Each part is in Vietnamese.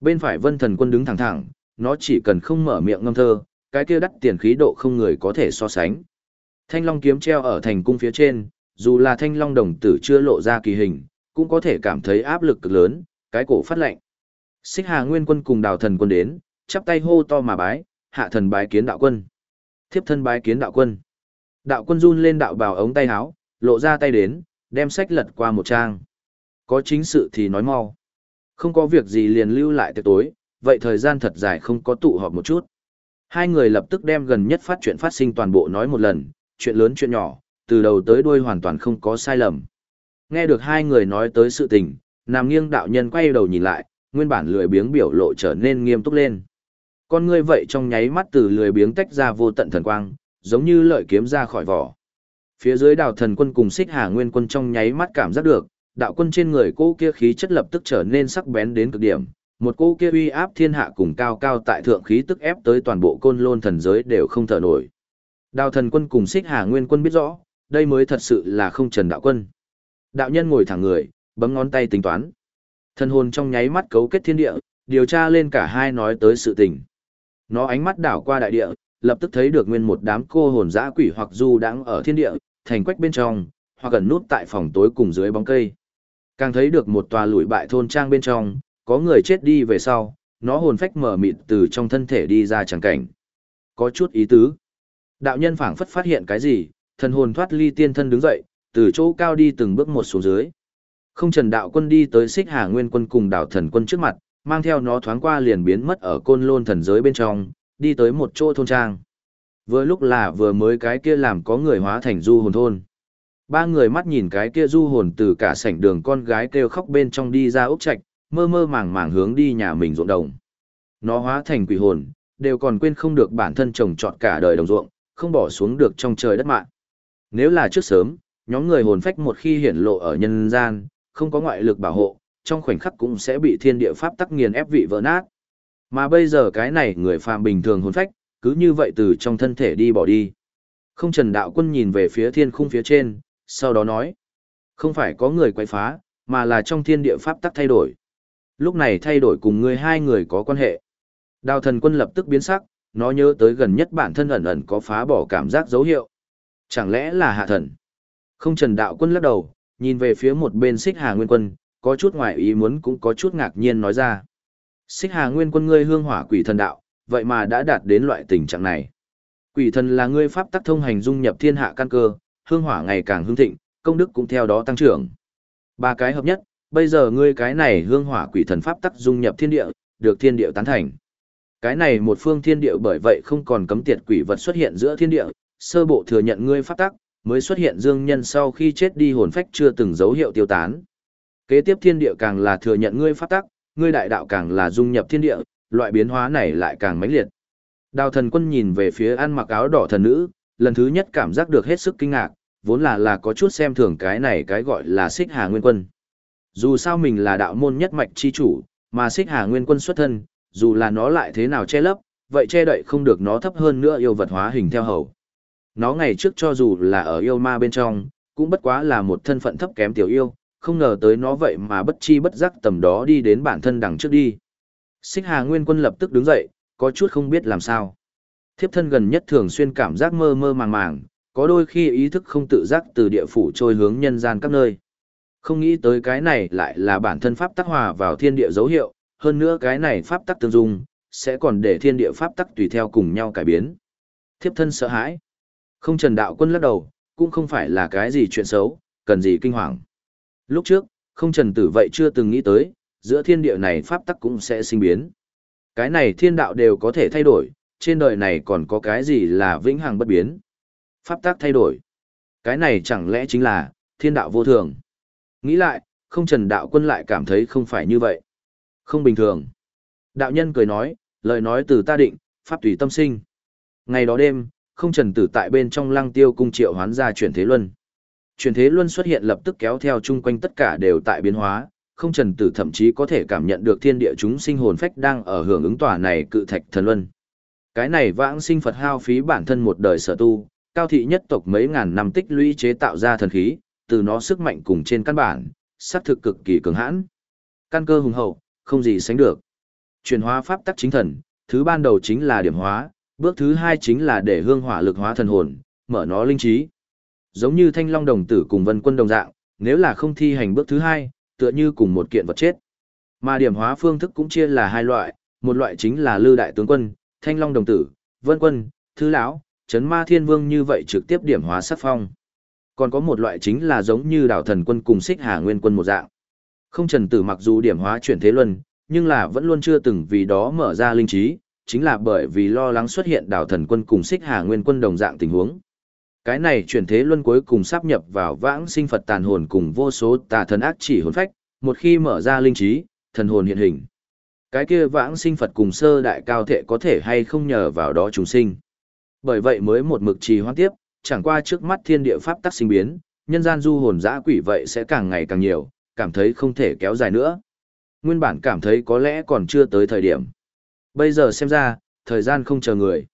Bên phải vân thần quân đứng thẳng thẳng, nó chỉ cần không mở miệng ngâm thơ, cái kia đắt tiền khí độ không người có thể so sánh. Thanh long kiếm treo ở thành cung phía trên, dù là thanh long đồng tử chưa lộ ra kỳ hình, cũng có thể cảm thấy áp lực cực lớn, cái cổ phát lạnh. Xích Hà Nguyên Quân cùng Đào Thần Quân đến, chắp tay hô to mà bái, hạ thần bái kiến đạo quân. Thiếp thân bái kiến đạo quân. Đạo quân run lên đạo bào ống tay áo, lộ ra tay đến, đem sách lật qua một trang. Có chính sự thì nói mau. Không có việc gì liền lưu lại tiệc tối, vậy thời gian thật dài không có tụ họp một chút. Hai người lập tức đem gần nhất phát chuyện phát sinh toàn bộ nói một lần, chuyện lớn chuyện nhỏ, từ đầu tới đuôi hoàn toàn không có sai lầm. Nghe được hai người nói tới sự tình, Nam nghiêng đạo nhân quay đầu nhìn lại, nguyên bản lười biếng biểu lộ trở nên nghiêm túc lên. Con ngươi vậy trong nháy mắt từ lười biếng tách ra vô tận thần quang, giống như lợi kiếm ra khỏi vỏ. Phía dưới đào thần quân cùng xích hà nguyên quân trong nháy mắt cảm giác được, đạo quân trên người cô kia khí chất lập tức trở nên sắc bén đến cực điểm, một cô kia uy áp thiên hạ cùng cao cao tại thượng khí tức ép tới toàn bộ côn lôn thần giới đều không thở nổi. Đào thần quân cùng xích hà nguyên quân biết rõ, đây mới thật sự là không trần đạo quân. Đạo nhân ngồi thẳng người, bấm ngón tay tính toán. Thần hồn trong nháy mắt cấu kết thiên địa, điều tra lên cả hai nói tới sự tình. Nó ánh mắt đảo qua đại địa, lập tức thấy được nguyên một đám cô hồn dã quỷ hoặc du đang ở thiên địa, thành quách bên trong, hoặc gần nút tại phòng tối cùng dưới bóng cây. Càng thấy được một tòa lũi bại thôn trang bên trong, có người chết đi về sau, nó hồn phách mở mịt từ trong thân thể đi ra chẳng cảnh. Có chút ý tứ. Đạo nhân phảng phất phát hiện cái gì, thần hồn thoát ly tiên thân đứng dậy, từ chỗ cao đi từng bước một xuống dưới. Không trần đạo quân đi tới xích hà nguyên quân cùng đạo thần quân trước mặt, mang theo nó thoáng qua liền biến mất ở côn lôn thần giới bên trong, đi tới một chỗ thôn trang. Vừa lúc là vừa mới cái kia làm có người hóa thành du hồn thôn. Ba người mắt nhìn cái kia du hồn từ cả sảnh đường con gái kêu khóc bên trong đi ra ốc trạch, mơ mơ màng màng hướng đi nhà mình ruộng đồng. Nó hóa thành quỷ hồn, đều còn quên không được bản thân trồng trọt cả đời đồng ruộng, không bỏ xuống được trong trời đất mạng. Nếu là trước sớm, nhóm người hồn phách một khi hiển lộ ở nhân gian, không có ngoại lực bảo hộ, trong khoảnh khắc cũng sẽ bị thiên địa pháp tắc nghiền ép vị vỡ nát. Mà bây giờ cái này người phàm bình thường hồn phách, cứ như vậy từ trong thân thể đi bỏ đi. Không trần đạo quân nhìn về phía thiên khung phía trên, sau đó nói. Không phải có người quay phá, mà là trong thiên địa pháp tắc thay đổi. Lúc này thay đổi cùng người hai người có quan hệ. Đào thần quân lập tức biến sắc, nó nhớ tới gần nhất bản thân ẩn ẩn có phá bỏ cảm giác dấu hiệu. Chẳng lẽ là hạ thần? Không trần đạo quân lắc đầu, nhìn về phía một bên xích hà nguyên quân, có chút ngoài ý muốn cũng có chút ngạc nhiên nói ra. Xích hà nguyên quân ngươi hương hỏa quỷ thần đạo, vậy mà đã đạt đến loại tình trạng này. Quỷ thần là ngươi pháp tắc thông hành dung nhập thiên hạ căn cơ, hương hỏa ngày càng hương thịnh, công đức cũng theo đó tăng trưởng. Ba cái hợp nhất, bây giờ ngươi cái này hương hỏa quỷ thần pháp tắc dung nhập thiên địa, được thiên địa tán thành. Cái này một phương thiên địa bởi vậy không còn cấm tiệt quỷ vật xuất hiện giữa thiên địa, sơ bộ thừa nhận ngươi pháp tắc, mới xuất hiện dương nhân sau khi chết đi hồn phách chưa từng dấu hiệu tiêu tán. Kế tiếp thiên địa càng là thừa nhận ngươi pháp tắc, ngươi đại đạo càng là dung nhập thiên địa, loại biến hóa này lại càng mãnh liệt. Đào thần quân nhìn về phía ăn mặc áo đỏ thần nữ, lần thứ nhất cảm giác được hết sức kinh ngạc, vốn là là có chút xem thường cái này cái gọi là xích hà nguyên quân. Dù sao mình là đạo môn nhất mạch chi chủ, mà xích hà nguyên quân xuất thân, dù là nó lại thế nào che lấp, vậy che đậy không được nó thấp hơn nữa yêu vật hóa hình theo hầu. Nó ngày trước cho dù là ở yêu ma bên trong, cũng bất quá là một thân phận thấp kém tiểu yêu, không ngờ tới nó vậy mà bất chi bất giác tầm đó đi đến bản thân đằng trước đi. Xích Hà Nguyên Quân lập tức đứng dậy, có chút không biết làm sao. Thiếp thân gần nhất thường xuyên cảm giác mơ mơ màng màng, có đôi khi ý thức không tự giác từ địa phủ trôi hướng nhân gian các nơi. Không nghĩ tới cái này lại là bản thân pháp tắc hòa vào thiên địa dấu hiệu, hơn nữa cái này pháp tắc tương dung, sẽ còn để thiên địa pháp tắc tùy theo cùng nhau cải biến. Thiếp thân sợ hãi. Không trần đạo quân lắc đầu, cũng không phải là cái gì chuyện xấu, cần gì kinh hoàng. Lúc trước, không trần tử vậy chưa từng nghĩ tới, giữa thiên địa này pháp tắc cũng sẽ sinh biến. Cái này thiên đạo đều có thể thay đổi, trên đời này còn có cái gì là vĩnh hằng bất biến. Pháp tác thay đổi. Cái này chẳng lẽ chính là thiên đạo vô thường. Nghĩ lại, không trần đạo quân lại cảm thấy không phải như vậy. Không bình thường. Đạo nhân cười nói, lời nói từ ta định, pháp tùy tâm sinh. Ngày đó đêm, không trần tử tại bên trong lăng tiêu cung triệu hoán ra chuyển thế luân. Chuyển thế luân xuất hiện lập tức kéo theo chung quanh tất cả đều tại biến hóa, không trần tử thậm chí có thể cảm nhận được thiên địa chúng sinh hồn phách đang ở hưởng ứng tòa này cự thạch thần luân. Cái này vãng sinh Phật hao phí bản thân một đời sở tu, cao thị nhất tộc mấy ngàn năm tích lũy chế tạo ra thần khí, từ nó sức mạnh cùng trên căn bản, sát thực cực kỳ cường hãn. Căn cơ hùng hậu, không gì sánh được. Chuyển hóa pháp tắc chính thần, thứ ban đầu chính là điểm hóa, bước thứ hai chính là để hương hỏa lực hóa thần hồn, mở nó linh trí. Giống như thanh long đồng tử cùng vân quân đồng dạng, nếu là không thi hành bước thứ hai, tựa như cùng một kiện vật chết. Mà điểm hóa phương thức cũng chia là hai loại, một loại chính là lư đại tướng quân, thanh long đồng tử, vân quân, thứ lão, chấn ma thiên vương như vậy trực tiếp điểm hóa sắc phong. Còn có một loại chính là giống như đảo thần quân cùng xích hà nguyên quân một dạng. Không trần tử mặc dù điểm hóa chuyển thế luân, nhưng là vẫn luôn chưa từng vì đó mở ra linh trí, chính là bởi vì lo lắng xuất hiện đảo thần quân cùng xích hà nguyên quân đồng dạng tình huống. Cái này chuyển thế luân cuối cùng sắp nhập vào vãng sinh Phật tàn hồn cùng vô số tà thần ác chỉ hồn phách, một khi mở ra linh trí, thần hồn hiện hình. Cái kia vãng sinh Phật cùng sơ đại cao thể có thể hay không nhờ vào đó chúng sinh. Bởi vậy mới một mực trì hoãn tiếp, chẳng qua trước mắt thiên địa pháp tắc sinh biến, nhân gian du hồn dã quỷ vậy sẽ càng ngày càng nhiều, cảm thấy không thể kéo dài nữa. Nguyên bản cảm thấy có lẽ còn chưa tới thời điểm. Bây giờ xem ra, thời gian không chờ người.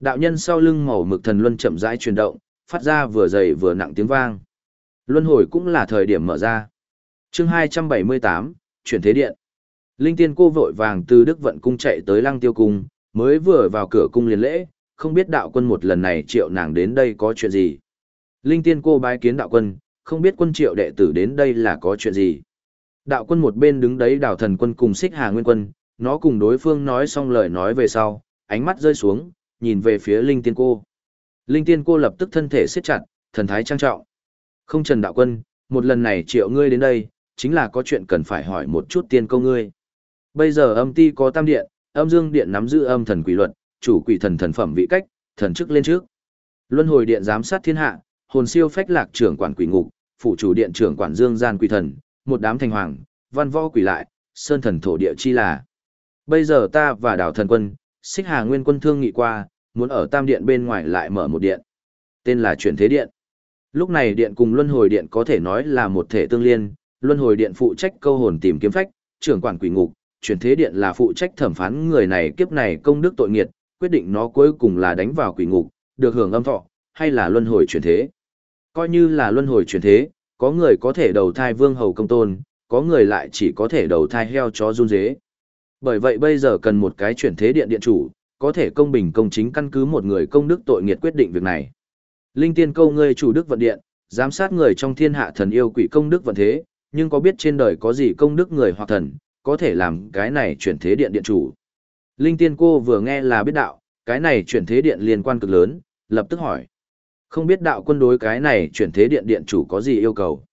Đạo nhân sau lưng màu mực thần luân chậm rãi chuyển động, phát ra vừa dày vừa nặng tiếng vang. Luân hồi cũng là thời điểm mở ra. Chương 278, chuyển thế điện. Linh tiên cô vội vàng từ Đức Vận cung chạy tới Lăng Tiêu cung, mới vừa vào cửa cung liền lễ, không biết đạo quân một lần này triệu nàng đến đây có chuyện gì. Linh tiên cô bái kiến đạo quân, không biết quân triệu đệ tử đến đây là có chuyện gì. Đạo quân một bên đứng đấy đảo thần quân cùng xích hà nguyên quân, nó cùng đối phương nói xong lời nói về sau, ánh mắt rơi xuống, nhìn về phía linh tiên cô. Linh tiên cô lập tức thân thể siết chặt, thần thái trang trọng. Không trần đạo quân, một lần này triệu ngươi đến đây, chính là có chuyện cần phải hỏi một chút tiên câu ngươi. Bây giờ âm ti có tam điện, âm dương điện nắm giữ âm thần quỷ luật, chủ quỷ thần thần phẩm vị cách, thần chức lên trước. Luân hồi điện giám sát thiên hạ, hồn siêu phách lạc trưởng quản quỷ ngục, phụ chủ điện trưởng quản dương gian quỷ thần, một đám thành hoàng, văn võ quỷ lại, sơn thần thổ địa chi là. Bây giờ ta và đảo thần quân, xích hà nguyên quân thương nghị qua, muốn ở tam điện bên ngoài lại mở một điện. Tên là chuyển thế điện. Lúc này điện cùng luân hồi điện có thể nói là một thể tương liên, luân hồi điện phụ trách câu hồn tìm kiếm phách, trưởng quản quỷ ngục, chuyển thế điện là phụ trách thẩm phán người này kiếp này công đức tội nghiệt, quyết định nó cuối cùng là đánh vào quỷ ngục, được hưởng âm thọ, hay là luân hồi chuyển thế. Coi như là luân hồi chuyển thế, có người có thể đầu thai vương hầu công tôn, có người lại chỉ có thể đầu thai heo chó run dế. Bởi vậy bây giờ cần một cái chuyển thế điện điện chủ, có thể công bình công chính căn cứ một người công đức tội nghiệt quyết định việc này. Linh tiên câu ngươi chủ đức vận điện, giám sát người trong thiên hạ thần yêu quỷ công đức vận thế, nhưng có biết trên đời có gì công đức người hoặc thần, có thể làm cái này chuyển thế điện điện chủ. Linh tiên cô vừa nghe là biết đạo, cái này chuyển thế điện liên quan cực lớn, lập tức hỏi. Không biết đạo quân đối cái này chuyển thế điện điện chủ có gì yêu cầu.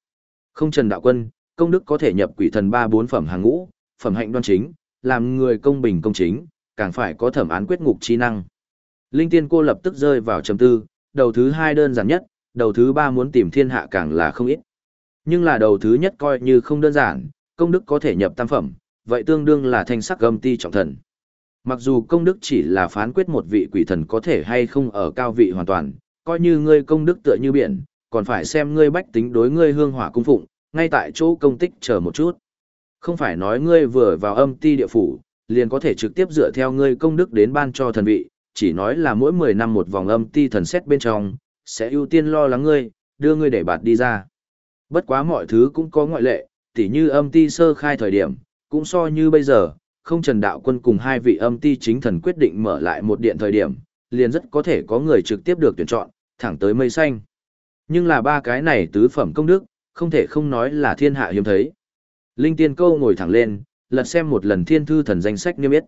Không trần đạo quân, công đức có thể nhập quỷ thần ba bốn phẩm hàng ngũ, phẩm hạnh đoan chính, làm người công bình công chính, càng phải có thẩm án quyết ngục chi năng. Linh tiên cô lập tức rơi vào trầm tư, đầu thứ hai đơn giản nhất, đầu thứ ba muốn tìm thiên hạ càng là không ít. Nhưng là đầu thứ nhất coi như không đơn giản, công đức có thể nhập tam phẩm, vậy tương đương là thanh sắc gầm ti trọng thần. Mặc dù công đức chỉ là phán quyết một vị quỷ thần có thể hay không ở cao vị hoàn toàn, coi như ngươi công đức tựa như biển, còn phải xem ngươi bách tính đối ngươi hương hỏa cung phụng, ngay tại chỗ công tích chờ một chút. Không phải nói ngươi vừa vào âm ti địa phủ, liền có thể trực tiếp dựa theo ngươi công đức đến ban cho thần vị, chỉ nói là mỗi 10 năm một vòng âm ti thần xét bên trong, sẽ ưu tiên lo lắng ngươi, đưa ngươi để bạt đi ra. Bất quá mọi thứ cũng có ngoại lệ, tỉ như âm ti sơ khai thời điểm, cũng so như bây giờ, không trần đạo quân cùng hai vị âm ti chính thần quyết định mở lại một điện thời điểm, liền rất có thể có người trực tiếp được tuyển chọn, thẳng tới mây xanh. Nhưng là ba cái này tứ phẩm công đức, không thể không nói là thiên hạ hiếm thấy. Linh tiên câu ngồi thẳng lên, lật xem một lần thiên thư thần danh sách niêm yết.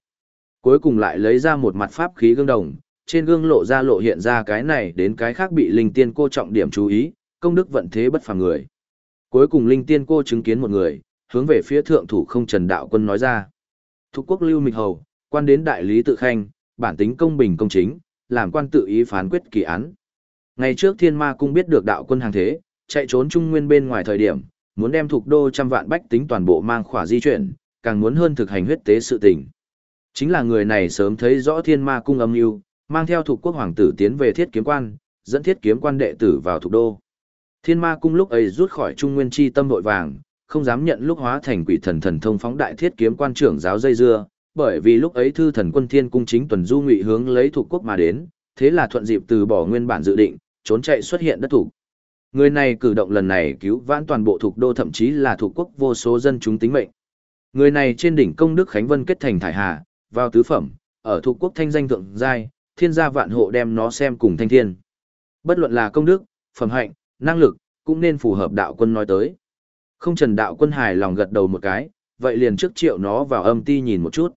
Cuối cùng lại lấy ra một mặt pháp khí gương đồng, trên gương lộ ra lộ hiện ra cái này đến cái khác bị linh tiên cô trọng điểm chú ý, công đức vận thế bất phàm người. Cuối cùng linh tiên cô chứng kiến một người, hướng về phía thượng thủ không trần đạo quân nói ra. Thục quốc lưu mịch hầu, quan đến đại lý tự khanh, bản tính công bình công chính, làm quan tự ý phán quyết kỳ án. Ngày trước thiên ma cung biết được đạo quân hàng thế, chạy trốn trung nguyên bên ngoài thời điểm, muốn đem thuộc đô trăm vạn bách tính toàn bộ mang khỏa di chuyển, càng muốn hơn thực hành huyết tế sự tình. Chính là người này sớm thấy rõ thiên ma cung âm mưu, mang theo thuộc quốc hoàng tử tiến về thiết kiếm quan, dẫn thiết kiếm quan đệ tử vào thuộc đô. Thiên ma cung lúc ấy rút khỏi trung nguyên chi tâm vội vàng, không dám nhận lúc hóa thành quỷ thần thần thông phóng đại thiết kiếm quan trưởng giáo dây dưa, bởi vì lúc ấy thư thần quân thiên cung chính tuần du ngụy hướng lấy thuộc quốc mà đến, thế là thuận dịp từ bỏ nguyên bản dự định, trốn chạy xuất hiện đất thủ. Người này cử động lần này cứu vãn toàn bộ thuộc đô thậm chí là thuộc quốc vô số dân chúng tính mệnh. Người này trên đỉnh công đức Khánh Vân kết thành thải hà, vào tứ phẩm, ở thuộc quốc thanh danh thượng giai, thiên gia vạn hộ đem nó xem cùng thanh thiên. Bất luận là công đức, phẩm hạnh, năng lực, cũng nên phù hợp đạo quân nói tới. Không trần đạo quân hài lòng gật đầu một cái, vậy liền trước triệu nó vào âm ti nhìn một chút.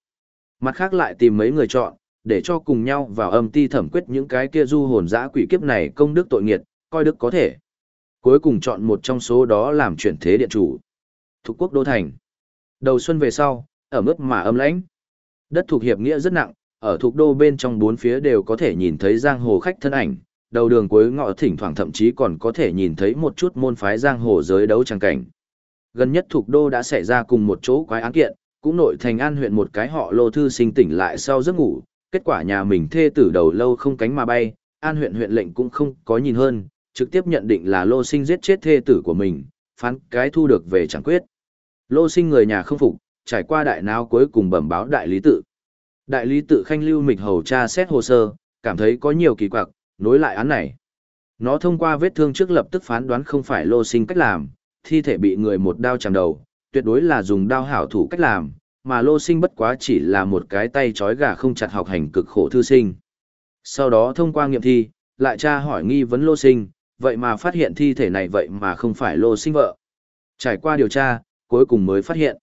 Mặt khác lại tìm mấy người chọn, để cho cùng nhau vào âm ti thẩm quyết những cái kia du hồn dã quỷ kiếp này công đức tội nghiệt, coi đức có thể. Cuối cùng chọn một trong số đó làm chuyển thế điện chủ. Thuộc quốc đô thành. Đầu xuân về sau, ở mức mà âm lãnh. Đất thuộc hiệp nghĩa rất nặng, ở thuộc đô bên trong bốn phía đều có thể nhìn thấy giang hồ khách thân ảnh, đầu đường cuối ngõ thỉnh thoảng thậm chí còn có thể nhìn thấy một chút môn phái giang hồ giới đấu trang cảnh. Gần nhất thuộc đô đã xảy ra cùng một chỗ quái án kiện, cũng nội thành an huyện một cái họ lô thư sinh tỉnh lại sau giấc ngủ, kết quả nhà mình thê tử đầu lâu không cánh mà bay, an huyện huyện lệnh cũng không có nhìn hơn, trực tiếp nhận định là lô sinh giết chết thê tử của mình, phán cái thu được về chẳng quyết. Lô sinh người nhà không phục, trải qua đại náo cuối cùng bẩm báo đại lý tự. Đại lý tự khanh lưu mịch hầu tra xét hồ sơ, cảm thấy có nhiều kỳ quặc, nối lại án này. Nó thông qua vết thương trước lập tức phán đoán không phải lô sinh cách làm, thi thể bị người một đao chằm đầu, tuyệt đối là dùng đao hảo thủ cách làm, mà lô sinh bất quá chỉ là một cái tay trói gà không chặt học hành cực khổ thư sinh. Sau đó thông qua nghiệm thi, lại tra hỏi nghi vấn lô sinh, vậy mà phát hiện thi thể này vậy mà không phải lô sinh vợ. Trải qua điều tra, cuối cùng mới phát hiện.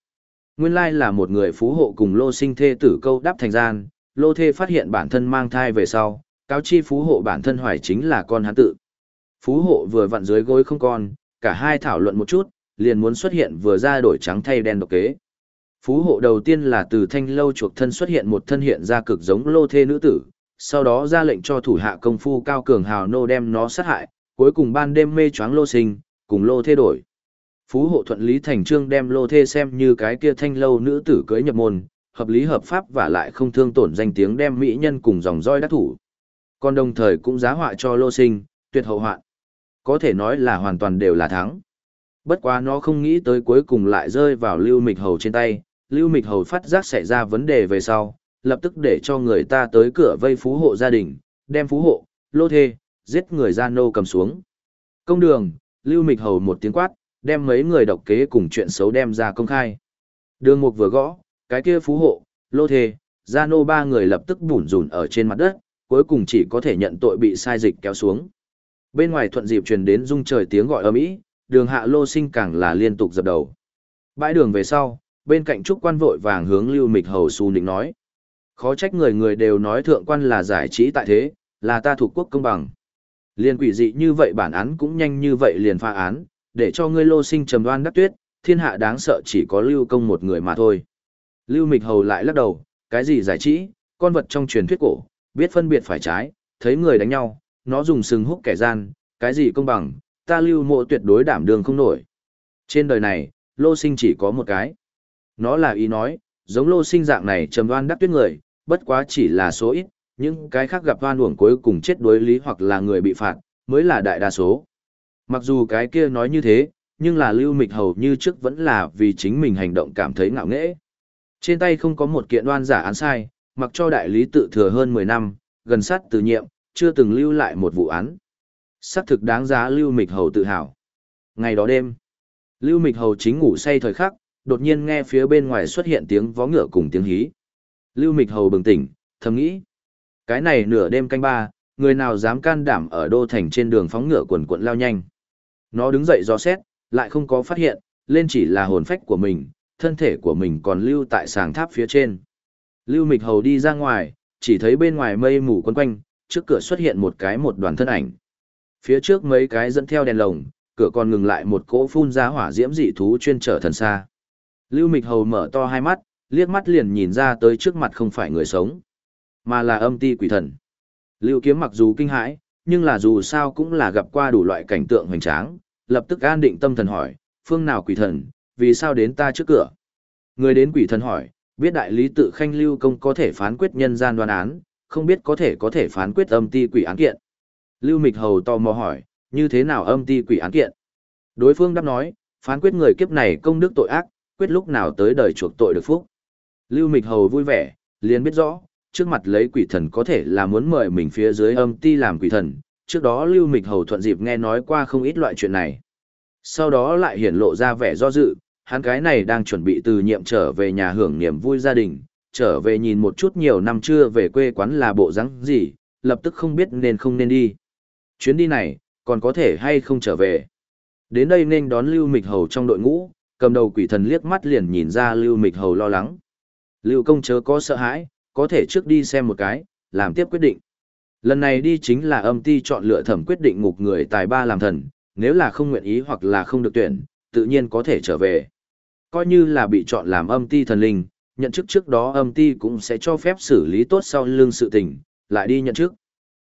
Nguyên lai là một người phú hộ cùng lô sinh thê tử câu đáp thành gian, lô thê phát hiện bản thân mang thai về sau, cáo chi phú hộ bản thân hoài chính là con hắn tự. Phú hộ vừa vặn dưới gối không con, cả hai thảo luận một chút, liền muốn xuất hiện vừa ra đổi trắng thay đen độc kế. Phú hộ đầu tiên là từ thanh lâu chuộc thân xuất hiện một thân hiện ra cực giống lô thê nữ tử, sau đó ra lệnh cho thủ hạ công phu cao cường hào nô đem nó sát hại, cuối cùng ban đêm mê choáng lô sinh, cùng lô thê đổi. Phú hộ thuận lý thành trương đem lô thê xem như cái kia thanh lâu nữ tử cưới nhập môn, hợp lý hợp pháp và lại không thương tổn danh tiếng đem mỹ nhân cùng dòng roi đắc thủ. Còn đồng thời cũng giá họa cho lô sinh, tuyệt hậu hoạn. Có thể nói là hoàn toàn đều là thắng. Bất quá nó không nghĩ tới cuối cùng lại rơi vào lưu mịch hầu trên tay, lưu mịch hầu phát giác xảy ra vấn đề về sau, lập tức để cho người ta tới cửa vây phú hộ gia đình, đem phú hộ, lô thê, giết người ra nô cầm xuống. Công đường, lưu mịch hầu một tiếng quát, đem mấy người độc kế cùng chuyện xấu đem ra công khai. Đường mục vừa gõ, cái kia phú hộ, lô thê, gia nô ba người lập tức bủn rủn ở trên mặt đất, cuối cùng chỉ có thể nhận tội bị sai dịch kéo xuống. Bên ngoài thuận dịp truyền đến rung trời tiếng gọi ầm ĩ, đường hạ lô sinh càng là liên tục dập đầu. Bãi đường về sau, bên cạnh trúc quan vội vàng hướng lưu mịch hầu su nịnh nói. Khó trách người người đều nói thượng quan là giải trí tại thế, là ta thuộc quốc công bằng. Liên quỷ dị như vậy bản án cũng nhanh như vậy liền pha án, để cho ngươi lô sinh trầm đoan đắc tuyết, thiên hạ đáng sợ chỉ có lưu công một người mà thôi. Lưu mịch hầu lại lắc đầu, cái gì giải trí, con vật trong truyền thuyết cổ, biết phân biệt phải trái, thấy người đánh nhau, nó dùng sừng húc kẻ gian, cái gì công bằng, ta lưu mộ tuyệt đối đảm đường không nổi. Trên đời này, lô sinh chỉ có một cái. Nó là ý nói, giống lô sinh dạng này trầm đoan đắc tuyết người, bất quá chỉ là số ít, những cái khác gặp oan uổng cuối cùng chết đối lý hoặc là người bị phạt, mới là đại đa số. Mặc dù cái kia nói như thế, nhưng là lưu mịch hầu như trước vẫn là vì chính mình hành động cảm thấy ngạo nghễ. Trên tay không có một kiện đoan giả án sai, mặc cho đại lý tự thừa hơn 10 năm, gần sát từ nhiệm, chưa từng lưu lại một vụ án. Sắc thực đáng giá lưu mịch hầu tự hào. Ngày đó đêm, lưu mịch hầu chính ngủ say thời khắc, đột nhiên nghe phía bên ngoài xuất hiện tiếng vó ngựa cùng tiếng hí. Lưu mịch hầu bừng tỉnh, thầm nghĩ. Cái này nửa đêm canh ba, người nào dám can đảm ở đô thành trên đường phóng ngựa quần quận lao nhanh. Nó đứng dậy do xét, lại không có phát hiện, lên chỉ là hồn phách của mình, thân thể của mình còn lưu tại sàng tháp phía trên. Lưu Mịch Hầu đi ra ngoài, chỉ thấy bên ngoài mây mù quấn quanh, trước cửa xuất hiện một cái một đoàn thân ảnh. Phía trước mấy cái dẫn theo đèn lồng, cửa còn ngừng lại một cỗ phun ra hỏa diễm dị thú chuyên trở thần xa. Lưu Mịch Hầu mở to hai mắt, liếc mắt liền nhìn ra tới trước mặt không phải người sống, mà là âm ti quỷ thần. Lưu Kiếm mặc dù kinh hãi, nhưng là dù sao cũng là gặp qua đủ loại cảnh tượng hoành tráng, lập tức an định tâm thần hỏi, phương nào quỷ thần, vì sao đến ta trước cửa? Người đến quỷ thần hỏi, biết đại lý tự khanh lưu công có thể phán quyết nhân gian đoan án, không biết có thể có thể phán quyết âm ti quỷ án kiện. Lưu Mịch Hầu tò mò hỏi, như thế nào âm ti quỷ án kiện? Đối phương đáp nói, phán quyết người kiếp này công đức tội ác, quyết lúc nào tới đời chuộc tội được phúc. Lưu Mịch Hầu vui vẻ, liền biết rõ, trước mặt lấy quỷ thần có thể là muốn mời mình phía dưới âm ti làm quỷ thần, trước đó Lưu Mịch Hầu thuận dịp nghe nói qua không ít loại chuyện này. Sau đó lại hiển lộ ra vẻ do dự, hắn cái này đang chuẩn bị từ nhiệm trở về nhà hưởng niềm vui gia đình, trở về nhìn một chút nhiều năm chưa về quê quán là bộ rắn gì, lập tức không biết nên không nên đi. Chuyến đi này, còn có thể hay không trở về. Đến đây nên đón Lưu Mịch Hầu trong đội ngũ, cầm đầu quỷ thần liếc mắt liền nhìn ra Lưu Mịch Hầu lo lắng. Lưu công chớ có sợ hãi, có thể trước đi xem một cái, làm tiếp quyết định. Lần này đi chính là âm ti chọn lựa thẩm quyết định ngục người tài ba làm thần, nếu là không nguyện ý hoặc là không được tuyển, tự nhiên có thể trở về. Coi như là bị chọn làm âm ti thần linh, nhận chức trước đó âm ti cũng sẽ cho phép xử lý tốt sau lương sự tình, lại đi nhận chức.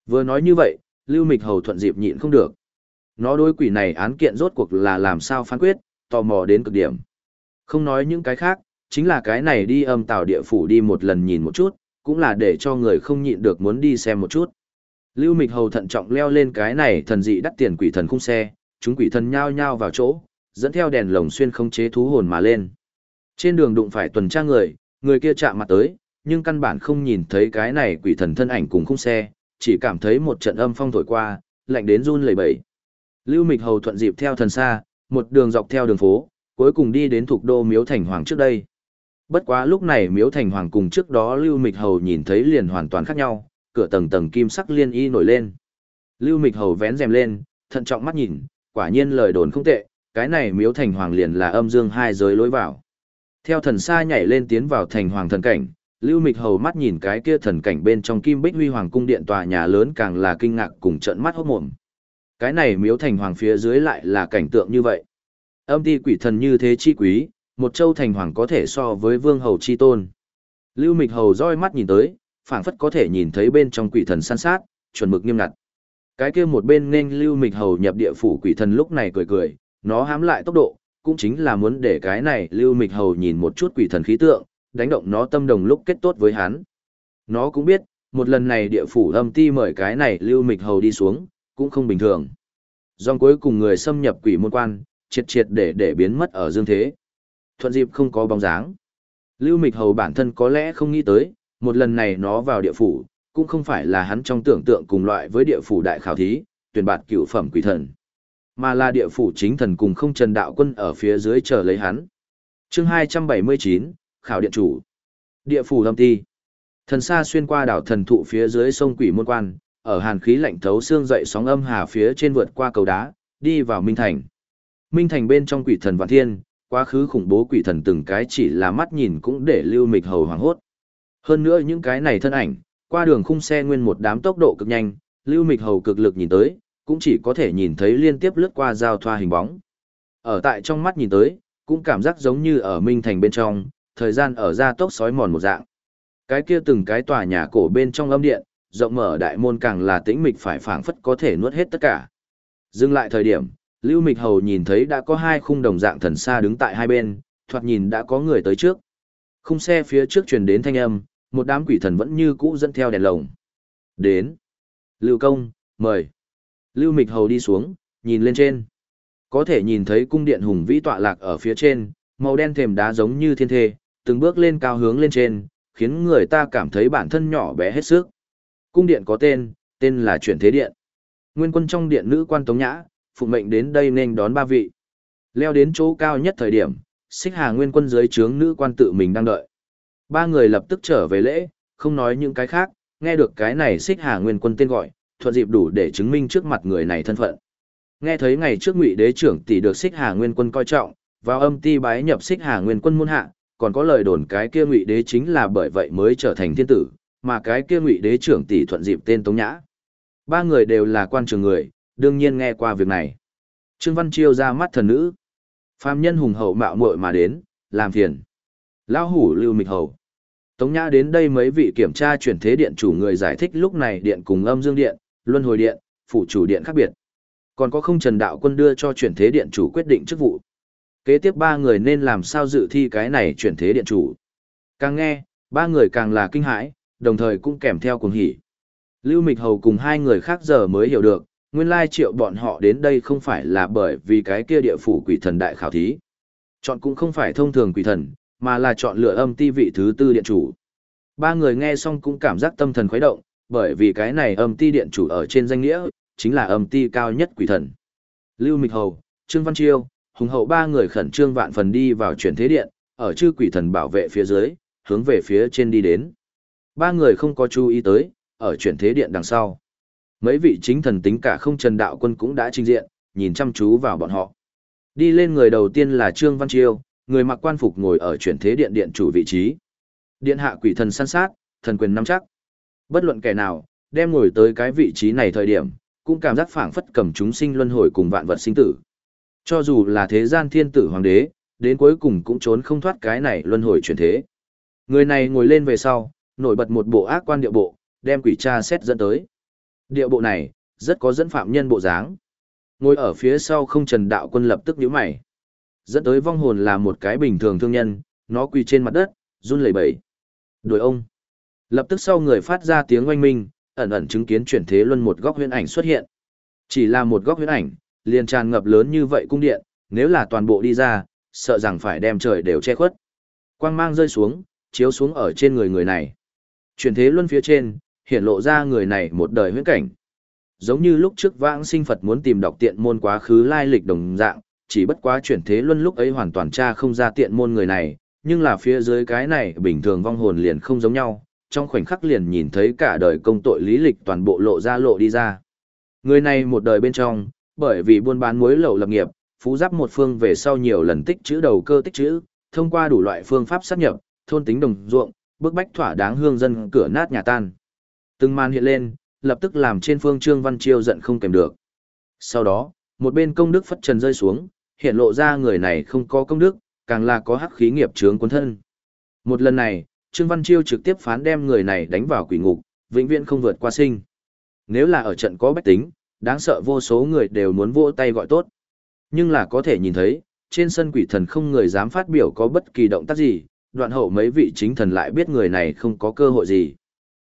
Vừa nói như vậy, Lưu Mịch Hầu thuận dịp nhịn không được. Nó đối quỷ này án kiện rốt cuộc là làm sao phán quyết, tò mò đến cực điểm. Không nói những cái khác, chính là cái này đi âm tào địa phủ đi một lần nhìn một chút, cũng là để cho người không nhịn được muốn đi xem một chút. Lưu Mịch Hầu thận trọng leo lên cái này thần dị đắt tiền quỷ thần khung xe, chúng quỷ thần nhao nhao vào chỗ, dẫn theo đèn lồng xuyên không chế thú hồn mà lên. Trên đường đụng phải tuần tra người, người kia chạm mặt tới, nhưng căn bản không nhìn thấy cái này quỷ thần thân ảnh cùng khung xe, chỉ cảm thấy một trận âm phong thổi qua, lạnh đến run lẩy bẩy. Lưu Mịch Hầu thuận dịp theo thần xa, một đường dọc theo đường phố, cuối cùng đi đến thuộc đô Miếu Thành Hoàng trước đây. Bất quá lúc này Miếu Thành Hoàng cùng trước đó Lưu Mịch Hầu nhìn thấy liền hoàn toàn khác nhau, cửa tầng tầng kim sắc liên y nổi lên. Lưu Mịch Hầu vén rèm lên, thận trọng mắt nhìn, quả nhiên lời đồn không tệ, cái này Miếu Thành Hoàng liền là âm dương hai giới lối vào. Theo thần xa nhảy lên tiến vào thành hoàng thần cảnh, Lưu Mịch Hầu mắt nhìn cái kia thần cảnh bên trong Kim Bích Huy Hoàng cung điện tòa nhà lớn càng là kinh ngạc cùng trợn mắt hốt mồm. Cái này miếu thành hoàng phía dưới lại là cảnh tượng như vậy. Âm ti quỷ thần như thế chi quý, một châu thành hoàng có thể so với vương hầu chi tôn. Lưu Mịch Hầu roi mắt nhìn tới, phảng phất có thể nhìn thấy bên trong quỷ thần săn sát, chuẩn mực nghiêm ngặt. Cái kia một bên nên Lưu Mịch Hầu nhập địa phủ quỷ thần lúc này cười cười, nó hám lại tốc độ, cũng chính là muốn để cái này Lưu Mịch Hầu nhìn một chút quỷ thần khí tượng, đánh động nó tâm đồng lúc kết tốt với hắn. Nó cũng biết, một lần này địa phủ âm ti mời cái này Lưu Mịch Hầu đi xuống, cũng không bình thường. Dòng cuối cùng người xâm nhập quỷ môn quan, triệt triệt để để biến mất ở dương thế. Thuận dịp không có bóng dáng. Lưu Mịch Hầu bản thân có lẽ không nghĩ tới, một lần này nó vào địa phủ, cũng không phải là hắn trong tưởng tượng cùng loại với địa phủ đại khảo thí, tuyển bạt cựu phẩm quỷ thần, mà là địa phủ chính thần cùng không trần đạo quân ở phía dưới chờ lấy hắn. chương 279, Khảo Điện Chủ Địa phủ lâm ti Thần xa xuyên qua đảo thần thụ phía dưới sông quỷ môn quan, ở hàn khí lạnh thấu xương dậy sóng âm hà phía trên vượt qua cầu đá, đi vào Minh Thành. Minh Thành bên trong quỷ thần vạn thiên, quá khứ khủng bố quỷ thần từng cái chỉ là mắt nhìn cũng để lưu mịch hầu hoàng hốt. Hơn nữa những cái này thân ảnh, qua đường khung xe nguyên một đám tốc độ cực nhanh, lưu mịch hầu cực lực nhìn tới, cũng chỉ có thể nhìn thấy liên tiếp lướt qua giao thoa hình bóng. Ở tại trong mắt nhìn tới, cũng cảm giác giống như ở Minh Thành bên trong, thời gian ở ra tốc sói mòn một dạng. Cái kia từng cái tòa nhà cổ bên trong âm điện, rộng mở đại môn càng là tĩnh mịch phải phảng phất có thể nuốt hết tất cả. Dừng lại thời điểm, Lưu Mịch Hầu nhìn thấy đã có hai khung đồng dạng thần xa đứng tại hai bên, thoạt nhìn đã có người tới trước. Khung xe phía trước truyền đến thanh âm, một đám quỷ thần vẫn như cũ dẫn theo đèn lồng. Đến. Lưu Công, mời. Lưu Mịch Hầu đi xuống, nhìn lên trên. Có thể nhìn thấy cung điện hùng vĩ tọa lạc ở phía trên, màu đen thềm đá giống như thiên thê, từng bước lên cao hướng lên trên, khiến người ta cảm thấy bản thân nhỏ bé hết sức. Cung điện có tên, tên là chuyển thế điện. Nguyên quân trong điện nữ quan Tống Nhã, phụ mệnh đến đây nên đón ba vị. Leo đến chỗ cao nhất thời điểm, xích hà nguyên quân dưới trướng nữ quan tự mình đang đợi. Ba người lập tức trở về lễ, không nói những cái khác, nghe được cái này xích hà nguyên quân tên gọi, thuận dịp đủ để chứng minh trước mặt người này thân phận. Nghe thấy ngày trước ngụy đế trưởng tỷ được xích hà nguyên quân coi trọng, vào âm ti bái nhập xích hà nguyên quân môn hạ, còn có lời đồn cái kia ngụy đế chính là bởi vậy mới trở thành thiên tử, mà cái kia ngụy đế trưởng tỷ thuận dịp tên Tống Nhã. Ba người đều là quan trường người, đương nhiên nghe qua việc này. Trương Văn Chiêu ra mắt thần nữ. Phàm nhân hùng hậu mạo muội mà đến, làm phiền. Lão hủ lưu mịch hầu. Tống Nhã đến đây mấy vị kiểm tra chuyển thế điện chủ người giải thích lúc này điện cùng âm dương điện, luân hồi điện, phụ chủ điện khác biệt. Còn có không trần đạo quân đưa cho chuyển thế điện chủ quyết định chức vụ. Kế tiếp ba người nên làm sao dự thi cái này chuyển thế điện chủ. Càng nghe, ba người càng là kinh hãi, đồng thời cũng kèm theo cuồng hỉ. Lưu Mịch Hầu cùng hai người khác giờ mới hiểu được, nguyên lai triệu bọn họ đến đây không phải là bởi vì cái kia địa phủ quỷ thần đại khảo thí. Chọn cũng không phải thông thường quỷ thần, mà là chọn lựa âm ti vị thứ tư điện chủ. Ba người nghe xong cũng cảm giác tâm thần khuấy động, bởi vì cái này âm ti điện chủ ở trên danh nghĩa, chính là âm ti cao nhất quỷ thần. Lưu Mịch Hầu, Trương Văn Chiêu, Hùng Hậu ba người khẩn trương vạn phần đi vào chuyển thế điện, ở chư quỷ thần bảo vệ phía dưới, hướng về phía trên đi đến. Ba người không có chú ý tới, ở chuyển thế điện đằng sau. Mấy vị chính thần tính cả không trần đạo quân cũng đã trình diện, nhìn chăm chú vào bọn họ. Đi lên người đầu tiên là Trương Văn Chiêu, người mặc quan phục ngồi ở chuyển thế điện điện chủ vị trí. Điện hạ quỷ thần săn sát, thần quyền nắm chắc. Bất luận kẻ nào, đem ngồi tới cái vị trí này thời điểm, cũng cảm giác phảng phất cầm chúng sinh luân hồi cùng vạn vật sinh tử. Cho dù là thế gian thiên tử hoàng đế, đến cuối cùng cũng trốn không thoát cái này luân hồi chuyển thế. Người này ngồi lên về sau, nổi bật một bộ ác quan điệu bộ, đem quỷ tra xét dẫn tới. Điệu bộ này, rất có dẫn phạm nhân bộ dáng. Ngồi ở phía sau không trần đạo quân lập tức nhíu mày. Dẫn tới vong hồn là một cái bình thường thương nhân, nó quỳ trên mặt đất, run lẩy bẩy. Đuổi ông. Lập tức sau người phát ra tiếng oanh minh, ẩn ẩn chứng kiến chuyển thế luân một góc huyễn ảnh xuất hiện. Chỉ là một góc huyễn ảnh, liền tràn ngập lớn như vậy cung điện, nếu là toàn bộ đi ra, sợ rằng phải đem trời đều che khuất. Quang mang rơi xuống, chiếu xuống ở trên người người này. Chuyển thế luân phía trên, hiện lộ ra người này một đời huyễn cảnh. Giống như lúc trước vãng sinh Phật muốn tìm đọc tiện môn quá khứ lai lịch đồng dạng, chỉ bất quá chuyển thế luân lúc ấy hoàn toàn tra không ra tiện môn người này, nhưng là phía dưới cái này bình thường vong hồn liền không giống nhau, trong khoảnh khắc liền nhìn thấy cả đời công tội lý lịch toàn bộ lộ ra lộ đi ra. Người này một đời bên trong, bởi vì buôn bán muối lậu lập nghiệp, phú giáp một phương về sau nhiều lần tích chữ đầu cơ tích chữ, thông qua đủ loại phương pháp sát nhập, thôn tính đồng ruộng, bức bách thỏa đáng hương dân cửa nát nhà tan. Từng màn hiện lên, lập tức làm trên phương Trương Văn Chiêu giận không kèm được. Sau đó, một bên công đức phất trần rơi xuống, hiện lộ ra người này không có công đức, càng là có hắc khí nghiệp chướng quân thân. Một lần này, Trương Văn Chiêu trực tiếp phán đem người này đánh vào quỷ ngục, vĩnh viễn không vượt qua sinh. Nếu là ở trận có bách tính, đáng sợ vô số người đều muốn vỗ tay gọi tốt. Nhưng là có thể nhìn thấy, trên sân quỷ thần không người dám phát biểu có bất kỳ động tác gì, đoạn hậu mấy vị chính thần lại biết người này không có cơ hội gì.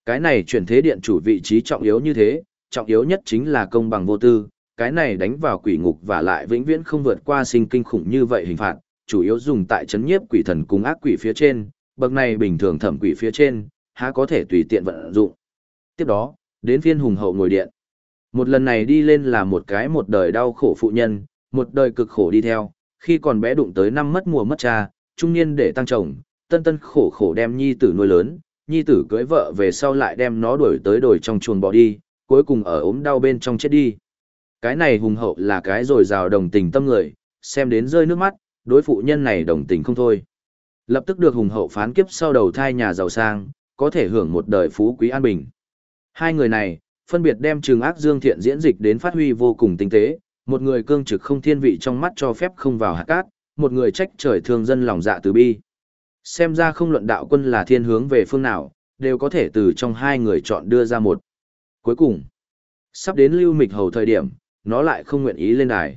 Cái này chuyển thế điện chủ vị trí trọng yếu như thế, trọng yếu nhất chính là công bằng vô tư, cái này đánh vào quỷ ngục và lại vĩnh viễn không vượt qua sinh kinh khủng như vậy hình phạt, chủ yếu dùng tại chấn nhiếp quỷ thần cùng ác quỷ phía trên, bậc này bình thường thẩm quỷ phía trên, há có thể tùy tiện vận dụng. Tiếp đó, đến phiên hùng hậu ngồi điện. Một lần này đi lên là một cái một đời đau khổ phụ nhân, một đời cực khổ đi theo, khi còn bé đụng tới năm mất mùa mất cha, trung niên để tăng chồng, tân tân khổ khổ đem nhi tử nuôi lớn, nhi tử cưới vợ về sau lại đem nó đuổi tới đồi trong chuồng bỏ đi, cuối cùng ở ốm đau bên trong chết đi. Cái này hùng hậu là cái rồi rào đồng tình tâm người, xem đến rơi nước mắt, đối phụ nhân này đồng tình không thôi. Lập tức được hùng hậu phán kiếp sau đầu thai nhà giàu sang, có thể hưởng một đời phú quý an bình. Hai người này, phân biệt đem trường ác dương thiện diễn dịch đến phát huy vô cùng tinh tế, một người cương trực không thiên vị trong mắt cho phép không vào hạt cát, một người trách trời thương dân lòng dạ từ bi. Xem ra không luận đạo quân là thiên hướng về phương nào, đều có thể từ trong hai người chọn đưa ra một. Cuối cùng, sắp đến lưu mịch hầu thời điểm, nó lại không nguyện ý lên đài.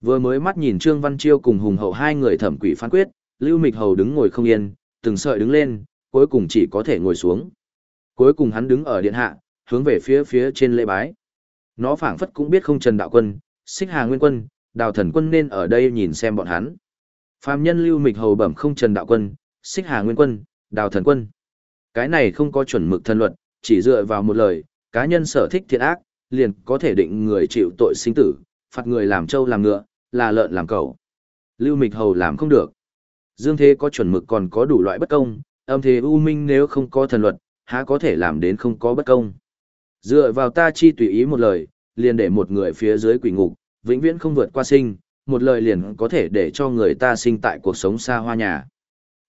Vừa mới mắt nhìn Trương Văn Chiêu cùng hùng hậu hai người thẩm quỷ phán quyết, lưu mịch hầu đứng ngồi không yên, từng sợi đứng lên, cuối cùng chỉ có thể ngồi xuống. Cuối cùng hắn đứng ở điện hạ, hướng về phía phía trên lễ bái. Nó phảng phất cũng biết không Trần Đạo Quân, Xích Hà Nguyên Quân, Đào Thần Quân nên ở đây nhìn xem bọn hắn. Phạm nhân lưu mịch hầu bẩm không Trần Đạo Quân, Xích Hà Nguyên Quân, Đào Thần Quân. Cái này không có chuẩn mực thân luật, chỉ dựa vào một lời, cá nhân sở thích thiện ác, liền có thể định người chịu tội sinh tử, phạt người làm trâu làm ngựa, là lợn làm cẩu. Lưu Mịch Hầu làm không được. Dương thế có chuẩn mực còn có đủ loại bất công, âm thế u minh nếu không có thần luật, há có thể làm đến không có bất công. Dựa vào ta chi tùy ý một lời, liền để một người phía dưới quỷ ngục, vĩnh viễn không vượt qua sinh, một lời liền có thể để cho người ta sinh tại cuộc sống xa hoa nhà.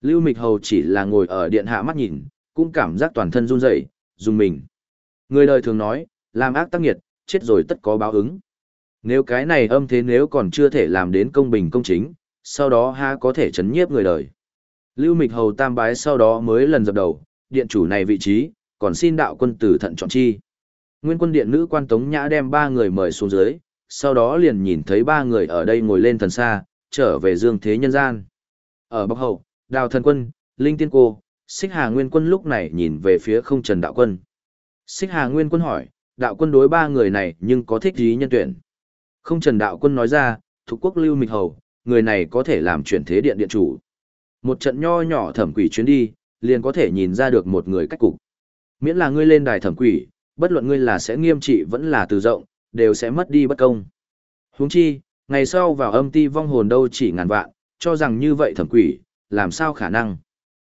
Lưu Mịch Hầu chỉ là ngồi ở điện hạ mắt nhìn, cũng cảm giác toàn thân run rẩy, dùng mình. Người đời thường nói, làm ác tác nghiệt, chết rồi tất có báo ứng. Nếu cái này âm thế nếu còn chưa thể làm đến công bình công chính, sau đó ha có thể chấn nhiếp người đời. Lưu Mịch Hầu tam bái sau đó mới lần dập đầu, điện chủ này vị trí, còn xin đạo quân tử thận chọn chi. Nguyên quân điện nữ quan tống nhã đem ba người mời xuống dưới, sau đó liền nhìn thấy ba người ở đây ngồi lên thần xa, trở về dương thế nhân gian. Ở Bắc Hậu, Đào Thần Quân, Linh Tiên Cô, Xích Hà Nguyên Quân lúc này nhìn về phía không Trần Đạo Quân. Xích Hà Nguyên Quân hỏi, Đạo Quân đối ba người này nhưng có thích gì nhân tuyển? Không Trần Đạo Quân nói ra, thuộc quốc lưu mịch hầu, người này có thể làm chuyển thế điện điện chủ. Một trận nho nhỏ thẩm quỷ chuyến đi, liền có thể nhìn ra được một người cách cục. Miễn là ngươi lên đài thẩm quỷ, bất luận ngươi là sẽ nghiêm trị vẫn là từ rộng, đều sẽ mất đi bất công. Huống chi, ngày sau vào âm ti vong hồn đâu chỉ ngàn vạn, cho rằng như vậy thẩm quỷ, làm sao khả năng.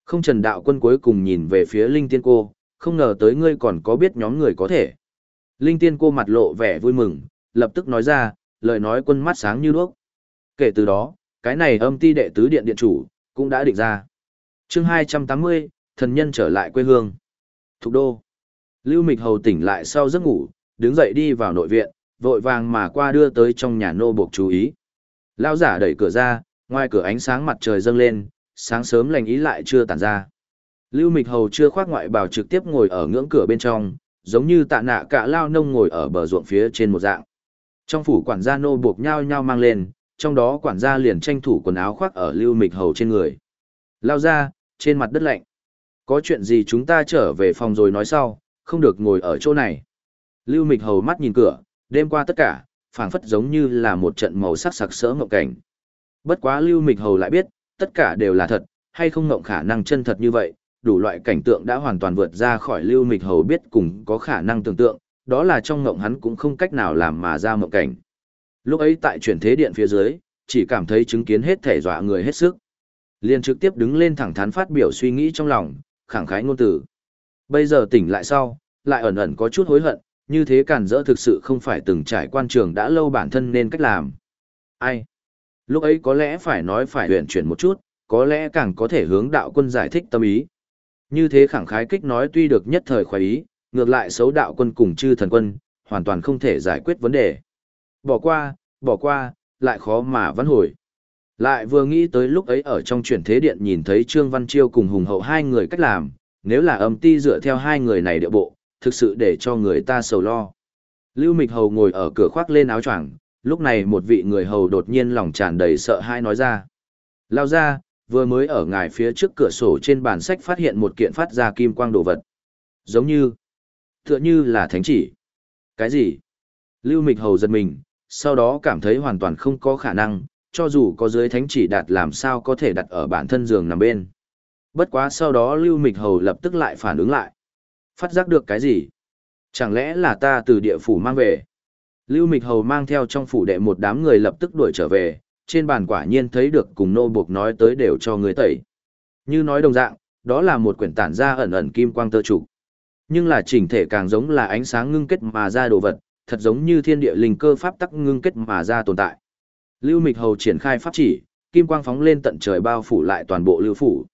Không trần đạo quân cuối cùng nhìn về phía Linh Tiên Cô, không ngờ tới ngươi còn có biết nhóm người có thể. Linh Tiên Cô mặt lộ vẻ vui mừng, lập tức nói ra, lời nói quân mắt sáng như đuốc. Kể từ đó, cái này âm ti đệ tứ điện điện chủ, cũng đã định ra. chương 280, thần nhân trở lại quê hương. Thục đô. Lưu Mịch Hầu tỉnh lại sau giấc ngủ, đứng dậy đi vào nội viện, vội vàng mà qua đưa tới trong nhà nô buộc chú ý. Lao giả đẩy cửa ra, ngoài cửa ánh sáng mặt trời dâng lên, sáng sớm lành ý lại chưa tản ra. Lưu Mịch Hầu chưa khoác ngoại bào trực tiếp ngồi ở ngưỡng cửa bên trong, giống như tạ nạ cả lao nông ngồi ở bờ ruộng phía trên một dạng. Trong phủ quản gia nô buộc nhau nhau mang lên, trong đó quản gia liền tranh thủ quần áo khoác ở Lưu Mịch Hầu trên người. Lao ra, trên mặt đất lạnh. Có chuyện gì chúng ta trở về phòng rồi nói sau, không được ngồi ở chỗ này. Lưu Mịch Hầu mắt nhìn cửa, đêm qua tất cả, phảng phất giống như là một trận màu sắc sặc sỡ ngộng cảnh. Bất quá Lưu Mịch Hầu lại biết, tất cả đều là thật, hay không ngộng khả năng chân thật như vậy, đủ loại cảnh tượng đã hoàn toàn vượt ra khỏi Lưu Mịch Hầu biết cùng có khả năng tưởng tượng, đó là trong ngộng hắn cũng không cách nào làm mà ra ngộng cảnh. Lúc ấy tại chuyển thế điện phía dưới, chỉ cảm thấy chứng kiến hết thể dọa người hết sức. Liền trực tiếp đứng lên thẳng thắn phát biểu suy nghĩ trong lòng, khẳng khái ngôn từ. Bây giờ tỉnh lại sau, lại ẩn ẩn có chút hối hận, như thế cản rỡ thực sự không phải từng trải quan trường đã lâu bản thân nên cách làm. Ai? Lúc ấy có lẽ phải nói phải huyện chuyển một chút, có lẽ càng có thể hướng đạo quân giải thích tâm ý. Như thế khẳng khái kích nói tuy được nhất thời khoái ý, ngược lại xấu đạo quân cùng chư thần quân, hoàn toàn không thể giải quyết vấn đề. Bỏ qua, bỏ qua, lại khó mà vãn hồi. Lại vừa nghĩ tới lúc ấy ở trong chuyển thế điện nhìn thấy Trương Văn Chiêu cùng Hùng Hậu hai người cách làm, nếu là âm ti dựa theo hai người này địa bộ, thực sự để cho người ta sầu lo. Lưu Mịch Hầu ngồi ở cửa khoác lên áo choàng, lúc này một vị người hầu đột nhiên lòng tràn đầy sợ hãi nói ra. Lao ra, vừa mới ở ngài phía trước cửa sổ trên bàn sách phát hiện một kiện phát ra kim quang đồ vật. Giống như, tựa như là thánh chỉ. Cái gì? Lưu Mịch Hầu giật mình, sau đó cảm thấy hoàn toàn không có khả năng, cho dù có dưới thánh chỉ đạt làm sao có thể đặt ở bản thân giường nằm bên. Bất quá sau đó Lưu Mịch Hầu lập tức lại phản ứng lại. Phát giác được cái gì? Chẳng lẽ là ta từ địa phủ mang về? Lưu Mịch Hầu mang theo trong phủ đệ một đám người lập tức đuổi trở về, trên bàn quả nhiên thấy được cùng nô buộc nói tới đều cho người tẩy. Như nói đồng dạng, đó là một quyển tản ra ẩn ẩn kim quang tơ trục. Nhưng là chỉnh thể càng giống là ánh sáng ngưng kết mà ra đồ vật, thật giống như thiên địa linh cơ pháp tắc ngưng kết mà ra tồn tại. Lưu Mịch Hầu triển khai pháp chỉ, kim quang phóng lên tận trời bao phủ lại toàn bộ lưu phủ.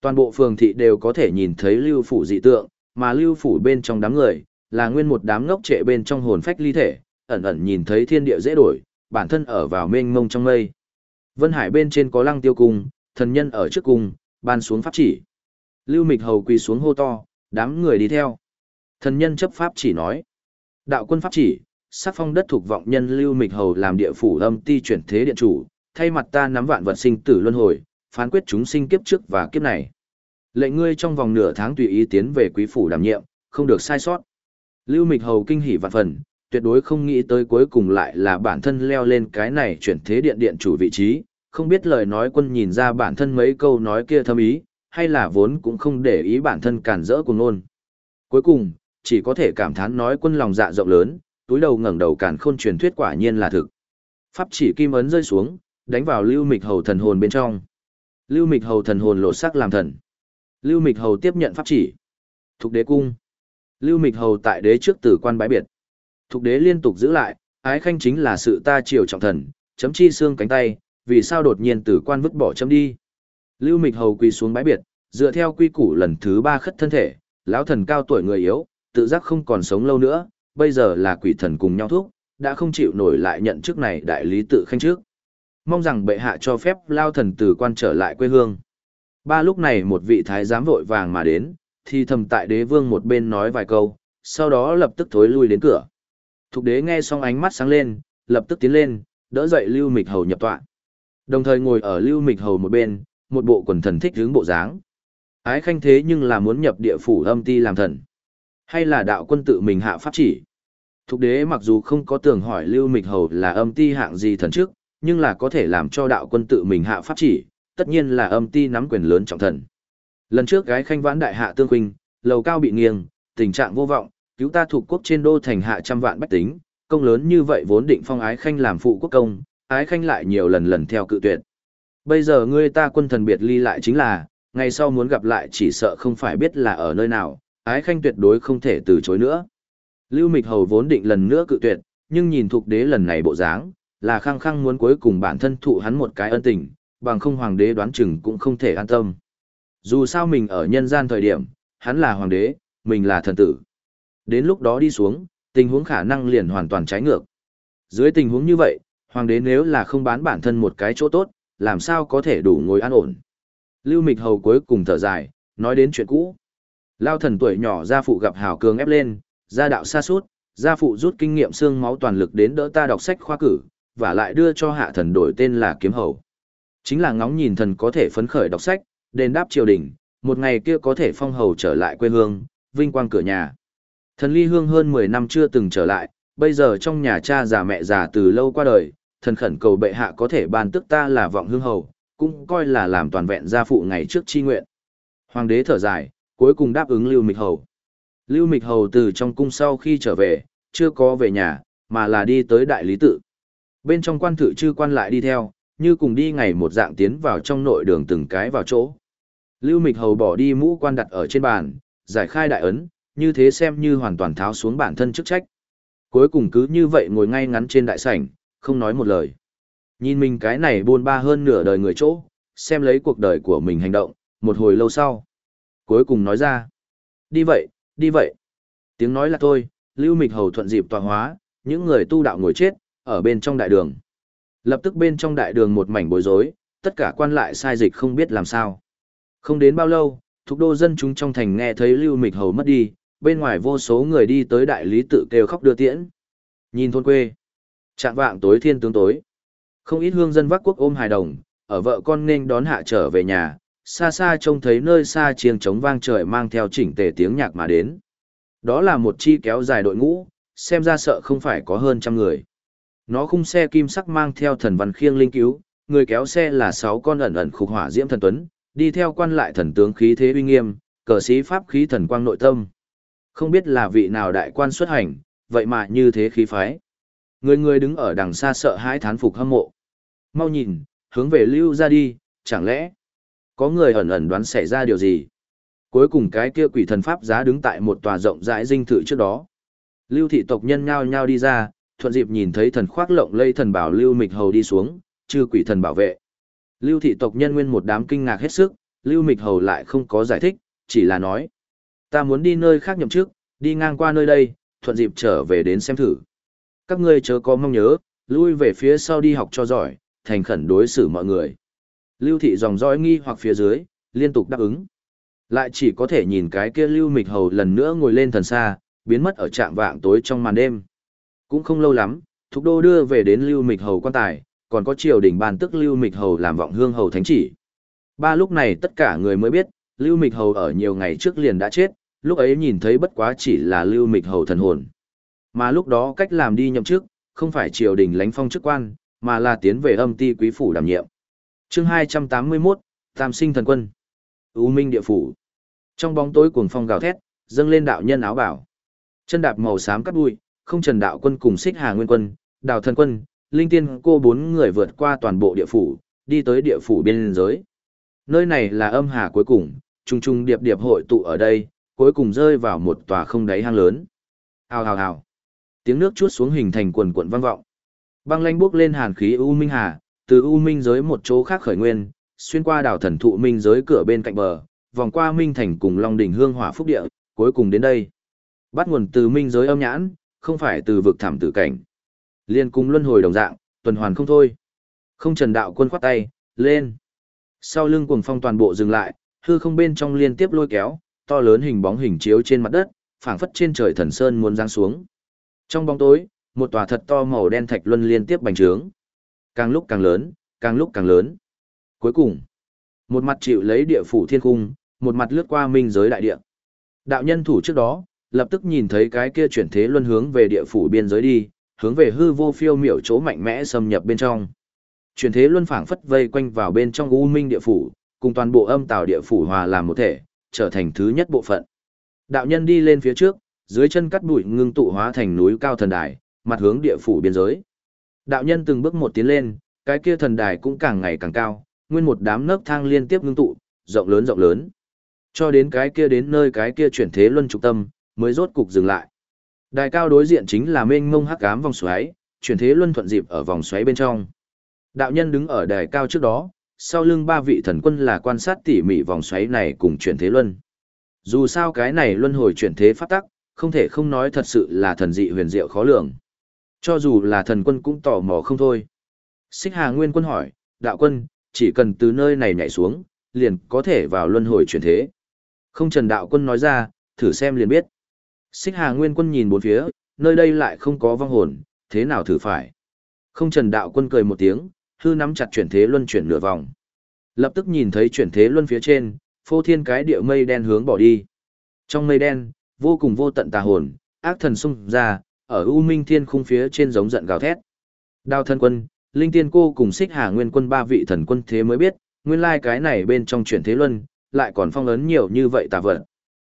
Toàn bộ phường thị đều có thể nhìn thấy lưu phủ dị tượng, mà lưu phủ bên trong đám người, là nguyên một đám ngốc trệ bên trong hồn phách ly thể, ẩn ẩn nhìn thấy thiên địa dễ đổi, bản thân ở vào mênh mông trong mây. Vân Hải bên trên có lăng tiêu cung, thần nhân ở trước cung, ban xuống pháp chỉ. Lưu Mịch Hầu quỳ xuống hô to, đám người đi theo. Thần nhân chấp pháp chỉ nói. Đạo quân pháp chỉ, sắc phong đất thuộc vọng nhân Lưu Mịch Hầu làm địa phủ âm ti chuyển thế điện chủ, thay mặt ta nắm vạn vật sinh tử luân hồi, phán quyết chúng sinh kiếp trước và kiếp này. Lệnh ngươi trong vòng nửa tháng tùy ý tiến về quý phủ đảm nhiệm, không được sai sót. Lưu Mịch Hầu kinh hỉ vạn phần, tuyệt đối không nghĩ tới cuối cùng lại là bản thân leo lên cái này chuyển thế điện điện chủ vị trí, không biết lời nói quân nhìn ra bản thân mấy câu nói kia thâm ý, hay là vốn cũng không để ý bản thân cản rỡ cùng nôn. Cuối cùng, chỉ có thể cảm thán nói quân lòng dạ rộng lớn, túi đầu ngẩng đầu cản khôn truyền thuyết quả nhiên là thực. Pháp chỉ kim ấn rơi xuống, đánh vào Lưu Mịch Hầu thần hồn bên trong. Lưu Mịch Hầu thần hồn lộ sắc làm thần. Lưu Mịch Hầu tiếp nhận pháp chỉ. Thục đế cung. Lưu Mịch Hầu tại đế trước tử quan bái biệt. Thục đế liên tục giữ lại, ái khanh chính là sự ta triều trọng thần, chấm chi xương cánh tay, vì sao đột nhiên tử quan vứt bỏ chấm đi. Lưu Mịch Hầu quỳ xuống bái biệt, dựa theo quy củ lần thứ ba khất thân thể, lão thần cao tuổi người yếu, tự giác không còn sống lâu nữa, bây giờ là quỷ thần cùng nhau thuốc, đã không chịu nổi lại nhận chức này đại lý tự khanh trước. Mong rằng bệ hạ cho phép lao thần từ quan trở lại quê hương. Ba lúc này một vị thái giám vội vàng mà đến, thì thầm tại đế vương một bên nói vài câu, sau đó lập tức thối lui đến cửa. Thục đế nghe xong ánh mắt sáng lên, lập tức tiến lên, đỡ dậy Lưu Mịch Hầu nhập tọa. Đồng thời ngồi ở Lưu Mịch Hầu một bên, một bộ quần thần thích hướng bộ dáng. Ái khanh thế nhưng là muốn nhập địa phủ âm ti làm thần. Hay là đạo quân tự mình hạ pháp chỉ. Thục đế mặc dù không có tưởng hỏi Lưu Mịch Hầu là âm ti hạng gì thần trước, nhưng là có thể làm cho đạo quân tự mình hạ pháp chỉ, tất nhiên là âm ti nắm quyền lớn trọng thần. Lần trước gái khanh vãn đại hạ tương huynh, lầu cao bị nghiêng, tình trạng vô vọng, cứu ta thuộc quốc trên đô thành hạ trăm vạn bách tính, công lớn như vậy vốn định phong ái khanh làm phụ quốc công, ái khanh lại nhiều lần lần theo cự tuyệt. Bây giờ ngươi ta quân thần biệt ly lại chính là, ngày sau muốn gặp lại chỉ sợ không phải biết là ở nơi nào, ái khanh tuyệt đối không thể từ chối nữa. Lưu Mịch Hầu vốn định lần nữa cự tuyệt, nhưng nhìn thuộc đế lần này bộ dáng, là khăng khăng muốn cuối cùng bản thân thụ hắn một cái ân tình, bằng không hoàng đế đoán chừng cũng không thể an tâm. Dù sao mình ở nhân gian thời điểm, hắn là hoàng đế, mình là thần tử. Đến lúc đó đi xuống, tình huống khả năng liền hoàn toàn trái ngược. Dưới tình huống như vậy, hoàng đế nếu là không bán bản thân một cái chỗ tốt, làm sao có thể đủ ngồi an ổn. Lưu Mịch Hầu cuối cùng thở dài, nói đến chuyện cũ. Lao thần tuổi nhỏ gia phụ gặp hào cường ép lên, gia đạo xa suốt, gia phụ rút kinh nghiệm xương máu toàn lực đến đỡ ta đọc sách khoa cử, và lại đưa cho hạ thần đổi tên là kiếm hầu. Chính là ngóng nhìn thần có thể phấn khởi đọc sách, đền đáp triều đình, một ngày kia có thể phong hầu trở lại quê hương, vinh quang cửa nhà. Thần ly hương hơn 10 năm chưa từng trở lại, bây giờ trong nhà cha già mẹ già từ lâu qua đời, thần khẩn cầu bệ hạ có thể ban tức ta là vọng hương hầu, cũng coi là làm toàn vẹn gia phụ ngày trước chi nguyện. Hoàng đế thở dài, cuối cùng đáp ứng Lưu Mịch Hầu. Lưu Mịch Hầu từ trong cung sau khi trở về, chưa có về nhà, mà là đi tới đại lý tự. Bên trong quan thự chư quan lại đi theo, như cùng đi ngày một dạng tiến vào trong nội đường từng cái vào chỗ. Lưu Mịch Hầu bỏ đi mũ quan đặt ở trên bàn, giải khai đại ấn, như thế xem như hoàn toàn tháo xuống bản thân chức trách. Cuối cùng cứ như vậy ngồi ngay ngắn trên đại sảnh, không nói một lời. Nhìn mình cái này buôn ba hơn nửa đời người chỗ, xem lấy cuộc đời của mình hành động, một hồi lâu sau. Cuối cùng nói ra, đi vậy, đi vậy. Tiếng nói là tôi, Lưu Mịch Hầu thuận dịp tọa hóa, những người tu đạo ngồi chết, ở bên trong đại đường. Lập tức bên trong đại đường một mảnh bối rối, tất cả quan lại sai dịch không biết làm sao. Không đến bao lâu, thuộc đô dân chúng trong thành nghe thấy Lưu Mịch Hầu mất đi, bên ngoài vô số người đi tới đại lý tự kêu khóc đưa tiễn. Nhìn thôn quê, trạng vạng tối thiên tướng tối. Không ít hương dân vác quốc ôm hài đồng, ở vợ con nên đón hạ trở về nhà, xa xa trông thấy nơi xa chiêng trống vang trời mang theo chỉnh tề tiếng nhạc mà đến. Đó là một chi kéo dài đội ngũ, xem ra sợ không phải có hơn trăm người. Nó khung xe kim sắc mang theo thần văn khiêng linh cứu, người kéo xe là sáu con ẩn ẩn khục hỏa diễm thần tuấn, đi theo quan lại thần tướng khí thế uy nghiêm, cờ sĩ pháp khí thần quang nội tâm. Không biết là vị nào đại quan xuất hành, vậy mà như thế khí phái. Người người đứng ở đằng xa sợ hãi thán phục hâm mộ. Mau nhìn, hướng về lưu ra đi, chẳng lẽ có người ẩn ẩn đoán xảy ra điều gì? Cuối cùng cái kia quỷ thần pháp giá đứng tại một tòa rộng rãi dinh thự trước đó. Lưu thị tộc nhân nhao nhao đi ra, thuận dịp nhìn thấy thần khoác lộng lây thần bảo Lưu Mịch Hầu đi xuống, trừ quỷ thần bảo vệ. Lưu thị tộc nhân nguyên một đám kinh ngạc hết sức, Lưu Mịch Hầu lại không có giải thích, chỉ là nói. Ta muốn đi nơi khác nhậm chức, đi ngang qua nơi đây, thuận dịp trở về đến xem thử. Các ngươi chớ có mong nhớ, lui về phía sau đi học cho giỏi, thành khẩn đối xử mọi người. Lưu thị dòng dõi nghi hoặc phía dưới, liên tục đáp ứng. Lại chỉ có thể nhìn cái kia Lưu Mịch Hầu lần nữa ngồi lên thần xa, biến mất ở trạm vạng tối trong màn đêm. Cũng không lâu lắm, Thục Đô đưa về đến Lưu Mịch Hầu quan tài, còn có triều đình ban tức Lưu Mịch Hầu làm vọng hương hầu thánh chỉ. Ba lúc này tất cả người mới biết, Lưu Mịch Hầu ở nhiều ngày trước liền đã chết, lúc ấy nhìn thấy bất quá chỉ là Lưu Mịch Hầu thần hồn. Mà lúc đó cách làm đi nhậm chức, không phải triều đình lánh phong chức quan, mà là tiến về âm ti quý phủ đảm nhiệm chương 281, Tam sinh thần quân. U minh địa phủ. Trong bóng tối cuồng phong gào thét, dâng lên đạo nhân áo bảo. Chân đạp màu xám cắt bụi, không trần đạo quân cùng xích hà nguyên quân, đào thần quân, linh tiên cô bốn người vượt qua toàn bộ địa phủ, đi tới địa phủ biên giới. Nơi này là âm hà cuối cùng, trùng trùng điệp điệp hội tụ ở đây, cuối cùng rơi vào một tòa không đáy hang lớn. Hào hào hào. Tiếng nước chuốt xuống hình thành quần quần vang vọng. Băng lanh bước lên hàn khí u minh hà, từ u minh giới một chỗ khác khởi nguyên, xuyên qua đảo thần thụ minh giới cửa bên cạnh bờ, vòng qua minh thành cùng long đỉnh hương hỏa phúc địa, cuối cùng đến đây. Bắt nguồn từ minh giới âm nhãn, không phải từ vực thảm tử cảnh. Liên cung luân hồi đồng dạng, tuần hoàn không thôi. Không trần đạo quân khoát tay, lên. Sau lưng cuồng phong toàn bộ dừng lại, hư không bên trong liên tiếp lôi kéo, to lớn hình bóng hình chiếu trên mặt đất, phảng phất trên trời thần sơn muốn giáng xuống. Trong bóng tối, một tòa thật to màu đen thạch luân liên tiếp bành trướng. Càng lúc càng lớn, càng lúc càng lớn. Cuối cùng, một mặt chịu lấy địa phủ thiên cung, một mặt lướt qua minh giới đại địa. Đạo nhân thủ trước đó, lập tức nhìn thấy cái kia chuyển thế luân hướng về địa phủ biên giới đi, hướng về hư vô phiêu miểu chỗ mạnh mẽ xâm nhập bên trong. Chuyển thế luân phảng phất vây quanh vào bên trong u minh địa phủ, cùng toàn bộ âm tào địa phủ hòa làm một thể, trở thành thứ nhất bộ phận. Đạo nhân đi lên phía trước, dưới chân cắt bụi ngưng tụ hóa thành núi cao thần đài, mặt hướng địa phủ biên giới. Đạo nhân từng bước một tiến lên, cái kia thần đài cũng càng ngày càng cao, nguyên một đám nấc thang liên tiếp ngưng tụ, rộng lớn rộng lớn. Cho đến cái kia đến nơi cái kia chuyển thế luân trục tâm, mới rốt cục dừng lại. Đài cao đối diện chính là mênh mông hắc ám vòng xoáy, chuyển thế luân thuận dịp ở vòng xoáy bên trong. Đạo nhân đứng ở đài cao trước đó, sau lưng ba vị thần quân là quan sát tỉ mỉ vòng xoáy này cùng chuyển thế luân. Dù sao cái này luân hồi chuyển thế pháp tắc, không thể không nói thật sự là thần dị huyền diệu khó lường. Cho dù là thần quân cũng tò mò không thôi. Xích Hà Nguyên quân hỏi, đạo quân, chỉ cần từ nơi này nhảy xuống, liền có thể vào luân hồi chuyển thế. Không trần đạo quân nói ra, thử xem liền biết. Xích Hà Nguyên quân nhìn bốn phía, nơi đây lại không có vong hồn, thế nào thử phải. Không trần đạo quân cười một tiếng, hư nắm chặt chuyển thế luân chuyển nửa vòng. Lập tức nhìn thấy chuyển thế luân phía trên, phô thiên cái địa mây đen hướng bỏ đi. Trong mây đen, vô cùng vô tận tà hồn, ác thần xung ra, ở U Minh Thiên khung phía trên giống giận gào thét. Đao thân quân, Linh Tiên cô cùng Xích Hà Nguyên quân ba vị thần quân thế mới biết, nguyên lai cái này bên trong chuyển thế luân, lại còn phong ấn nhiều như vậy tà vật.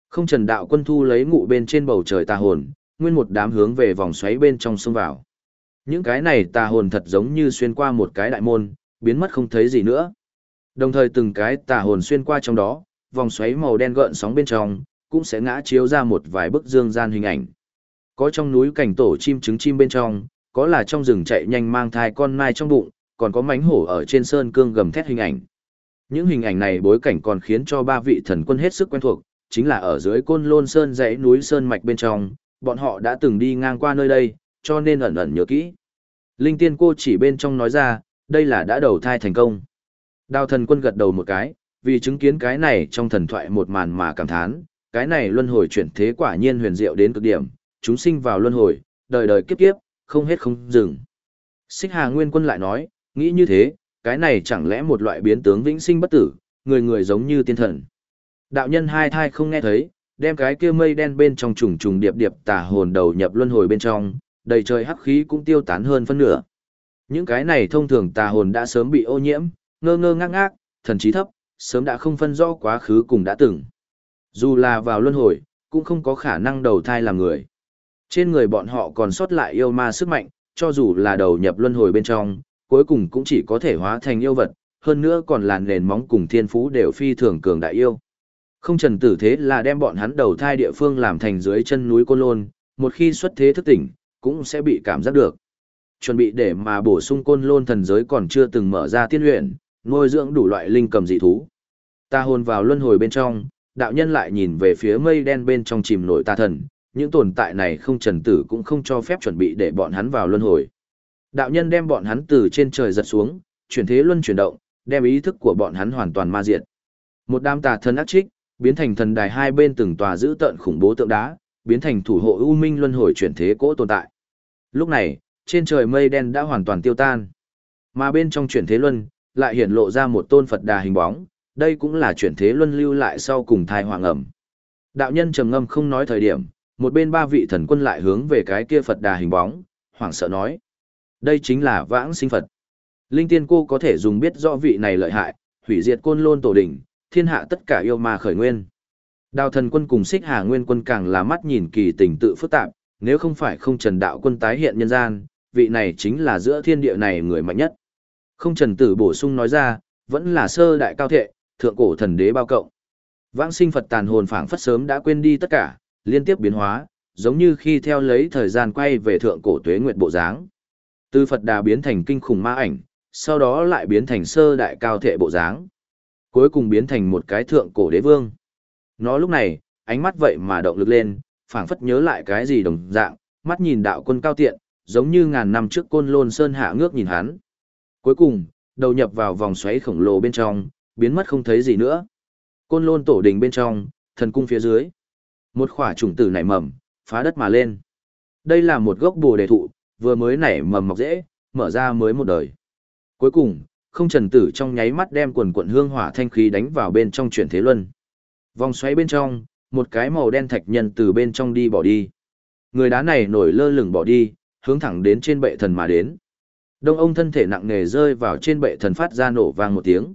Không Trần Đạo quân thu lấy ngụ bên trên bầu trời tà hồn, nguyên một đám hướng về vòng xoáy bên trong xông vào. Những cái này tà hồn thật giống như xuyên qua một cái đại môn, biến mất không thấy gì nữa. Đồng thời từng cái tà hồn xuyên qua trong đó, vòng xoáy màu đen gợn sóng bên trong, cũng sẽ ngã chiếu ra một vài bức dương gian hình ảnh. Có trong núi cảnh tổ chim trứng chim bên trong, có là trong rừng chạy nhanh mang thai con mai trong bụng, còn có mánh hổ ở trên sơn cương gầm thét hình ảnh. Những hình ảnh này bối cảnh còn khiến cho ba vị thần quân hết sức quen thuộc, chính là ở dưới côn lôn sơn dãy núi sơn mạch bên trong, bọn họ đã từng đi ngang qua nơi đây, cho nên ẩn ẩn nhớ kỹ. Linh tiên cô chỉ bên trong nói ra, đây là đã đầu thai thành công. Đào thần quân gật đầu một cái, vì chứng kiến cái này trong thần thoại một màn mà cảm thán, cái này luân hồi chuyển thế quả nhiên huyền diệu đến cực điểm, chúng sinh vào luân hồi, đời đời kiếp kiếp, không hết không dừng. Xích Hà Nguyên Quân lại nói, nghĩ như thế, cái này chẳng lẽ một loại biến tướng vĩnh sinh bất tử, người người giống như tiên thần. Đạo nhân hai thai không nghe thấy, đem cái kia mây đen bên trong trùng trùng điệp điệp tà hồn đầu nhập luân hồi bên trong, đầy trời hắc khí cũng tiêu tán hơn phân nửa. Những cái này thông thường tà hồn đã sớm bị ô nhiễm, ngơ ngơ ngác ngác, thần trí thấp, sớm đã không phân rõ quá khứ cùng đã từng. Dù là vào luân hồi, cũng không có khả năng đầu thai làm người. Trên người bọn họ còn sót lại yêu ma sức mạnh, cho dù là đầu nhập luân hồi bên trong, cuối cùng cũng chỉ có thể hóa thành yêu vật, hơn nữa còn là nền móng cùng thiên phú đều phi thường cường đại yêu. Không trần tử thế là đem bọn hắn đầu thai địa phương làm thành dưới chân núi Côn Lôn, một khi xuất thế thức tỉnh, cũng sẽ bị cảm giác được. Chuẩn bị để mà bổ sung Côn Lôn thần giới còn chưa từng mở ra tiên luyện, nuôi dưỡng đủ loại linh cầm dị thú. Ta hồn vào luân hồi bên trong, đạo nhân lại nhìn về phía mây đen bên trong chìm nổi ta thần, những tồn tại này không trần tử cũng không cho phép chuẩn bị để bọn hắn vào luân hồi. Đạo nhân đem bọn hắn từ trên trời giật xuống, chuyển thế luân chuyển động, đem ý thức của bọn hắn hoàn toàn ma diệt. Một đám tà thần ác trích, biến thành thần đài hai bên từng tòa giữ tận khủng bố tượng đá, biến thành thủ hộ u minh luân hồi chuyển thế cỗ tồn tại. Lúc này, trên trời mây đen đã hoàn toàn tiêu tan. Mà bên trong chuyển thế luân, lại hiện lộ ra một tôn Phật đà hình bóng, đây cũng là chuyển thế luân lưu lại sau cùng thai hoàng ẩm. Đạo nhân trầm ngâm không nói thời điểm, một bên ba vị thần quân lại hướng về cái kia Phật đà hình bóng, hoảng sợ nói. Đây chính là vãng sinh Phật. Linh tiên cô có thể dùng biết rõ vị này lợi hại, hủy diệt côn lôn tổ đỉnh, thiên hạ tất cả yêu ma khởi nguyên. Đào thần quân cùng xích hà nguyên quân càng là mắt nhìn kỳ tình tự phức tạp, nếu không phải không trần đạo quân tái hiện nhân gian, vị này chính là giữa thiên địa này người mạnh nhất. Không trần tử bổ sung nói ra, vẫn là sơ đại cao thệ, thượng cổ thần đế bao cộng. Vãng sinh Phật tàn hồn phảng phất sớm đã quên đi tất cả, liên tiếp biến hóa, giống như khi theo lấy thời gian quay về thượng cổ tuế nguyệt bộ dáng. Từ Phật đà biến thành kinh khủng ma ảnh, sau đó lại biến thành sơ đại cao thệ bộ dáng. Cuối cùng biến thành một cái thượng cổ đế vương. Nó lúc này, ánh mắt vậy mà động lực lên, phảng phất nhớ lại cái gì đồng dạng, mắt nhìn đạo quân cao tiện, giống như ngàn năm trước côn lôn sơn hạ ngước nhìn hắn. Cuối cùng, đầu nhập vào vòng xoáy khổng lồ bên trong, biến mất không thấy gì nữa. Côn lôn tổ đình bên trong, thần cung phía dưới. Một khỏa trùng tử nảy mầm, phá đất mà lên. Đây là một gốc bồ đề thụ, vừa mới nảy mầm mọc dễ, mở ra mới một đời. Cuối cùng, không trần tử trong nháy mắt đem quần quận hương hỏa thanh khí đánh vào bên trong chuyển thế luân. Vòng xoáy bên trong, một cái màu đen thạch nhân từ bên trong đi bỏ đi. Người đá này nổi lơ lửng bỏ đi, hướng thẳng đến trên bệ thần mà đến. Đông ông thân thể nặng nề rơi vào trên bệ thần phát ra nổ vang một tiếng.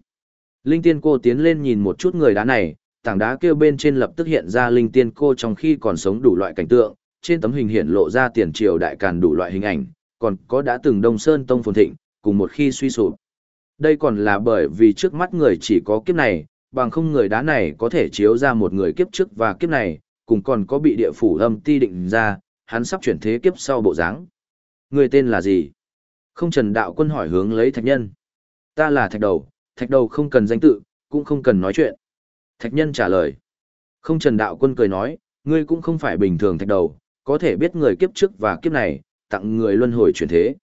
Linh tiên cô tiến lên nhìn một chút người đá này, tảng đá kêu bên trên lập tức hiện ra linh tiên cô trong khi còn sống đủ loại cảnh tượng, trên tấm hình hiện lộ ra tiền triều đại càn đủ loại hình ảnh, còn có đã từng Đông Sơn Tông phồn thịnh, cùng một khi suy sụp. Đây còn là bởi vì trước mắt người chỉ có kiếp này, bằng không người đá này có thể chiếu ra một người kiếp trước và kiếp này, cùng còn có bị địa phủ âm ti định ra, hắn sắp chuyển thế kiếp sau bộ dáng. Người tên là gì? Không Trần Đạo Quân hỏi hướng lấy thạch nhân. Ta là thạch đầu, thạch đầu không cần danh tự, cũng không cần nói chuyện. Thạch nhân trả lời. Không Trần Đạo Quân cười nói, ngươi cũng không phải bình thường thạch đầu, có thể biết người kiếp trước và kiếp này, tặng người luân hồi chuyển thế.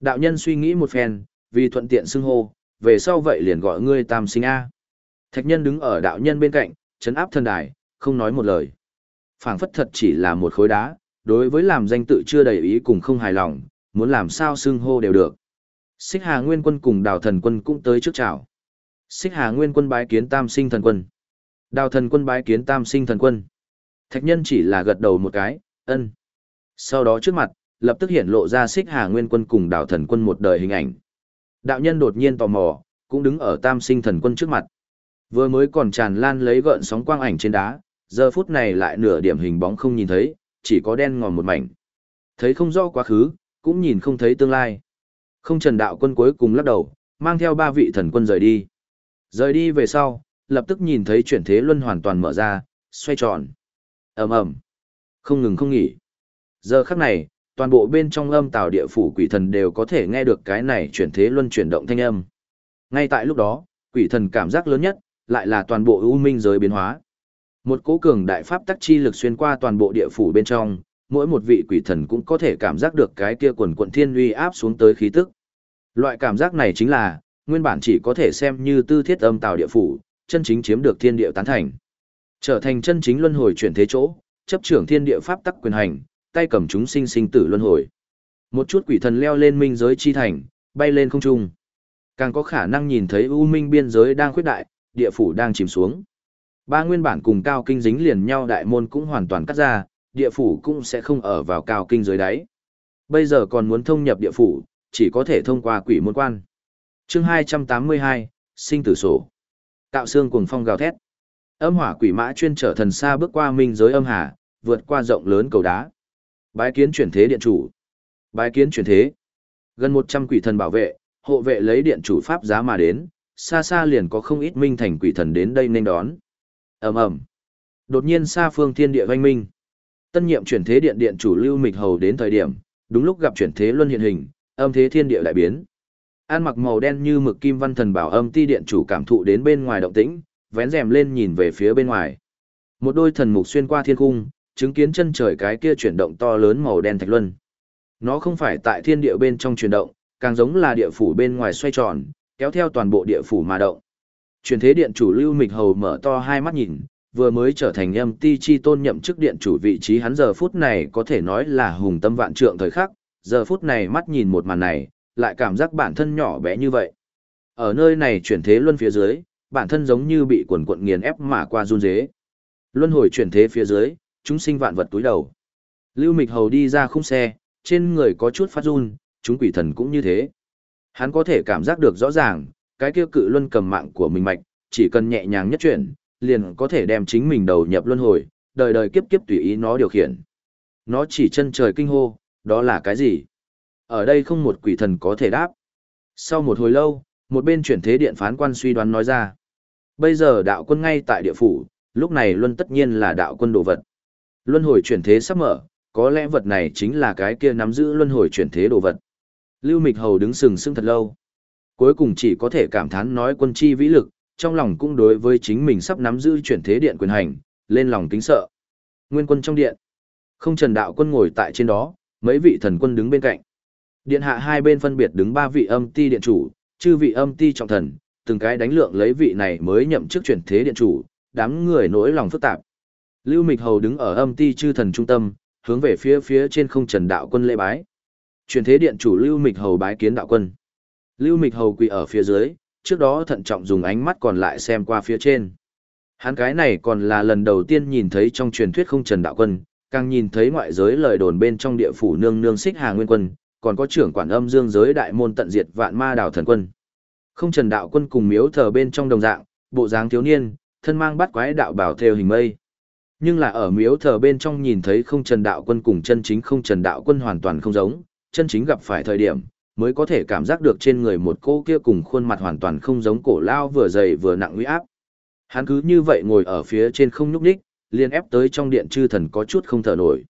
Đạo nhân suy nghĩ một phen, vì thuận tiện xưng hô, về sau vậy liền gọi ngươi tam sinh A. Thạch nhân đứng ở đạo nhân bên cạnh, chấn áp thân đài, không nói một lời. phảng phất thật chỉ là một khối đá, đối với làm danh tự chưa đầy ý cùng không hài lòng, muốn làm sao xưng hô đều được. Xích Hà Nguyên Quân cùng Đào Thần Quân cũng tới trước chào. Xích Hà Nguyên Quân bái kiến Tam Sinh Thần Quân. Đào Thần Quân bái kiến Tam Sinh Thần Quân. Thạch Nhân chỉ là gật đầu một cái, ân. Sau đó trước mặt, lập tức hiện lộ ra Xích Hà Nguyên Quân cùng Đào Thần Quân một đời hình ảnh. Đạo nhân đột nhiên tò mò, cũng đứng ở Tam Sinh Thần Quân trước mặt. Vừa mới còn tràn lan lấy gợn sóng quang ảnh trên đá, giờ phút này lại nửa điểm hình bóng không nhìn thấy, chỉ có đen ngòm một mảnh. Thấy không rõ quá khứ, cũng nhìn không thấy tương lai. Không trần đạo quân cuối cùng lắc đầu, mang theo ba vị thần quân rời đi. Rời đi về sau, lập tức nhìn thấy chuyển thế luân hoàn toàn mở ra, xoay tròn. ầm ầm Không ngừng không nghỉ. Giờ khắc này, toàn bộ bên trong âm tào địa phủ quỷ thần đều có thể nghe được cái này chuyển thế luân chuyển động thanh âm. Ngay tại lúc đó, quỷ thần cảm giác lớn nhất, lại là toàn bộ ưu minh giới biến hóa. Một cố cường đại pháp tắc chi lực xuyên qua toàn bộ địa phủ bên trong, mỗi một vị quỷ thần cũng có thể cảm giác được cái kia quần quận thiên uy áp xuống tới khí tức. Loại cảm giác này chính là, nguyên bản chỉ có thể xem như tư thiết âm tào địa phủ, chân chính chiếm được thiên địa tán thành. Trở thành chân chính luân hồi chuyển thế chỗ, chấp trưởng thiên địa pháp tắc quyền hành, tay cầm chúng sinh sinh tử luân hồi. Một chút quỷ thần leo lên minh giới chi thành, bay lên không trung. Càng có khả năng nhìn thấy u minh biên giới đang khuyết đại, địa phủ đang chìm xuống. Ba nguyên bản cùng cao kinh dính liền nhau đại môn cũng hoàn toàn cắt ra, địa phủ cũng sẽ không ở vào cao kinh dưới đáy. Bây giờ còn muốn thông nhập địa phủ, chỉ có thể thông qua quỷ môn quan. chương 282, sinh tử sổ. Tạo xương cuồng phong gào thét. Âm hỏa quỷ mã chuyên trở thần xa bước qua minh giới âm hà, vượt qua rộng lớn cầu đá. Bái kiến chuyển thế điện chủ. Bái kiến chuyển thế. Gần 100 quỷ thần bảo vệ, hộ vệ lấy điện chủ pháp giá mà đến, xa xa liền có không ít minh thành quỷ thần đến đây nên đón. Ầm ầm. Đột nhiên xa phương thiên địa vang minh. Tân nhiệm chuyển thế điện điện chủ Lưu Mịch Hầu đến thời điểm, đúng lúc gặp chuyển thế luân hiện hình, âm thế thiên địa đại biến. An mặc màu đen như mực kim văn thần bảo âm ti điện chủ cảm thụ đến bên ngoài động tĩnh, vén rèm lên nhìn về phía bên ngoài. Một đôi thần mục xuyên qua thiên cung, chứng kiến chân trời cái kia chuyển động to lớn màu đen thạch luân. Nó không phải tại thiên địa bên trong chuyển động, càng giống là địa phủ bên ngoài xoay tròn, kéo theo toàn bộ địa phủ mà động. Chuyển thế điện chủ Lưu Mịch Hầu mở to hai mắt nhìn, vừa mới trở thành âm ti chi tôn nhậm chức điện chủ vị trí hắn giờ phút này có thể nói là hùng tâm vạn trượng thời khắc, giờ phút này mắt nhìn một màn này, lại cảm giác bản thân nhỏ bé như vậy. Ở nơi này chuyển thế luân phía dưới, bản thân giống như bị quần quận nghiền ép mà qua run dế. Luân hồi chuyển thế phía dưới, chúng sinh vạn vật túi đầu. Lưu Mịch Hầu đi ra khung xe, trên người có chút phát run, chúng quỷ thần cũng như thế. Hắn có thể cảm giác được rõ ràng, cái kia cự luân cầm mạng của mình mạch, chỉ cần nhẹ nhàng nhất chuyển, liền có thể đem chính mình đầu nhập luân hồi, đời đời kiếp kiếp tùy ý nó điều khiển. Nó chỉ chân trời kinh hô, đó là cái gì? Ở đây không một quỷ thần có thể đáp. Sau một hồi lâu, một bên chuyển thế điện phán quan suy đoán nói ra. Bây giờ đạo quân ngay tại địa phủ, lúc này luân tất nhiên là đạo quân đồ vật. Luân hồi chuyển thế sắp mở, có lẽ vật này chính là cái kia nắm giữ luân hồi chuyển thế đồ vật. Lưu Mịch Hầu đứng sừng sững thật lâu. Cuối cùng chỉ có thể cảm thán nói quân chi vĩ lực, trong lòng cũng đối với chính mình sắp nắm giữ chuyển thế điện quyền hành, lên lòng kính sợ. Nguyên quân trong điện. Không trần đạo quân ngồi tại trên đó, mấy vị thần quân đứng bên cạnh. Điện hạ hai bên phân biệt đứng ba vị âm ti điện chủ, chư vị âm ti trọng thần, từng cái đánh lượng lấy vị này mới nhậm chức chuyển thế điện chủ, đám người nỗi lòng phức tạp. Lưu Mịch Hầu đứng ở âm ti chư thần trung tâm, hướng về phía phía trên không trần đạo quân lễ bái. Chuyển thế điện chủ Lưu Mịch Hầu bái kiến đạo quân. Lưu Mịch Hầu quỳ ở phía dưới, trước đó thận trọng dùng ánh mắt còn lại xem qua phía trên. Hắn cái này còn là lần đầu tiên nhìn thấy trong truyền thuyết không trần đạo quân, càng nhìn thấy ngoại giới lời đồn bên trong địa phủ nương nương xích hà nguyên quân, còn có trưởng quản âm dương giới đại môn tận diệt vạn ma đảo thần quân. Không trần đạo quân cùng miếu thờ bên trong đồng dạng, bộ dáng thiếu niên, thân mang bắt quái đạo bảo theo hình mây. Nhưng là ở miếu thờ bên trong nhìn thấy không trần đạo quân cùng chân chính không trần đạo quân hoàn toàn không giống, chân chính gặp phải thời điểm, mới có thể cảm giác được trên người một cô kia cùng khuôn mặt hoàn toàn không giống cổ lao vừa dày vừa nặng uy áp. Hắn cứ như vậy ngồi ở phía trên không nhúc nhích, liền ép tới trong điện chư thần có chút không thở nổi.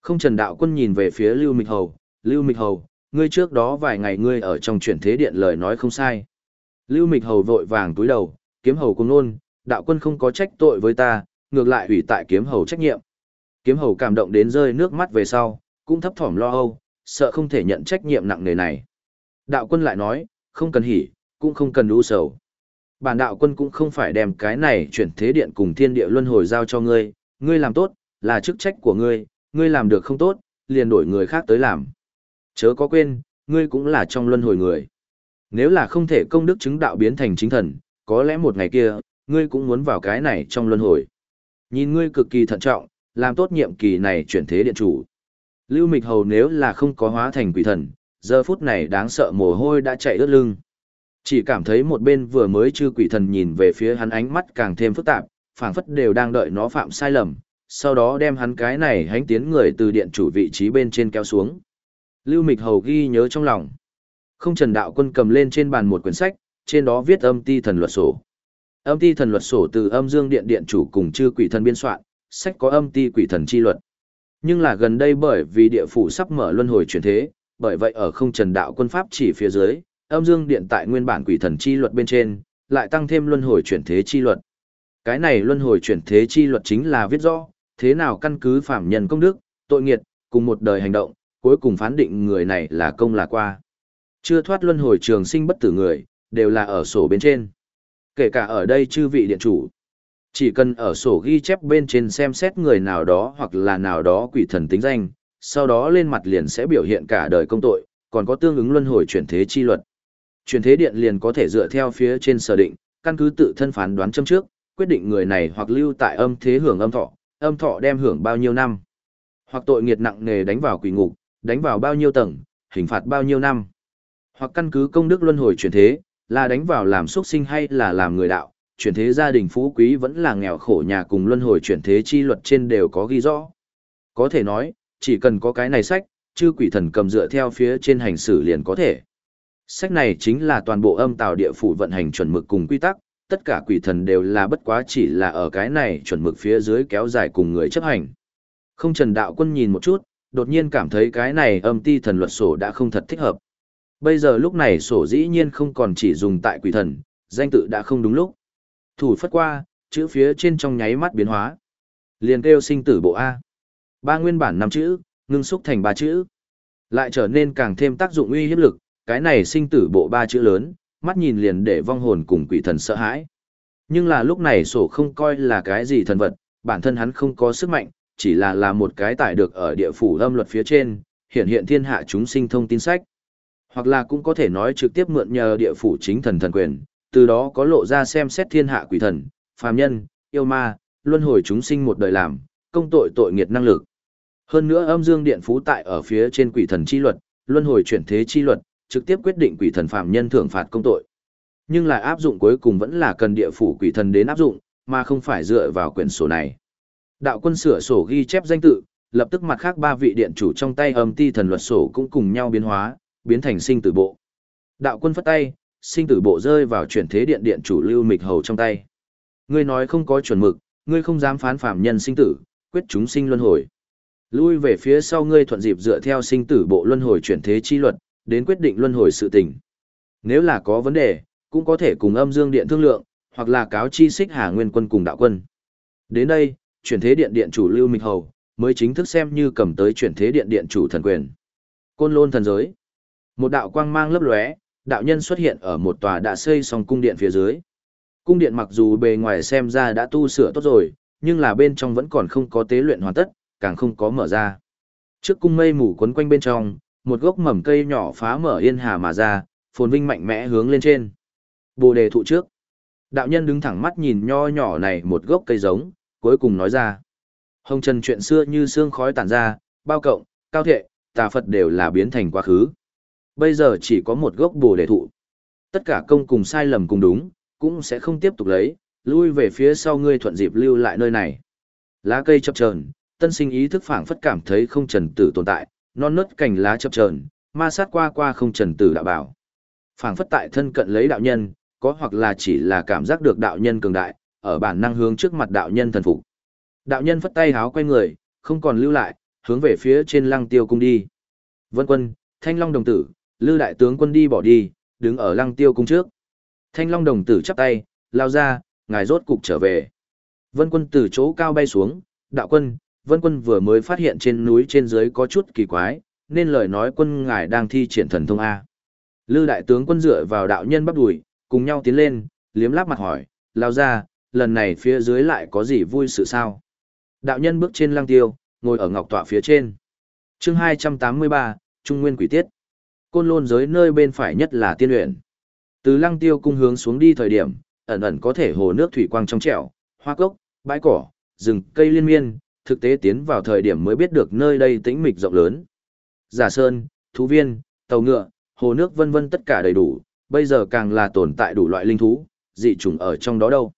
Không Trần Đạo Quân nhìn về phía Lưu Mịch Hầu, Lưu Mịch Hầu, ngươi trước đó vài ngày ngươi ở trong chuyển thế điện lời nói không sai. Lưu Mịch Hầu vội vàng túi đầu, kiếm hầu cùng nôn, đạo quân không có trách tội với ta, ngược lại hủy tại kiếm hầu trách nhiệm. Kiếm hầu cảm động đến rơi nước mắt về sau, cũng thấp thỏm lo âu, sợ không thể nhận trách nhiệm nặng nề này. Đạo quân lại nói, không cần hỉ, cũng không cần đu sầu. Bản đạo quân cũng không phải đem cái này chuyển thế điện cùng thiên địa luân hồi giao cho ngươi, ngươi làm tốt, là chức trách của ngươi, ngươi làm được không tốt, liền đổi người khác tới làm. Chớ có quên, ngươi cũng là trong luân hồi người. Nếu là không thể công đức chứng đạo biến thành chính thần, có lẽ một ngày kia, ngươi cũng muốn vào cái này trong luân hồi. Nhìn ngươi cực kỳ thận trọng, làm tốt nhiệm kỳ này chuyển thế điện chủ. Lưu Mịch Hầu nếu là không có hóa thành quỷ thần, giờ phút này đáng sợ mồ hôi đã chạy ướt lưng. Chỉ cảm thấy một bên vừa mới chư quỷ thần nhìn về phía hắn ánh mắt càng thêm phức tạp, phảng phất đều đang đợi nó phạm sai lầm, sau đó đem hắn cái này hánh tiến người từ điện chủ vị trí bên trên kéo xuống. Lưu Mịch Hầu ghi nhớ trong lòng. Không Trần Đạo Quân cầm lên trên bàn một quyển sách, trên đó viết âm ti thần luật sổ. Âm ti thần luật sổ từ âm dương điện điện chủ cùng chư quỷ thần biên soạn, sách có âm ti quỷ thần chi luật. Nhưng là gần đây bởi vì địa phủ sắp mở luân hồi chuyển thế, bởi vậy ở không trần đạo quân pháp chỉ phía dưới, âm dương điện tại nguyên bản quỷ thần chi luật bên trên, lại tăng thêm luân hồi chuyển thế chi luật. Cái này luân hồi chuyển thế chi luật chính là viết rõ, thế nào căn cứ phạm nhân công đức, tội nghiệt, cùng một đời hành động, cuối cùng phán định người này là công là qua. Chưa thoát luân hồi trường sinh bất tử người, đều là ở sổ bên trên. Kể cả ở đây chư vị điện chủ. Chỉ cần ở sổ ghi chép bên trên xem xét người nào đó hoặc là nào đó quỷ thần tính danh, sau đó lên mặt liền sẽ biểu hiện cả đời công tội, còn có tương ứng luân hồi chuyển thế chi luật. Chuyển thế điện liền có thể dựa theo phía trên sở định, căn cứ tự thân phán đoán châm trước, quyết định người này hoặc lưu tại âm thế hưởng âm thọ, âm thọ đem hưởng bao nhiêu năm, hoặc tội nghiệt nặng nề đánh vào quỷ ngục, đánh vào bao nhiêu tầng, hình phạt bao nhiêu năm, hoặc căn cứ công đức luân hồi chuyển thế, là đánh vào làm xuất sinh hay là làm người đạo, chuyển thế gia đình phú quý vẫn là nghèo khổ nhà cùng luân hồi chuyển thế chi luật trên đều có ghi rõ. Có thể nói, chỉ cần có cái này sách, chư quỷ thần cầm dựa theo phía trên hành xử liền có thể. Sách này chính là toàn bộ âm tào địa phủ vận hành chuẩn mực cùng quy tắc, tất cả quỷ thần đều là bất quá chỉ là ở cái này chuẩn mực phía dưới kéo dài cùng người chấp hành. Không trần đạo quân nhìn một chút, đột nhiên cảm thấy cái này âm ti thần luật sổ đã không thật thích hợp. Bây giờ lúc này sổ dĩ nhiên không còn chỉ dùng tại quỷ thần, danh tự đã không đúng lúc. Thủ phất qua, chữ phía trên trong nháy mắt biến hóa. Liền kêu sinh tử bộ A. Ba nguyên bản năm chữ, ngưng xúc thành ba chữ. Lại trở nên càng thêm tác dụng uy hiếp lực, cái này sinh tử bộ ba chữ lớn, mắt nhìn liền để vong hồn cùng quỷ thần sợ hãi. Nhưng là lúc này sổ không coi là cái gì thần vật, bản thân hắn không có sức mạnh, chỉ là là một cái tải được ở địa phủ âm luật phía trên, hiện hiện thiên hạ chúng sinh thông tin sách. Hoặc là cũng có thể nói trực tiếp mượn nhờ địa phủ chính thần thần quyền, từ đó có lộ ra xem xét thiên hạ quỷ thần, phàm nhân, yêu ma, luân hồi chúng sinh một đời làm, công tội tội nghiệt năng lực. Hơn nữa âm dương điện phú tại ở phía trên quỷ thần chi luật, luân hồi chuyển thế chi luật, trực tiếp quyết định quỷ thần phàm nhân thưởng phạt công tội. Nhưng lại áp dụng cuối cùng vẫn là cần địa phủ quỷ thần đến áp dụng, mà không phải dựa vào quyển sổ này. Đạo quân sửa sổ ghi chép danh tự, lập tức mặt khác ba vị điện chủ trong tay âm ti thần luật sổ cũng cùng nhau biến hóa, biến thành sinh tử bộ. Đạo quân phất tay, sinh tử bộ rơi vào chuyển thế điện điện chủ lưu mịch hầu trong tay. Ngươi nói không có chuẩn mực, ngươi không dám phán phạm nhân sinh tử, quyết chúng sinh luân hồi. Lui về phía sau ngươi thuận dịp dựa theo sinh tử bộ luân hồi chuyển thế chi luật, đến quyết định luân hồi sự tình. Nếu là có vấn đề, cũng có thể cùng âm dương điện thương lượng, hoặc là cáo chi xích hà nguyên quân cùng đạo quân. Đến đây, chuyển thế điện điện chủ lưu minh hầu, mới chính thức xem như cầm tới chuyển thế điện điện chủ thần quyền. Côn lôn thần giới. Một đạo quang mang lấp lóe, đạo nhân xuất hiện ở một tòa đã xây xong cung điện phía dưới. Cung điện mặc dù bề ngoài xem ra đã tu sửa tốt rồi, nhưng là bên trong vẫn còn không có tế luyện hoàn tất, càng không có mở ra. Trước cung mây mù quấn quanh bên trong, một gốc mầm cây nhỏ phá mở yên hà mà ra, phồn vinh mạnh mẽ hướng lên trên. Bồ đề thụ trước. Đạo nhân đứng thẳng mắt nhìn nho nhỏ này một gốc cây giống, cuối cùng nói ra. Hồng trần chuyện xưa như xương khói tản ra, bao cộng, cao thệ, tà Phật đều là biến thành quá khứ. Bây giờ chỉ có một gốc bồ đề thụ. Tất cả công cùng sai lầm cùng đúng, cũng sẽ không tiếp tục lấy, lui về phía sau ngươi thuận dịp lưu lại nơi này. Lá cây chập chờn, tân sinh ý thức phảng phất cảm thấy không trần tử tồn tại, non nớt cành lá chập chờn, ma sát qua qua không trần tử đạo bảo. Phảng phất tại thân cận lấy đạo nhân, có hoặc là chỉ là cảm giác được đạo nhân cường đại, ở bản năng hướng trước mặt đạo nhân thần phục. Đạo nhân phất tay háo quay người, không còn lưu lại, hướng về phía trên lăng tiêu cung đi. Vân quân, thanh long đồng tử, lư đại tướng quân đi bỏ đi, đứng ở lăng tiêu cung trước. Thanh long đồng tử chắp tay, lao ra, ngài rốt cục trở về. Vân quân từ chỗ cao bay xuống, đạo quân, vân quân vừa mới phát hiện trên núi trên dưới có chút kỳ quái, nên lời nói quân ngài đang thi triển thần thông A. Lư đại tướng quân dựa vào đạo nhân bắp đùi, cùng nhau tiến lên, liếm láp mặt hỏi, lao ra, lần này phía dưới lại có gì vui sự sao? Đạo nhân bước trên lăng tiêu, ngồi ở ngọc tọa phía trên. chương 283, Trung Nguyên Quỷ Tiết. Côn lôn giới nơi bên phải nhất là tiên luyện. Từ lăng tiêu cung hướng xuống đi thời điểm, ẩn ẩn có thể hồ nước thủy quang trong trẻo, hoa cốc, bãi cỏ, rừng cây liên miên, thực tế tiến vào thời điểm mới biết được nơi đây tĩnh mịch rộng lớn. Giả sơn, thú viên, tàu ngựa, hồ nước vân vân tất cả đầy đủ, bây giờ càng là tồn tại đủ loại linh thú, dị trùng ở trong đó đâu.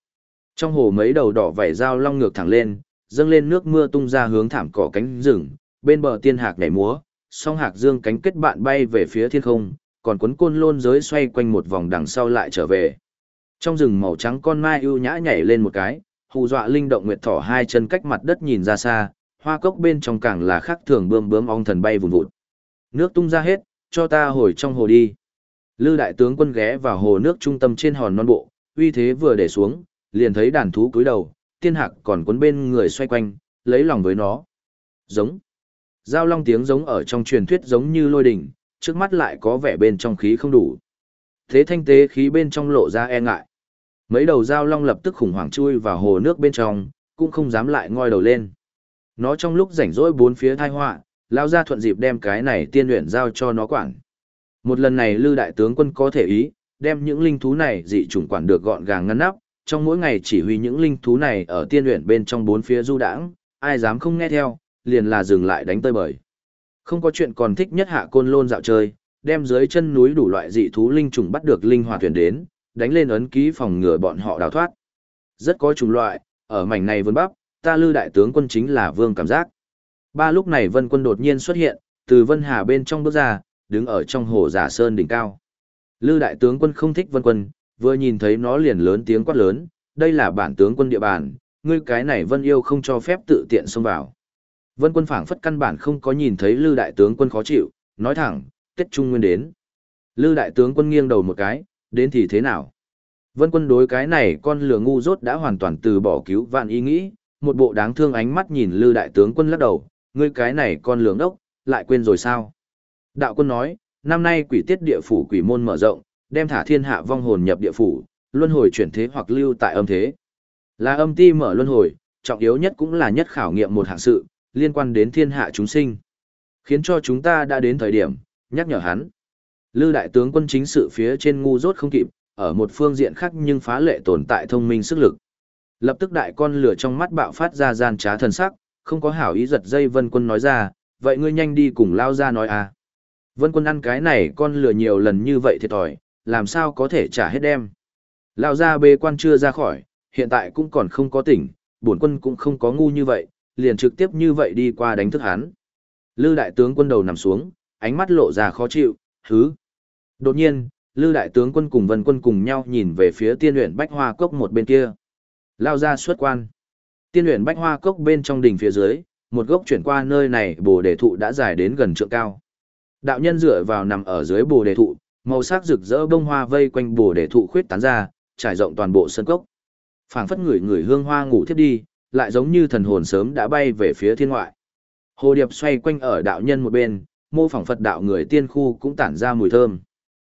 Trong hồ mấy đầu đỏ vảy dao long ngược thẳng lên, dâng lên nước mưa tung ra hướng thảm cỏ cánh rừng, bên bờ tiên hạc nhảy múa, song hạc dương cánh kết bạn bay về phía thiên không, còn cuốn côn lôn giới xoay quanh một vòng đằng sau lại trở về. Trong rừng màu trắng con mai ưu nhã nhảy lên một cái, hù dọa linh động nguyệt thỏ hai chân cách mặt đất nhìn ra xa, hoa cốc bên trong càng là khắc thường bươm bướm ong thần bay vùn vụt. Nước tung ra hết, cho ta hồi trong hồ đi. Lư đại tướng quân ghé vào hồ nước trung tâm trên hòn non bộ, uy thế vừa để xuống, liền thấy đàn thú cúi đầu, tiên hạc còn cuốn bên người xoay quanh, lấy lòng với nó. Giống. Giao long tiếng giống ở trong truyền thuyết giống như lôi đỉnh, trước mắt lại có vẻ bên trong khí không đủ. Thế thanh tế khí bên trong lộ ra e ngại. Mấy đầu giao long lập tức khủng hoảng chui vào hồ nước bên trong, cũng không dám lại ngoi đầu lên. Nó trong lúc rảnh rỗi bốn phía thai họa, lao ra thuận dịp đem cái này tiên luyện giao cho nó quản. Một lần này Lư Đại Tướng quân có thể ý, đem những linh thú này dị chủng quản được gọn gàng ngăn nắp, trong mỗi ngày chỉ huy những linh thú này ở tiên luyện bên trong bốn phía du đãng, ai dám không nghe theo, liền là dừng lại đánh tơi bời. Không có chuyện còn thích nhất hạ côn lôn dạo chơi, đem dưới chân núi đủ loại dị thú linh trùng bắt được linh hoạt thuyền đến, đánh lên ấn ký phòng ngừa bọn họ đào thoát. Rất có chủng loại, ở mảnh này vân bắp, ta lư đại tướng quân chính là vương cảm giác. Ba lúc này vân quân đột nhiên xuất hiện, từ vân hà bên trong bước ra, đứng ở trong hồ giả sơn đỉnh cao. Lư đại tướng quân không thích vân quân, vừa nhìn thấy nó liền lớn tiếng quát lớn, đây là bản tướng quân địa bàn, ngươi cái này vân yêu không cho phép tự tiện xông vào. Vân quân phảng phất căn bản không có nhìn thấy Lư đại tướng quân khó chịu, nói thẳng, Tết Trung Nguyên đến. Lư đại tướng quân nghiêng đầu một cái, đến thì thế nào? Vân quân đối cái này con lừa ngu dốt đã hoàn toàn từ bỏ cứu vạn ý nghĩ, một bộ đáng thương ánh mắt nhìn Lư đại tướng quân lắc đầu, ngươi cái này con lường ốc, lại quên rồi sao? Đạo quân nói, năm nay quỷ tiết địa phủ quỷ môn mở rộng, đem thả thiên hạ vong hồn nhập địa phủ, luân hồi chuyển thế hoặc lưu tại âm thế. Là âm ti mở luân hồi, trọng yếu nhất cũng là nhất khảo nghiệm một hạng sự, liên quan đến thiên hạ chúng sinh. Khiến cho chúng ta đã đến thời điểm, nhắc nhở hắn. Lư đại tướng quân chính sự phía trên ngu dốt không kịp, ở một phương diện khác nhưng phá lệ tồn tại thông minh sức lực. Lập tức đại con lửa trong mắt bạo phát ra gian trá thần sắc, không có hảo ý giật dây vân quân nói ra, vậy ngươi nhanh đi cùng lao ra nói à. Vân quân ăn cái này con lửa nhiều lần như vậy thiệt thòi, làm sao có thể trả hết đem. Lao ra bê quan chưa ra khỏi, hiện tại cũng còn không có tỉnh, bổn quân cũng không có ngu như vậy, liền trực tiếp như vậy đi qua đánh thức hắn. Lư đại tướng quân đầu nằm xuống, ánh mắt lộ ra khó chịu, hứ. Đột nhiên, Lư đại tướng quân cùng Vân quân cùng nhau nhìn về phía tiên luyện bách hoa cốc một bên kia. Lao ra xuất quan. Tiên luyện bách hoa cốc bên trong đỉnh phía dưới, một gốc chuyển qua nơi này bồ đề thụ đã dài đến gần trượng cao. Đạo nhân dựa vào nằm ở dưới bồ đề thụ, màu sắc rực rỡ bông hoa vây quanh bồ đề thụ khuyết tán ra, trải rộng toàn bộ sân cốc. Phảng phất người người hương hoa ngủ thiếp đi, lại giống như thần hồn sớm đã bay về phía thiên ngoại. Hồ điệp xoay quanh ở đạo nhân một bên, mô phỏng Phật đạo người tiên khu cũng tản ra mùi thơm.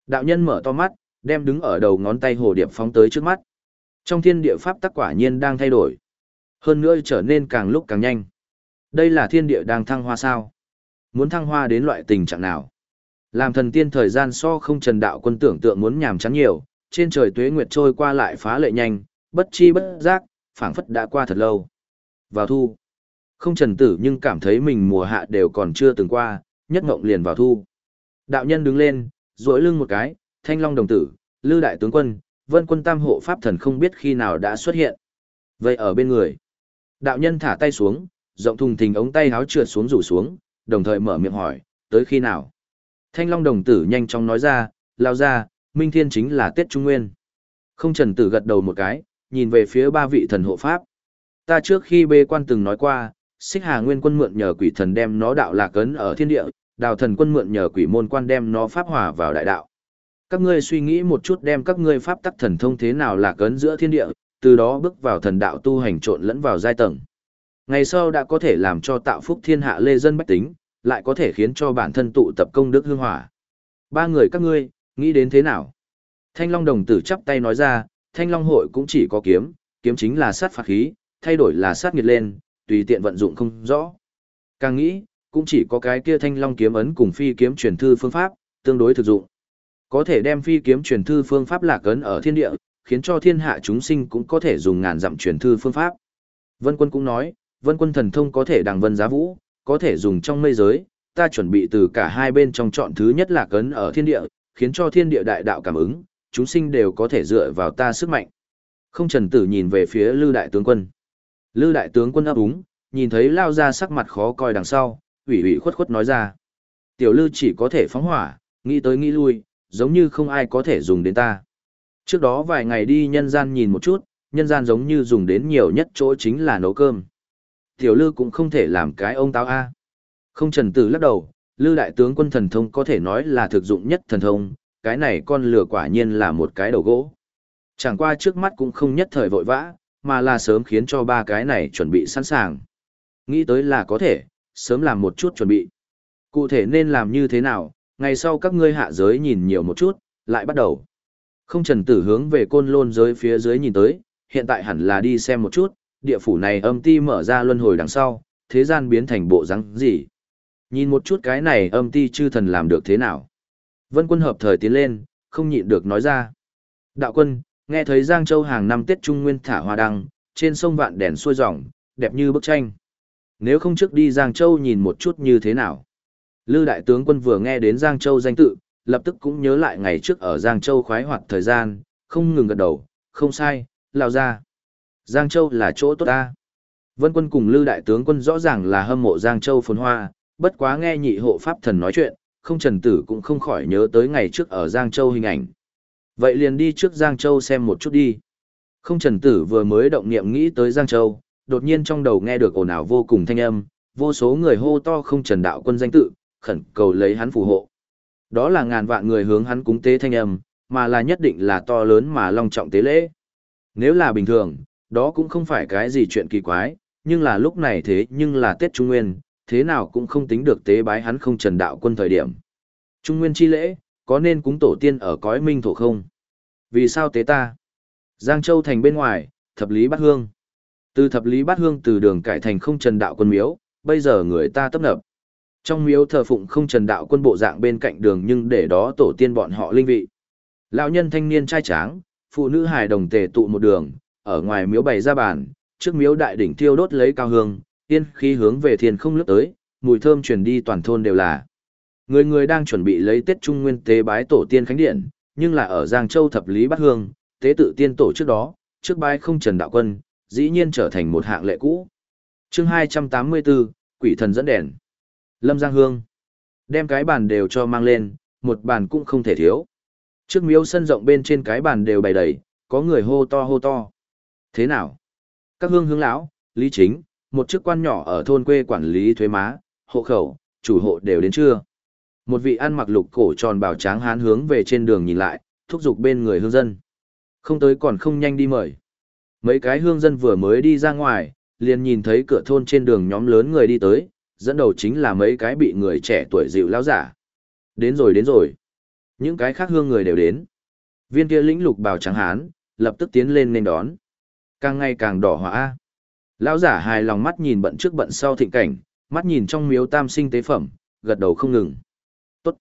Đạo nhân mở to mắt, đem đứng ở đầu ngón tay hồ điệp phóng tới trước mắt. Trong thiên địa pháp tắc quả nhiên đang thay đổi. Hơn nữa trở nên càng lúc càng nhanh. Đây là thiên địa đang thăng hoa sao? Muốn thăng hoa đến loại tình trạng nào? Làm thần tiên thời gian so không trần đạo quân tưởng tượng muốn nhàm chán nhiều, trên trời tuế nguyệt trôi qua lại phá lệ nhanh, bất chi bất giác, phảng phất đã qua thật lâu. Vào thu, không trần tử nhưng cảm thấy mình mùa hạ đều còn chưa từng qua, nhất ngộng liền vào thu. Đạo nhân đứng lên, duỗi lưng một cái, thanh long đồng tử, lư đại tướng quân, vân quân tam hộ pháp thần không biết khi nào đã xuất hiện. Vậy ở bên người, đạo nhân thả tay xuống, rộng thùng thình ống tay háo trượt xuống rủ xuống, đồng thời mở miệng hỏi, tới khi nào? Thanh long đồng tử nhanh chóng nói ra, lao ra, minh thiên chính là Tết Trung Nguyên. Không trần tử gật đầu một cái, nhìn về phía ba vị thần hộ pháp. Ta trước khi bê quan từng nói qua, xích hà nguyên quân mượn nhờ quỷ thần đem nó đạo lạc ấn ở thiên địa, đào thần quân mượn nhờ quỷ môn quan đem nó pháp hòa vào đại đạo. Các ngươi suy nghĩ một chút đem các ngươi pháp tắc thần thông thế nào lạc ấn giữa thiên địa, từ đó bước vào thần đạo tu hành trộn lẫn vào giai tầng. Ngày sau đã có thể làm cho tạo phúc thiên hạ lê dân bách tính, lại có thể khiến cho bản thân tụ tập công đức hương hỏa. Ba người các ngươi, nghĩ đến thế nào? Thanh Long đồng tử chắp tay nói ra, Thanh Long hội cũng chỉ có kiếm, kiếm chính là sát phạt khí, thay đổi là sát nghiệt lên, tùy tiện vận dụng không rõ. Càng nghĩ, cũng chỉ có cái kia Thanh Long kiếm ấn cùng phi kiếm truyền thư phương pháp, tương đối thực dụng. Có thể đem phi kiếm truyền thư phương pháp lạc ấn ở thiên địa, khiến cho thiên hạ chúng sinh cũng có thể dùng ngàn dặm truyền thư phương pháp. Vân Quân cũng nói, Vân Quân thần thông có thể đằng vân giá vũ, có thể dùng trong mây giới, ta chuẩn bị từ cả hai bên trong chọn thứ nhất là cấn ở thiên địa, khiến cho thiên địa đại đạo cảm ứng, chúng sinh đều có thể dựa vào ta sức mạnh. Không trần tử nhìn về phía Lư đại tướng quân. Lư đại tướng quân ấp úng, nhìn thấy lao ra sắc mặt khó coi đằng sau, ủy ủy khuất khuất nói ra. Tiểu Lư chỉ có thể phóng hỏa, nghĩ tới nghĩ lui, giống như không ai có thể dùng đến ta. Trước đó vài ngày đi nhân gian nhìn một chút, nhân gian giống như dùng đến nhiều nhất chỗ chính là nấu cơm. Tiểu Lư cũng không thể làm cái ông táo A. Không trần tử lắc đầu, Lư đại tướng quân thần thông có thể nói là thực dụng nhất thần thông, cái này con lừa quả nhiên là một cái đầu gỗ. Chẳng qua trước mắt cũng không nhất thời vội vã, mà là sớm khiến cho ba cái này chuẩn bị sẵn sàng. Nghĩ tới là có thể, sớm làm một chút chuẩn bị. Cụ thể nên làm như thế nào, ngày sau các ngươi hạ giới nhìn nhiều một chút, lại bắt đầu. Không trần tử hướng về côn lôn giới phía dưới nhìn tới, hiện tại hẳn là đi xem một chút, địa phủ này âm ti mở ra luân hồi đằng sau, thế gian biến thành bộ rắn gì. Nhìn một chút cái này âm ti chư thần làm được thế nào. Vân quân hợp thời tiến lên, không nhịn được nói ra. Đạo quân, nghe thấy Giang Châu hàng năm Tết Trung Nguyên thả hoa đăng, trên sông vạn đèn xuôi dòng, đẹp như bức tranh. Nếu không trước đi Giang Châu nhìn một chút như thế nào. Lư đại tướng quân vừa nghe đến Giang Châu danh tự, lập tức cũng nhớ lại ngày trước ở Giang Châu khoái hoạt thời gian, không ngừng gật đầu, không sai, lao ra. Giang Châu là chỗ tốt ta. Vân quân cùng Lư đại tướng quân rõ ràng là hâm mộ Giang Châu phồn hoa, bất quá nghe nhị hộ pháp thần nói chuyện, không trần tử cũng không khỏi nhớ tới ngày trước ở Giang Châu hình ảnh. Vậy liền đi trước Giang Châu xem một chút đi. Không trần tử vừa mới động niệm nghĩ tới Giang Châu, đột nhiên trong đầu nghe được ồn ào vô cùng thanh âm, vô số người hô to không trần đạo quân danh tự, khẩn cầu lấy hắn phù hộ. Đó là ngàn vạn người hướng hắn cúng tế thanh âm, mà là nhất định là to lớn mà long trọng tế lễ. Nếu là bình thường, đó cũng không phải cái gì chuyện kỳ quái, nhưng là lúc này thế nhưng là Tết Trung Nguyên, thế nào cũng không tính được tế bái hắn không trần đạo quân thời điểm. Trung Nguyên chi lễ, có nên cúng tổ tiên ở cõi minh thổ không? Vì sao tế ta? Giang Châu thành bên ngoài, thập lý bát hương. Từ thập lý bát hương từ đường cải thành không trần đạo quân miếu, bây giờ người ta tấp nập. Trong miếu thờ phụng không trần đạo quân bộ dạng bên cạnh đường nhưng để đó tổ tiên bọn họ linh vị. Lão nhân thanh niên trai tráng, phụ nữ hài đồng tề tụ một đường, ở ngoài miếu bày ra bàn, trước miếu đại đỉnh thiêu đốt lấy cao hương, yên khí hướng về thiên không lướt tới, mùi thơm truyền đi toàn thôn đều là. Người người đang chuẩn bị lấy Tết Trung Nguyên tế bái tổ tiên khánh điện, nhưng là ở Giang Châu thập lý bát hương, tế tự tiên tổ trước đó, trước bái không trần đạo quân, dĩ nhiên trở thành một hạng lệ cũ. Chương 284, Quỷ thần dẫn đèn. Lâm Giang Hương. Đem cái bàn đều cho mang lên, một bàn cũng không thể thiếu. Trước miếu sân rộng bên trên cái bàn đều bày đầy, có người hô to hô to. Thế nào? Các hương hướng lão, lý chính, một chức quan nhỏ ở thôn quê quản lý thuế má, hộ khẩu, chủ hộ đều đến chưa? Một vị ăn mặc lục cổ tròn bảo tráng hán hướng về trên đường nhìn lại, thúc giục bên người hương dân. Không tới còn không nhanh đi mời. Mấy cái hương dân vừa mới đi ra ngoài, liền nhìn thấy cửa thôn trên đường nhóm lớn người đi tới, dẫn đầu chính là mấy cái bị người trẻ tuổi dịu lão giả. Đến rồi đến rồi. Những cái khác hương người đều đến. Viên kia lĩnh lục bào trắng hán, lập tức tiến lên nên đón. Càng ngày càng đỏ hỏa. Lão giả hài lòng mắt nhìn bận trước bận sau thịnh cảnh, mắt nhìn trong miếu tam sinh tế phẩm, gật đầu không ngừng. Tốt.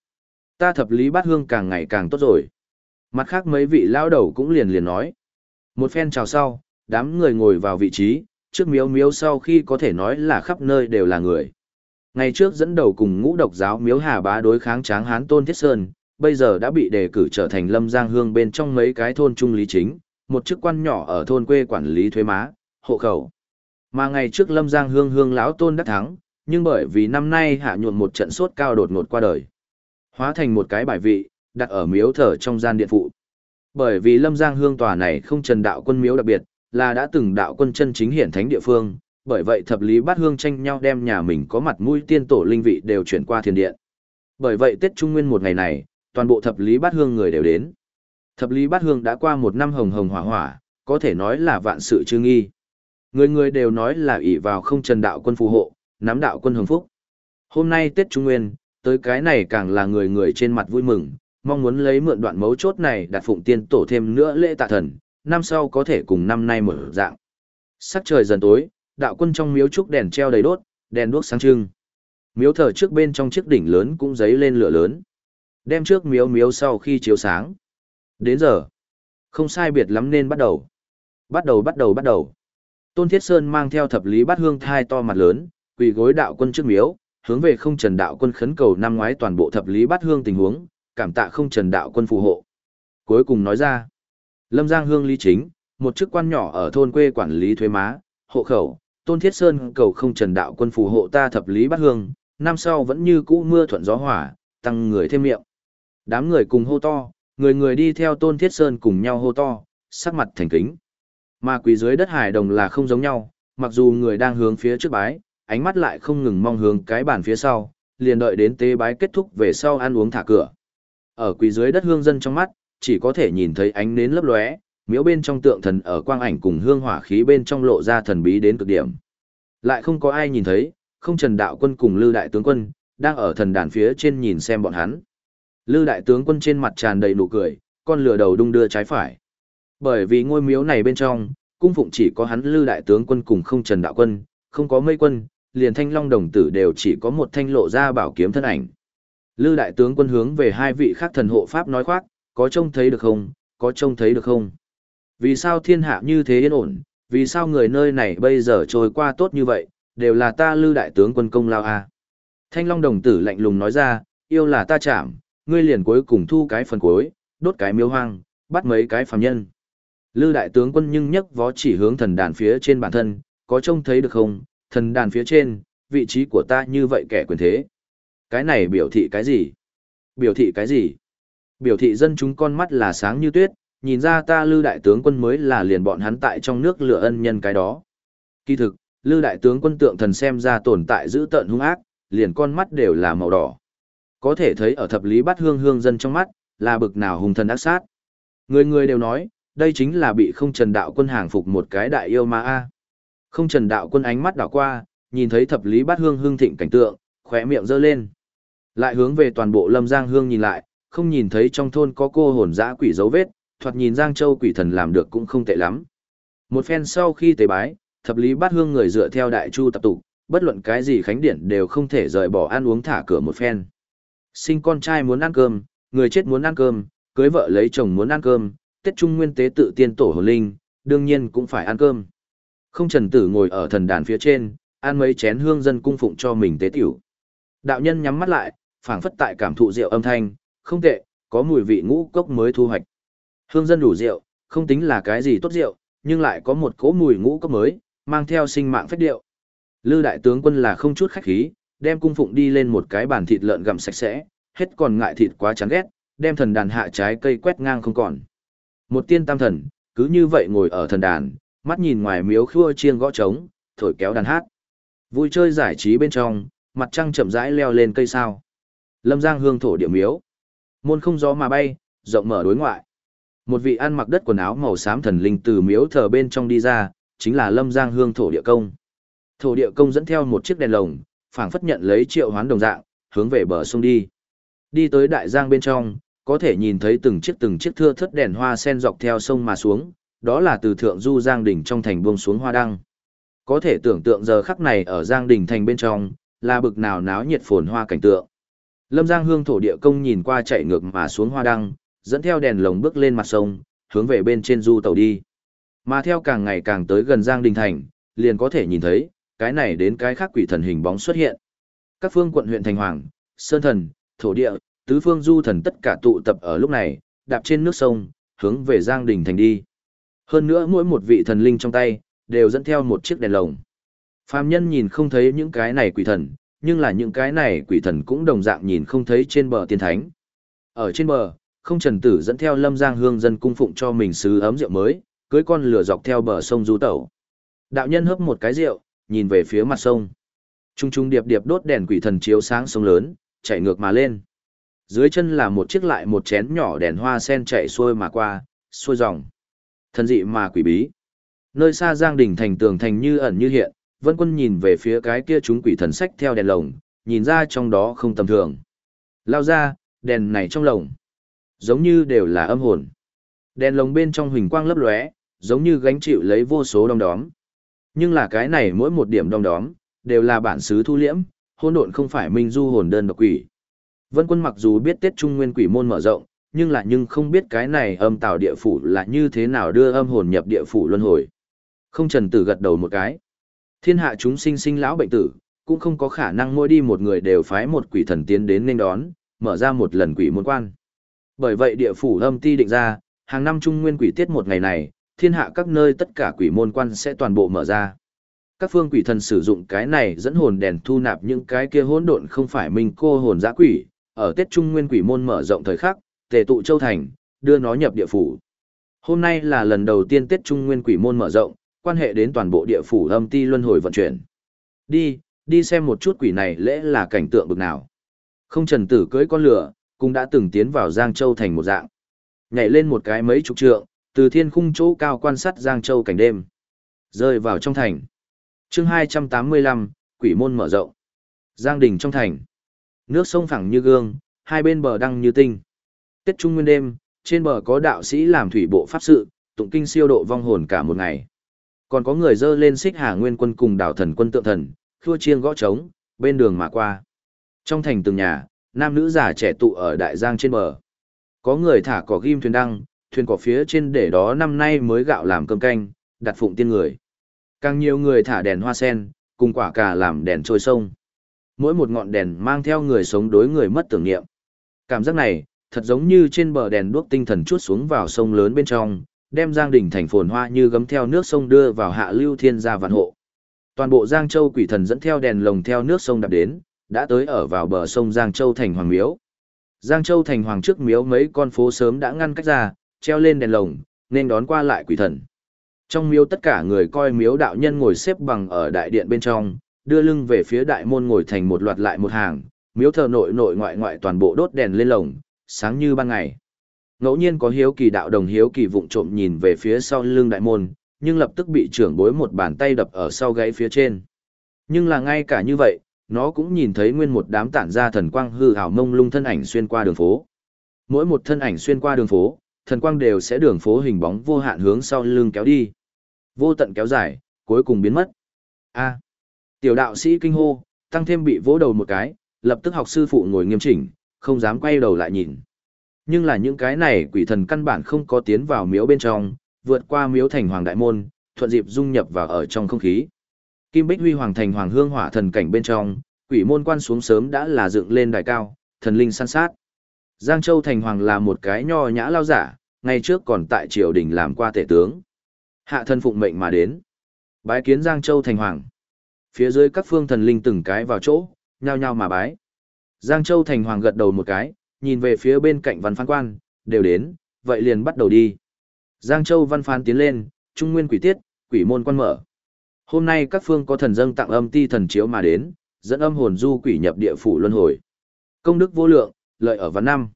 Ta thập lý bát hương càng ngày càng tốt rồi. Mặt khác mấy vị lão đầu cũng liền liền nói. Một phen chào sau, đám người ngồi vào vị trí, trước miếu miếu sau khi có thể nói là khắp nơi đều là người. Ngày trước dẫn đầu cùng ngũ độc giáo miếu hà bá đối kháng tráng hán tôn thiết sơn, bây giờ đã bị đề cử trở thành lâm giang hương bên trong mấy cái thôn trung lý chính, một chức quan nhỏ ở thôn quê quản lý thuế má, hộ khẩu. Mà ngày trước lâm giang hương hương lão tôn đắc thắng, nhưng bởi vì năm nay hạ nhuộm một trận sốt cao đột ngột qua đời. Hóa thành một cái bài vị, đặt ở miếu thờ trong gian điện phụ. Bởi vì lâm giang hương tòa này không trần đạo quân miếu đặc biệt, là đã từng đạo quân chân chính hiển thánh địa phương, bởi vậy thập lý bát hương tranh nhau đem nhà mình có mặt mũi tiên tổ linh vị đều chuyển qua thiên điện. Bởi vậy Tết Trung Nguyên một ngày này, toàn bộ thập lý bát hương người đều đến. Thập lý bát hương đã qua một năm hồng hồng hỏa hỏa, có thể nói là vạn sự chưa nghi. Người người đều nói là ỷ vào không trần đạo quân phù hộ, nắm đạo quân hồng phúc. Hôm nay Tết Trung Nguyên, tới cái này càng là người người trên mặt vui mừng, mong muốn lấy mượn đoạn mấu chốt này đặt phụng tiên tổ thêm nữa lễ tạ thần, năm sau có thể cùng năm nay mở dạng. Sắc trời dần tối, đạo quân trong miếu trúc đèn treo đầy đốt, đèn đuốc sáng trưng. Miếu thờ trước bên trong chiếc đỉnh lớn cũng giấy lên lửa lớn. Đem trước miếu miếu sau khi chiếu sáng. Đến giờ, không sai biệt lắm nên bắt đầu. Bắt đầu bắt đầu bắt đầu. Tôn Thiết Sơn mang theo thập lý bát hương thai to mặt lớn, quỳ gối đạo quân trước miếu, hướng về không trần đạo quân khấn cầu năm ngoái toàn bộ thập lý bát hương tình huống, cảm tạ không trần đạo quân phù hộ. Cuối cùng nói ra, Lâm Giang Hương Lý Chính, một chức quan nhỏ ở thôn quê quản lý thuế má, hộ khẩu, Tôn Thiết Sơn cầu không trần đạo quân phù hộ ta thập lý bát hương, năm sau vẫn như cũ mưa thuận gió hỏa, tăng người thêm miệng. Đám người cùng hô to, người người đi theo Tôn Thiết Sơn cùng nhau hô to, sắc mặt thành kính. Mà quỷ dưới đất hải đồng là không giống nhau, mặc dù người đang hướng phía trước bái, ánh mắt lại không ngừng mong hướng cái bàn phía sau, liền đợi đến tế bái kết thúc về sau ăn uống thả cửa. Ở quỷ dưới đất hương dân trong mắt, chỉ có thể nhìn thấy ánh nến lấp lóe, miếu bên trong tượng thần ở quang ảnh cùng hương hỏa khí bên trong lộ ra thần bí đến cực điểm. Lại không có ai nhìn thấy, không trần đạo quân cùng lư đại tướng quân, đang ở thần đàn phía trên nhìn xem bọn hắn. Lư đại tướng quân trên mặt tràn đầy nụ cười, con lửa đầu đung đưa trái phải. Bởi vì ngôi miếu này bên trong, cung phụng chỉ có hắn lư đại tướng quân cùng không trần đạo quân, không có mây quân, liền thanh long đồng tử đều chỉ có một thanh lộ ra bảo kiếm thân ảnh. Lư đại tướng quân hướng về hai vị khác thần hộ pháp nói khoác, có trông thấy được không, có trông thấy được không? Vì sao thiên hạ như thế yên ổn, vì sao người nơi này bây giờ trôi qua tốt như vậy, đều là ta lư đại tướng quân công lao à? Thanh long đồng tử lạnh lùng nói ra, yêu là ta chạm, ngươi liền cuối cùng thu cái phần cuối, đốt cái miếu hoang, bắt mấy cái phàm nhân. Lư đại tướng quân nhưng nhấc vó chỉ hướng thần đàn phía trên bản thân, có trông thấy được không, thần đàn phía trên, vị trí của ta như vậy kẻ quyền thế. Cái này biểu thị cái gì? Biểu thị cái gì? Biểu thị dân chúng con mắt là sáng như tuyết, nhìn ra ta lư đại tướng quân mới là liền bọn hắn tại trong nước lửa ân nhân cái đó. Kỳ thực, lư đại tướng quân tượng thần xem ra tồn tại giữ tận hung ác, liền con mắt đều là màu đỏ. Có thể thấy ở thập lý bắt hương hương dân trong mắt, là bực nào hùng thần ác sát. Người người đều nói, đây chính là bị không trần đạo quân hàng phục một cái đại yêu ma a. Không trần đạo quân ánh mắt đảo qua, nhìn thấy thập lý bát hương hương thịnh cảnh tượng, khỏe miệng giơ lên. Lại hướng về toàn bộ lâm giang hương nhìn lại, không nhìn thấy trong thôn có cô hồn dã quỷ dấu vết, thoạt nhìn giang châu quỷ thần làm được cũng không tệ lắm. Một phen sau khi tế bái, thập lý bát hương người dựa theo đại chu tập tục, bất luận cái gì khánh điển đều không thể rời bỏ ăn uống thả cửa một phen. Sinh con trai muốn ăn cơm, người chết muốn ăn cơm, cưới vợ lấy chồng muốn ăn cơm, Tết Trung Nguyên tế tự tiên tổ hồn linh, đương nhiên cũng phải ăn cơm. Không trần tử ngồi ở thần đàn phía trên, ăn mấy chén hương dân cung phụng cho mình tế tiểu. Đạo nhân nhắm mắt lại, phảng phất tại cảm thụ rượu âm thanh, không tệ, có mùi vị ngũ cốc mới thu hoạch. Hương dân đủ rượu, không tính là cái gì tốt rượu, nhưng lại có một cỗ mùi ngũ cốc mới, mang theo sinh mạng phách điệu. Lư đại tướng quân là không chút khách khí, đem cung phụng đi lên một cái bàn thịt lợn gặm sạch sẽ, hết còn ngại thịt quá chán ghét, đem thần đàn hạ trái cây quét ngang không còn. Một tiên tam thần, cứ như vậy ngồi ở thần đàn, mắt nhìn ngoài miếu khua chiêng gõ trống, thổi kéo đàn hát. Vui chơi giải trí bên trong, mặt trăng chậm rãi leo lên cây sao. Lâm Giang hương thổ địa miếu. Môn không gió mà bay, rộng mở đối ngoại. Một vị ăn mặc đất quần áo màu xám thần linh từ miếu thờ bên trong đi ra, chính là Lâm Giang hương thổ địa công. Thổ địa công dẫn theo một chiếc đèn lồng, phảng phất nhận lấy triệu hoán đồng dạng, hướng về bờ sông đi. Đi tới đại giang bên trong, có thể nhìn thấy từng chiếc từng chiếc thưa thất đèn hoa sen dọc theo sông mà xuống, đó là từ thượng du Giang đỉnh trong thành buông xuống hoa đăng. Có thể tưởng tượng giờ khắc này ở Giang đỉnh thành bên trong, là bực nào náo nhiệt phồn hoa cảnh tượng. Lâm Giang Hương thổ địa công nhìn qua chạy ngược mà xuống hoa đăng, dẫn theo đèn lồng bước lên mặt sông, hướng về bên trên du tàu đi. Mà theo càng ngày càng tới gần Giang Đình thành, liền có thể nhìn thấy, cái này đến cái khác quỷ thần hình bóng xuất hiện. Các phương quận huyện thành hoàng, sơn thần, thổ địa, tứ phương du thần tất cả tụ tập ở lúc này, đạp trên nước sông, hướng về Giang Đình thành đi. Hơn nữa mỗi một vị thần linh trong tay, đều dẫn theo một chiếc đèn lồng. Phàm nhân nhìn không thấy những cái này quỷ thần, nhưng là những cái này quỷ thần cũng đồng dạng nhìn không thấy trên bờ tiên thánh. Ở trên bờ, không trần tử dẫn theo lâm giang hương dân cung phụng cho mình sứ ấm rượu mới, cưới con lửa dọc theo bờ sông du tẩu. Đạo nhân hấp một cái rượu, nhìn về phía mặt sông. Trung trung điệp điệp đốt đèn quỷ thần chiếu sáng sông lớn, chạy ngược mà lên. Dưới chân là một chiếc lại một chén nhỏ đèn hoa sen chạy xuôi mà qua, xuôi dòng. Thần dị mà quỷ bí. Nơi xa Giang đỉnh thành tường thành như ẩn như hiện, Vân Quân nhìn về phía cái kia chúng quỷ thần sách theo đèn lồng, nhìn ra trong đó không tầm thường. Lao ra, đèn này trong lồng, giống như đều là âm hồn. Đèn lồng bên trong huỳnh quang lấp lóe, giống như gánh chịu lấy vô số đom đóm. Nhưng là cái này mỗi một điểm đong đóm, đều là bản xứ thu liễm, hôn độn không phải minh du hồn đơn độc quỷ. Vân quân mặc dù biết Tết Trung Nguyên quỷ môn mở rộng, nhưng là nhưng không biết cái này âm tạo địa phủ là như thế nào đưa âm hồn nhập địa phủ luân hồi. Không trần tử gật đầu một cái. Thiên hạ chúng sinh sinh lão bệnh tử, cũng không có khả năng mỗi đi một người đều phái một quỷ thần tiến đến nên đón, mở ra một lần quỷ môn quan. Bởi vậy địa phủ âm ti định ra, hàng năm trung nguyên quỷ tiết một ngày này, thiên hạ các nơi tất cả quỷ môn quan sẽ toàn bộ mở ra. Các phương quỷ thần sử dụng cái này dẫn hồn đèn thu nạp những cái kia hỗn độn không phải mình cô hồn dã quỷ, ở Tết Trung Nguyên quỷ môn mở rộng thời khắc, tề tụ châu thành, đưa nó nhập địa phủ. Hôm nay là lần đầu tiên Tết Trung Nguyên quỷ môn mở rộng, quan hệ đến toàn bộ địa phủ âm ti luân hồi vận chuyển. Đi, đi xem một chút quỷ này lễ là cảnh tượng bực nào. Không trần tử cưới con lửa, cũng đã từng tiến vào Giang Châu thành một dạng. Nhảy lên một cái mấy chục trượng, từ thiên khung chỗ cao quan sát Giang Châu cảnh đêm. Rơi vào trong thành. chương 285, quỷ môn mở rộng. Giang đình trong thành. Nước sông phẳng như gương, hai bên bờ đăng như tinh. Tết Trung Nguyên đêm, trên bờ có đạo sĩ làm thủy bộ pháp sự, tụng kinh siêu độ vong hồn cả một ngày. Còn có người dơ lên xích hà nguyên quân cùng đảo thần quân tượng thần, khua chiêng gõ trống, bên đường mà qua. Trong thành từng nhà, nam nữ già trẻ tụ ở đại giang trên bờ. Có người thả cỏ ghim thuyền đăng, thuyền cỏ phía trên để đó năm nay mới gạo làm cơm canh, đặt phụng tiên người. Càng nhiều người thả đèn hoa sen, cùng quả cà làm đèn trôi sông. Mỗi một ngọn đèn mang theo người sống đối người mất tưởng niệm. Cảm giác này, thật giống như trên bờ đèn đuốc tinh thần chuốt xuống vào sông lớn bên trong, đem Giang đỉnh thành phồn hoa như gấm theo nước sông đưa vào hạ lưu thiên gia vạn hộ. Toàn bộ Giang Châu quỷ thần dẫn theo đèn lồng theo nước sông đạp đến, đã tới ở vào bờ sông Giang Châu thành hoàng miếu. Giang Châu thành hoàng trước miếu mấy con phố sớm đã ngăn cách ra, treo lên đèn lồng, nên đón qua lại quỷ thần. Trong miếu tất cả người coi miếu đạo nhân ngồi xếp bằng ở đại điện bên trong, đưa lưng về phía đại môn ngồi thành một loạt lại một hàng, miếu thờ nội nội ngoại ngoại toàn bộ đốt đèn lên lồng, sáng như ban ngày. Ngẫu nhiên có hiếu kỳ đạo đồng hiếu kỳ vụng trộm nhìn về phía sau lưng đại môn, nhưng lập tức bị trưởng bối một bàn tay đập ở sau gáy phía trên. Nhưng là ngay cả như vậy, nó cũng nhìn thấy nguyên một đám tản ra thần quang hư ảo mông lung thân ảnh xuyên qua đường phố. Mỗi một thân ảnh xuyên qua đường phố, thần quang đều sẽ đường phố hình bóng vô hạn hướng sau lưng kéo đi. Vô tận kéo dài, cuối cùng biến mất. A. tiểu đạo sĩ kinh hô, tăng thêm bị vỗ đầu một cái, lập tức học sư phụ ngồi nghiêm chỉnh, không dám quay đầu lại nhìn. Nhưng là những cái này quỷ thần căn bản không có tiến vào miếu bên trong, vượt qua miếu thành hoàng đại môn, thuận dịp dung nhập vào ở trong không khí. Kim Bích Huy Hoàng thành hoàng hương hỏa thần cảnh bên trong, quỷ môn quan xuống sớm đã là dựng lên đài cao, thần linh săn sát. Giang Châu thành hoàng là một cái nho nhã lao giả, ngày trước còn tại triều đình làm qua tể tướng. Hạ thân phụng mệnh mà đến. Bái kiến Giang Châu thành hoàng. Phía dưới các phương thần linh từng cái vào chỗ, nhao nhao mà bái. Giang Châu thành hoàng gật đầu một cái, nhìn về phía bên cạnh văn phán quan, đều đến, vậy liền bắt đầu đi. Giang Châu văn phán tiến lên, trung nguyên quỷ tiết, quỷ môn quan mở. Hôm nay các phương có thần dâng tặng âm ti thần chiếu mà đến, dẫn âm hồn du quỷ nhập địa phủ luân hồi. Công đức vô lượng, lợi ở văn năm.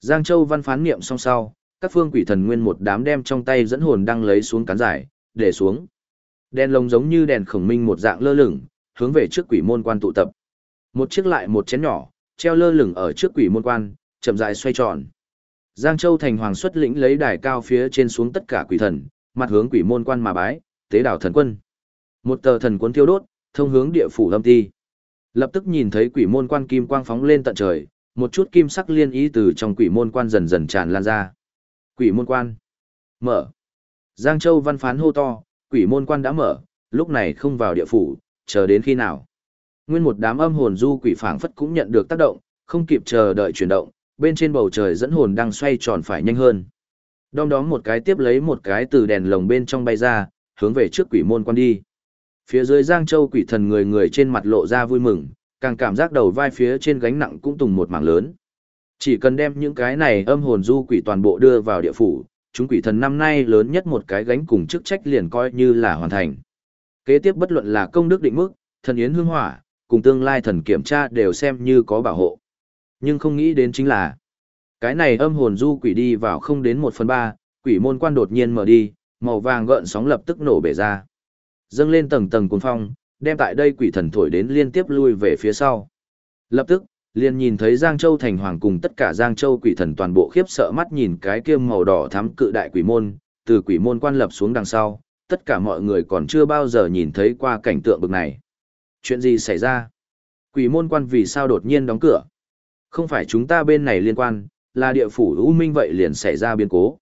Giang Châu văn phán niệm song sau, các phương quỷ thần nguyên một đám đem trong tay dẫn hồn đang lấy xuống cán giải, để xuống. Đèn lồng giống như đèn khổng minh một dạng lơ lửng, hướng về trước quỷ môn quan tụ tập. Một chiếc lại một chén nhỏ, treo lơ lửng ở trước quỷ môn quan, chậm rãi xoay tròn. Giang Châu thành hoàng xuất lĩnh lấy đài cao phía trên xuống tất cả quỷ thần, mặt hướng quỷ môn quan mà bái, tế đảo thần quân. Một tờ thần cuốn thiêu đốt, thông hướng địa phủ âm ti. Lập tức nhìn thấy quỷ môn quan kim quang phóng lên tận trời, một chút kim sắc liên ý từ trong quỷ môn quan dần dần tràn lan ra. Quỷ môn quan. Mở. Giang Châu văn phán hô to, quỷ môn quan đã mở, lúc này không vào địa phủ, chờ đến khi nào. Nguyên một đám âm hồn du quỷ phảng phất cũng nhận được tác động, không kịp chờ đợi chuyển động, bên trên bầu trời dẫn hồn đang xoay tròn phải nhanh hơn. Đom đóm một cái tiếp lấy một cái từ đèn lồng bên trong bay ra, hướng về trước quỷ môn quan đi. Phía dưới Giang Châu quỷ thần người người trên mặt lộ ra vui mừng, càng cảm giác đầu vai phía trên gánh nặng cũng tùng một mảng lớn. Chỉ cần đem những cái này âm hồn du quỷ toàn bộ đưa vào địa phủ, chúng quỷ thần năm nay lớn nhất một cái gánh cùng chức trách liền coi như là hoàn thành. Kế tiếp bất luận là công đức định mức, thần yến hương hỏa, cùng tương lai thần kiểm tra đều xem như có bảo hộ. Nhưng không nghĩ đến chính là, cái này âm hồn du quỷ đi vào không đến một phần ba, quỷ môn quan đột nhiên mở đi, màu vàng gợn sóng lập tức nổ bể ra. Dâng lên tầng tầng cuồng phong, đem tại đây quỷ thần thổi đến liên tiếp lui về phía sau. Lập tức, liền nhìn thấy Giang Châu thành hoàng cùng tất cả Giang Châu quỷ thần toàn bộ khiếp sợ mắt nhìn cái kia màu đỏ thắm cự đại quỷ môn, từ quỷ môn quan lập xuống đằng sau, tất cả mọi người còn chưa bao giờ nhìn thấy qua cảnh tượng bực này. Chuyện gì xảy ra? Quỷ môn quan vì sao đột nhiên đóng cửa? Không phải chúng ta bên này liên quan, là địa phủ U Minh vậy liền xảy ra biến cố.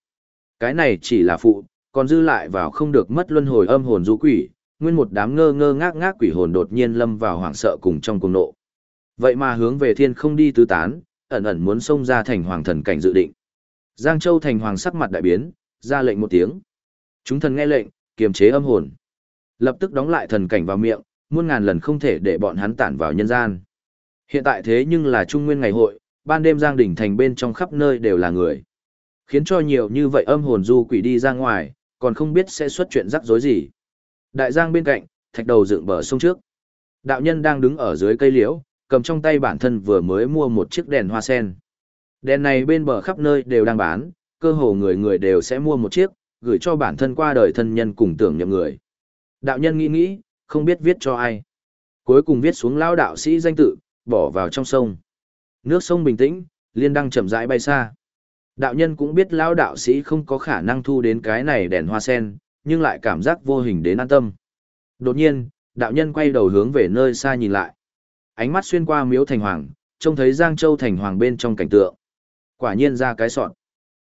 Cái này chỉ là phụ, còn dư lại vào không được mất luân hồi âm hồn du quỷ, nguyên một đám ngơ ngơ ngác ngác quỷ hồn đột nhiên lâm vào hoảng sợ cùng trong cuồng nộ. Vậy mà hướng về thiên không đi tứ tán, ẩn ẩn muốn xông ra thành hoàng thần cảnh dự định. Giang Châu thành hoàng sắc mặt đại biến, ra lệnh một tiếng. Chúng thần nghe lệnh, kiềm chế âm hồn. Lập tức đóng lại thần cảnh vào miệng, muôn ngàn lần không thể để bọn hắn tản vào nhân gian. Hiện tại thế nhưng là trung nguyên ngày hội, ban đêm Giang đỉnh thành bên trong khắp nơi đều là người. Khiến cho nhiều như vậy âm hồn du quỷ đi ra ngoài, còn không biết sẽ xuất chuyện rắc rối gì. Đại giang bên cạnh, thạch đầu dựng bờ sông trước. Đạo nhân đang đứng ở dưới cây liễu, cầm trong tay bản thân vừa mới mua một chiếc đèn hoa sen. Đèn này bên bờ khắp nơi đều đang bán, cơ hồ người người đều sẽ mua một chiếc, gửi cho bản thân qua đời thân nhân cùng tưởng nhậm người. Đạo nhân nghĩ nghĩ, không biết viết cho ai. Cuối cùng viết xuống lao đạo sĩ danh tự, bỏ vào trong sông. Nước sông bình tĩnh, liên đăng chậm rãi bay xa. Đạo nhân cũng biết lao đạo sĩ không có khả năng thu đến cái này đèn hoa sen, nhưng lại cảm giác vô hình đến an tâm. Đột nhiên, đạo nhân quay đầu hướng về nơi xa nhìn lại. Ánh mắt xuyên qua miếu thành hoàng, trông thấy Giang Châu thành hoàng bên trong cảnh tượng. Quả nhiên ra cái sọn.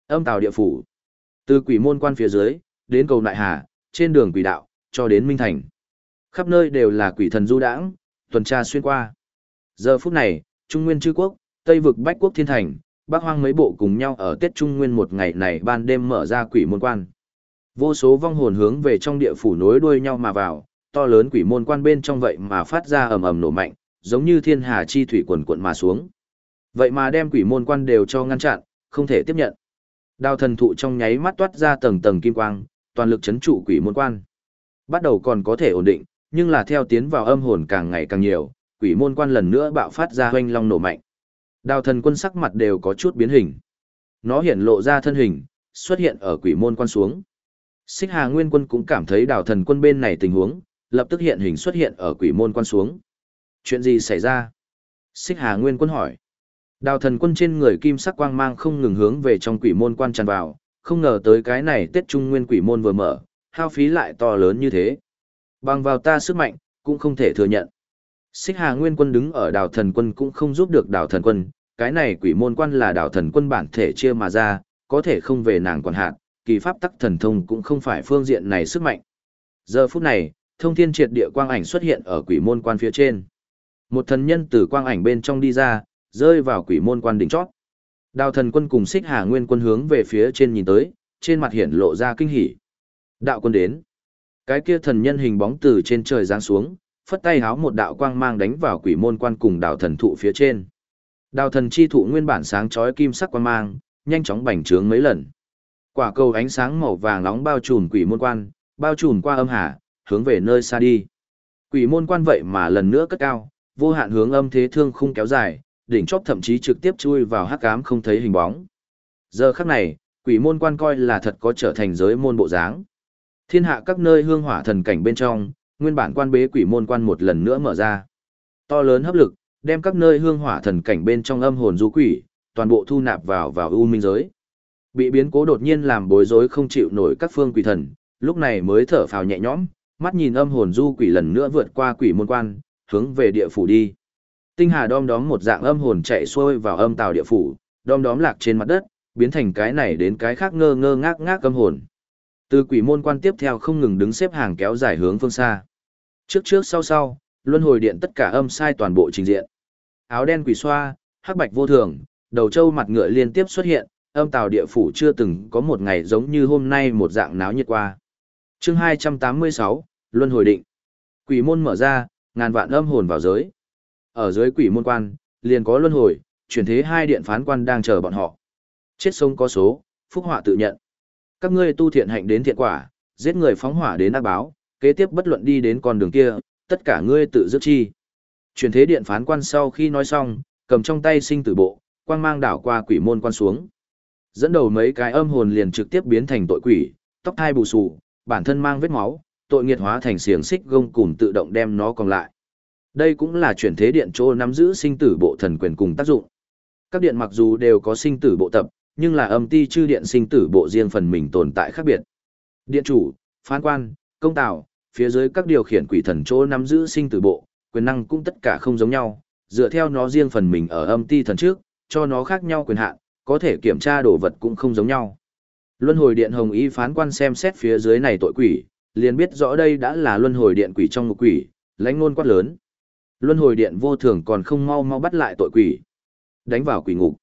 Âm tào địa phủ. Từ quỷ môn quan phía dưới, đến cầu nại hà, trên đường quỷ đạo, cho đến Minh Thành. Khắp nơi đều là quỷ thần du đãng, tuần tra xuyên qua. Giờ phút này, Trung Nguyên trư Quốc, Tây vực Bách Quốc Thiên Thành, Bắc Hoang mấy bộ cùng nhau ở Tết Trung Nguyên một ngày này ban đêm mở ra quỷ môn quan. Vô số vong hồn hướng về trong địa phủ nối đuôi nhau mà vào, to lớn quỷ môn quan bên trong vậy mà phát ra ầm ầm nổ mạnh, giống như thiên hà chi thủy quần cuộn mà xuống. Vậy mà đem quỷ môn quan đều cho ngăn chặn, không thể tiếp nhận. Đao thần thụ trong nháy mắt toát ra tầng tầng kim quang, toàn lực chấn trụ quỷ môn quan. Bắt đầu còn có thể ổn định, nhưng là theo tiến vào âm hồn càng ngày càng nhiều, quỷ môn quan lần nữa bạo phát ra hoanh long nổ mạnh. Đao thần quân sắc mặt đều có chút biến hình. Nó hiện lộ ra thân hình, xuất hiện ở quỷ môn quan xuống. Xích Hà Nguyên Quân cũng cảm thấy đào thần quân bên này tình huống, lập tức hiện hình xuất hiện ở quỷ môn quan xuống. Chuyện gì xảy ra? Xích Hà Nguyên Quân hỏi. Đào thần quân trên người kim sắc quang mang không ngừng hướng về trong quỷ môn quan tràn vào, không ngờ tới cái này Tết Trung Nguyên quỷ môn vừa mở, hao phí lại to lớn như thế. Bằng vào ta sức mạnh, cũng không thể thừa nhận. Xích Hà Nguyên Quân đứng ở đào thần quân cũng không giúp được đào thần quân, cái này quỷ môn quan là đào thần quân bản thể chia mà ra, có thể không về nàng quản hạt, kỳ pháp tắc thần thông cũng không phải phương diện này sức mạnh. Giờ phút này, thông thiên triệt địa quang ảnh xuất hiện ở quỷ môn quan phía trên. Một thần nhân từ quang ảnh bên trong đi ra, rơi vào quỷ môn quan đỉnh chót. Đào thần quân cùng xích hà nguyên quân hướng về phía trên nhìn tới, trên mặt hiển lộ ra kinh hỉ. Đạo quân đến. Cái kia thần nhân hình bóng từ trên trời giáng xuống, phất tay háo một đạo quang mang đánh vào quỷ môn quan cùng đào thần thụ phía trên. Đào thần chi thụ nguyên bản sáng chói kim sắc quang mang, nhanh chóng bành trướng mấy lần. Quả cầu ánh sáng màu vàng nóng bao trùm quỷ môn quan, bao trùm qua âm hà, hướng về nơi xa đi. Quỷ môn quan vậy mà lần nữa cất cao, vô hạn hướng âm thế thương khung kéo dài, đỉnh chóp thậm chí trực tiếp chui vào hắc ám không thấy hình bóng. Giờ khắc này, quỷ môn quan coi là thật có trở thành giới môn bộ dáng. Thiên hạ các nơi hương hỏa thần cảnh bên trong, nguyên bản quan bế quỷ môn quan một lần nữa mở ra. To lớn hấp lực, đem các nơi hương hỏa thần cảnh bên trong âm hồn du quỷ, toàn bộ thu nạp vào vào u minh giới. Bị biến cố đột nhiên làm bối rối không chịu nổi các phương quỷ thần, lúc này mới thở phào nhẹ nhõm, mắt nhìn âm hồn du quỷ lần nữa vượt qua quỷ môn quan, hướng về địa phủ đi. Tinh hà đom đóm một dạng âm hồn chạy xuôi vào âm tào địa phủ, đom đóm lạc trên mặt đất, biến thành cái này đến cái khác ngơ ngơ ngác ngác âm hồn. Từ quỷ môn quan tiếp theo không ngừng đứng xếp hàng kéo dài hướng phương xa. Trước trước sau sau, luân hồi điện tất cả âm sai toàn bộ trình diện. Áo đen quỷ xoa, hắc bạch vô thường, đầu trâu mặt ngựa liên tiếp xuất hiện, âm tào địa phủ chưa từng có một ngày giống như hôm nay một dạng náo nhiệt qua. chương 286, Luân hồi định. Quỷ môn mở ra, ngàn vạn âm hồn vào giới. Ở dưới quỷ môn quan, liền có luân hồi, chuyển thế hai điện phán quan đang chờ bọn họ. Chết sống có số, phúc họa tự nhận. Các ngươi tu thiện hạnh đến thiện quả, giết người phóng hỏa đến ác báo, kế tiếp bất luận đi đến con đường kia, tất cả ngươi tự dứt chi. Truyền thế điện phán quan sau khi nói xong, cầm trong tay sinh tử bộ, quang mang đảo qua quỷ môn quan xuống. Dẫn đầu mấy cái âm hồn liền trực tiếp biến thành tội quỷ, tóc thai bù xù, bản thân mang vết máu, tội nghiệt hóa thành xiềng xích gông cùm tự động đem nó còn lại. Đây cũng là chuyển thế điện chỗ nắm giữ sinh tử bộ thần quyền cùng tác dụng. Các điện mặc dù đều có sinh tử bộ tập, nhưng là âm ti chư điện sinh tử bộ riêng phần mình tồn tại khác biệt. Điện chủ, phán quan, công tào phía dưới các điều khiển quỷ thần chỗ nắm giữ sinh tử bộ, quyền năng cũng tất cả không giống nhau, dựa theo nó riêng phần mình ở âm ti thần trước, cho nó khác nhau quyền hạn, có thể kiểm tra đồ vật cũng không giống nhau. Luân hồi điện hồng y phán quan xem xét phía dưới này tội quỷ, liền biết rõ đây đã là luân hồi điện quỷ trong ngục quỷ, lãnh ngôn quát lớn. Luân hồi điện vô thường còn không mau mau bắt lại tội quỷ. Đánh vào quỷ ngục.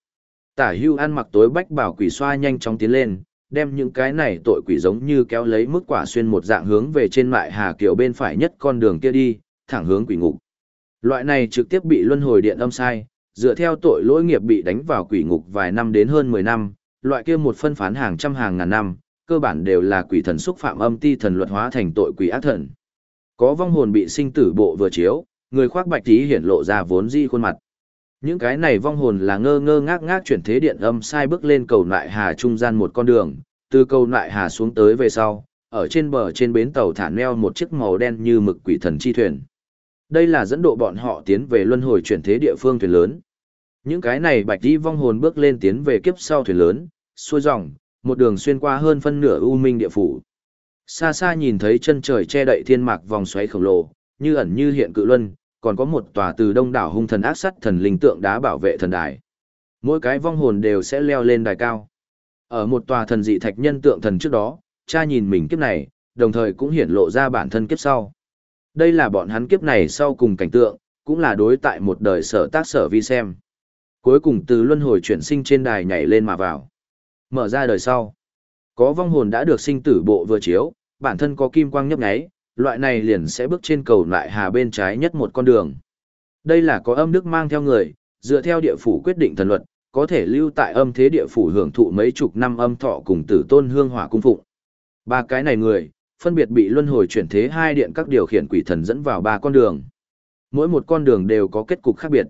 Tả hưu ăn mặc tối bách bảo quỷ xoa nhanh chóng tiến lên, đem những cái này tội quỷ giống như kéo lấy mức quả xuyên một dạng hướng về trên mại hà kiểu bên phải nhất con đường kia đi, thẳng hướng quỷ ngục. Loại này trực tiếp bị luân hồi điện âm sai, dựa theo tội lỗi nghiệp bị đánh vào quỷ ngục vài năm đến hơn 10 năm, loại kia một phân phán hàng trăm hàng ngàn năm, cơ bản đều là quỷ thần xúc phạm âm ti thần luật hóa thành tội quỷ ác thần. Có vong hồn bị sinh tử bộ vừa chiếu, người khoác bạch tí hiển lộ ra vốn di khuôn mặt. Những cái này vong hồn là ngơ ngơ ngác ngác chuyển thế điện âm sai bước lên cầu nại hà trung gian một con đường, từ cầu nại hà xuống tới về sau, ở trên bờ trên bến tàu thả neo một chiếc màu đen như mực quỷ thần chi thuyền. Đây là dẫn độ bọn họ tiến về luân hồi chuyển thế địa phương thuyền lớn. Những cái này bạch đi vong hồn bước lên tiến về kiếp sau thuyền lớn, xuôi dòng, một đường xuyên qua hơn phân nửa u minh địa phủ. Xa xa nhìn thấy chân trời che đậy thiên mạc vòng xoáy khổng lồ, như ẩn như hiện cự luân, còn có một tòa từ đông đảo hung thần ác sắt thần linh tượng đá bảo vệ thần đài. Mỗi cái vong hồn đều sẽ leo lên đài cao. Ở một tòa thần dị thạch nhân tượng thần trước đó, cha nhìn mình kiếp này, đồng thời cũng hiển lộ ra bản thân kiếp sau. Đây là bọn hắn kiếp này sau cùng cảnh tượng, cũng là đối tại một đời sở tác sở vi xem. Cuối cùng từ luân hồi chuyển sinh trên đài nhảy lên mà vào. Mở ra đời sau. Có vong hồn đã được sinh tử bộ vừa chiếu, bản thân có kim quang nhấp nháy, loại này liền sẽ bước trên cầu lại hà bên trái nhất một con đường. Đây là có âm đức mang theo người, dựa theo địa phủ quyết định thần luật, có thể lưu tại âm thế địa phủ hưởng thụ mấy chục năm âm thọ cùng tử tôn hương hỏa cung phụng. Ba cái này người, phân biệt bị luân hồi chuyển thế hai điện các điều khiển quỷ thần dẫn vào ba con đường. Mỗi một con đường đều có kết cục khác biệt.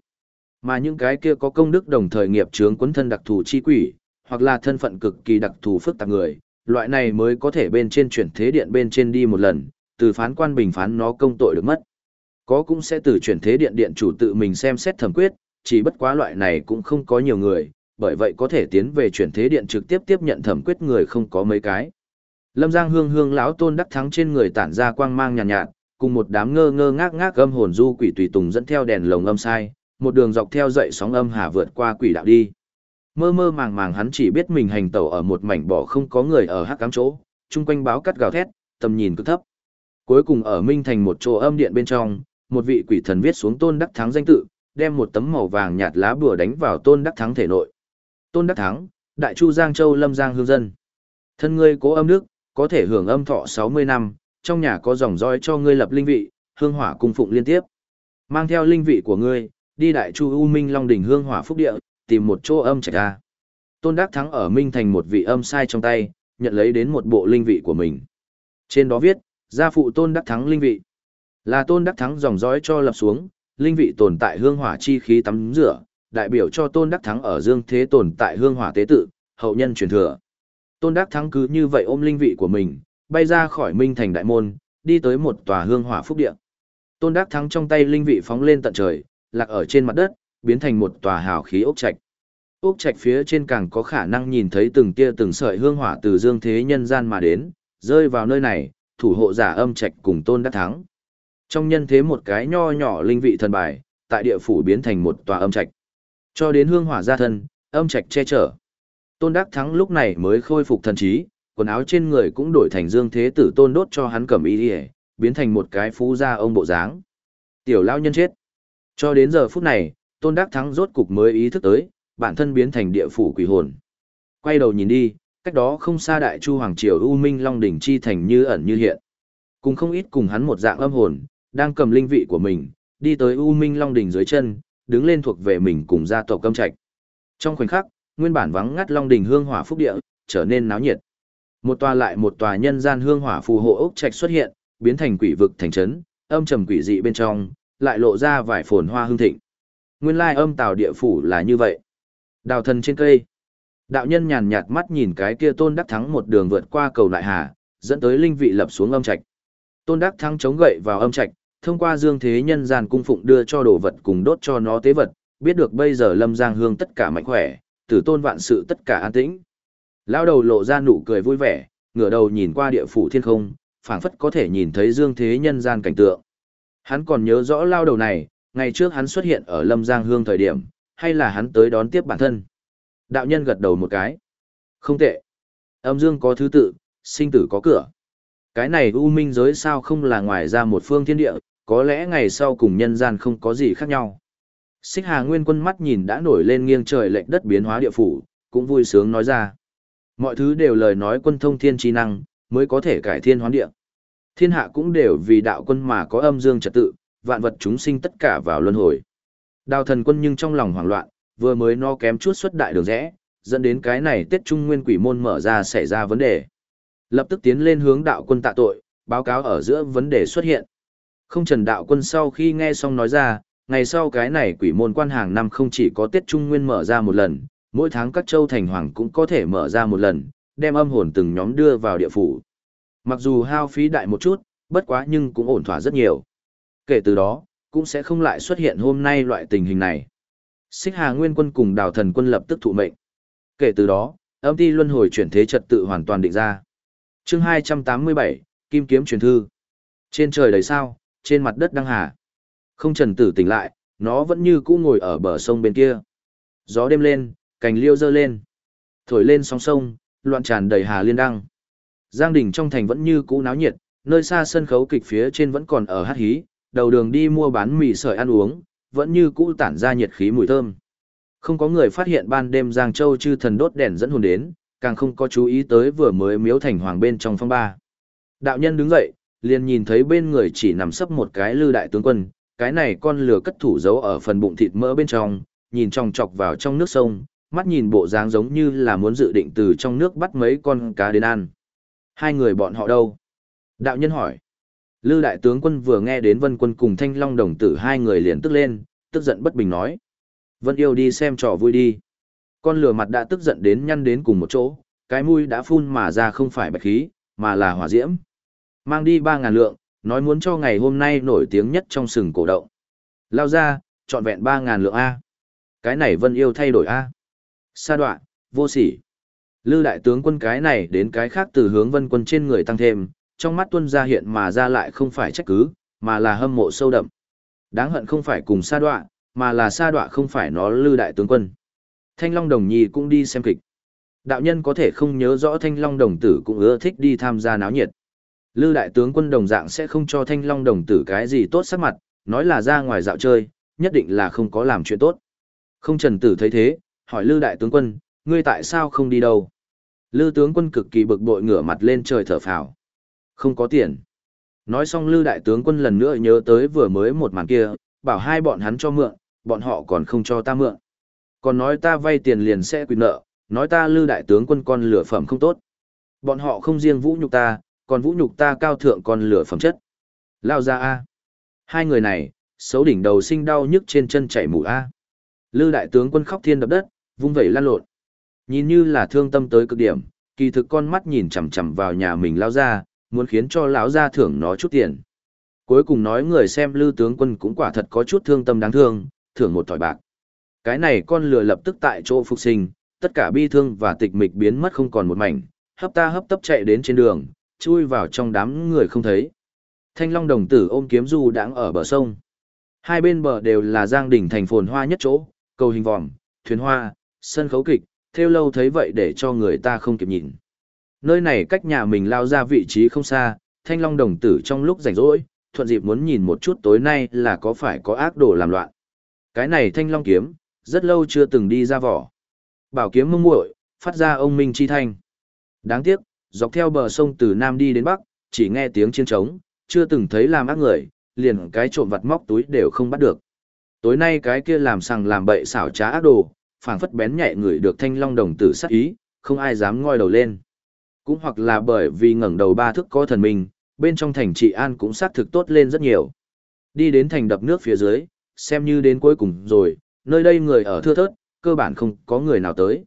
Mà những cái kia có công đức đồng thời nghiệp chướng quấn thân đặc thù chi quỷ, hoặc là thân phận cực kỳ đặc thù phức tạp người, loại này mới có thể bên trên chuyển thế điện bên trên đi một lần, từ phán quan bình phán nó công tội được mất. Có cũng sẽ từ chuyển thế điện điện chủ tự mình xem xét thẩm quyết, chỉ bất quá loại này cũng không có nhiều người, bởi vậy có thể tiến về chuyển thế điện trực tiếp tiếp nhận thẩm quyết người không có mấy cái. Lâm Giang Hương Hương lão tôn đắc thắng trên người tản ra quang mang nhàn nhạt, nhạt, cùng một đám ngơ ngơ ngác ngác âm hồn du quỷ tùy tùng dẫn theo đèn lồng âm sai, một đường dọc theo dậy sóng âm hà vượt qua quỷ đạo đi. Mơ mơ màng màng hắn chỉ biết mình hành tẩu ở một mảnh bỏ không có người ở hắc cám chỗ, chung quanh báo cắt gào thét, tầm nhìn cứ thấp. Cuối cùng ở Minh Thành một chỗ âm điện bên trong, một vị quỷ thần viết xuống Tôn Đắc Thắng danh tự, đem một tấm màu vàng nhạt lá bùa đánh vào Tôn Đắc Thắng thể nội. Tôn Đắc Thắng, Đại Chu Giang Châu Lâm Giang hương dân. Thân ngươi cố âm đức, có thể hưởng âm thọ 60 năm, trong nhà có dòng dõi cho ngươi lập linh vị, hương hỏa cung phụng liên tiếp. Mang theo linh vị của ngươi, đi Đại Chu U Minh Long đỉnh hương hỏa phúc địa, tìm một chỗ âm trạch ra. Tôn Đắc Thắng ở Minh Thành một vị âm sai trong tay, nhận lấy đến một bộ linh vị của mình. Trên đó viết, gia phụ tôn đắc thắng linh vị là tôn đắc thắng dòng dõi cho lập xuống linh vị tồn tại hương hỏa chi khí tắm rửa đại biểu cho tôn đắc thắng ở dương thế tồn tại hương hỏa tế tự hậu nhân truyền thừa tôn đắc thắng cứ như vậy ôm linh vị của mình bay ra khỏi minh thành đại môn đi tới một tòa hương hỏa phúc địa tôn đắc thắng trong tay linh vị phóng lên tận trời lạc ở trên mặt đất biến thành một tòa hào khí ốc trạch ốc trạch phía trên càng có khả năng nhìn thấy từng tia từng sợi hương hỏa từ dương thế nhân gian mà đến rơi vào nơi này thủ hộ giả âm trạch cùng tôn đắc thắng. Trong nhân thế một cái nho nhỏ linh vị thần bài, tại địa phủ biến thành một tòa âm trạch. Cho đến hương hỏa gia thân, âm trạch che chở. Tôn đắc thắng lúc này mới khôi phục thần trí, quần áo trên người cũng đổi thành dương thế tử tôn đốt cho hắn cầm y đi biến thành một cái phú gia ông bộ dáng. Tiểu lao nhân chết. Cho đến giờ phút này, tôn đắc thắng rốt cục mới ý thức tới, bản thân biến thành địa phủ quỷ hồn. Quay đầu nhìn đi, cách đó không xa đại chu hoàng triều u minh long đỉnh chi thành như ẩn như hiện. Cùng không ít cùng hắn một dạng âm hồn đang cầm linh vị của mình đi tới u minh long đỉnh dưới chân đứng lên thuộc về mình cùng gia tộc câm trạch. Trong khoảnh khắc nguyên bản vắng ngắt long đỉnh hương hỏa phúc địa trở nên náo nhiệt. Một tòa lại một tòa nhân gian hương hỏa phù hộ ốc trạch xuất hiện, biến thành quỷ vực thành trấn, âm trầm quỷ dị bên trong, lại lộ ra vài phồn hoa hương thịnh. Nguyên lai âm tào địa phủ là như vậy. Đào thần trên cây. Đạo nhân nhàn nhạt mắt nhìn cái kia tôn đắc thắng một đường vượt qua cầu lại hà, dẫn tới linh vị lập xuống âm trạch. Tôn đắc thắng chống gậy vào âm trạch, thông qua dương thế nhân gian cung phụng đưa cho đồ vật cùng đốt cho nó tế vật, biết được bây giờ lâm giang hương tất cả mạnh khỏe, tử tôn vạn sự tất cả an tĩnh. Lao đầu lộ ra nụ cười vui vẻ, ngửa đầu nhìn qua địa phủ thiên không, phảng phất có thể nhìn thấy dương thế nhân gian cảnh tượng. Hắn còn nhớ rõ lao đầu này, ngày trước hắn xuất hiện ở lâm giang hương thời điểm, hay là hắn tới đón tiếp bản thân. Đạo nhân gật đầu một cái. Không tệ. Âm dương có thứ tự, sinh tử có cửa. Cái này u minh giới sao không là ngoài ra một phương thiên địa, có lẽ ngày sau cùng nhân gian không có gì khác nhau. Xích Hà Nguyên quân mắt nhìn đã nổi lên nghiêng trời lệnh đất biến hóa địa phủ, cũng vui sướng nói ra. Mọi thứ đều lời nói quân thông thiên trí năng, mới có thể cải thiên hoán địa. Thiên hạ cũng đều vì đạo quân mà có âm dương trật tự, vạn vật chúng sinh tất cả vào luân hồi. Đào thần quân nhưng trong lòng hoảng loạn, vừa mới no kém chút xuất đại đường rẽ, dẫn đến cái này Tết Trung Nguyên quỷ môn mở ra xảy ra vấn đề. Lập tức tiến lên hướng đạo quân tạ tội, báo cáo ở giữa vấn đề xuất hiện. Không trần đạo quân sau khi nghe xong nói ra, ngày sau cái này quỷ môn quan hàng năm không chỉ có Tết Trung Nguyên mở ra một lần, mỗi tháng các châu thành hoàng cũng có thể mở ra một lần, đem âm hồn từng nhóm đưa vào địa phủ. Mặc dù hao phí đại một chút, bất quá nhưng cũng ổn thỏa rất nhiều. Kể từ đó, cũng sẽ không lại xuất hiện hôm nay loại tình hình này. Xích Hà Nguyên quân cùng Đào Thần quân lập tức thụ mệnh. Kể từ đó, âm ti luân hồi chuyển thế trật tự hoàn toàn định ra. Chương 287, Kim kiếm truyền thư. Trên trời đầy sao, trên mặt đất đăng hà. Không trần tử tỉnh lại, nó vẫn như cũ ngồi ở bờ sông bên kia. Gió đêm lên, cành liêu dơ lên. Thổi lên sóng sông, loạn tràn đầy hà liên đăng. Giang đình trong thành vẫn như cũ náo nhiệt, nơi xa sân khấu kịch phía trên vẫn còn ở hát hí, đầu đường đi mua bán mì sợi ăn uống, vẫn như cũ tản ra nhiệt khí mùi thơm. Không có người phát hiện ban đêm Giang Châu chư thần đốt đèn dẫn hồn đến, càng không có chú ý tới vừa mới miếu thành hoàng bên trong phong ba. Đạo nhân đứng dậy, liền nhìn thấy bên người chỉ nằm sấp một cái lư đại tướng quân, cái này con lừa cất thủ giấu ở phần bụng thịt mỡ bên trong, nhìn trong chọc vào trong nước sông, mắt nhìn bộ dáng giống như là muốn dự định từ trong nước bắt mấy con cá đến ăn. Hai người bọn họ đâu? Đạo nhân hỏi. Lư đại tướng quân vừa nghe đến vân quân cùng thanh long đồng tử hai người liền tức lên, tức giận bất bình nói. Vân yêu đi xem trò vui đi. Con lừa mặt đã tức giận đến nhăn đến cùng một chỗ, cái mũi đã phun mà ra không phải bạch khí, mà là hỏa diễm. Mang đi ba ngàn lượng, nói muốn cho ngày hôm nay nổi tiếng nhất trong sừng cổ động. Lao ra, trọn vẹn ba ngàn lượng A. Cái này vân yêu thay đổi A. Sa đoạn, vô sỉ. Lư đại tướng quân cái này đến cái khác từ hướng vân quân trên người tăng thêm, trong mắt tuân ra hiện mà ra lại không phải trách cứ, mà là hâm mộ sâu đậm. Đáng hận không phải cùng sa đoạ mà là sa đoạ không phải nó lư đại tướng quân. Thanh Long Đồng Nhi cũng đi xem kịch. Đạo nhân có thể không nhớ rõ Thanh Long Đồng Tử cũng ưa thích đi tham gia náo nhiệt. Lư đại tướng quân đồng dạng sẽ không cho Thanh Long Đồng Tử cái gì tốt sắc mặt, nói là ra ngoài dạo chơi, nhất định là không có làm chuyện tốt. Không trần tử thấy thế, hỏi Lư đại tướng quân, ngươi tại sao không đi đâu? Lư tướng quân cực kỳ bực bội ngửa mặt lên trời thở phào. Không có tiền. Nói xong Lư đại tướng quân lần nữa nhớ tới vừa mới một màn kia, bảo hai bọn hắn cho mượn, bọn họ còn không cho ta mượn. Còn nói ta vay tiền liền sẽ quy nợ, nói ta Lư đại tướng quân con lửa phẩm không tốt. Bọn họ không riêng vũ nhục ta, còn vũ nhục ta cao thượng con lửa phẩm chất. Lao ra A. Hai người này, xấu đỉnh đầu sinh đau nhức trên chân chảy mù A. Lư đại tướng quân khóc thiên đập đất, vung vẩy lan lộn. Nhìn như là thương tâm tới cực điểm, kỳ thực con mắt nhìn chằm chằm vào nhà mình lao ra, muốn khiến cho lão gia thưởng nó chút tiền. Cuối cùng nói người xem Lư tướng quân cũng quả thật có chút thương tâm đáng thương, thưởng một thỏi bạc. Cái này con lừa lập tức tại chỗ phục sinh, tất cả bi thương và tịch mịch biến mất không còn một mảnh, hấp ta hấp tấp chạy đến trên đường, chui vào trong đám người không thấy. Thanh Long đồng tử ôm kiếm du đãng ở bờ sông. Hai bên bờ đều là giang đỉnh thành phồn hoa nhất chỗ, cầu hình vòm, thuyền hoa, sân khấu kịch, theo lâu thấy vậy để cho người ta không kịp nhìn. Nơi này cách nhà mình lao ra vị trí không xa, thanh long đồng tử trong lúc rảnh rỗi, thuận dịp muốn nhìn một chút tối nay là có phải có ác đồ làm loạn. Cái này thanh long kiếm, rất lâu chưa từng đi ra vỏ. Bảo kiếm mông muội phát ra ông minh chi thanh. Đáng tiếc, dọc theo bờ sông từ Nam đi đến Bắc, chỉ nghe tiếng chiến trống, chưa từng thấy làm ác người, liền cái trộm vặt móc túi đều không bắt được. Tối nay cái kia làm sằng làm bậy xảo trá ác đồ, phảng phất bén nhạy người được thanh long đồng tử sát ý, không ai dám ngoi đầu lên. Cũng hoặc là bởi vì ngẩng đầu ba thức có thần mình, bên trong thành trị an cũng xác thực tốt lên rất nhiều. Đi đến thành đập nước phía dưới, xem như đến cuối cùng rồi, nơi đây người ở thưa thớt, cơ bản không có người nào tới.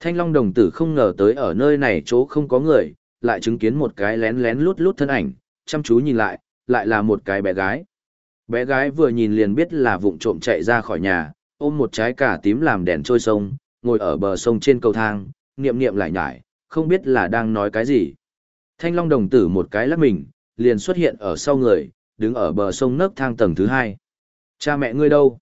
Thanh Long đồng tử không ngờ tới ở nơi này chỗ không có người, lại chứng kiến một cái lén lén lút lút thân ảnh, chăm chú nhìn lại, lại là một cái bé gái. Bé gái vừa nhìn liền biết là vụng trộm chạy ra khỏi nhà, ôm một trái cà tím làm đèn trôi sông, ngồi ở bờ sông trên cầu thang, niệm niệm lại nhải, không biết là đang nói cái gì. Thanh Long đồng tử một cái lắc mình, liền xuất hiện ở sau người, đứng ở bờ sông nấc thang tầng thứ hai. Cha mẹ ngươi đâu?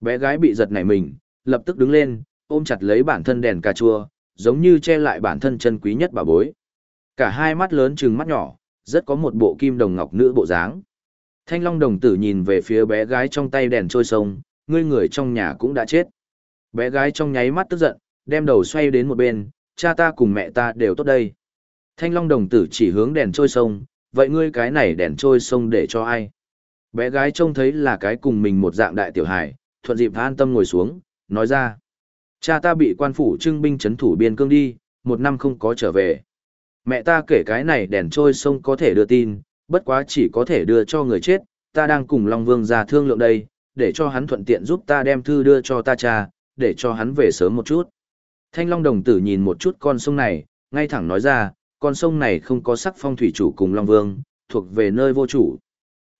Bé gái bị giật nảy mình, lập tức đứng lên, ôm chặt lấy bản thân đèn cà chua, giống như che lại bản thân chân quý nhất bà bối. Cả hai mắt lớn trừng mắt nhỏ, rất có một bộ kim đồng ngọc nữ bộ dáng. Thanh Long đồng tử nhìn về phía bé gái trong tay đèn trôi sông, ngươi người trong nhà cũng đã chết. Bé gái trong nháy mắt tức giận, đem đầu xoay đến một bên, cha ta cùng mẹ ta đều tốt đây. Thanh Long đồng tử chỉ hướng đèn trôi sông, vậy ngươi cái này đèn trôi sông để cho ai? Bé gái trông thấy là cái cùng mình một dạng đại tiểu hài, thuận dịp an tâm ngồi xuống, nói ra. Cha ta bị quan phủ trưng binh chấn thủ biên cương đi, một năm không có trở về. Mẹ ta kể cái này đèn trôi sông có thể đưa tin, bất quá chỉ có thể đưa cho người chết, ta đang cùng Long Vương ra thương lượng đây, để cho hắn thuận tiện giúp ta đem thư đưa cho ta cha, để cho hắn về sớm một chút. Thanh Long đồng tử nhìn một chút con sông này, ngay thẳng nói ra, con sông này không có sắc phong thủy chủ cùng Long Vương, thuộc về nơi vô chủ.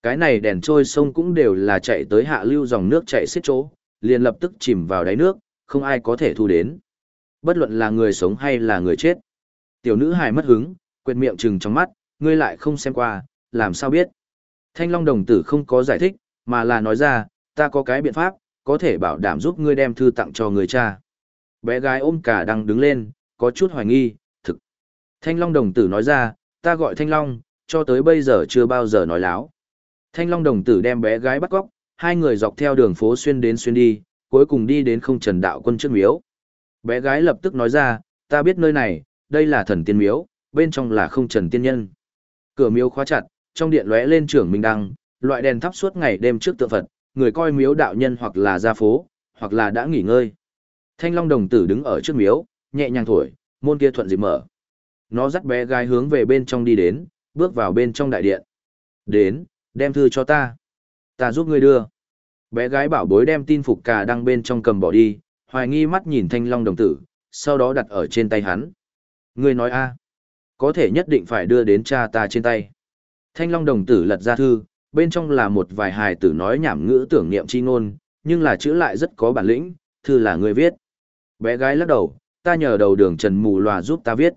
Cái này đèn trôi sông cũng đều là chạy tới hạ lưu dòng nước chạy xiết chỗ, liền lập tức chìm vào đáy nước, không ai có thể thu đến. Bất luận là người sống hay là người chết. Tiểu nữ hài mất hứng, quệt miệng trừng trong mắt, ngươi lại không xem qua, làm sao biết. Thanh Long đồng tử không có giải thích, mà là nói ra, ta có cái biện pháp, có thể bảo đảm giúp ngươi đem thư tặng cho người cha. Bé gái ôm cả đang đứng lên, có chút hoài nghi, thực. Thanh Long đồng tử nói ra, ta gọi Thanh Long, cho tới bây giờ chưa bao giờ nói láo. Thanh Long đồng tử đem bé gái bắt góc, hai người dọc theo đường phố xuyên đến xuyên đi, cuối cùng đi đến không trần đạo quân trước miếu. Bé gái lập tức nói ra, ta biết nơi này, đây là thần tiên miếu, bên trong là không trần tiên nhân. Cửa miếu khóa chặt, trong điện lóe lên trưởng minh đăng, loại đèn thắp suốt ngày đêm trước tượng Phật, người coi miếu đạo nhân hoặc là ra phố, hoặc là đã nghỉ ngơi. Thanh Long đồng tử đứng ở trước miếu, nhẹ nhàng thổi, môn kia thuận dịp mở. Nó dắt bé gái hướng về bên trong đi đến, bước vào bên trong đại điện. Đến, đem thư cho ta. Ta giúp ngươi đưa. Bé gái bảo bối đem tin phục cà đăng bên trong cầm bỏ đi, hoài nghi mắt nhìn thanh long đồng tử, sau đó đặt ở trên tay hắn. Ngươi nói a, có thể nhất định phải đưa đến cha ta trên tay. Thanh long đồng tử lật ra thư, bên trong là một vài hài tử nói nhảm ngữ tưởng niệm chi ngôn, nhưng là chữ lại rất có bản lĩnh, thư là người viết. Bé gái lắc đầu, ta nhờ đầu đường trần mù loà giúp ta viết.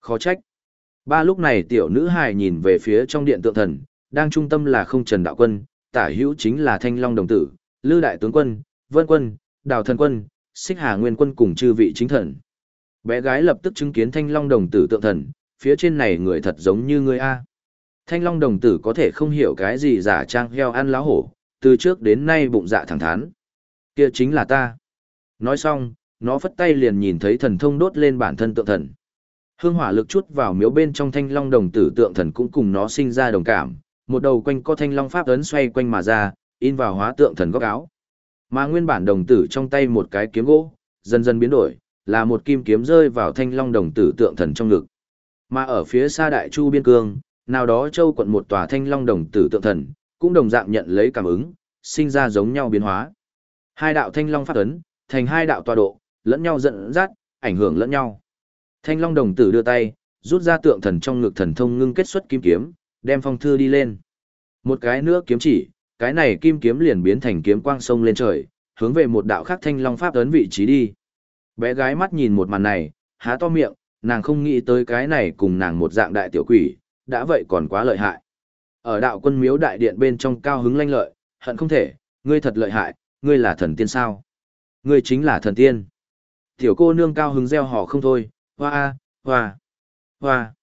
Khó trách. Ba lúc này tiểu nữ hài nhìn về phía trong điện tượng thần, đang trung tâm là không trần đạo quân, tả hữu chính là thanh long đồng tử, lư đại tướng quân, vân quân, đào thần quân, xích hà nguyên quân cùng chư vị chính thần. Bé gái lập tức chứng kiến thanh long đồng tử tượng thần, phía trên này người thật giống như người A. Thanh long đồng tử có thể không hiểu cái gì giả trang heo ăn lá hổ, từ trước đến nay bụng dạ thẳng thắn. Kia chính là ta. Nói xong, nó phất tay liền nhìn thấy thần thông đốt lên bản thân tượng thần. Hương hỏa lực chút vào miếu bên trong thanh long đồng tử tượng thần cũng cùng nó sinh ra đồng cảm, một đầu quanh co thanh long pháp ấn xoay quanh mà ra, in vào hóa tượng thần góc áo. Mà nguyên bản đồng tử trong tay một cái kiếm gỗ, dần dần biến đổi, là một kim kiếm rơi vào thanh long đồng tử tượng thần trong ngực. Mà ở phía xa đại chu biên cương, nào đó châu quận một tòa thanh long đồng tử tượng thần, cũng đồng dạng nhận lấy cảm ứng, sinh ra giống nhau biến hóa. Hai đạo thanh long pháp ấn, thành hai đạo tọa độ, lẫn nhau dẫn dắt, ảnh hưởng lẫn nhau. Thanh long đồng tử đưa tay, rút ra tượng thần trong ngực thần thông ngưng kết xuất kim kiếm, đem phong thư đi lên. Một cái nữa kiếm chỉ, cái này kim kiếm liền biến thành kiếm quang sông lên trời, hướng về một đạo khác thanh long pháp ấn vị trí đi. Bé gái mắt nhìn một màn này, há to miệng, nàng không nghĩ tới cái này cùng nàng một dạng đại tiểu quỷ, đã vậy còn quá lợi hại. Ở đạo quân miếu đại điện bên trong cao hứng lanh lợi, hận không thể, ngươi thật lợi hại, ngươi là thần tiên sao? Ngươi chính là thần tiên. Tiểu cô nương cao hứng reo hò không thôi, hoa, hoa, hoa.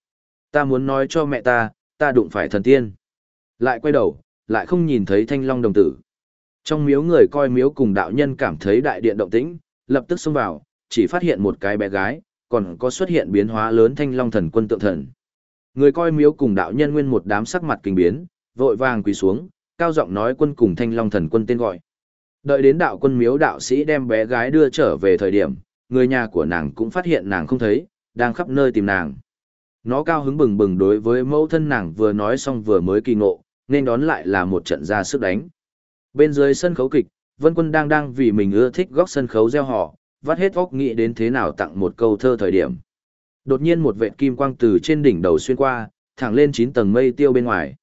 Ta muốn nói cho mẹ ta, ta đụng phải thần tiên. Lại quay đầu, lại không nhìn thấy thanh long đồng tử. Trong miếu người coi miếu cùng đạo nhân cảm thấy đại điện động tĩnh, lập tức xông vào, chỉ phát hiện một cái bé gái, còn có xuất hiện biến hóa lớn thanh long thần quân tượng thần. Người coi miếu cùng đạo nhân nguyên một đám sắc mặt kinh biến, vội vàng quỳ xuống, cao giọng nói quân cùng thanh long thần quân tên gọi. Đợi đến đạo quân miếu đạo sĩ đem bé gái đưa trở về thời điểm, người nhà của nàng cũng phát hiện nàng không thấy, đang khắp nơi tìm nàng. Nó cao hứng bừng bừng đối với mẫu thân nàng vừa nói xong vừa mới kỳ ngộ, nên đón lại là một trận ra sức đánh. Bên dưới sân khấu kịch, Vân Quân đang đang vì mình ưa thích góc sân khấu gieo họ, vắt hết óc nghĩ đến thế nào tặng một câu thơ thời điểm. Đột nhiên một vệt kim quang từ trên đỉnh đầu xuyên qua, thẳng lên 9 tầng mây tiêu bên ngoài.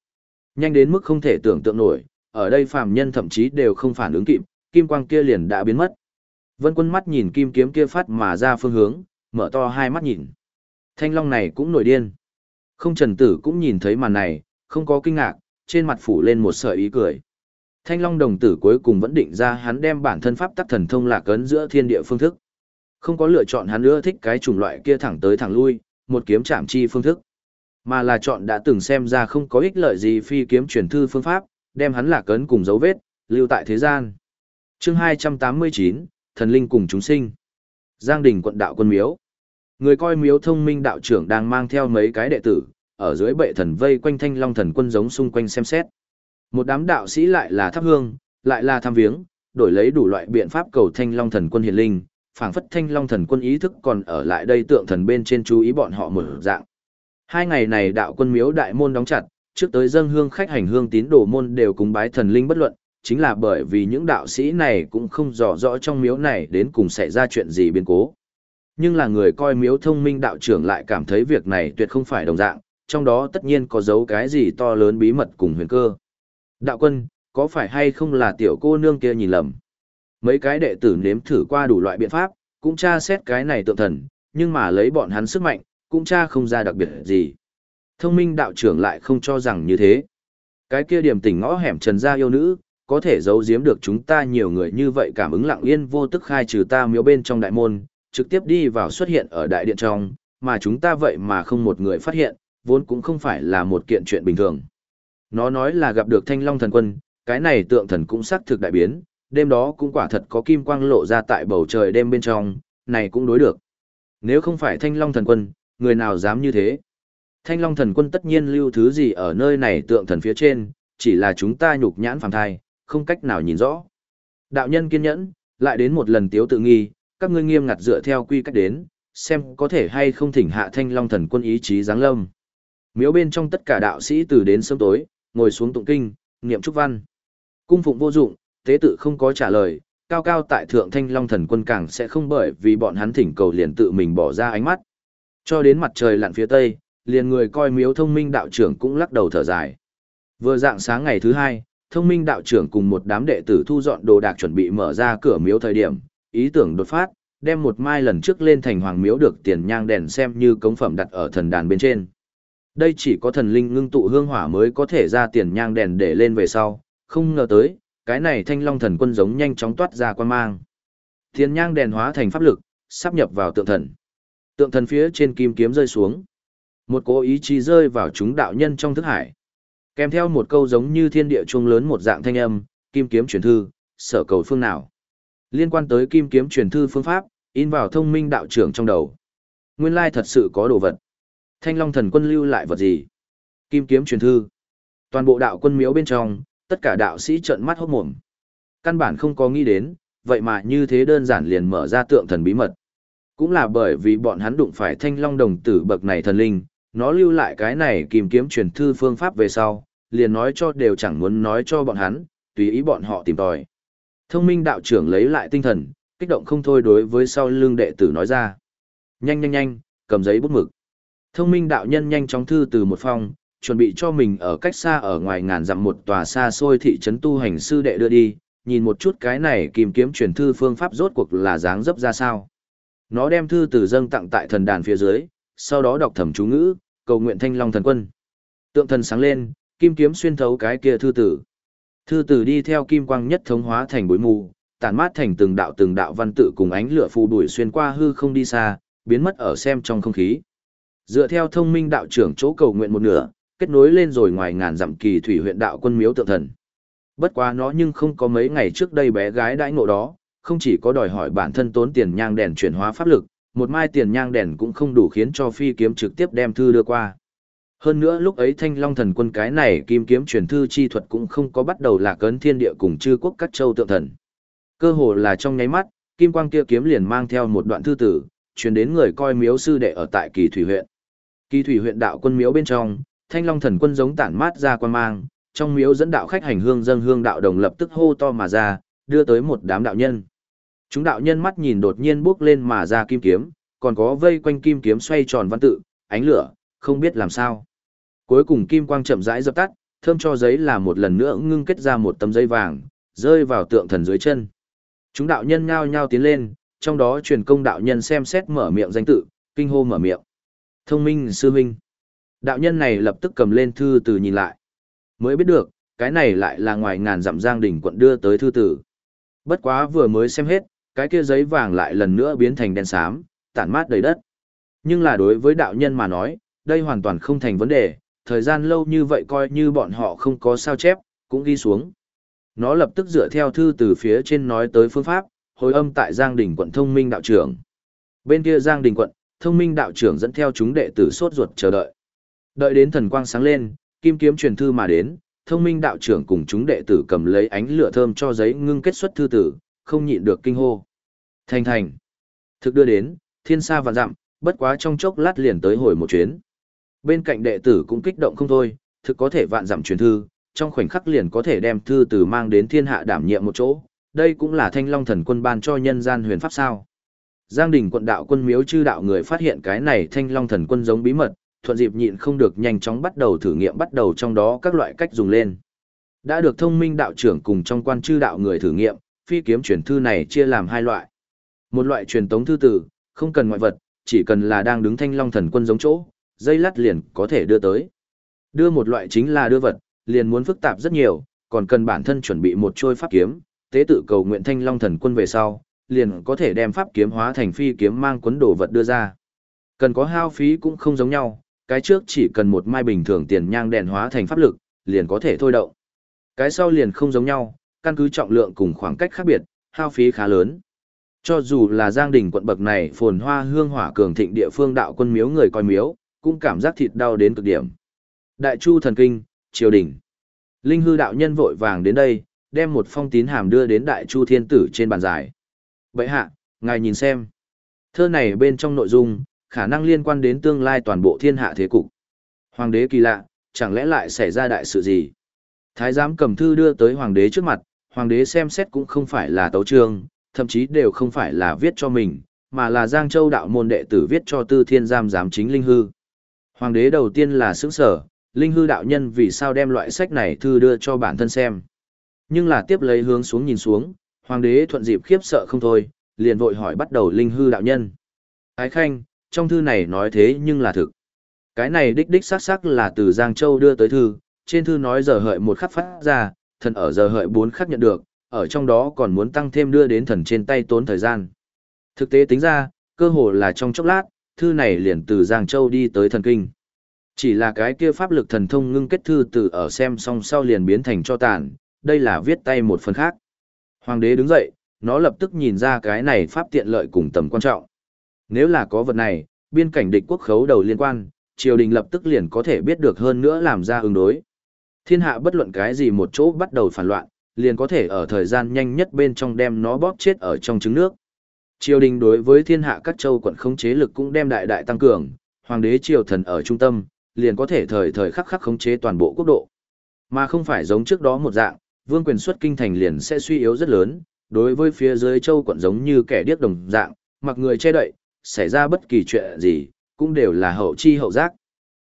Nhanh đến mức không thể tưởng tượng nổi, ở đây phàm nhân thậm chí đều không phản ứng kịp, kim quang kia liền đã biến mất. Vân Quân mắt nhìn kim kiếm kia phát mà ra phương hướng, mở to hai mắt nhìn. Thanh long này cũng nổi điên. Không trần tử cũng nhìn thấy màn này, không có kinh ngạc, trên mặt phủ lên một sợi ý cười. Thanh long đồng tử cuối cùng vẫn định ra hắn đem bản thân pháp tắc thần thông lạc ấn giữa thiên địa phương thức. Không có lựa chọn hắn nữa thích cái chủng loại kia thẳng tới thẳng lui, một kiếm chạm chi phương thức. Mà là chọn đã từng xem ra không có ích lợi gì phi kiếm truyền thư phương pháp, đem hắn lạc cấn cùng dấu vết, lưu tại thế gian. chương 289, Thần Linh cùng chúng sinh. Giang đình quận đạo quân miếu. Người coi miếu thông minh đạo trưởng đang mang theo mấy cái đệ tử, ở dưới bệ thần vây quanh thanh long thần quân giống xung quanh xem xét. Một đám đạo sĩ lại là thắp hương, lại là tham viếng, đổi lấy đủ loại biện pháp cầu thanh long thần quân hiền linh, phảng phất thanh long thần quân ý thức còn ở lại đây tượng thần bên trên chú ý bọn họ một dạng. Hai ngày này đạo quân miếu đại môn đóng chặt, trước tới dân hương khách hành hương tín đồ môn đều cúng bái thần linh bất luận, chính là bởi vì những đạo sĩ này cũng không rõ rõ trong miếu này đến cùng xảy ra chuyện gì biến cố. Nhưng là người coi miếu thông minh đạo trưởng lại cảm thấy việc này tuyệt không phải đồng dạng, trong đó tất nhiên có dấu cái gì to lớn bí mật cùng huyền cơ. Đạo quân, có phải hay không là tiểu cô nương kia nhìn lầm? Mấy cái đệ tử nếm thử qua đủ loại biện pháp, cũng tra xét cái này tượng thần, nhưng mà lấy bọn hắn sức mạnh, cũng tra không ra đặc biệt gì. Thông minh đạo trưởng lại không cho rằng như thế. Cái kia điểm tỉnh ngõ hẻm trần gia yêu nữ, có thể giấu giếm được chúng ta nhiều người như vậy cảm ứng lặng yên vô tức khai trừ ta miếu bên trong đại môn, trực tiếp đi vào xuất hiện ở đại điện trong, mà chúng ta vậy mà không một người phát hiện, vốn cũng không phải là một kiện chuyện bình thường. Nó nói là gặp được thanh long thần quân, cái này tượng thần cũng xác thực đại biến, đêm đó cũng quả thật có kim quang lộ ra tại bầu trời đêm bên trong, này cũng đối được. Nếu không phải thanh long thần quân, người nào dám như thế? Thanh long thần quân tất nhiên lưu thứ gì ở nơi này tượng thần phía trên, chỉ là chúng ta nhục nhãn phàm thai, không cách nào nhìn rõ. Đạo nhân kiên nhẫn, lại đến một lần tiếu tự nghi, các ngươi nghiêm ngặt dựa theo quy cách đến, xem có thể hay không thỉnh hạ thanh long thần quân ý chí giáng lâm. Miếu bên trong tất cả đạo sĩ từ đến sớm tối, ngồi xuống tụng kinh, niệm trúc văn. Cung phụng vô dụng, tế tự không có trả lời, cao cao tại thượng thanh long thần quân càng sẽ không bởi vì bọn hắn thỉnh cầu liền tự mình bỏ ra ánh mắt. Cho đến mặt trời lặn phía tây, liền người coi miếu thông minh đạo trưởng cũng lắc đầu thở dài. Vừa dạng sáng ngày thứ hai, thông minh đạo trưởng cùng một đám đệ tử thu dọn đồ đạc chuẩn bị mở ra cửa miếu thời điểm, ý tưởng đột phát, đem một mai lần trước lên thành hoàng miếu được tiền nhang đèn xem như cống phẩm đặt ở thần đàn bên trên. Đây chỉ có thần linh ngưng tụ hương hỏa mới có thể ra tiền nhang đèn để lên về sau, không ngờ tới, cái này thanh long thần quân giống nhanh chóng toát ra quan mang. thiên nhang đèn hóa thành pháp lực, sắp nhập vào tượng thần. Tượng thần phía trên kim kiếm rơi xuống. Một cố ý chí rơi vào chúng đạo nhân trong thức hải. Kèm theo một câu giống như thiên địa chuông lớn một dạng thanh âm, kim kiếm truyền thư, sở cầu phương nào. Liên quan tới kim kiếm truyền thư phương pháp, in vào thông minh đạo trưởng trong đầu. Nguyên lai thật sự có đồ vật. Thanh Long thần quân lưu lại vật gì? Kim kiếm truyền thư. Toàn bộ đạo quân miếu bên trong, tất cả đạo sĩ trợn mắt hốt mồm. Căn bản không có nghĩ đến, vậy mà như thế đơn giản liền mở ra tượng thần bí mật. Cũng là bởi vì bọn hắn đụng phải Thanh Long đồng tử bậc này thần linh, nó lưu lại cái này kìm kiếm truyền thư phương pháp về sau, liền nói cho đều chẳng muốn nói cho bọn hắn, tùy ý bọn họ tìm tòi. Thông minh đạo trưởng lấy lại tinh thần, kích động không thôi đối với sau lưng đệ tử nói ra. Nhanh nhanh nhanh, cầm giấy bút mực. Thông minh đạo nhân nhanh chóng thư từ một phong, chuẩn bị cho mình ở cách xa ở ngoài ngàn dặm một tòa xa xôi thị trấn tu hành sư đệ đưa đi, nhìn một chút cái này kìm kiếm truyền thư phương pháp rốt cuộc là dáng dấp ra sao. Nó đem thư từ dâng tặng tại thần đàn phía dưới, sau đó đọc thầm chú ngữ, cầu nguyện thanh long thần quân. Tượng thần sáng lên, kim kiếm xuyên thấu cái kia thư tử. Thư tử đi theo kim quang nhất thống hóa thành bối mù, tản mát thành từng đạo từng đạo văn tự cùng ánh lửa phù đuổi xuyên qua hư không đi xa, biến mất ở xem trong không khí. Dựa theo thông minh đạo trưởng chỗ cầu nguyện một nửa, kết nối lên rồi ngoài ngàn dặm kỳ thủy huyện đạo quân miếu tượng thần. Bất quá nó nhưng không có mấy ngày trước đây bé gái đãi ngộ đó, không chỉ có đòi hỏi bản thân tốn tiền nhang đèn chuyển hóa pháp lực, một mai tiền nhang đèn cũng không đủ khiến cho phi kiếm trực tiếp đem thư đưa qua. Hơn nữa lúc ấy thanh long thần quân cái này kim kiếm truyền thư chi thuật cũng không có bắt đầu là cấn thiên địa cùng chư quốc các châu tượng thần. Cơ hồ là trong nháy mắt, kim quang kia kiếm liền mang theo một đoạn thư tử, truyền đến người coi miếu sư đệ ở tại kỳ thủy huyện. Kỳ thủy huyện đạo quân miếu bên trong, thanh long thần quân giống tản mát ra quan mang, trong miếu dẫn đạo khách hành hương dân hương đạo đồng lập tức hô to mà ra, đưa tới một đám đạo nhân. Chúng đạo nhân mắt nhìn đột nhiên bước lên mà ra kim kiếm, còn có vây quanh kim kiếm xoay tròn văn tự, ánh lửa, không biết làm sao. Cuối cùng kim quang chậm rãi dập tắt, thơm cho giấy là một lần nữa ngưng kết ra một tấm giấy vàng, rơi vào tượng thần dưới chân. Chúng đạo nhân nhao nhao tiến lên, trong đó truyền công đạo nhân xem xét mở miệng danh tự, kinh hô mở miệng. Thông minh sư minh. Đạo nhân này lập tức cầm lên thư từ nhìn lại. Mới biết được, cái này lại là ngoài ngàn dặm giang đỉnh quận đưa tới thư tử. Bất quá vừa mới xem hết, cái kia giấy vàng lại lần nữa biến thành đen xám, tản mát đầy đất. Nhưng là đối với đạo nhân mà nói, đây hoàn toàn không thành vấn đề, thời gian lâu như vậy coi như bọn họ không có sao chép, cũng ghi xuống. Nó lập tức dựa theo thư từ phía trên nói tới phương pháp, hồi âm tại Giang Đình quận thông minh đạo trưởng. Bên kia Giang Đình quận, thông minh đạo trưởng dẫn theo chúng đệ tử sốt ruột chờ đợi. Đợi đến thần quang sáng lên, kim kiếm truyền thư mà đến, thông minh đạo trưởng cùng chúng đệ tử cầm lấy ánh lửa thơm cho giấy ngưng kết xuất thư tử, không nhịn được kinh hô. Thành thành. Thực đưa đến, thiên sa và dặm, bất quá trong chốc lát liền tới hồi một chuyến. Bên cạnh đệ tử cũng kích động không thôi, thực có thể vạn dặm truyền thư, trong khoảnh khắc liền có thể đem thư từ mang đến thiên hạ đảm nhiệm một chỗ. Đây cũng là thanh long thần quân ban cho nhân gian huyền pháp sao. Giang đình quận đạo quân miếu chư đạo người phát hiện cái này thanh long thần quân giống bí mật, thuận dịp nhịn không được nhanh chóng bắt đầu thử nghiệm bắt đầu trong đó các loại cách dùng lên. Đã được thông minh đạo trưởng cùng trong quan chư đạo người thử nghiệm, phi kiếm truyền thư này chia làm hai loại. Một loại truyền tống thư tử, không cần ngoại vật, chỉ cần là đang đứng thanh long thần quân giống chỗ, dây lắt liền có thể đưa tới. Đưa một loại chính là đưa vật, liền muốn phức tạp rất nhiều, còn cần bản thân chuẩn bị một trôi pháp kiếm, tế tự cầu nguyện thanh long thần quân về sau, liền có thể đem pháp kiếm hóa thành phi kiếm mang cuốn đồ vật đưa ra. Cần có hao phí cũng không giống nhau, cái trước chỉ cần một mai bình thường tiền nhang đèn hóa thành pháp lực, liền có thể thôi động. Cái sau liền không giống nhau, căn cứ trọng lượng cùng khoảng cách khác biệt, hao phí khá lớn. Cho dù là Giang Đình quận bậc này phồn hoa hương hỏa cường thịnh địa phương đạo quân miếu người coi miếu, cũng cảm giác thịt đau đến cực điểm. Đại Chu thần kinh, triều đình. Linh hư đạo nhân vội vàng đến đây, đem một phong tín hàm đưa đến Đại Chu thiên tử trên bàn giải. Bệ hạ, ngài nhìn xem. Thơ này bên trong nội dung, khả năng liên quan đến tương lai toàn bộ thiên hạ thế cục. Hoàng đế kỳ lạ, chẳng lẽ lại xảy ra đại sự gì? Thái giám cầm thư đưa tới hoàng đế trước mặt, hoàng đế xem xét cũng không phải là tấu trương, thậm chí đều không phải là viết cho mình, mà là Giang Châu đạo môn đệ tử viết cho Tư Thiên Giám giám chính Linh Hư. Hoàng đế đầu tiên là sững sở, Linh Hư đạo nhân vì sao đem loại sách này thư đưa cho bản thân xem. Nhưng là tiếp lấy hướng xuống nhìn xuống, hoàng đế thuận dịp khiếp sợ không thôi, liền vội hỏi bắt đầu Linh Hư đạo nhân. Ái Khanh, trong thư này nói thế nhưng là thực. Cái này đích đích xác xác là từ Giang Châu đưa tới thư, trên thư nói giờ hợi một khắc phát ra, thần ở giờ hợi bốn khắc nhận được, ở trong đó còn muốn tăng thêm đưa đến thần trên tay tốn thời gian. Thực tế tính ra, cơ hồ là trong chốc lát, thư này liền từ Giang Châu đi tới thần kinh. Chỉ là cái kia pháp lực thần thông ngưng kết thư từ ở xem xong sau liền biến thành cho tàn, đây là viết tay một phần khác. Hoàng đế đứng dậy, nó lập tức nhìn ra cái này pháp tiện lợi cùng tầm quan trọng. Nếu là có vật này, biên cảnh địch quốc khấu đầu liên quan, triều đình lập tức liền có thể biết được hơn nữa làm ra ứng đối. Thiên hạ bất luận cái gì một chỗ bắt đầu phản loạn, liền có thể ở thời gian nhanh nhất bên trong đem nó bóp chết ở trong trứng nước. Triều đình đối với thiên hạ các châu quận khống chế lực cũng đem đại đại tăng cường, hoàng đế triều thần ở trung tâm, liền có thể thời thời khắc khắc khống chế toàn bộ quốc độ. Mà không phải giống trước đó một dạng, vương quyền xuất kinh thành liền sẽ suy yếu rất lớn, đối với phía dưới châu quận giống như kẻ điếc đồng dạng, mặc người che đậy, xảy ra bất kỳ chuyện gì, cũng đều là hậu chi hậu giác.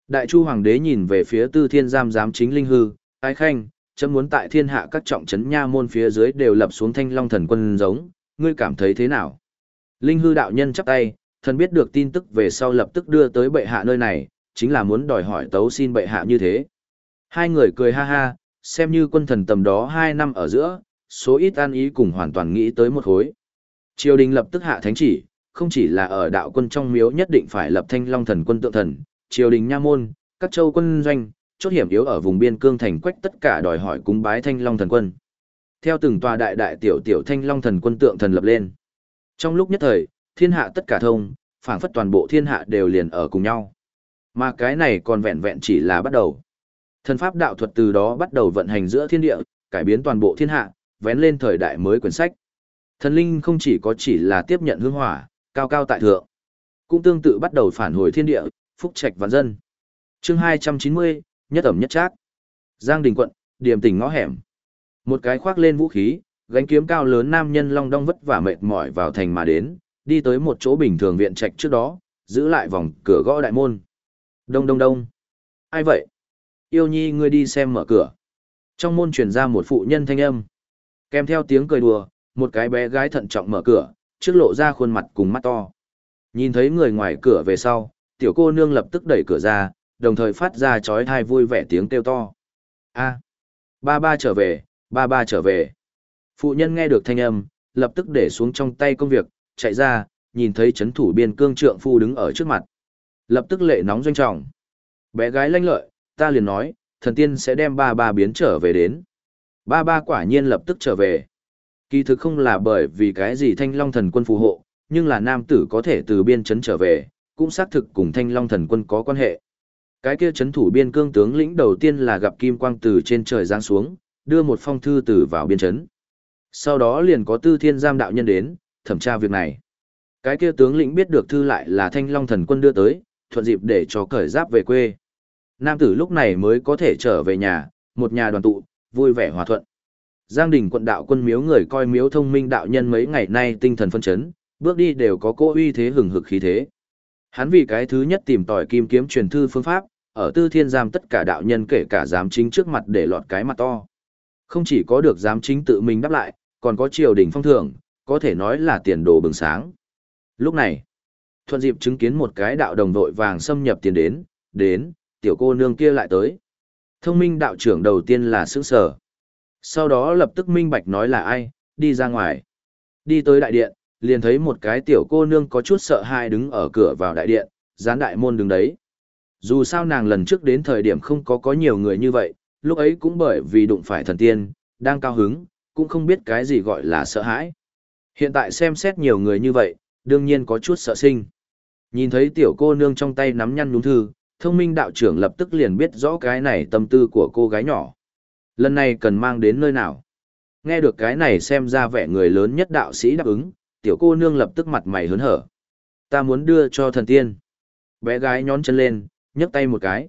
Đại Chu Hoàng đế nhìn về phía tư thiên giam giám chính linh hư, ái khanh, chấm muốn tại thiên hạ các trọng trấn nha môn phía dưới đều lập xuống thanh long thần quân giống, ngươi cảm thấy thế nào? Linh hư đạo nhân chắp tay, thần biết được tin tức về sau lập tức đưa tới bệ hạ nơi này, chính là muốn đòi hỏi tấu xin bệ hạ như thế. Hai người cười ha ha, xem như quân thần tầm đó hai năm ở giữa, số ít an ý cùng hoàn toàn nghĩ tới một khối. Triều đình lập tức hạ thánh chỉ, không chỉ là ở đạo quân trong miếu nhất định phải lập thanh long thần quân tượng thần, triều đình nha môn, các châu quân doanh, chốt hiểm yếu ở vùng biên cương thành quách tất cả đòi hỏi cúng bái thanh long thần quân. Theo từng tòa đại đại tiểu tiểu thanh long thần quân tượng thần lập lên. Trong lúc nhất thời, thiên hạ tất cả thông, phảng phất toàn bộ thiên hạ đều liền ở cùng nhau. Mà cái này còn vẹn vẹn chỉ là bắt đầu. Thần pháp đạo thuật từ đó bắt đầu vận hành giữa thiên địa, cải biến toàn bộ thiên hạ, vén lên thời đại mới quyển sách. Thần linh không chỉ có chỉ là tiếp nhận hương hỏa, cao cao tại thượng. Cũng tương tự bắt đầu phản hồi thiên địa, phúc trạch vạn dân. chương 290, nhất ẩm nhất trác. Giang Đình quận, điểm tỉnh ngõ hẻm. Một cái khoác lên vũ khí, gánh kiếm cao lớn nam nhân long đong vất vả mệt mỏi vào thành mà đến, đi tới một chỗ bình thường viện trạch trước đó, giữ lại vòng cửa gõ đại môn. Đông đông đông. Ai vậy? Yêu nhi ngươi đi xem mở cửa. Trong môn truyền ra một phụ nhân thanh âm. Kèm theo tiếng cười đùa, một cái bé gái thận trọng mở cửa, trước lộ ra khuôn mặt cùng mắt to. Nhìn thấy người ngoài cửa về sau, tiểu cô nương lập tức đẩy cửa ra, đồng thời phát ra chói thai vui vẻ tiếng kêu to. A, ba ba trở về, ba ba trở về. Phụ nhân nghe được thanh âm, lập tức để xuống trong tay công việc, chạy ra, nhìn thấy chấn thủ biên cương trượng phu đứng ở trước mặt. Lập tức lệ nóng doanh trọng. Bé gái lanh lợi, ta liền nói, thần tiên sẽ đem ba ba biến trở về đến. Ba ba quả nhiên lập tức trở về. Kỳ thực không là bởi vì cái gì thanh long thần quân phù hộ, nhưng là nam tử có thể từ biên chấn trở về, cũng xác thực cùng thanh long thần quân có quan hệ. Cái kia chấn thủ biên cương tướng lĩnh đầu tiên là gặp kim quang từ trên trời giáng xuống, đưa một phong thư từ vào biên chấn. Sau đó liền có tư thiên giam đạo nhân đến, thẩm tra việc này. Cái kia tướng lĩnh biết được thư lại là thanh long thần quân đưa tới, thuận dịp để cho cởi giáp về quê. Nam tử lúc này mới có thể trở về nhà, một nhà đoàn tụ, vui vẻ hòa thuận. Giang đình quận đạo quân miếu người coi miếu thông minh đạo nhân mấy ngày nay tinh thần phân chấn, bước đi đều có cô uy thế hừng hực khí thế. Hắn vì cái thứ nhất tìm tòi kim kiếm truyền thư phương pháp, ở tư thiên giam tất cả đạo nhân kể cả giám chính trước mặt để lọt cái mặt to. Không chỉ có được giám chính tự mình đáp lại, còn có triều đình phong thưởng, có thể nói là tiền đồ bừng sáng. Lúc này, thuận dịp chứng kiến một cái đạo đồng vội vàng xâm nhập tiền đến, đến, tiểu cô nương kia lại tới. Thông minh đạo trưởng đầu tiên là sững sở. Sau đó lập tức minh bạch nói là ai, đi ra ngoài. Đi tới đại điện, liền thấy một cái tiểu cô nương có chút sợ hãi đứng ở cửa vào đại điện, gián đại môn đứng đấy. Dù sao nàng lần trước đến thời điểm không có có nhiều người như vậy, lúc ấy cũng bởi vì đụng phải thần tiên, đang cao hứng, cũng không biết cái gì gọi là sợ hãi. Hiện tại xem xét nhiều người như vậy, đương nhiên có chút sợ sinh. Nhìn thấy tiểu cô nương trong tay nắm nhăn nhúm thư, thông minh đạo trưởng lập tức liền biết rõ cái này tâm tư của cô gái nhỏ. Lần này cần mang đến nơi nào? Nghe được cái này xem ra vẻ người lớn nhất đạo sĩ đáp ứng, tiểu cô nương lập tức mặt mày hớn hở. Ta muốn đưa cho thần tiên. Bé gái nhón chân lên, nhấc tay một cái.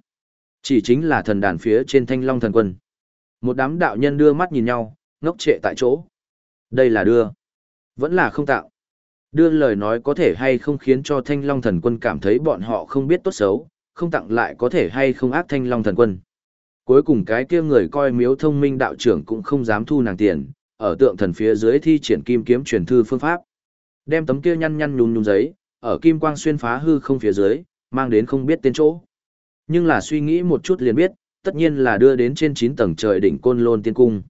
Chỉ chính là thần đàn phía trên thanh long thần quân. Một đám đạo nhân đưa mắt nhìn nhau, ngốc trệ tại chỗ. Đây là đưa. Vẫn là không tạo. Đưa lời nói có thể hay không khiến cho thanh long thần quân cảm thấy bọn họ không biết tốt xấu, không tặng lại có thể hay không ác thanh long thần quân. Cuối cùng cái kia người coi miếu thông minh đạo trưởng cũng không dám thu nàng tiền, ở tượng thần phía dưới thi triển kim kiếm truyền thư phương pháp. Đem tấm kia nhăn nhăn nhún nhún giấy, ở kim quang xuyên phá hư không phía dưới, mang đến không biết tên chỗ. Nhưng là suy nghĩ một chút liền biết, tất nhiên là đưa đến trên 9 tầng trời đỉnh côn lôn tiên cung.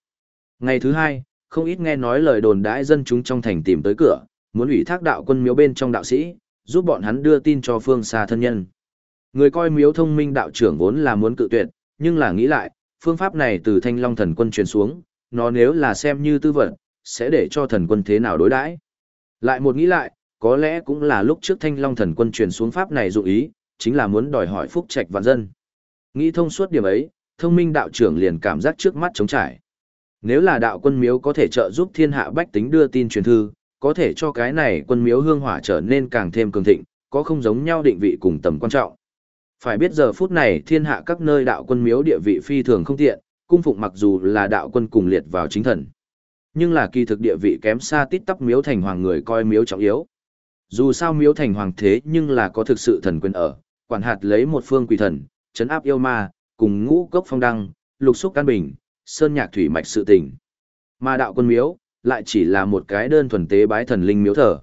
Ngày thứ hai, không ít nghe nói lời đồn đãi dân chúng trong thành tìm tới cửa, muốn ủy thác đạo quân miếu bên trong đạo sĩ, giúp bọn hắn đưa tin cho phương xa thân nhân. Người coi miếu thông minh đạo trưởng vốn là muốn cự tuyệt, nhưng là nghĩ lại, phương pháp này từ thanh long thần quân truyền xuống, nó nếu là xem như tư vật, sẽ để cho thần quân thế nào đối đãi. Lại một nghĩ lại, có lẽ cũng là lúc trước thanh long thần quân truyền xuống pháp này dụ ý, chính là muốn đòi hỏi phúc trạch vạn dân. Nghĩ thông suốt điểm ấy, thông minh đạo trưởng liền cảm giác trước mắt trống trải. Nếu là đạo quân miếu có thể trợ giúp thiên hạ bách tính đưa tin truyền thư, có thể cho cái này quân miếu hương hỏa trở nên càng thêm cường thịnh, có không giống nhau định vị cùng tầm quan trọng. Phải biết giờ phút này thiên hạ các nơi đạo quân miếu địa vị phi thường không tiện, cung phụng mặc dù là đạo quân cùng liệt vào chính thần. Nhưng là kỳ thực địa vị kém xa tít tắp miếu thành hoàng người coi miếu trọng yếu. Dù sao miếu thành hoàng thế nhưng là có thực sự thần quyền ở, quản hạt lấy một phương quỷ thần, chấn áp yêu ma, cùng ngũ cốc phong đăng, lục xúc can bình, sơn nhạc thủy mạch sự tình. Mà đạo quân miếu, lại chỉ là một cái đơn thuần tế bái thần linh miếu thờ.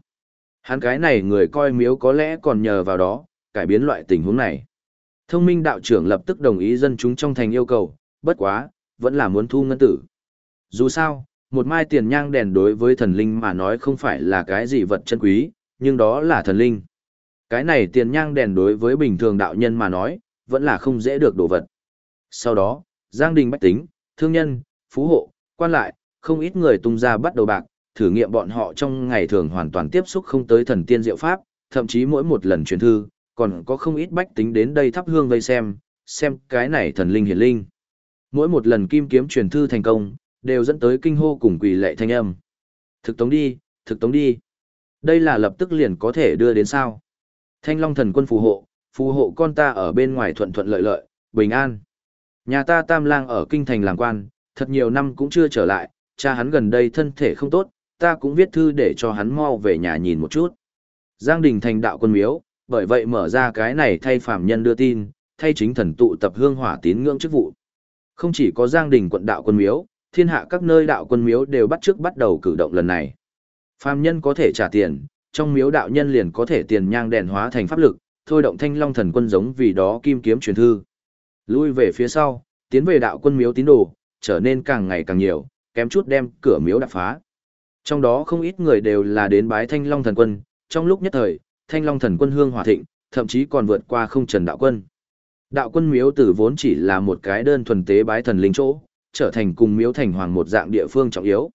Hắn cái này người coi miếu có lẽ còn nhờ vào đó, cải biến loại tình huống này. Thông minh đạo trưởng lập tức đồng ý dân chúng trong thành yêu cầu, bất quá, vẫn là muốn thu ngân tử. Dù sao, một mai tiền nhang đèn đối với thần linh mà nói không phải là cái gì vật chân quý, nhưng đó là thần linh. Cái này tiền nhang đèn đối với bình thường đạo nhân mà nói, vẫn là không dễ được đồ vật. Sau đó, Giang Đình Bách Tính, Thương Nhân, Phú Hộ, quan lại, không ít người tung ra bắt đầu bạc, thử nghiệm bọn họ trong ngày thường hoàn toàn tiếp xúc không tới thần tiên diệu pháp, thậm chí mỗi một lần truyền thư, còn có không ít bách tính đến đây thắp hương vây xem, xem cái này thần linh hiển linh. Mỗi một lần kim kiếm truyền thư thành công, đều dẫn tới kinh hô cùng quỳ lệ thanh âm. Thực tống đi, thực tống đi. Đây là lập tức liền có thể đưa đến sao. Thanh Long thần quân phù hộ, phù hộ con ta ở bên ngoài thuận thuận lợi lợi, bình an. Nhà ta tam lang ở kinh thành làm quan, thật nhiều năm cũng chưa trở lại, cha hắn gần đây thân thể không tốt, ta cũng viết thư để cho hắn mau về nhà nhìn một chút. Giang Đình thành đạo quân miếu, bởi vậy mở ra cái này thay phạm nhân đưa tin, thay chính thần tụ tập hương hỏa tín ngưỡng chức vụ. Không chỉ có Giang Đình quận đạo quân miếu, thiên hạ các nơi đạo quân miếu đều bắt trước bắt đầu cử động lần này. Phạm nhân có thể trả tiền, trong miếu đạo nhân liền có thể tiền nhang đèn hóa thành pháp lực, thôi động thanh long thần quân giống vì đó kim kiếm truyền thư. Lui về phía sau, tiến về đạo quân miếu tín đồ, trở nên càng ngày càng nhiều, kém chút đem cửa miếu đập phá. Trong đó không ít người đều là đến bái thanh long thần quân, trong lúc nhất thời, thanh long thần quân hương hòa thịnh, thậm chí còn vượt qua không trần đạo quân. Đạo quân miếu tử vốn chỉ là một cái đơn thuần tế bái thần linh chỗ, trở thành cùng miếu thành hoàng một dạng địa phương trọng yếu.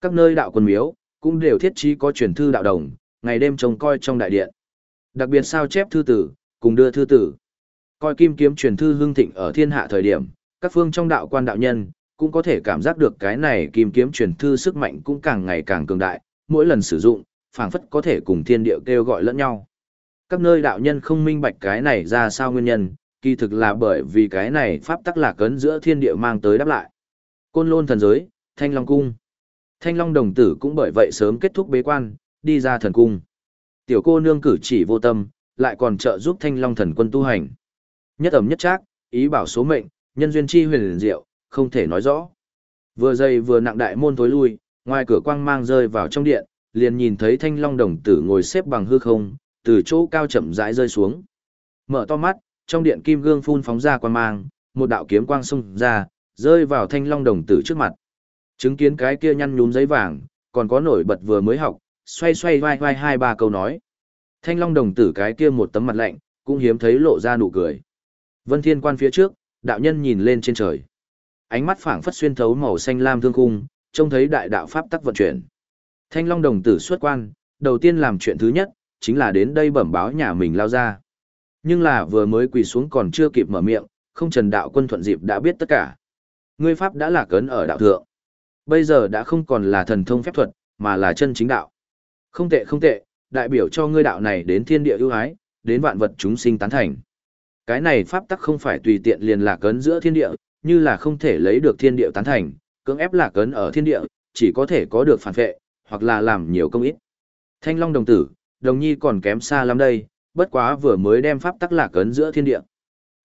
Các nơi đạo quân miếu, cũng đều thiết trí có truyền thư đạo đồng, ngày đêm trông coi trong đại điện. Đặc biệt sao chép thư tử, cùng đưa thư tử. Coi kim kiếm truyền thư hương thịnh ở thiên hạ thời điểm, các phương trong đạo quan đạo nhân, cũng có thể cảm giác được cái này kim kiếm truyền thư sức mạnh cũng càng ngày càng cường đại, mỗi lần sử dụng, phảng phất có thể cùng thiên địa kêu gọi lẫn nhau. Các nơi đạo nhân không minh bạch cái này ra sao nguyên nhân, kỳ thực là bởi vì cái này pháp tắc lạc cấn giữa thiên địa mang tới đáp lại. Côn lôn thần giới, Thanh Long Cung. Thanh Long đồng tử cũng bởi vậy sớm kết thúc bế quan, đi ra thần cung. Tiểu cô nương cử chỉ vô tâm, lại còn trợ giúp Thanh Long thần quân tu hành. Nhất ẩm nhất trác, ý bảo số mệnh, nhân duyên chi huyền diệu, không thể nói rõ. Vừa dày vừa nặng đại môn tối lui, ngoài cửa quang mang rơi vào trong điện, liền nhìn thấy Thanh Long đồng tử ngồi xếp bằng hư không, từ chỗ cao chậm rãi rơi xuống. Mở to mắt, trong điện kim gương phun phóng ra quang mang, một đạo kiếm quang xung ra, rơi vào Thanh Long đồng tử trước mặt. Chứng kiến cái kia nhăn nhúm giấy vàng, còn có nổi bật vừa mới học, xoay xoay vai vai hai ba câu nói. Thanh long đồng tử cái kia một tấm mặt lạnh, cũng hiếm thấy lộ ra nụ cười. Vân thiên quan phía trước, đạo nhân nhìn lên trên trời. Ánh mắt phảng phất xuyên thấu màu xanh lam thương khung, trông thấy đại đạo pháp tắc vận chuyển. Thanh long đồng tử xuất quan, đầu tiên làm chuyện thứ nhất, chính là đến đây bẩm báo nhà mình lao ra. Nhưng là vừa mới quỳ xuống còn chưa kịp mở miệng, không trần đạo quân thuận dịp đã biết tất cả. Ngươi pháp đã là cấn ở đạo thượng. Bây giờ đã không còn là thần thông phép thuật, mà là chân chính đạo. Không tệ không tệ, đại biểu cho ngươi đạo này đến thiên địa ưu ái, đến vạn vật chúng sinh tán thành. Cái này pháp tắc không phải tùy tiện liền lạc cấn giữa thiên địa, như là không thể lấy được thiên địa tán thành, cưỡng ép lạc cấn ở thiên địa, chỉ có thể có được phản vệ, hoặc là làm nhiều công ít. Thanh Long đồng tử, đồng nhi còn kém xa lắm đây, bất quá vừa mới đem pháp tắc lạc cấn giữa thiên địa.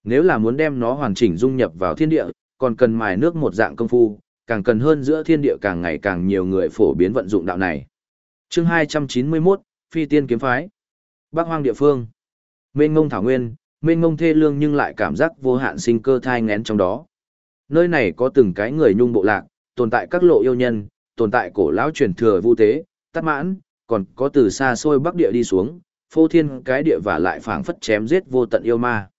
Nếu là muốn đem nó hoàn chỉnh dung nhập vào thiên địa, còn cần mài nước một dạng công phu, càng cần hơn giữa thiên địa càng ngày càng nhiều người phổ biến vận dụng đạo này chương 291, Phi Tiên Kiếm Phái. Bắc hoang địa phương. Mênh ngông thảo nguyên, mênh ngông thê lương nhưng lại cảm giác vô hạn sinh cơ thai ngén trong đó. Nơi này có từng cái người nhung bộ lạc, tồn tại các lộ yêu nhân, tồn tại cổ lão truyền thừa vu tế, tắt mãn, còn có từ xa xôi bắc địa đi xuống, phô thiên cái địa và lại phảng phất chém giết vô tận yêu ma.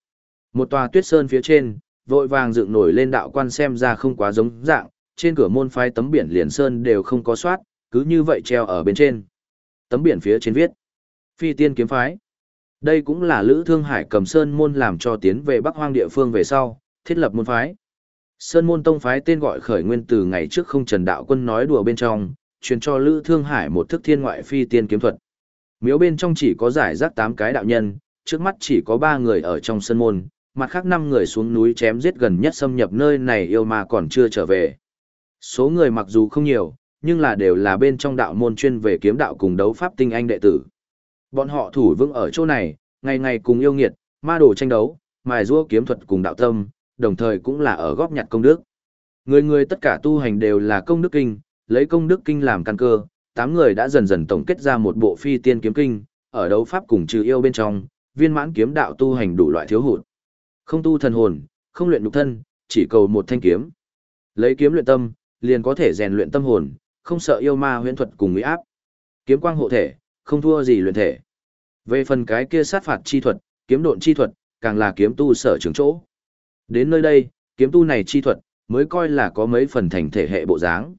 Một tòa tuyết sơn phía trên, vội vàng dựng nổi lên đạo quan xem ra không quá giống dạng, trên cửa môn phái tấm biển liền sơn đều không có soát, cứ như vậy treo ở bên trên. Tấm biển phía trên viết. Phi tiên kiếm phái. Đây cũng là Lữ Thương Hải cầm Sơn Môn làm cho tiến về Bắc Hoang địa phương về sau, thiết lập môn phái. Sơn Môn Tông phái tên gọi khởi nguyên từ ngày trước không Trần Đạo Quân nói đùa bên trong, truyền cho Lữ Thương Hải một thức thiên ngoại phi tiên kiếm thuật. Miếu bên trong chỉ có giải rác 8 cái đạo nhân, trước mắt chỉ có 3 người ở trong Sơn Môn, mặt khác 5 người xuống núi chém giết gần nhất xâm nhập nơi này yêu mà còn chưa trở về. Số người mặc dù không nhiều, nhưng là đều là bên trong đạo môn chuyên về kiếm đạo cùng đấu pháp tinh anh đệ tử. Bọn họ thủ vững ở chỗ này, ngày ngày cùng yêu nghiệt, ma đồ tranh đấu, mài rua kiếm thuật cùng đạo tâm, đồng thời cũng là ở góp nhặt công đức. Người người tất cả tu hành đều là công đức kinh, lấy công đức kinh làm căn cơ, tám người đã dần dần tổng kết ra một bộ phi tiên kiếm kinh, ở đấu pháp cùng trừ yêu bên trong, viên mãn kiếm đạo tu hành đủ loại thiếu hụt. Không tu thần hồn, không luyện nhục thân, chỉ cầu một thanh kiếm. Lấy kiếm luyện tâm, liền có thể rèn luyện tâm hồn, không sợ yêu ma huyễn thuật cùng uy áp. Kiếm quang hộ thể, không thua gì luyện thể. Về phần cái kia sát phạt chi thuật, kiếm độn chi thuật, càng là kiếm tu sở trường chỗ. Đến nơi đây, kiếm tu này chi thuật, mới coi là có mấy phần thành thể hệ bộ dáng.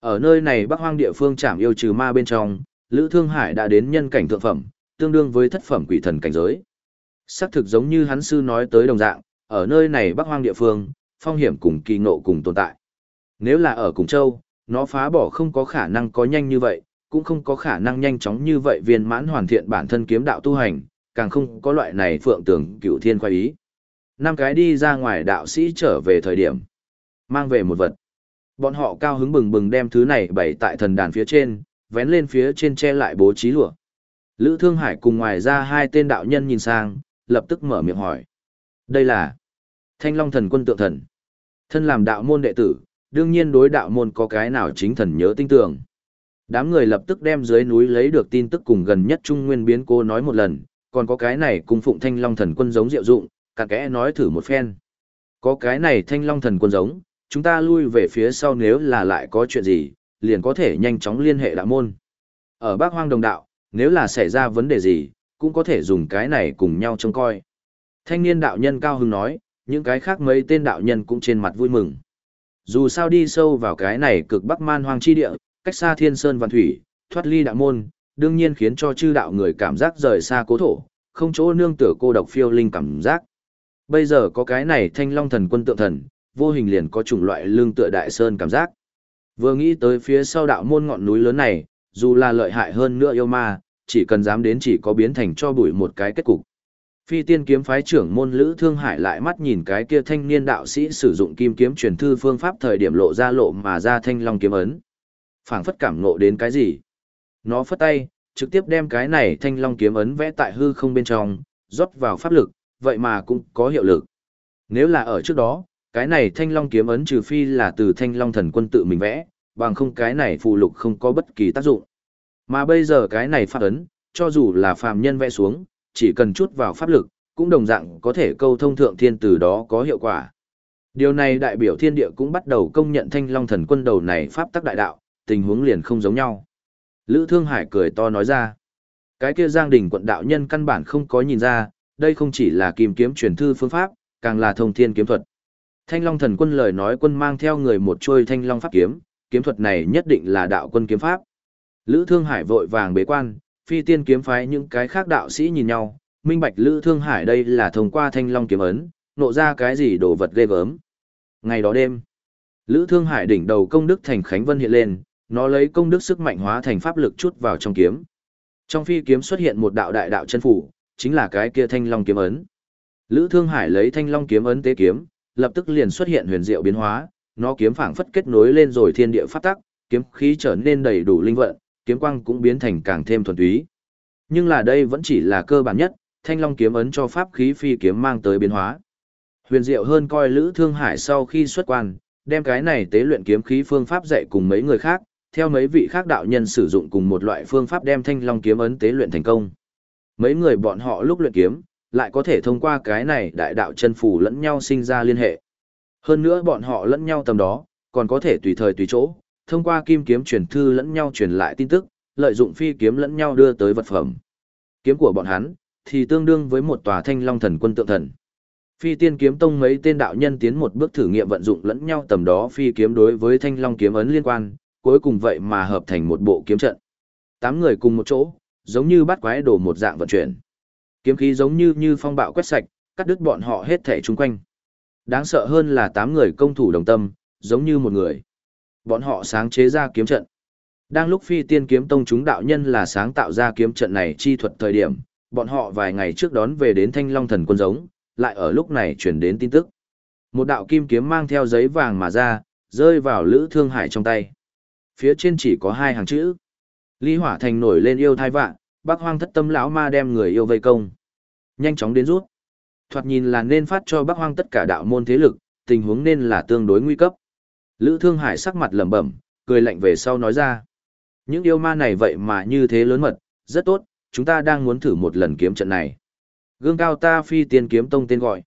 Ở nơi này Bắc Hoang địa phương chạm yêu trừ ma bên trong, Lữ Thương Hải đã đến nhân cảnh thượng phẩm, tương đương với thất phẩm quỷ thần cảnh giới. Xác thực giống như hắn sư nói tới đồng dạng, ở nơi này Bắc Hoang địa phương, phong hiểm cùng kỳ ngộ cùng tồn tại. Nếu là ở Cùng Châu, nó phá bỏ không có khả năng có nhanh như vậy, cũng không có khả năng nhanh chóng như vậy viên mãn hoàn thiện bản thân kiếm đạo tu hành, càng không có loại này phượng tưởng cựu thiên khoái ý. Năm cái đi ra ngoài đạo sĩ trở về thời điểm, mang về một vật. Bọn họ cao hứng bừng bừng đem thứ này bày tại thần đàn phía trên, vén lên phía trên che lại bố trí lụa. Lữ Thương Hải cùng ngoài ra hai tên đạo nhân nhìn sang, lập tức mở miệng hỏi. Đây là Thanh Long thần quân tượng thần. Thân làm đạo môn đệ tử, đương nhiên đối đạo môn có cái nào chính thần nhớ tinh tường. Đám người lập tức đem dưới núi lấy được tin tức cùng gần nhất Trung Nguyên biến cô nói một lần, còn có cái này cùng phụng Thanh Long thần quân giống diệu dụng, cả kẽ nói thử một phen. Có cái này Thanh Long thần quân giống, chúng ta lui về phía sau nếu là lại có chuyện gì, liền có thể nhanh chóng liên hệ đạo môn. Ở Bắc Hoang Đồng Đạo, nếu là xảy ra vấn đề gì, cũng có thể dùng cái này cùng nhau trông coi. Thanh niên đạo nhân cao hứng nói, những cái khác mấy tên đạo nhân cũng trên mặt vui mừng. Dù sao đi sâu vào cái này cực bắc man hoang chi địa, cách xa thiên sơn văn thủy, thoát ly đạo môn, đương nhiên khiến cho chư đạo người cảm giác rời xa cố thổ, không chỗ nương tựa cô độc phiêu linh cảm giác. Bây giờ có cái này thanh long thần quân tượng thần, vô hình liền có chủng loại lương tựa đại sơn cảm giác. Vừa nghĩ tới phía sau đạo môn ngọn núi lớn này, dù là lợi hại hơn nữa yêu ma, chỉ cần dám đến chỉ có biến thành cho bụi một cái kết cục. Phi tiên kiếm phái trưởng môn Lữ Thương Hải lại mắt nhìn cái kia thanh niên đạo sĩ sử dụng kim kiếm truyền thư phương pháp thời điểm lộ ra lộ mà ra thanh long kiếm ấn. phảng phất cảm ngộ đến cái gì? Nó phất tay, trực tiếp đem cái này thanh long kiếm ấn vẽ tại hư không bên trong, rót vào pháp lực, vậy mà cũng có hiệu lực. Nếu là ở trước đó, cái này thanh long kiếm ấn trừ phi là từ thanh long thần quân tự mình vẽ, bằng không cái này phụ lục không có bất kỳ tác dụng. Mà bây giờ cái này pháp ấn, cho dù là phàm nhân vẽ xuống, chỉ cần chút vào pháp lực, cũng đồng dạng có thể câu thông thượng thiên từ đó có hiệu quả. Điều này đại biểu thiên địa cũng bắt đầu công nhận thanh long thần quân đầu này pháp tắc đại đạo, tình huống liền không giống nhau. Lữ Thương Hải cười to nói ra, cái kia giang đình quận đạo nhân căn bản không có nhìn ra, đây không chỉ là kim kiếm truyền thư phương pháp, càng là thông thiên kiếm thuật. Thanh Long thần quân lời nói quân mang theo người một trôi thanh long pháp kiếm, kiếm thuật này nhất định là đạo quân kiếm pháp. Lữ Thương Hải vội vàng bế quan, phi tiên kiếm phái những cái khác đạo sĩ nhìn nhau, minh bạch Lữ Thương Hải đây là thông qua thanh long kiếm ấn, nộ ra cái gì đồ vật ghê gớm. Ngày đó đêm, Lữ Thương Hải đỉnh đầu công đức thành Khánh Vân hiện lên, nó lấy công đức sức mạnh hóa thành pháp lực chút vào trong kiếm. Trong phi kiếm xuất hiện một đạo đại đạo chân phủ, chính là cái kia thanh long kiếm ấn. Lữ Thương Hải lấy thanh long kiếm ấn tế kiếm, lập tức liền xuất hiện huyền diệu biến hóa, nó kiếm phảng phất kết nối lên rồi thiên địa phát tắc, kiếm khí trở nên đầy đủ linh vận, kiếm quang cũng biến thành càng thêm thuần túy. Nhưng là đây vẫn chỉ là cơ bản nhất, thanh long kiếm ấn cho pháp khí phi kiếm mang tới biến hóa. Huyền diệu hơn coi Lữ Thương Hải sau khi xuất quan, đem cái này tế luyện kiếm khí phương pháp dạy cùng mấy người khác, theo mấy vị khác đạo nhân sử dụng cùng một loại phương pháp đem thanh long kiếm ấn tế luyện thành công. Mấy người bọn họ lúc luyện kiếm, lại có thể thông qua cái này đại đạo chân phủ lẫn nhau sinh ra liên hệ. Hơn nữa bọn họ lẫn nhau tầm đó, còn có thể tùy thời tùy chỗ, thông qua kim kiếm truyền thư lẫn nhau truyền lại tin tức, lợi dụng phi kiếm lẫn nhau đưa tới vật phẩm. Kiếm của bọn hắn, thì tương đương với một tòa thanh long thần quân tượng thần. Phi tiên kiếm tông mấy tên đạo nhân tiến một bước thử nghiệm vận dụng lẫn nhau tầm đó phi kiếm đối với thanh long kiếm ấn liên quan, cuối cùng vậy mà hợp thành một bộ kiếm trận. Tám người cùng một chỗ, giống như bắt quái đồ một dạng vận chuyển. Kiếm khí giống như như phong bạo quét sạch, cắt đứt bọn họ hết thể chung quanh. Đáng sợ hơn là tám người công thủ đồng tâm, giống như một người. Bọn họ sáng chế ra kiếm trận. Đang lúc phi tiên kiếm tông chúng đạo nhân là sáng tạo ra kiếm trận này chi thuật thời điểm, bọn họ vài ngày trước đón về đến thanh long thần quân giống, lại ở lúc này chuyển đến tin tức. Một đạo kim kiếm mang theo giấy vàng mà ra, rơi vào lữ thương hải trong tay. Phía trên chỉ có hai hàng chữ. Lý hỏa thành nổi lên yêu thai vạn, bác hoang thất tâm lão ma đem người yêu vây công. Nhanh chóng đến rút. Thoạt nhìn là nên phát cho bác hoang tất cả đạo môn thế lực, tình huống nên là tương đối nguy cấp. Lữ Thương Hải sắc mặt lẩm bẩm, cười lạnh về sau nói ra. Những yêu ma này vậy mà như thế lớn mật, rất tốt, chúng ta đang muốn thử một lần kiếm trận này. Gương cao ta phi tiên kiếm tông tên gọi.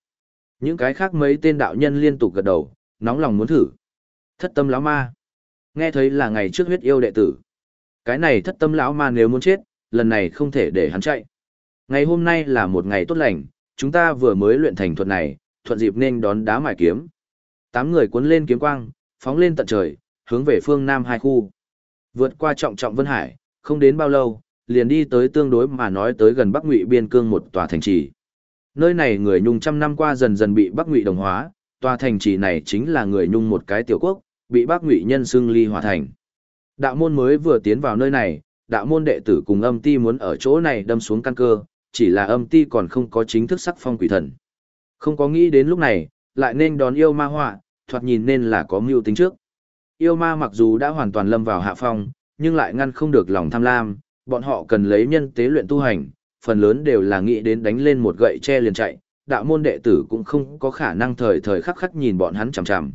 Những cái khác mấy tên đạo nhân liên tục gật đầu, nóng lòng muốn thử. Thất tâm lão ma. Nghe thấy là ngày trước huyết yêu đệ tử. Cái này thất tâm lão ma nếu muốn chết, lần này không thể để hắn chạy. Ngày hôm nay là một ngày tốt lành, chúng ta vừa mới luyện thành thuật này, thuận dịp nên đón đá mài kiếm. Tám người cuốn lên kiếm quang, phóng lên tận trời, hướng về phương Nam hai khu. Vượt qua trọng trọng Vân Hải, không đến bao lâu, liền đi tới tương đối mà nói tới gần Bắc Ngụy biên cương một tòa thành trì. Nơi này người Nhung trăm năm qua dần dần bị Bắc Ngụy đồng hóa, tòa thành trì này chính là người Nhung một cái tiểu quốc, bị Bắc Ngụy nhân xưng ly hòa thành. Đạo môn mới vừa tiến vào nơi này, đạo môn đệ tử cùng âm ti muốn ở chỗ này đâm xuống căn cơ, chỉ là âm ti còn không có chính thức sắc phong quỷ thần. Không có nghĩ đến lúc này, lại nên đón yêu ma họa, thoạt nhìn nên là có mưu tính trước. Yêu ma mặc dù đã hoàn toàn lâm vào hạ phong, nhưng lại ngăn không được lòng tham lam, bọn họ cần lấy nhân tế luyện tu hành, phần lớn đều là nghĩ đến đánh lên một gậy che liền chạy, đạo môn đệ tử cũng không có khả năng thời thời khắc khắc nhìn bọn hắn chằm chằm.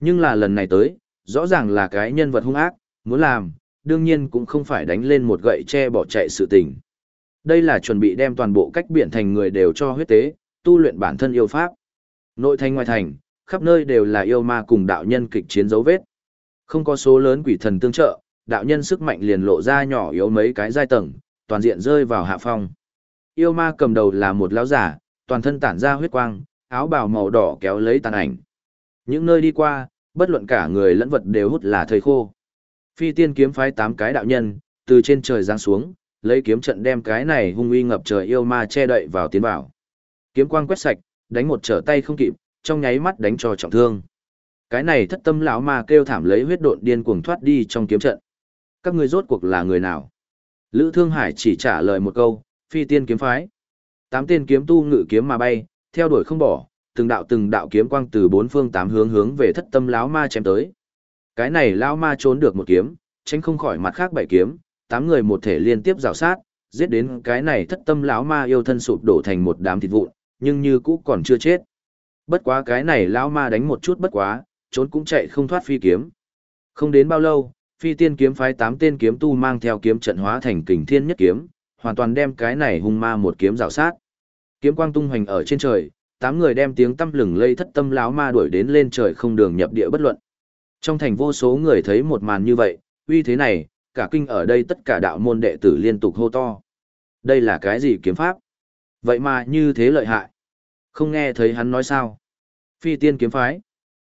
Nhưng là lần này tới, rõ ràng là cái nhân vật hung ác, muốn làm, đương nhiên cũng không phải đánh lên một gậy che bỏ chạy sự tình. Đây là chuẩn bị đem toàn bộ cách biển thành người đều cho huyết tế, tu luyện bản thân yêu pháp. Nội thành ngoài thành, khắp nơi đều là yêu ma cùng đạo nhân kịch chiến dấu vết. Không có số lớn quỷ thần tương trợ, đạo nhân sức mạnh liền lộ ra nhỏ yếu mấy cái giai tầng, toàn diện rơi vào hạ phong. Yêu ma cầm đầu là một lão giả, toàn thân tản ra huyết quang, áo bào màu đỏ kéo lấy tàn ảnh. Những nơi đi qua, bất luận cả người lẫn vật đều hút là thời khô. Phi tiên kiếm phái tám cái đạo nhân, từ trên trời giáng xuống, lấy kiếm trận đem cái này hung uy ngập trời yêu ma che đậy vào tiến vào. Kiếm quang quét sạch, đánh một trở tay không kịp, trong nháy mắt đánh cho trọng thương. Cái này thất tâm lão ma kêu thảm lấy huyết độn điên cuồng thoát đi trong kiếm trận. Các ngươi rốt cuộc là người nào? Lữ Thương Hải chỉ trả lời một câu, phi tiên kiếm phái. Tám tên kiếm tu ngự kiếm mà bay, theo đuổi không bỏ, từng đạo từng đạo kiếm quang từ bốn phương tám hướng hướng về thất tâm lão ma chém tới. Cái này lão ma trốn được một kiếm, tránh không khỏi mặt khác bảy kiếm, tám người một thể liên tiếp rào sát, giết đến cái này thất tâm lão ma yêu thân sụp đổ thành một đám thịt vụn, nhưng như cũ còn chưa chết. Bất quá cái này lão ma đánh một chút bất quá, trốn cũng chạy không thoát phi kiếm. Không đến bao lâu, phi tiên kiếm phái tám tên kiếm tu mang theo kiếm trận hóa thành kình thiên nhất kiếm, hoàn toàn đem cái này hung ma một kiếm rào sát. Kiếm quang tung hoành ở trên trời, tám người đem tiếng tâm lừng lây thất tâm lão ma đuổi đến lên trời không đường nhập địa bất luận. Trong thành vô số người thấy một màn như vậy, uy thế này, cả kinh ở đây tất cả đạo môn đệ tử liên tục hô to. Đây là cái gì kiếm pháp? Vậy mà như thế lợi hại. Không nghe thấy hắn nói sao? Phi tiên kiếm phái.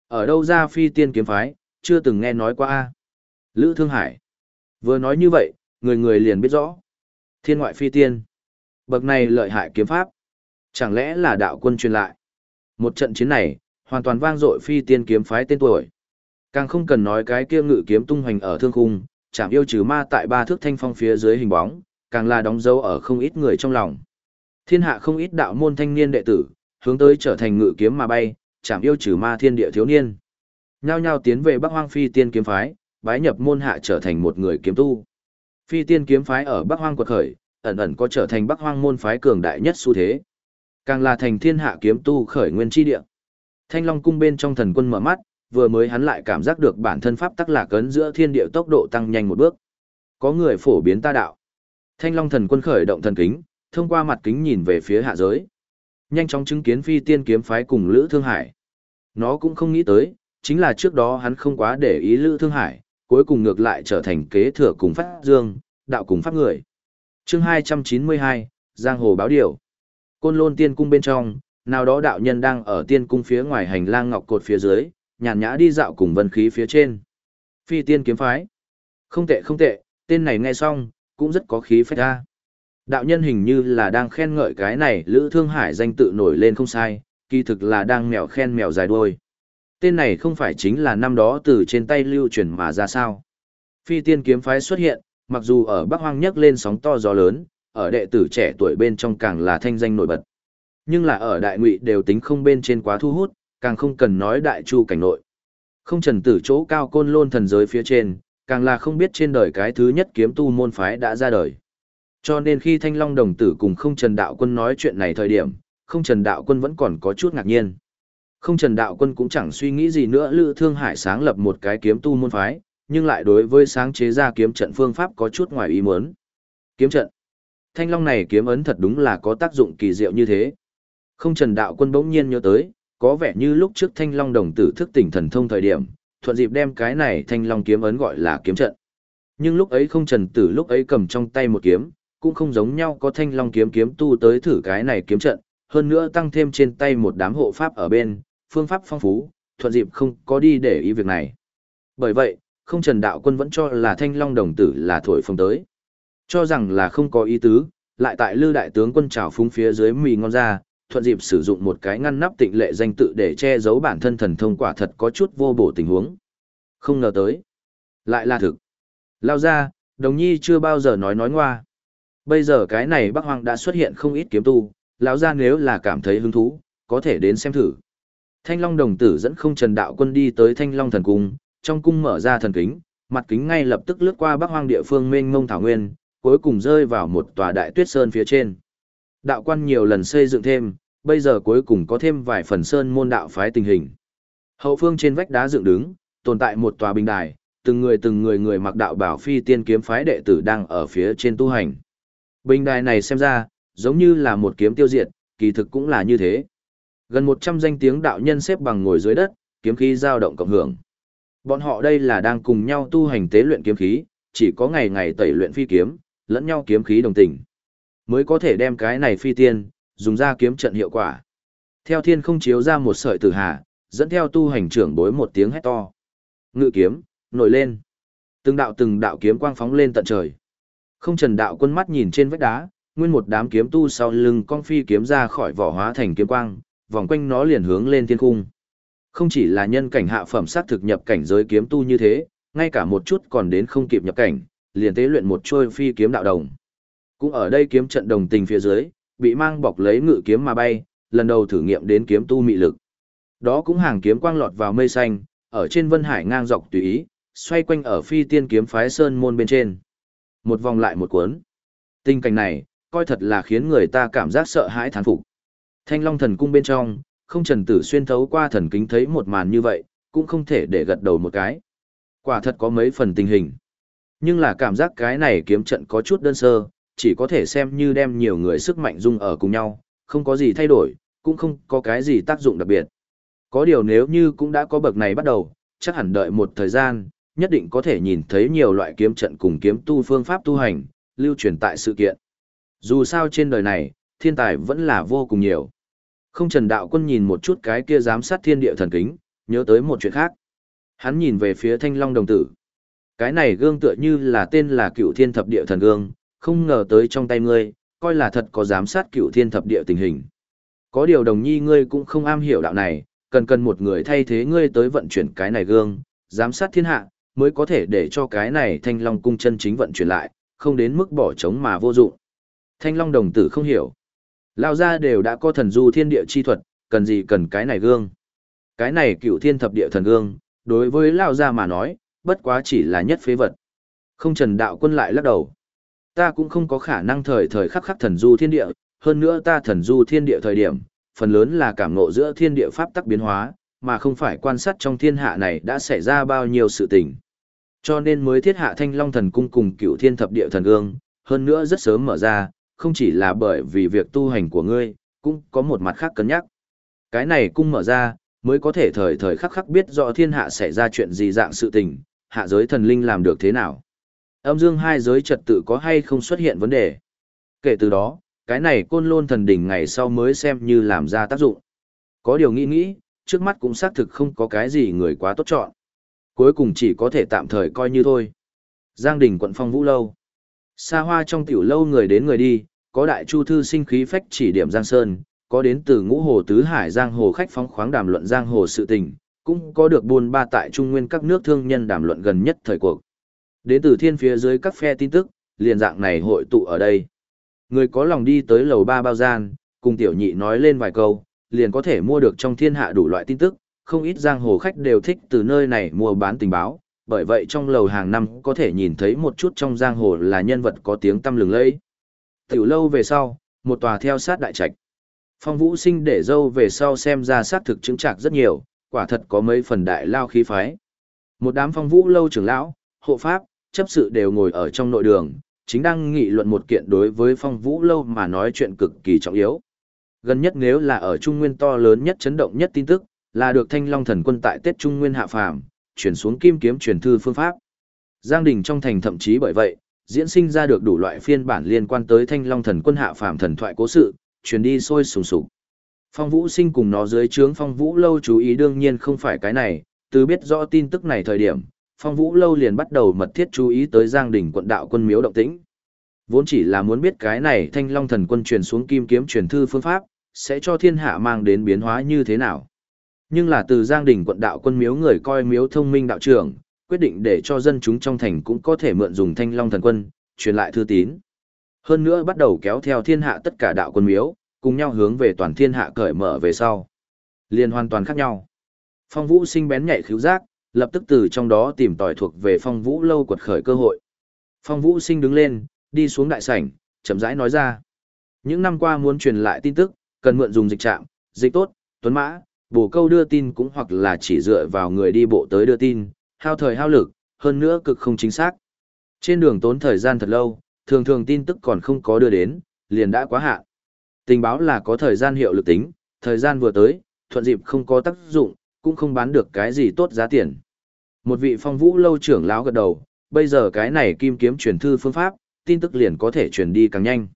Ở đâu ra phi tiên kiếm phái, chưa từng nghe nói qua a Lữ Thương Hải. Vừa nói như vậy, người người liền biết rõ. Thiên ngoại phi tiên. Bậc này lợi hại kiếm pháp. Chẳng lẽ là đạo quân truyền lại? Một trận chiến này, hoàn toàn vang dội phi tiên kiếm phái tên tuổi. Càng không cần nói cái kia ngự kiếm tung hoành ở thương khung, chạm yêu trừ ma tại ba thước thanh phong phía dưới hình bóng, càng là đóng dấu ở không ít người trong lòng. Thiên hạ không ít đạo môn thanh niên đệ tử, hướng tới trở thành ngự kiếm mà bay, chạm yêu trừ ma thiên địa thiếu niên. Nhao nhao tiến về Bắc Hoang Phi Tiên kiếm phái, bái nhập môn hạ trở thành một người kiếm tu. Phi Tiên kiếm phái ở Bắc Hoang quật khởi, ẩn ẩn có trở thành Bắc Hoang môn phái cường đại nhất xu thế. Càng là thành thiên hạ kiếm tu khởi nguyên chi địa. Thanh Long cung bên trong thần quân mở mắt, vừa mới hắn lại cảm giác được bản thân pháp tắc lạc cấn giữa thiên địa tốc độ tăng nhanh một bước. Có người phổ biến ta đạo. Thanh Long thần quân khởi động thần kính, thông qua mặt kính nhìn về phía hạ giới. Nhanh chóng chứng kiến phi tiên kiếm phái cùng Lữ Thương Hải. Nó cũng không nghĩ tới, chính là trước đó hắn không quá để ý Lữ Thương Hải, cuối cùng ngược lại trở thành kế thừa cùng phát dương, đạo cùng pháp người. chương 292, Giang Hồ báo điều. Côn lôn tiên cung bên trong, nào đó đạo nhân đang ở tiên cung phía ngoài hành lang ngọc cột phía dưới, nhàn nhã đi dạo cùng vân khí phía trên. Phi tiên kiếm phái. Không tệ không tệ, tên này nghe xong, cũng rất có khí phách ra. Đạo nhân hình như là đang khen ngợi cái này Lữ Thương Hải danh tự nổi lên không sai, kỳ thực là đang mèo khen mèo dài đuôi. Tên này không phải chính là năm đó từ trên tay lưu truyền mà ra sao. Phi tiên kiếm phái xuất hiện, mặc dù ở Bắc Hoang nhấc lên sóng to gió lớn, ở đệ tử trẻ tuổi bên trong càng là thanh danh nổi bật. Nhưng là ở đại ngụy đều tính không bên trên quá thu hút, càng không cần nói đại chu cảnh nội. Không trần tử chỗ cao côn lôn thần giới phía trên, càng là không biết trên đời cái thứ nhất kiếm tu môn phái đã ra đời. Cho nên khi Thanh Long đồng tử cùng không trần đạo quân nói chuyện này thời điểm, không trần đạo quân vẫn còn có chút ngạc nhiên. Không trần đạo quân cũng chẳng suy nghĩ gì nữa Lữ Thương Hải sáng lập một cái kiếm tu môn phái, nhưng lại đối với sáng chế ra kiếm trận phương pháp có chút ngoài ý muốn. Kiếm trận. Thanh Long này kiếm ấn thật đúng là có tác dụng kỳ diệu như thế. Không trần đạo quân bỗng nhiên nhớ tới, có vẻ như lúc trước thanh long đồng tử thức tỉnh thần thông thời điểm, thuận dịp đem cái này thanh long kiếm ấn gọi là kiếm trận. Nhưng lúc ấy không trần tử lúc ấy cầm trong tay một kiếm, cũng không giống nhau có thanh long kiếm kiếm tu tới thử cái này kiếm trận, hơn nữa tăng thêm trên tay một đám hộ pháp ở bên, phương pháp phong phú, thuận dịp không có đi để ý việc này. Bởi vậy, không trần đạo quân vẫn cho là thanh long đồng tử là thổi phồng tới. Cho rằng là không có ý tứ, lại tại lư đại tướng quân trào phúng phía dưới mì ngon ra, thuận dịp sử dụng một cái ngăn nắp tịnh lệ danh tự để che giấu bản thân thần thông quả thật có chút vô bổ tình huống. Không ngờ tới. Lại là thực. Lao ra, đồng nhi chưa bao giờ nói nói ngoa. Bây giờ cái này Bắc Hoang đã xuất hiện không ít kiếm tu, lão gia nếu là cảm thấy hứng thú, có thể đến xem thử. Thanh Long đồng tử dẫn không Trần Đạo Quân đi tới Thanh Long thần cung, trong cung mở ra thần kính, mặt kính ngay lập tức lướt qua Bắc Hoang địa phương mênh mông thảo nguyên, cuối cùng rơi vào một tòa đại tuyết sơn phía trên. Đạo quan nhiều lần xây dựng thêm, bây giờ cuối cùng có thêm vài phần sơn môn đạo phái tình hình. Hậu phương trên vách đá dựng đứng, tồn tại một tòa bình đài, từng người từng người người mặc đạo bảo phi tiên kiếm phái đệ tử đang ở phía trên tu hành. Bình đài này xem ra, giống như là một kiếm tiêu diệt, kỳ thực cũng là như thế. Gần 100 danh tiếng đạo nhân xếp bằng ngồi dưới đất, kiếm khí dao động cộng hưởng. Bọn họ đây là đang cùng nhau tu hành tế luyện kiếm khí, chỉ có ngày ngày tẩy luyện phi kiếm, lẫn nhau kiếm khí đồng tình. Mới có thể đem cái này phi tiên, dùng ra kiếm trận hiệu quả. Theo thiên không chiếu ra một sợi tử hà, dẫn theo tu hành trưởng bối một tiếng hét to. Ngự kiếm, nổi lên. Từng đạo từng đạo kiếm quang phóng lên tận trời. Không trần đạo quân mắt nhìn trên vách đá, nguyên một đám kiếm tu sau lưng con phi kiếm ra khỏi vỏ hóa thành kiếm quang, vòng quanh nó liền hướng lên thiên cung. Không chỉ là nhân cảnh hạ phẩm sát thực nhập cảnh giới kiếm tu như thế, ngay cả một chút còn đến không kịp nhập cảnh, liền tế luyện một trôi phi kiếm đạo đồng. Cũng ở đây kiếm trận đồng tình phía dưới, bị mang bọc lấy ngự kiếm mà bay, lần đầu thử nghiệm đến kiếm tu mị lực. Đó cũng hàng kiếm quang lọt vào mây xanh, ở trên vân hải ngang dọc tùy ý, xoay quanh ở phi tiên kiếm phái sơn môn bên trên. Một vòng lại một cuốn. Tình cảnh này, coi thật là khiến người ta cảm giác sợ hãi thán phục. Thanh Long thần cung bên trong, không trần tử xuyên thấu qua thần kính thấy một màn như vậy, cũng không thể để gật đầu một cái. Quả thật có mấy phần tình hình. Nhưng là cảm giác cái này kiếm trận có chút đơn sơ, chỉ có thể xem như đem nhiều người sức mạnh dung ở cùng nhau, không có gì thay đổi, cũng không có cái gì tác dụng đặc biệt. Có điều nếu như cũng đã có bậc này bắt đầu, chắc hẳn đợi một thời gian, nhất định có thể nhìn thấy nhiều loại kiếm trận cùng kiếm tu phương pháp tu hành, lưu truyền tại sự kiện. Dù sao trên đời này, thiên tài vẫn là vô cùng nhiều. Không trần đạo quân nhìn một chút cái kia giám sát thiên địa thần kính, nhớ tới một chuyện khác. Hắn nhìn về phía thanh long đồng tử. Cái này gương tựa như là tên là cựu thiên thập địa thần gương, không ngờ tới trong tay ngươi, coi là thật có giám sát cựu thiên thập địa tình hình. Có điều đồng nhi ngươi cũng không am hiểu đạo này, cần cần một người thay thế ngươi tới vận chuyển cái này gương, giám sát thiên hạ, mới có thể để cho cái này thanh long cung chân chính vận chuyển lại, không đến mức bỏ trống mà vô dụng. Thanh long đồng tử không hiểu. Lao ra đều đã có thần du thiên địa chi thuật, cần gì cần cái này gương. Cái này cựu thiên thập địa thần gương, đối với Lao ra mà nói, bất quá chỉ là nhất phế vật. Không trần đạo quân lại lắc đầu. Ta cũng không có khả năng thời thời khắc khắc thần du thiên địa, hơn nữa ta thần du thiên địa thời điểm, phần lớn là cảm ngộ giữa thiên địa pháp tắc biến hóa, mà không phải quan sát trong thiên hạ này đã xảy ra bao nhiêu sự tình. Cho nên mới thiết hạ thanh long thần cung cùng cựu thiên thập địa thần gương, hơn nữa rất sớm mở ra, không chỉ là bởi vì việc tu hành của ngươi, cũng có một mặt khác cân nhắc. Cái này cung mở ra, mới có thể thời thời khắc khắc biết rõ thiên hạ xảy ra chuyện gì dạng sự tình, hạ giới thần linh làm được thế nào. Âm dương hai giới trật tự có hay không xuất hiện vấn đề. Kể từ đó, cái này côn lôn thần đỉnh ngày sau mới xem như làm ra tác dụng. Có điều nghĩ nghĩ, trước mắt cũng xác thực không có cái gì người quá tốt chọn. Cuối cùng chỉ có thể tạm thời coi như thôi. Giang đình quận phong vũ lâu. Xa hoa trong tiểu lâu người đến người đi, có đại chu thư sinh khí phách chỉ điểm Giang Sơn, có đến từ ngũ hồ tứ hải Giang hồ khách phóng khoáng đàm luận Giang hồ sự tình, cũng có được buôn ba tại trung nguyên các nước thương nhân đàm luận gần nhất thời cuộc. Đến từ thiên phía dưới các phe tin tức, liền dạng này hội tụ ở đây. Người có lòng đi tới lầu ba bao gian, cùng tiểu nhị nói lên vài câu, liền có thể mua được trong thiên hạ đủ loại tin tức, không ít giang hồ khách đều thích từ nơi này mua bán tình báo, bởi vậy trong lầu hàng năm có thể nhìn thấy một chút trong giang hồ là nhân vật có tiếng tăm lừng lẫy. Tiểu lâu về sau, một tòa theo sát đại trạch. Phong Vũ Sinh để dâu về sau xem ra sát thực chứng trạc rất nhiều, quả thật có mấy phần đại lao khí phái. Một đám Phong Vũ lâu trưởng lão, hộ pháp, chấp sự đều ngồi ở trong nội đường, chính đang nghị luận một kiện đối với Phong Vũ lâu mà nói chuyện cực kỳ trọng yếu. Gần nhất nếu là ở Trung Nguyên to lớn nhất chấn động nhất tin tức, là được Thanh Long thần quân tại Tết Trung Nguyên hạ phàm, chuyển xuống kim kiếm truyền thư phương pháp. Giang Đình trong thành thậm chí bởi vậy, diễn sinh ra được đủ loại phiên bản liên quan tới Thanh Long thần quân hạ phàm thần thoại cố sự, truyền đi sôi sùng sục. Phong Vũ Sinh cùng nó dưới trướng Phong Vũ lâu chú ý đương nhiên không phải cái này, từ biết rõ tin tức này thời điểm, Phong Vũ lâu liền bắt đầu mật thiết chú ý tới Giang Đình quận đạo quân miếu động tĩnh. Vốn chỉ là muốn biết cái này Thanh Long thần quân truyền xuống kim kiếm truyền thư phương pháp, sẽ cho thiên hạ mang đến biến hóa như thế nào. Nhưng là từ Giang Đình quận đạo quân miếu người coi miếu thông minh đạo trưởng, quyết định để cho dân chúng trong thành cũng có thể mượn dùng thanh long thần quân, truyền lại thư tín. Hơn nữa bắt đầu kéo theo thiên hạ tất cả đạo quân miếu, cùng nhau hướng về toàn thiên hạ cởi mở về sau. liền hoàn toàn khác nhau. Phong Vũ sinh bén nhạy khíu giác, lập tức từ trong đó tìm tòi thuộc về Phong Vũ lâu quật khởi cơ hội. Phong Vũ sinh đứng lên, đi xuống đại sảnh, chậm rãi nói ra. Những năm qua muốn truyền lại tin tức, cần mượn dùng dịch trạm, dịch tốt, tuấn mã, bổ câu đưa tin cũng hoặc là chỉ dựa vào người đi bộ tới đưa tin, hao thời hao lực, hơn nữa cực không chính xác. Trên đường tốn thời gian thật lâu, thường thường tin tức còn không có đưa đến, liền đã quá hạn. Tình báo là có thời gian hiệu lực tính, thời gian vừa tới, thuận dịp không có tác dụng, cũng không bán được cái gì tốt giá tiền. Một vị phong vũ lâu trưởng lão gật đầu, bây giờ cái này kim kiếm truyền thư phương pháp, tin tức liền có thể truyền đi càng nhanh.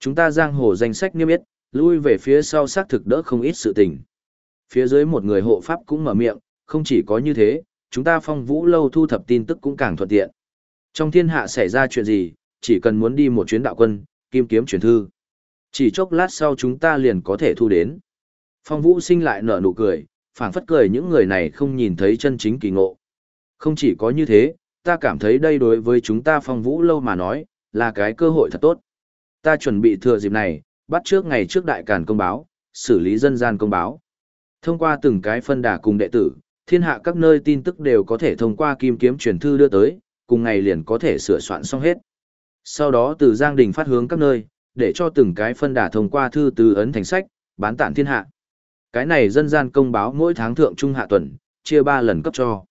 Chúng ta giang hồ danh sách niêm yết, lui về phía sau xác thực đỡ không ít sự tình. Phía dưới một người hộ pháp cũng mở miệng, không chỉ có như thế, chúng ta phong vũ lâu thu thập tin tức cũng càng thuận tiện. Trong thiên hạ xảy ra chuyện gì, chỉ cần muốn đi một chuyến đạo quân, kim kiếm truyền thư. Chỉ chốc lát sau chúng ta liền có thể thu đến. Phong vũ sinh lại nở nụ cười, phảng phất cười những người này không nhìn thấy chân chính kỳ ngộ. Không chỉ có như thế, ta cảm thấy đây đối với chúng ta phong vũ lâu mà nói, là cái cơ hội thật tốt. Ta chuẩn bị thừa dịp này, bắt trước ngày trước đại càn công báo, xử lý dân gian công báo. Thông qua từng cái phân đà cùng đệ tử, thiên hạ các nơi tin tức đều có thể thông qua kim kiếm truyền thư đưa tới, cùng ngày liền có thể sửa soạn xong hết. Sau đó từ Giang Đình phát hướng các nơi, để cho từng cái phân đà thông qua thư từ ấn thành sách, bán tản thiên hạ. Cái này dân gian công báo mỗi tháng thượng trung hạ tuần, chia ba lần cấp cho.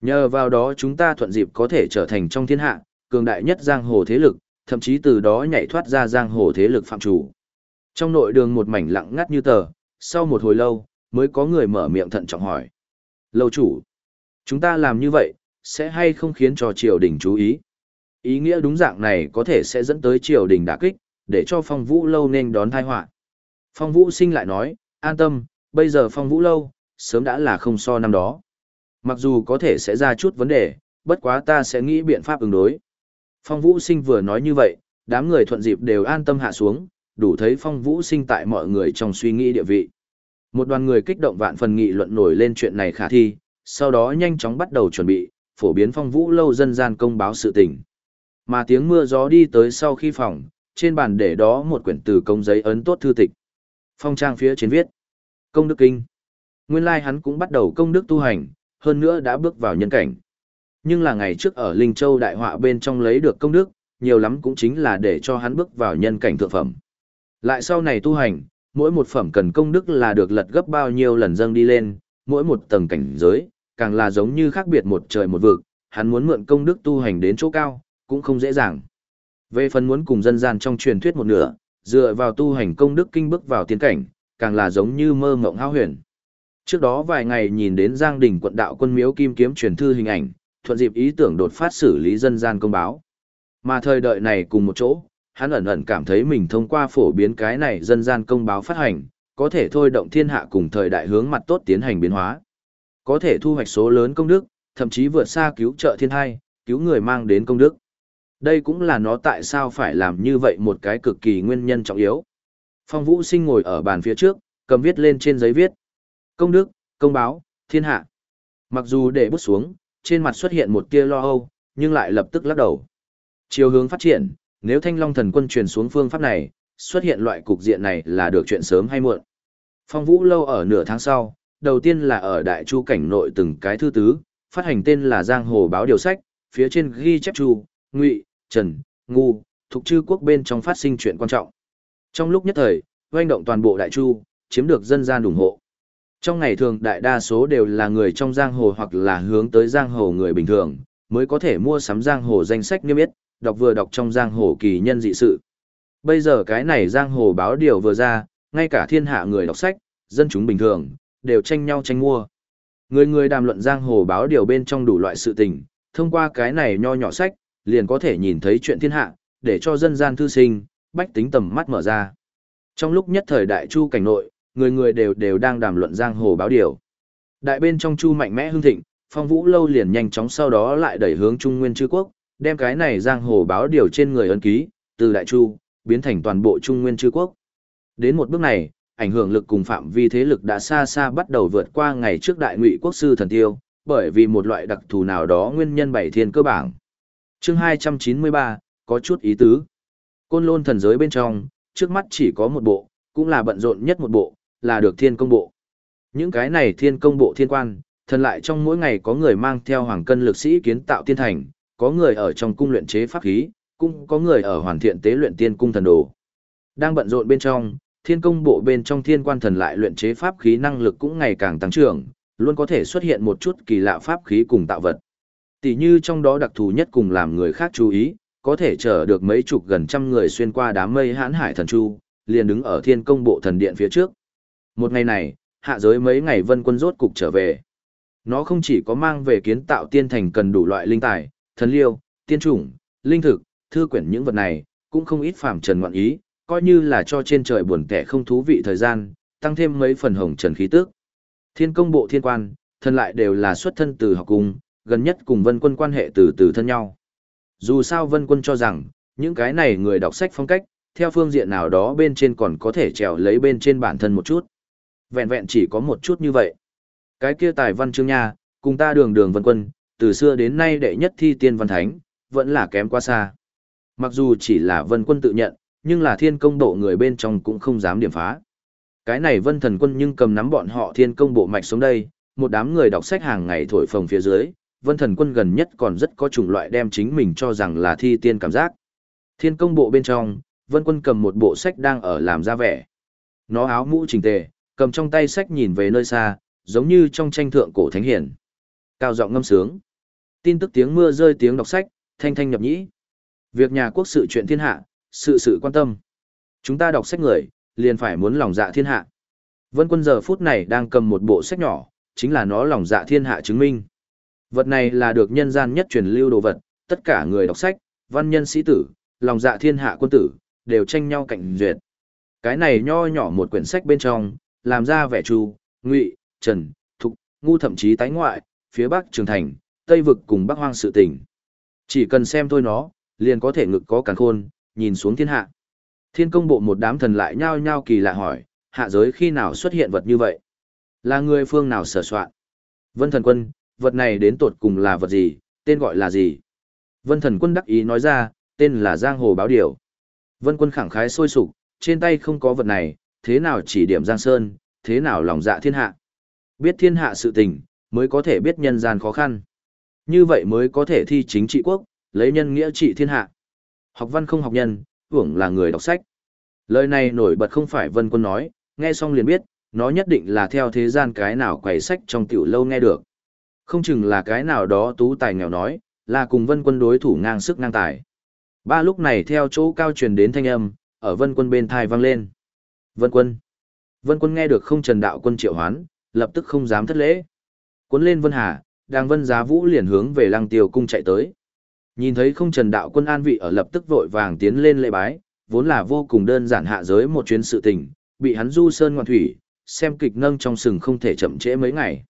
Nhờ vào đó chúng ta thuận dịp có thể trở thành trong thiên hạ, cường đại nhất giang hồ thế lực, thậm chí từ đó nhảy thoát ra giang hồ thế lực phạm chủ. Trong nội đường một mảnh lặng ngắt như tờ, sau một hồi lâu, mới có người mở miệng thận trọng hỏi. Lâu chủ, chúng ta làm như vậy, sẽ hay không khiến cho triều đình chú ý? Ý nghĩa đúng dạng này có thể sẽ dẫn tới triều đình đả kích, để cho phong vũ lâu nên đón thai họa Phong vũ sinh lại nói, an tâm, bây giờ phong vũ lâu, sớm đã là không so năm đó. Mặc dù có thể sẽ ra chút vấn đề, bất quá ta sẽ nghĩ biện pháp ứng đối. Phong vũ sinh vừa nói như vậy, đám người thuận dịp đều an tâm hạ xuống, đủ thấy phong vũ sinh tại mọi người trong suy nghĩ địa vị. Một đoàn người kích động vạn phần nghị luận nổi lên chuyện này khả thi, sau đó nhanh chóng bắt đầu chuẩn bị, phổ biến phong vũ lâu dân gian công báo sự tình. Mà tiếng mưa gió đi tới sau khi phòng, trên bàn để đó một quyển từ công giấy ấn tốt thư tịch. Phong trang phía trên viết. Công đức kinh. Nguyên lai hắn cũng bắt đầu công đức tu hành, hơn nữa đã bước vào nhân cảnh. Nhưng là ngày trước ở Linh Châu đại họa bên trong lấy được công đức, nhiều lắm cũng chính là để cho hắn bước vào nhân cảnh thượng phẩm. Lại sau này tu hành, mỗi một phẩm cần công đức là được lật gấp bao nhiêu lần dâng đi lên, mỗi một tầng cảnh giới, càng là giống như khác biệt một trời một vực, hắn muốn mượn công đức tu hành đến chỗ cao, cũng không dễ dàng. Về phần muốn cùng dân gian trong truyền thuyết một nửa, dựa vào tu hành công đức kinh bước vào tiến cảnh, càng là giống như mơ mộng hao huyền. Trước đó vài ngày nhìn đến Giang Đình quận đạo quân miếu kim kiếm truyền thư hình ảnh, thuận dịp ý tưởng đột phát xử lý dân gian công báo. Mà thời đợi này cùng một chỗ, hắn ẩn ẩn cảm thấy mình thông qua phổ biến cái này dân gian công báo phát hành, có thể thôi động thiên hạ cùng thời đại hướng mặt tốt tiến hành biến hóa. Có thể thu hoạch số lớn công đức, thậm chí vượt xa cứu trợ thiên hai, cứu người mang đến công đức. Đây cũng là nó tại sao phải làm như vậy một cái cực kỳ nguyên nhân trọng yếu. Phong Vũ Sinh ngồi ở bàn phía trước, cầm viết lên trên giấy viết. Công đức, công báo, thiên hạ. Mặc dù để bút xuống, trên mặt xuất hiện một tia lo âu, nhưng lại lập tức lắc đầu. Chiều hướng phát triển, nếu Thanh Long thần quân truyền xuống phương pháp này, xuất hiện loại cục diện này là được chuyện sớm hay muộn. Phong Vũ lâu ở nửa tháng sau, đầu tiên là ở Đại Chu cảnh nội từng cái thư tứ, phát hành tên là Giang Hồ báo điều sách, phía trên ghi chép Chu, Ngụy, Trần, Ngu, thuộc chư quốc bên trong phát sinh chuyện quan trọng. Trong lúc nhất thời, doanh động toàn bộ Đại Chu, chiếm được dân gian ủng hộ. Trong ngày thường đại đa số đều là người trong giang hồ hoặc là hướng tới giang hồ người bình thường, mới có thể mua sắm giang hồ danh sách niêm yết, đọc vừa đọc trong giang hồ kỳ nhân dị sự. Bây giờ cái này giang hồ báo điều vừa ra, ngay cả thiên hạ người đọc sách, dân chúng bình thường, đều tranh nhau tranh mua. Người người đàm luận giang hồ báo điều bên trong đủ loại sự tình, thông qua cái này nho nhỏ sách, liền có thể nhìn thấy chuyện thiên hạ, để cho dân gian thư sinh, bách tính tầm mắt mở ra. Trong lúc nhất thời đại chu cảnh nội, người người đều đều đang đàm luận giang hồ báo điều. Đại bên trong chu mạnh mẽ hưng thịnh, phong vũ lâu liền nhanh chóng sau đó lại đẩy hướng trung nguyên chư quốc, đem cái này giang hồ báo điều trên người ấn ký, từ đại chu, biến thành toàn bộ trung nguyên chư quốc. Đến một bước này, ảnh hưởng lực cùng phạm vi thế lực đã xa xa bắt đầu vượt qua ngày trước đại ngụy quốc sư thần tiêu, bởi vì một loại đặc thù nào đó nguyên nhân bảy thiên cơ bản. Chương 293, có chút ý tứ. Côn lôn thần giới bên trong, trước mắt chỉ có một bộ, cũng là bận rộn nhất một bộ, là được thiên công bộ. Những cái này thiên công bộ thiên quan, thần lại trong mỗi ngày có người mang theo hoàng cân lực sĩ kiến tạo tiên thành, có người ở trong cung luyện chế pháp khí, cũng có người ở hoàn thiện tế luyện tiên cung thần đồ. Đang bận rộn bên trong, thiên công bộ bên trong thiên quan thần lại luyện chế pháp khí năng lực cũng ngày càng tăng trưởng, luôn có thể xuất hiện một chút kỳ lạ pháp khí cùng tạo vật. Tỷ như trong đó đặc thù nhất cùng làm người khác chú ý, có thể chở được mấy chục gần trăm người xuyên qua đám mây hãn hải thần chu, liền đứng ở thiên công bộ thần điện phía trước. Một ngày này, hạ giới mấy ngày vân quân rốt cục trở về. Nó không chỉ có mang về kiến tạo tiên thành cần đủ loại linh tài, thần liêu, tiên chủng, linh thực, thư quyển những vật này, cũng không ít phàm trần ngoạn ý, coi như là cho trên trời buồn kẻ không thú vị thời gian, tăng thêm mấy phần hồng trần khí tức. Thiên công bộ thiên quan, thân lại đều là xuất thân từ học cung, gần nhất cùng vân quân quan hệ từ từ thân nhau. Dù sao vân quân cho rằng, những cái này người đọc sách phong cách, theo phương diện nào đó bên trên còn có thể trèo lấy bên trên bản thân một chút. Vẹn vẹn chỉ có một chút như vậy. Cái kia tài văn chương nha, cùng ta đường đường vân quân, từ xưa đến nay đệ nhất thi tiên văn thánh, vẫn là kém quá xa. Mặc dù chỉ là vân quân tự nhận, nhưng là thiên công bộ người bên trong cũng không dám điểm phá. Cái này vân thần quân nhưng cầm nắm bọn họ thiên công bộ mạch xuống đây, một đám người đọc sách hàng ngày thổi phồng phía dưới, vân thần quân gần nhất còn rất có chủng loại đem chính mình cho rằng là thi tiên cảm giác. Thiên công bộ bên trong, vân quân cầm một bộ sách đang ở làm ra vẻ. Nó áo mũ chỉnh tề, cầm trong tay sách nhìn về nơi xa, giống như trong tranh thượng cổ thánh hiển. Cao giọng ngâm sướng. Tin tức tiếng mưa rơi tiếng đọc sách, thanh thanh nhập nhĩ. Việc nhà quốc sự chuyện thiên hạ, sự sự quan tâm. Chúng ta đọc sách người, liền phải muốn lòng dạ thiên hạ. Vân quân giờ phút này đang cầm một bộ sách nhỏ, chính là nó lòng dạ thiên hạ chứng minh. Vật này là được nhân gian nhất truyền lưu đồ vật, tất cả người đọc sách, văn nhân sĩ tử, lòng dạ thiên hạ quân tử, đều tranh nhau cạnh duyệt. Cái này nho nhỏ một quyển sách bên trong, làm ra vẻ chu, ngụy, trần, thục, ngu thậm chí tái ngoại, phía bắc trường thành, tây vực cùng bắc hoang sự tình. Chỉ cần xem thôi nó, liền có thể ngực có càn khôn, nhìn xuống thiên hạ. Thiên công bộ một đám thần lại nhao nhao kỳ lạ hỏi, hạ giới khi nào xuất hiện vật như vậy? Là người phương nào sở soạn? Vân thần quân, vật này đến tột cùng là vật gì, tên gọi là gì? Vân thần quân đắc ý nói ra, tên là Giang Hồ Báo Điều. Vân quân khẳng khái sôi sục, trên tay không có vật này, thế nào chỉ điểm Giang Sơn, thế nào lòng dạ thiên hạ. Biết thiên hạ sự tình, mới có thể biết nhân gian khó khăn. Như vậy mới có thể thi chính trị quốc, lấy nhân nghĩa trị thiên hạ. Học văn không học nhân, hưởng là người đọc sách. Lời này nổi bật không phải vân quân nói, nghe xong liền biết, nó nhất định là theo thế gian cái nào quầy sách trong tiểu lâu nghe được. Không chừng là cái nào đó tú tài nghèo nói, là cùng vân quân đối thủ ngang sức ngang tài. Ba lúc này theo chỗ cao truyền đến thanh âm, ở vân quân bên thai vang lên. Vân quân. Vân quân nghe được không trần đạo quân triệu hoán, lập tức không dám thất lễ. Quân lên vân hà, đang vân giá vũ liền hướng về lăng tiêu cung chạy tới. Nhìn thấy không trần đạo quân an vị ở lập tức vội vàng tiến lên lễ bái, vốn là vô cùng đơn giản hạ giới một chuyến sự tình, bị hắn du sơn ngoạn thủy, xem kịch nâng trong sừng không thể chậm trễ mấy ngày.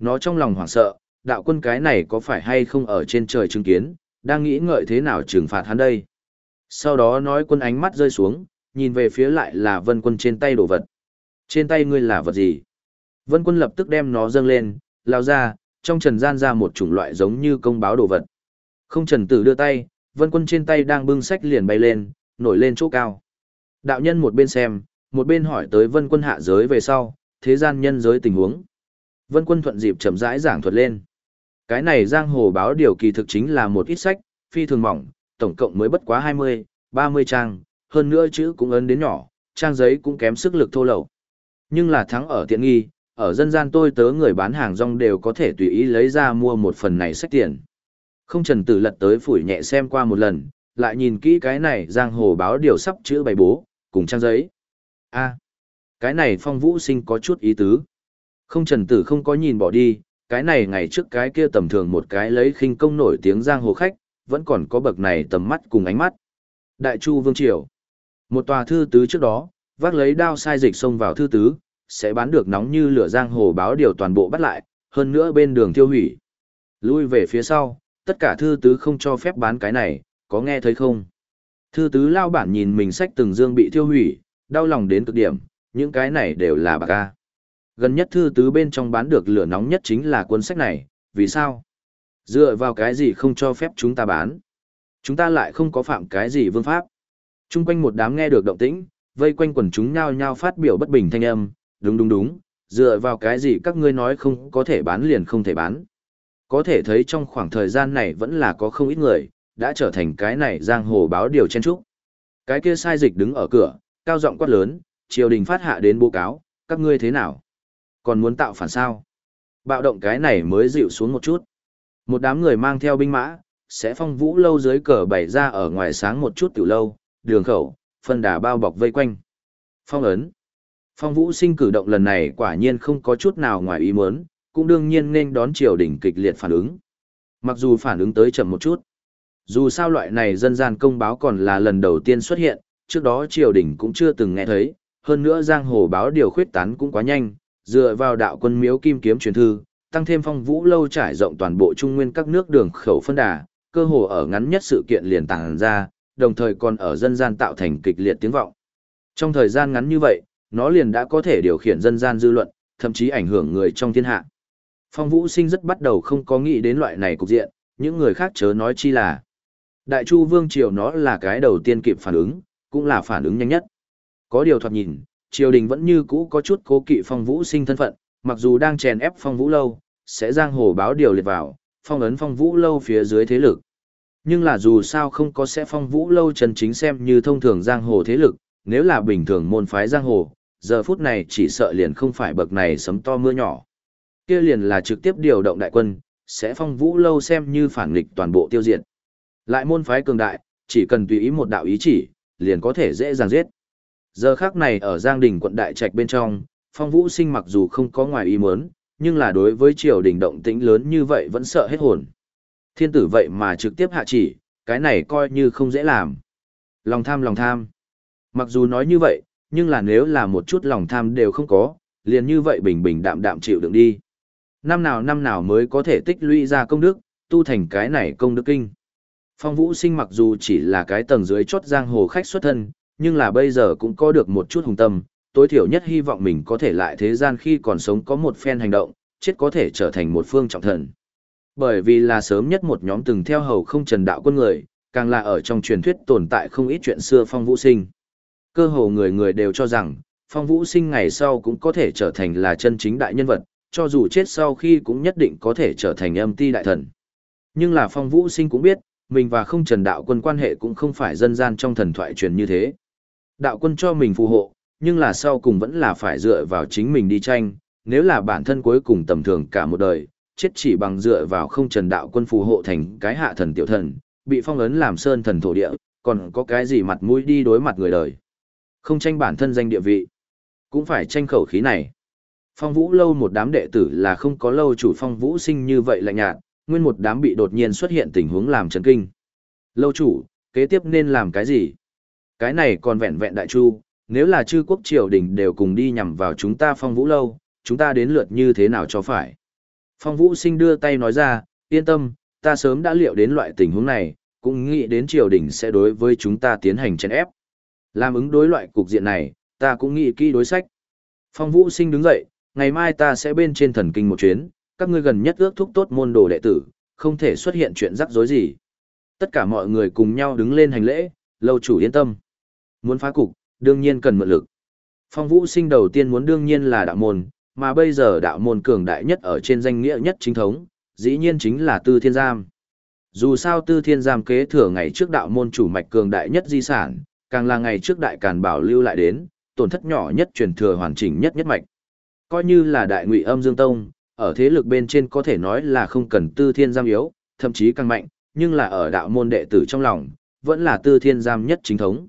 Nó trong lòng hoảng sợ, đạo quân cái này có phải hay không ở trên trời chứng kiến, đang nghĩ ngợi thế nào trừng phạt hắn đây. Sau đó nói quân ánh mắt rơi xuống, nhìn về phía lại là vân quân trên tay đồ vật. Trên tay ngươi là vật gì? Vân quân lập tức đem nó dâng lên, lao ra, trong trần gian ra một chủng loại giống như công báo đồ vật. Không trần tử đưa tay, vân quân trên tay đang bưng sách liền bay lên, nổi lên chỗ cao. Đạo nhân một bên xem, một bên hỏi tới vân quân hạ giới về sau, thế gian nhân giới tình huống. Vân quân thuận dịp chậm rãi giảng thuật lên. Cái này giang hồ báo điều kỳ thực chính là một ít sách, phi thường mỏng, tổng cộng mới bất quá 20, 30 trang, hơn nữa chữ cũng ấn đến nhỏ, trang giấy cũng kém sức lực thô lậu. Nhưng là thắng ở tiện nghi, ở dân gian tôi tớ người bán hàng rong đều có thể tùy ý lấy ra mua một phần này sách tiền. Không trần tử lật tới phủi nhẹ xem qua một lần, lại nhìn kỹ cái này giang hồ báo điều sắp chữ bày bố, cùng trang giấy. a cái này phong vũ sinh có chút ý tứ. Không trần tử không có nhìn bỏ đi, cái này ngày trước cái kia tầm thường một cái lấy khinh công nổi tiếng giang hồ khách, vẫn còn có bậc này tầm mắt cùng ánh mắt. Đại Chu Vương Triều Một tòa thư tứ trước đó, vác lấy đao sai dịch xông vào thư tứ, sẽ bán được nóng như lửa giang hồ báo điều toàn bộ bắt lại, hơn nữa bên đường tiêu hủy. Lui về phía sau, tất cả thư tứ không cho phép bán cái này, có nghe thấy không? Thư tứ lao bản nhìn mình sách từng dương bị tiêu hủy, đau lòng đến cực điểm, những cái này đều là bạc ca. Gần nhất thư tứ bên trong bán được lửa nóng nhất chính là cuốn sách này, vì sao? Dựa vào cái gì không cho phép chúng ta bán? Chúng ta lại không có phạm cái gì vương pháp. Trung quanh một đám nghe được động tĩnh, vây quanh quần chúng nhao nhao phát biểu bất bình thanh âm, đúng đúng đúng, dựa vào cái gì các ngươi nói không có thể bán liền không thể bán. Có thể thấy trong khoảng thời gian này vẫn là có không ít người, đã trở thành cái này giang hồ báo điều chen trúc. Cái kia sai dịch đứng ở cửa, cao giọng quát lớn, triều đình phát hạ đến báo cáo, các ngươi thế nào? Còn muốn tạo phản sao? Bạo động cái này mới dịu xuống một chút. Một đám người mang theo binh mã, sẽ phong vũ lâu dưới cờ bày ra ở ngoài sáng một chút tiểu lâu, đường khẩu, phân đà bao bọc vây quanh. Phong ấn. Phong vũ sinh cử động lần này quả nhiên không có chút nào ngoài ý muốn, cũng đương nhiên nên đón triều đỉnh kịch liệt phản ứng. Mặc dù phản ứng tới chậm một chút. Dù sao loại này dân gian công báo còn là lần đầu tiên xuất hiện, trước đó triều đình cũng chưa từng nghe thấy, hơn nữa giang hồ báo điều khuyết tán cũng quá nhanh, dựa vào đạo quân miếu kim kiếm truyền thư, tăng thêm phong vũ lâu trải rộng toàn bộ trung nguyên các nước đường khẩu phân đà, cơ hồ ở ngắn nhất sự kiện liền tàng ra, đồng thời còn ở dân gian tạo thành kịch liệt tiếng vọng. Trong thời gian ngắn như vậy, nó liền đã có thể điều khiển dân gian dư luận, thậm chí ảnh hưởng người trong thiên hạ. Phong Vũ Sinh rất bắt đầu không có nghĩ đến loại này cục diện, những người khác chớ nói chi là. Đại Chu Vương Triều nó là cái đầu tiên kịp phản ứng, cũng là phản ứng nhanh nhất. Có điều thoạt nhìn, triều đình vẫn như cũ có chút cố kỵ Phong Vũ Sinh thân phận, mặc dù đang chèn ép Phong Vũ Lâu, sẽ giang hồ báo điều liệt vào, phong ấn Phong Vũ Lâu phía dưới thế lực. Nhưng là dù sao không có sẽ Phong Vũ Lâu chân chính xem như thông thường giang hồ thế lực, nếu là bình thường môn phái giang hồ, giờ phút này chỉ sợ liền không phải bậc này sấm to mưa nhỏ. Kia liền là trực tiếp điều động đại quân, sẽ phong vũ lâu xem như phản nghịch toàn bộ tiêu diệt. Lại môn phái cường đại, chỉ cần tùy ý một đạo ý chỉ, liền có thể dễ dàng giết. Giờ khác này ở Giang Đình quận Đại Trạch bên trong, phong vũ sinh mặc dù không có ngoài ý muốn, nhưng là đối với triều đình động tĩnh lớn như vậy vẫn sợ hết hồn. Thiên tử vậy mà trực tiếp hạ chỉ, cái này coi như không dễ làm. Lòng tham lòng tham. Mặc dù nói như vậy, nhưng là nếu là một chút lòng tham đều không có, liền như vậy bình bình đạm đạm chịu đựng đi. Năm nào năm nào mới có thể tích lũy ra công đức, tu thành cái này công đức kinh. Phong Vũ Sinh mặc dù chỉ là cái tầng dưới chót giang hồ khách xuất thân, nhưng là bây giờ cũng có được một chút hùng tâm, tối thiểu nhất hy vọng mình có thể lại thế gian khi còn sống có một phen hành động, chết có thể trở thành một phương trọng thần. Bởi vì là sớm nhất một nhóm từng theo hầu không trần đạo quân người, càng là ở trong truyền thuyết tồn tại không ít chuyện xưa Phong Vũ Sinh. Cơ hồ người người đều cho rằng, Phong Vũ Sinh ngày sau cũng có thể trở thành là chân chính đại nhân vật, cho dù chết sau khi cũng nhất định có thể trở thành âm ti đại thần. Nhưng là Phong Vũ Sinh cũng biết, mình và không trần đạo quân quan hệ cũng không phải dân gian trong thần thoại truyền như thế. Đạo quân cho mình phù hộ, nhưng là sau cùng vẫn là phải dựa vào chính mình đi tranh, nếu là bản thân cuối cùng tầm thường cả một đời, chết chỉ bằng dựa vào không trần đạo quân phù hộ thành cái hạ thần tiểu thần, bị phong ấn làm sơn thần thổ địa, còn có cái gì mặt mũi đi đối mặt người đời. Không tranh bản thân danh địa vị, cũng phải tranh khẩu khí này. Phong Vũ lâu một đám đệ tử là không có lâu chủ Phong Vũ sinh như vậy lạnh nhạt, nguyên một đám bị đột nhiên xuất hiện tình huống làm chấn kinh. Lâu chủ, kế tiếp nên làm cái gì? Cái này còn vẹn vẹn đại chu, nếu là chư quốc triều đình đều cùng đi nhằm vào chúng ta Phong Vũ lâu, chúng ta đến lượt như thế nào cho phải? Phong Vũ sinh đưa tay nói ra, yên tâm, ta sớm đã liệu đến loại tình huống này, cũng nghĩ đến triều đình sẽ đối với chúng ta tiến hành chèn ép. Làm ứng đối loại cục diện này, ta cũng nghĩ kỹ đối sách. Phong Vũ Sinh đứng dậy, ngày mai ta sẽ bên trên thần kinh một chuyến, các ngươi gần nhất ước thúc tốt môn đồ đệ tử, không thể xuất hiện chuyện rắc rối gì. Tất cả mọi người cùng nhau đứng lên hành lễ, lâu chủ yên tâm. Muốn phá cục, đương nhiên cần mượn lực. Phong Vũ Sinh đầu tiên muốn đương nhiên là đạo môn, mà bây giờ đạo môn cường đại nhất ở trên danh nghĩa nhất chính thống, dĩ nhiên chính là Tư Thiên Giam. Dù sao Tư Thiên Giam kế thừa ngày trước đạo môn chủ mạch cường đại nhất di sản, càng là ngày trước đại càn bảo lưu lại đến, tổn thất nhỏ nhất truyền thừa hoàn chỉnh nhất nhất mạch. Coi như là đại ngụy âm dương tông, ở thế lực bên trên có thể nói là không cần tư thiên giam yếu, thậm chí càng mạnh, nhưng là ở đạo môn đệ tử trong lòng, vẫn là tư thiên giam nhất chính thống.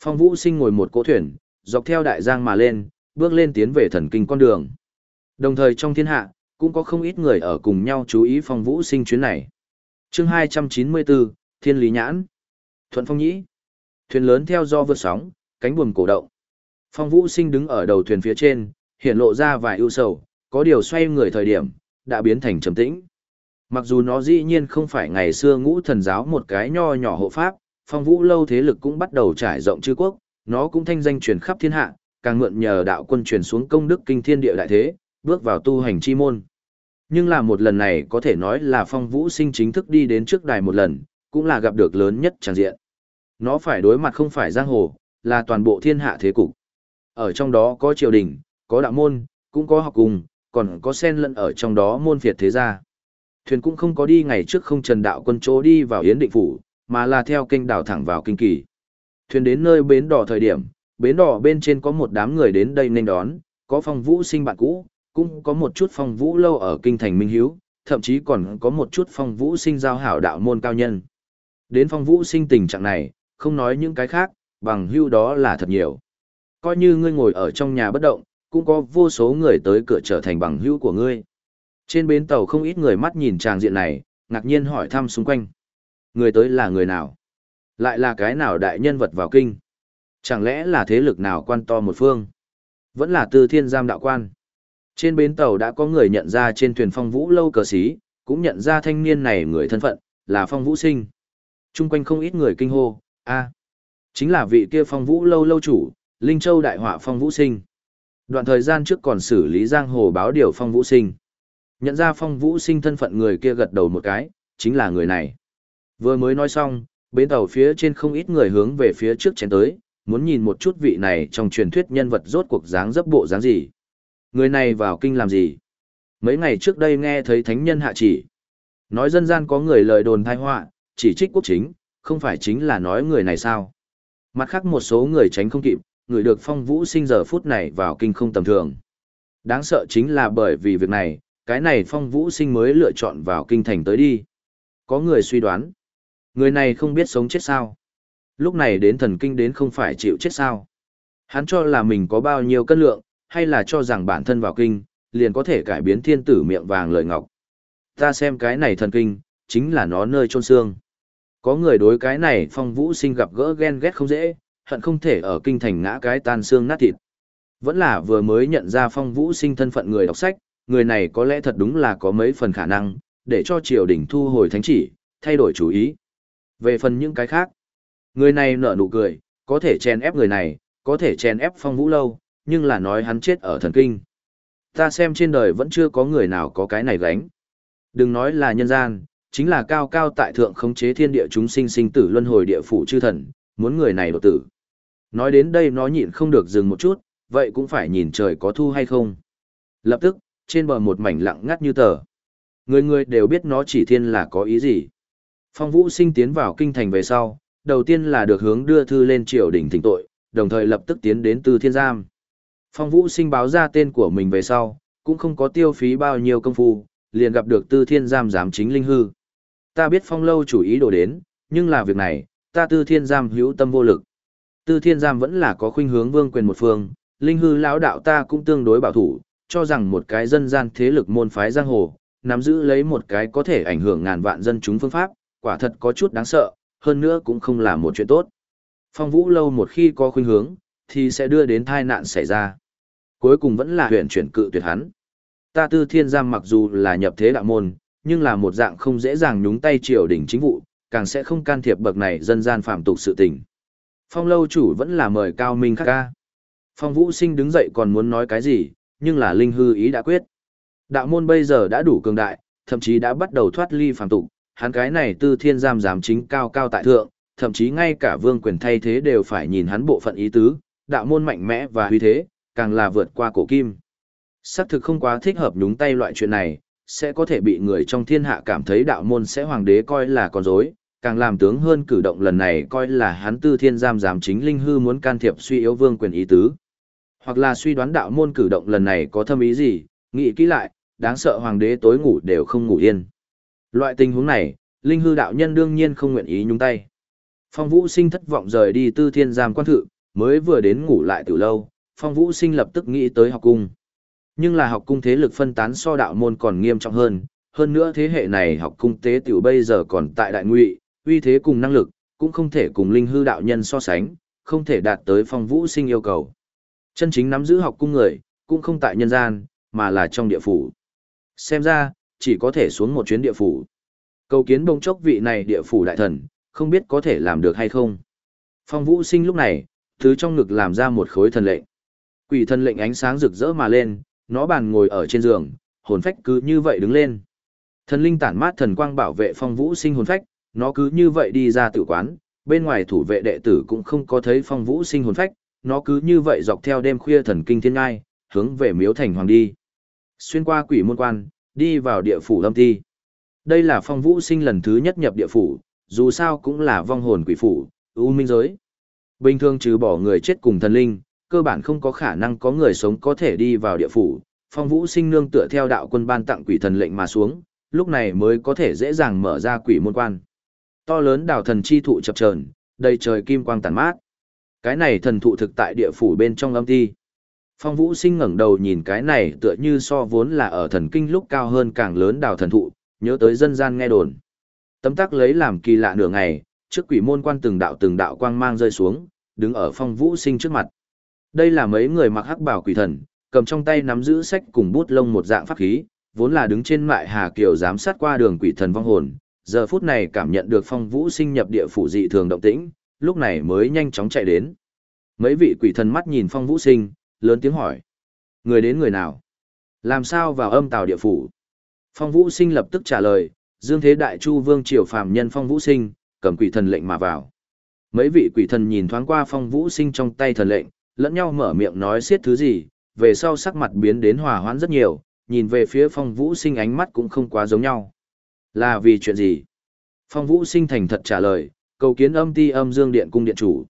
Phong Vũ sinh ngồi một cỗ thuyền, dọc theo đại giang mà lên, bước lên tiến về thần kinh con đường. Đồng thời trong thiên hạ, cũng có không ít người ở cùng nhau chú ý Phong Vũ sinh chuyến này. chương 294, Thiên Lý Nhãn. Thuận Phong Nhĩ. Thuyền lớn theo do vượt sóng, cánh buồm cổ động. Phong Vũ Sinh đứng ở đầu thuyền phía trên, hiện lộ ra vài ưu sầu, có điều xoay người thời điểm, đã biến thành trầm tĩnh. Mặc dù nó dĩ nhiên không phải ngày xưa ngũ thần giáo một cái nho nhỏ hộ pháp, Phong Vũ lâu thế lực cũng bắt đầu trải rộng chư quốc, nó cũng thanh danh truyền khắp thiên hạ, càng mượn nhờ đạo quân truyền xuống công đức kinh thiên địa đại thế, bước vào tu hành chi môn. Nhưng là một lần này có thể nói là Phong Vũ Sinh chính thức đi đến trước đài một lần, cũng là gặp được lớn nhất tràng diện. nó phải đối mặt không phải giang hồ, là toàn bộ thiên hạ thế cục. Ở trong đó có triều đình, có đạo môn, cũng có học cùng, còn có sen lẫn ở trong đó môn phiệt thế gia. Thuyền cũng không có đi ngày trước không trần đạo quân chỗ đi vào Yến Định Phủ, mà là theo kênh đảo thẳng vào kinh kỳ. Thuyền đến nơi bến đỏ thời điểm, bến đỏ bên trên có một đám người đến đây nên đón, có phong vũ sinh bạn cũ, cũng có một chút phong vũ lâu ở kinh thành Minh Hiếu, thậm chí còn có một chút phong vũ sinh giao hảo đạo môn cao nhân. Đến phong vũ sinh tình trạng này, không nói những cái khác, bằng hưu đó là thật nhiều. Coi như ngươi ngồi ở trong nhà bất động, cũng có vô số người tới cửa trở thành bằng hữu của ngươi. Trên bến tàu không ít người mắt nhìn tràng diện này, ngạc nhiên hỏi thăm xung quanh. Người tới là người nào? Lại là cái nào đại nhân vật vào kinh? Chẳng lẽ là thế lực nào quan to một phương? Vẫn là tư thiên giam đạo quan. Trên bến tàu đã có người nhận ra trên thuyền phong vũ lâu cờ xí, cũng nhận ra thanh niên này người thân phận, là phong vũ sinh. Trung quanh không ít người kinh hô, a chính là vị kia phong vũ lâu lâu chủ, Linh Châu đại họa phong vũ sinh. Đoạn thời gian trước còn xử lý giang hồ báo điều phong vũ sinh. Nhận ra phong vũ sinh thân phận người kia gật đầu một cái, chính là người này. Vừa mới nói xong, bến tàu phía trên không ít người hướng về phía trước chén tới, muốn nhìn một chút vị này trong truyền thuyết nhân vật rốt cuộc dáng dấp bộ dáng gì. Người này vào kinh làm gì? Mấy ngày trước đây nghe thấy thánh nhân hạ chỉ. Nói dân gian có người lời đồn thai họa, chỉ trích quốc chính, không phải chính là nói người này sao? Mặt khác một số người tránh không kịp, người được phong vũ sinh giờ phút này vào kinh không tầm thường. Đáng sợ chính là bởi vì việc này, cái này phong vũ sinh mới lựa chọn vào kinh thành tới đi. Có người suy đoán, người này không biết sống chết sao. Lúc này đến thần kinh đến không phải chịu chết sao. Hắn cho là mình có bao nhiêu cân lượng, hay là cho rằng bản thân vào kinh, liền có thể cải biến thiên tử miệng vàng lời ngọc. Ta xem cái này thần kinh, chính là nó nơi trôn xương. Có người đối cái này phong vũ sinh gặp gỡ ghen ghét không dễ, hận không thể ở kinh thành ngã cái tan xương nát thịt. Vẫn là vừa mới nhận ra phong vũ sinh thân phận người đọc sách, người này có lẽ thật đúng là có mấy phần khả năng, để cho triều đình thu hồi thánh chỉ, thay đổi chủ ý. Về phần những cái khác, người này nở nụ cười, có thể chèn ép người này, có thể chèn ép phong vũ lâu, nhưng là nói hắn chết ở thần kinh. Ta xem trên đời vẫn chưa có người nào có cái này gánh. Đừng nói là nhân gian, chính là cao cao tại thượng khống chế thiên địa chúng sinh sinh tử luân hồi địa phủ chư thần, muốn người này đột tử. Nói đến đây nó nhịn không được dừng một chút, vậy cũng phải nhìn trời có thu hay không. Lập tức, trên bờ một mảnh lặng ngắt như tờ. Người người đều biết nó chỉ thiên là có ý gì. Phong Vũ sinh tiến vào kinh thành về sau, đầu tiên là được hướng đưa thư lên triều đình thỉnh tội, đồng thời lập tức tiến đến tư thiên giam. Phong Vũ sinh báo ra tên của mình về sau, cũng không có tiêu phí bao nhiêu công phu, liền gặp được tư thiên giam giám chính linh hư. Ta biết phong lâu chủ ý đồ đến, nhưng là việc này, ta tư thiên giam hữu tâm vô lực. Tư thiên giam vẫn là có khuynh hướng vương quyền một phương, linh hư lão đạo ta cũng tương đối bảo thủ, cho rằng một cái dân gian thế lực môn phái giang hồ, nắm giữ lấy một cái có thể ảnh hưởng ngàn vạn dân chúng phương pháp, quả thật có chút đáng sợ, hơn nữa cũng không là một chuyện tốt. Phong vũ lâu một khi có khuynh hướng, thì sẽ đưa đến tai nạn xảy ra. Cuối cùng vẫn là huyện chuyển cự tuyệt hắn. Ta tư thiên giam mặc dù là nhập thế đạo môn, nhưng là một dạng không dễ dàng nhúng tay triều đình chính vụ, càng sẽ không can thiệp bậc này dân gian phạm tục sự tình. Phong lâu chủ vẫn là mời cao minh khắc ca. Phong vũ sinh đứng dậy còn muốn nói cái gì, nhưng là linh hư ý đã quyết. Đạo môn bây giờ đã đủ cường đại, thậm chí đã bắt đầu thoát ly phạm tục, hắn cái này tư thiên giam giám chính cao cao tại thượng, thậm chí ngay cả vương quyền thay thế đều phải nhìn hắn bộ phận ý tứ, đạo môn mạnh mẽ và huy thế, càng là vượt qua cổ kim. Sắc thực không quá thích hợp nhúng tay loại chuyện này, sẽ có thể bị người trong thiên hạ cảm thấy đạo môn sẽ hoàng đế coi là con rối, càng làm tướng hơn cử động lần này coi là hắn tư thiên giam giám chính linh hư muốn can thiệp suy yếu vương quyền ý tứ. Hoặc là suy đoán đạo môn cử động lần này có thâm ý gì, nghĩ kỹ lại, đáng sợ hoàng đế tối ngủ đều không ngủ yên. Loại tình huống này, linh hư đạo nhân đương nhiên không nguyện ý nhúng tay. Phong Vũ Sinh thất vọng rời đi Tư Thiên Giam quan thự, mới vừa đến ngủ lại từ lâu, Phong Vũ Sinh lập tức nghĩ tới học cung. Nhưng là học cung thế lực phân tán so đạo môn còn nghiêm trọng hơn, hơn nữa thế hệ này học cung tế tiểu bây giờ còn tại đại ngụy, uy thế cùng năng lực, cũng không thể cùng linh hư đạo nhân so sánh, không thể đạt tới Phong Vũ Sinh yêu cầu. Chân chính nắm giữ học cung người, cũng không tại nhân gian, mà là trong địa phủ. Xem ra, chỉ có thể xuống một chuyến địa phủ. Cầu kiến bông chốc vị này địa phủ đại thần, không biết có thể làm được hay không. Phong vũ sinh lúc này, thứ trong ngực làm ra một khối thần lệnh. Quỷ thần lệnh ánh sáng rực rỡ mà lên, nó bàn ngồi ở trên giường, hồn phách cứ như vậy đứng lên. Thần linh tản mát thần quang bảo vệ phong vũ sinh hồn phách, nó cứ như vậy đi ra tử quán, bên ngoài thủ vệ đệ tử cũng không có thấy phong vũ sinh hồn phách, nó cứ như vậy dọc theo đêm khuya thần kinh thiên ngai, hướng về miếu thành hoàng đi. Xuyên qua quỷ môn quan, đi vào địa phủ lâm thi, Đây là phong vũ sinh lần thứ nhất nhập địa phủ, dù sao cũng là vong hồn quỷ phủ, u minh giới. Bình thường trừ bỏ người chết cùng thần linh, cơ bản không có khả năng có người sống có thể đi vào địa phủ. Phong vũ sinh nương tựa theo đạo quân ban tặng quỷ thần lệnh mà xuống, lúc này mới có thể dễ dàng mở ra quỷ môn quan. To lớn đảo thần chi thụ chập chờn, đầy trời kim quang tàn mát. Cái này thần thụ thực tại địa phủ bên trong âm ti. Phong Vũ Sinh ngẩng đầu nhìn cái này tựa như so vốn là ở thần kinh lúc cao hơn càng lớn đào thần thụ, nhớ tới dân gian nghe đồn. Tấm tắc lấy làm kỳ lạ nửa ngày, trước quỷ môn quan từng đạo từng đạo quang mang rơi xuống, đứng ở Phong Vũ Sinh trước mặt. Đây là mấy người mặc hắc bảo quỷ thần, cầm trong tay nắm giữ sách cùng bút lông một dạng pháp khí, vốn là đứng trên mại hà kiều giám sát qua đường quỷ thần vong hồn, giờ phút này cảm nhận được Phong Vũ Sinh nhập địa phủ dị thường động tĩnh, lúc này mới nhanh chóng chạy đến. Mấy vị quỷ thần mắt nhìn Phong Vũ Sinh, lớn tiếng hỏi. Người đến người nào? Làm sao vào âm tào địa phủ? Phong Vũ Sinh lập tức trả lời, Dương Thế Đại Chu Vương Triều Phàm Nhân Phong Vũ Sinh, cầm quỷ thần lệnh mà vào. Mấy vị quỷ thần nhìn thoáng qua Phong Vũ Sinh trong tay thần lệnh, lẫn nhau mở miệng nói xiết thứ gì, về sau sắc mặt biến đến hòa hoãn rất nhiều, nhìn về phía Phong Vũ Sinh ánh mắt cũng không quá giống nhau. Là vì chuyện gì? Phong Vũ Sinh thành thật trả lời, cầu kiến âm ti âm dương điện cung điện chủ.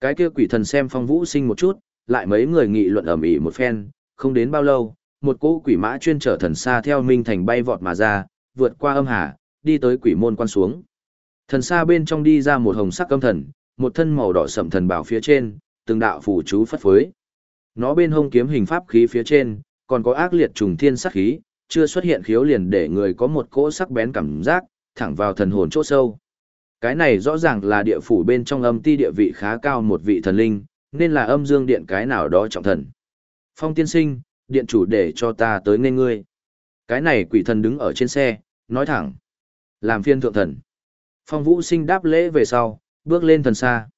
Cái kia quỷ thần xem Phong Vũ Sinh một chút, lại mấy người nghị luận ầm ĩ một phen, không đến bao lâu, một cỗ quỷ mã chuyên trở thần xa theo Minh Thành bay vọt mà ra, vượt qua âm hà, đi tới quỷ môn quan xuống. Thần xa bên trong đi ra một hồng sắc âm thần, một thân màu đỏ sẫm thần bảo phía trên, từng đạo phù chú phất phới. Nó bên hông kiếm hình pháp khí phía trên, còn có ác liệt trùng thiên sát khí, chưa xuất hiện khiếu liền để người có một cỗ sắc bén cảm giác, thẳng vào thần hồn chỗ sâu. Cái này rõ ràng là địa phủ bên trong âm ti địa vị khá cao một vị thần linh, nên là âm dương điện cái nào đó trọng thần. Phong tiên sinh, điện chủ để cho ta tới nên ngươi. Cái này quỷ thần đứng ở trên xe, nói thẳng. Làm phiên thượng thần. Phong vũ sinh đáp lễ về sau, bước lên thần xa.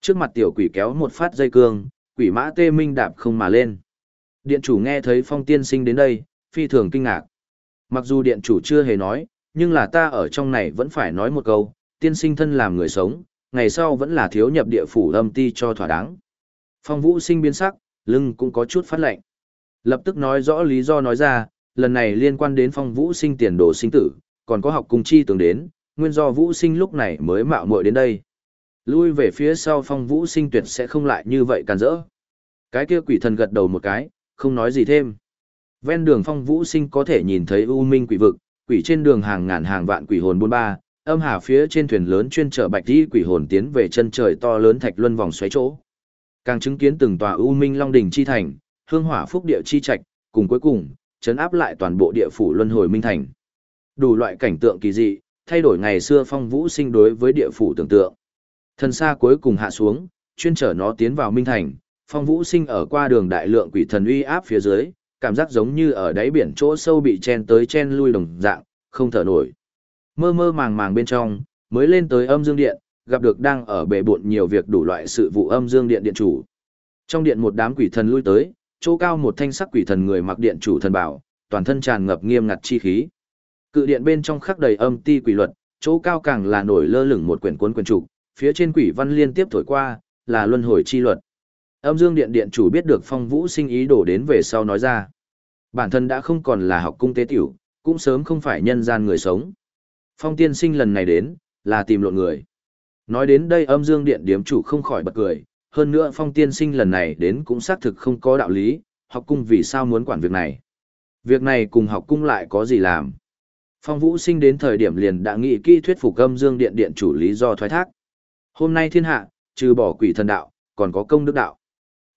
Trước mặt tiểu quỷ kéo một phát dây cương, quỷ mã tê minh đạp không mà lên. Điện chủ nghe thấy phong tiên sinh đến đây, phi thường kinh ngạc. Mặc dù điện chủ chưa hề nói, nhưng là ta ở trong này vẫn phải nói một câu, tiên sinh thân làm người sống, ngày sau vẫn là thiếu nhập địa phủ âm ti cho thỏa đáng. Phong vũ sinh biến sắc, lưng cũng có chút phát lệnh. Lập tức nói rõ lý do nói ra, lần này liên quan đến phong vũ sinh tiền đồ sinh tử, còn có học cùng chi tưởng đến, nguyên do vũ sinh lúc này mới mạo muội đến đây. Lui về phía sau phong vũ sinh tuyệt sẽ không lại như vậy càn rỡ. Cái kia quỷ thần gật đầu một cái, không nói gì thêm. Ven đường phong vũ sinh có thể nhìn thấy u minh quỷ vực, quỷ trên đường hàng ngàn hàng vạn quỷ hồn buôn ba, âm hà phía trên thuyền lớn chuyên chở bạch đi quỷ hồn tiến về chân trời to lớn thạch luân vòng xoáy chỗ. Càng chứng kiến từng tòa u minh long đỉnh chi thành, hương hỏa phúc địa chi trạch, cùng cuối cùng, chấn áp lại toàn bộ địa phủ luân hồi minh thành. Đủ loại cảnh tượng kỳ dị, thay đổi ngày xưa phong vũ sinh đối với địa phủ tưởng tượng. Thần xa cuối cùng hạ xuống, chuyên trở nó tiến vào minh thành, phong vũ sinh ở qua đường đại lượng quỷ thần uy áp phía dưới, cảm giác giống như ở đáy biển chỗ sâu bị chen tới chen lui đồng dạng, không thở nổi. Mơ mơ màng màng bên trong, mới lên tới âm dương điện, gặp được đang ở bệ bộn nhiều việc đủ loại sự vụ âm dương điện điện chủ. Trong điện một đám quỷ thần lui tới, chỗ cao một thanh sắc quỷ thần người mặc điện chủ thần bảo, toàn thân tràn ngập nghiêm ngặt chi khí. Cự điện bên trong khắc đầy âm ti quỷ luật, chỗ cao càng là nổi lơ lửng một quyển cuốn quyển trục, phía trên quỷ văn liên tiếp thổi qua, là luân hồi chi luật. Âm Dương Điện điện chủ biết được Phong Vũ sinh ý đổ đến về sau nói ra. Bản thân đã không còn là học cung tế tiểu, cũng sớm không phải nhân gian người sống. Phong tiên sinh lần này đến, là tìm lộn người. Nói đến đây âm dương điện điếm chủ không khỏi bật cười, hơn nữa phong tiên sinh lần này đến cũng xác thực không có đạo lý, học cung vì sao muốn quản việc này. Việc này cùng học cung lại có gì làm. Phong vũ sinh đến thời điểm liền đã nghĩ kỹ thuyết phục âm dương điện điện chủ lý do thoái thác. Hôm nay thiên hạ, trừ bỏ quỷ thần đạo, còn có công đức đạo.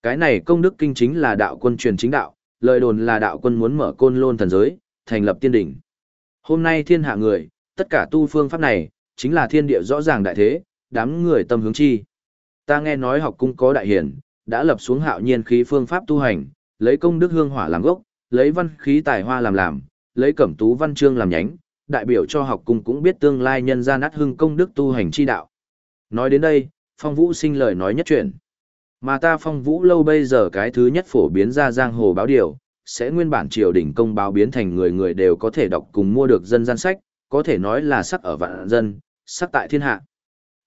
Cái này công đức kinh chính là đạo quân truyền chính đạo, lời đồn là đạo quân muốn mở côn lôn thần giới, thành lập tiên đỉnh. Hôm nay thiên hạ người, tất cả tu phương pháp này, chính là thiên địa rõ ràng đại thế, đám người tâm hướng chi. Ta nghe nói học cung có đại hiển, đã lập xuống hạo nhiên khí phương pháp tu hành, lấy công đức hương hỏa làm gốc, lấy văn khí tài hoa làm làm, lấy cẩm tú văn chương làm nhánh, đại biểu cho học cung cũng biết tương lai nhân gian nát hưng công đức tu hành chi đạo. Nói đến đây, Phong Vũ sinh lời nói nhất chuyện. Mà ta Phong Vũ lâu bây giờ cái thứ nhất phổ biến ra giang hồ báo điều, sẽ nguyên bản triều đình công báo biến thành người người đều có thể đọc cùng mua được dân gian sách, có thể nói là sắc ở vạn dân, sắc tại thiên hạ.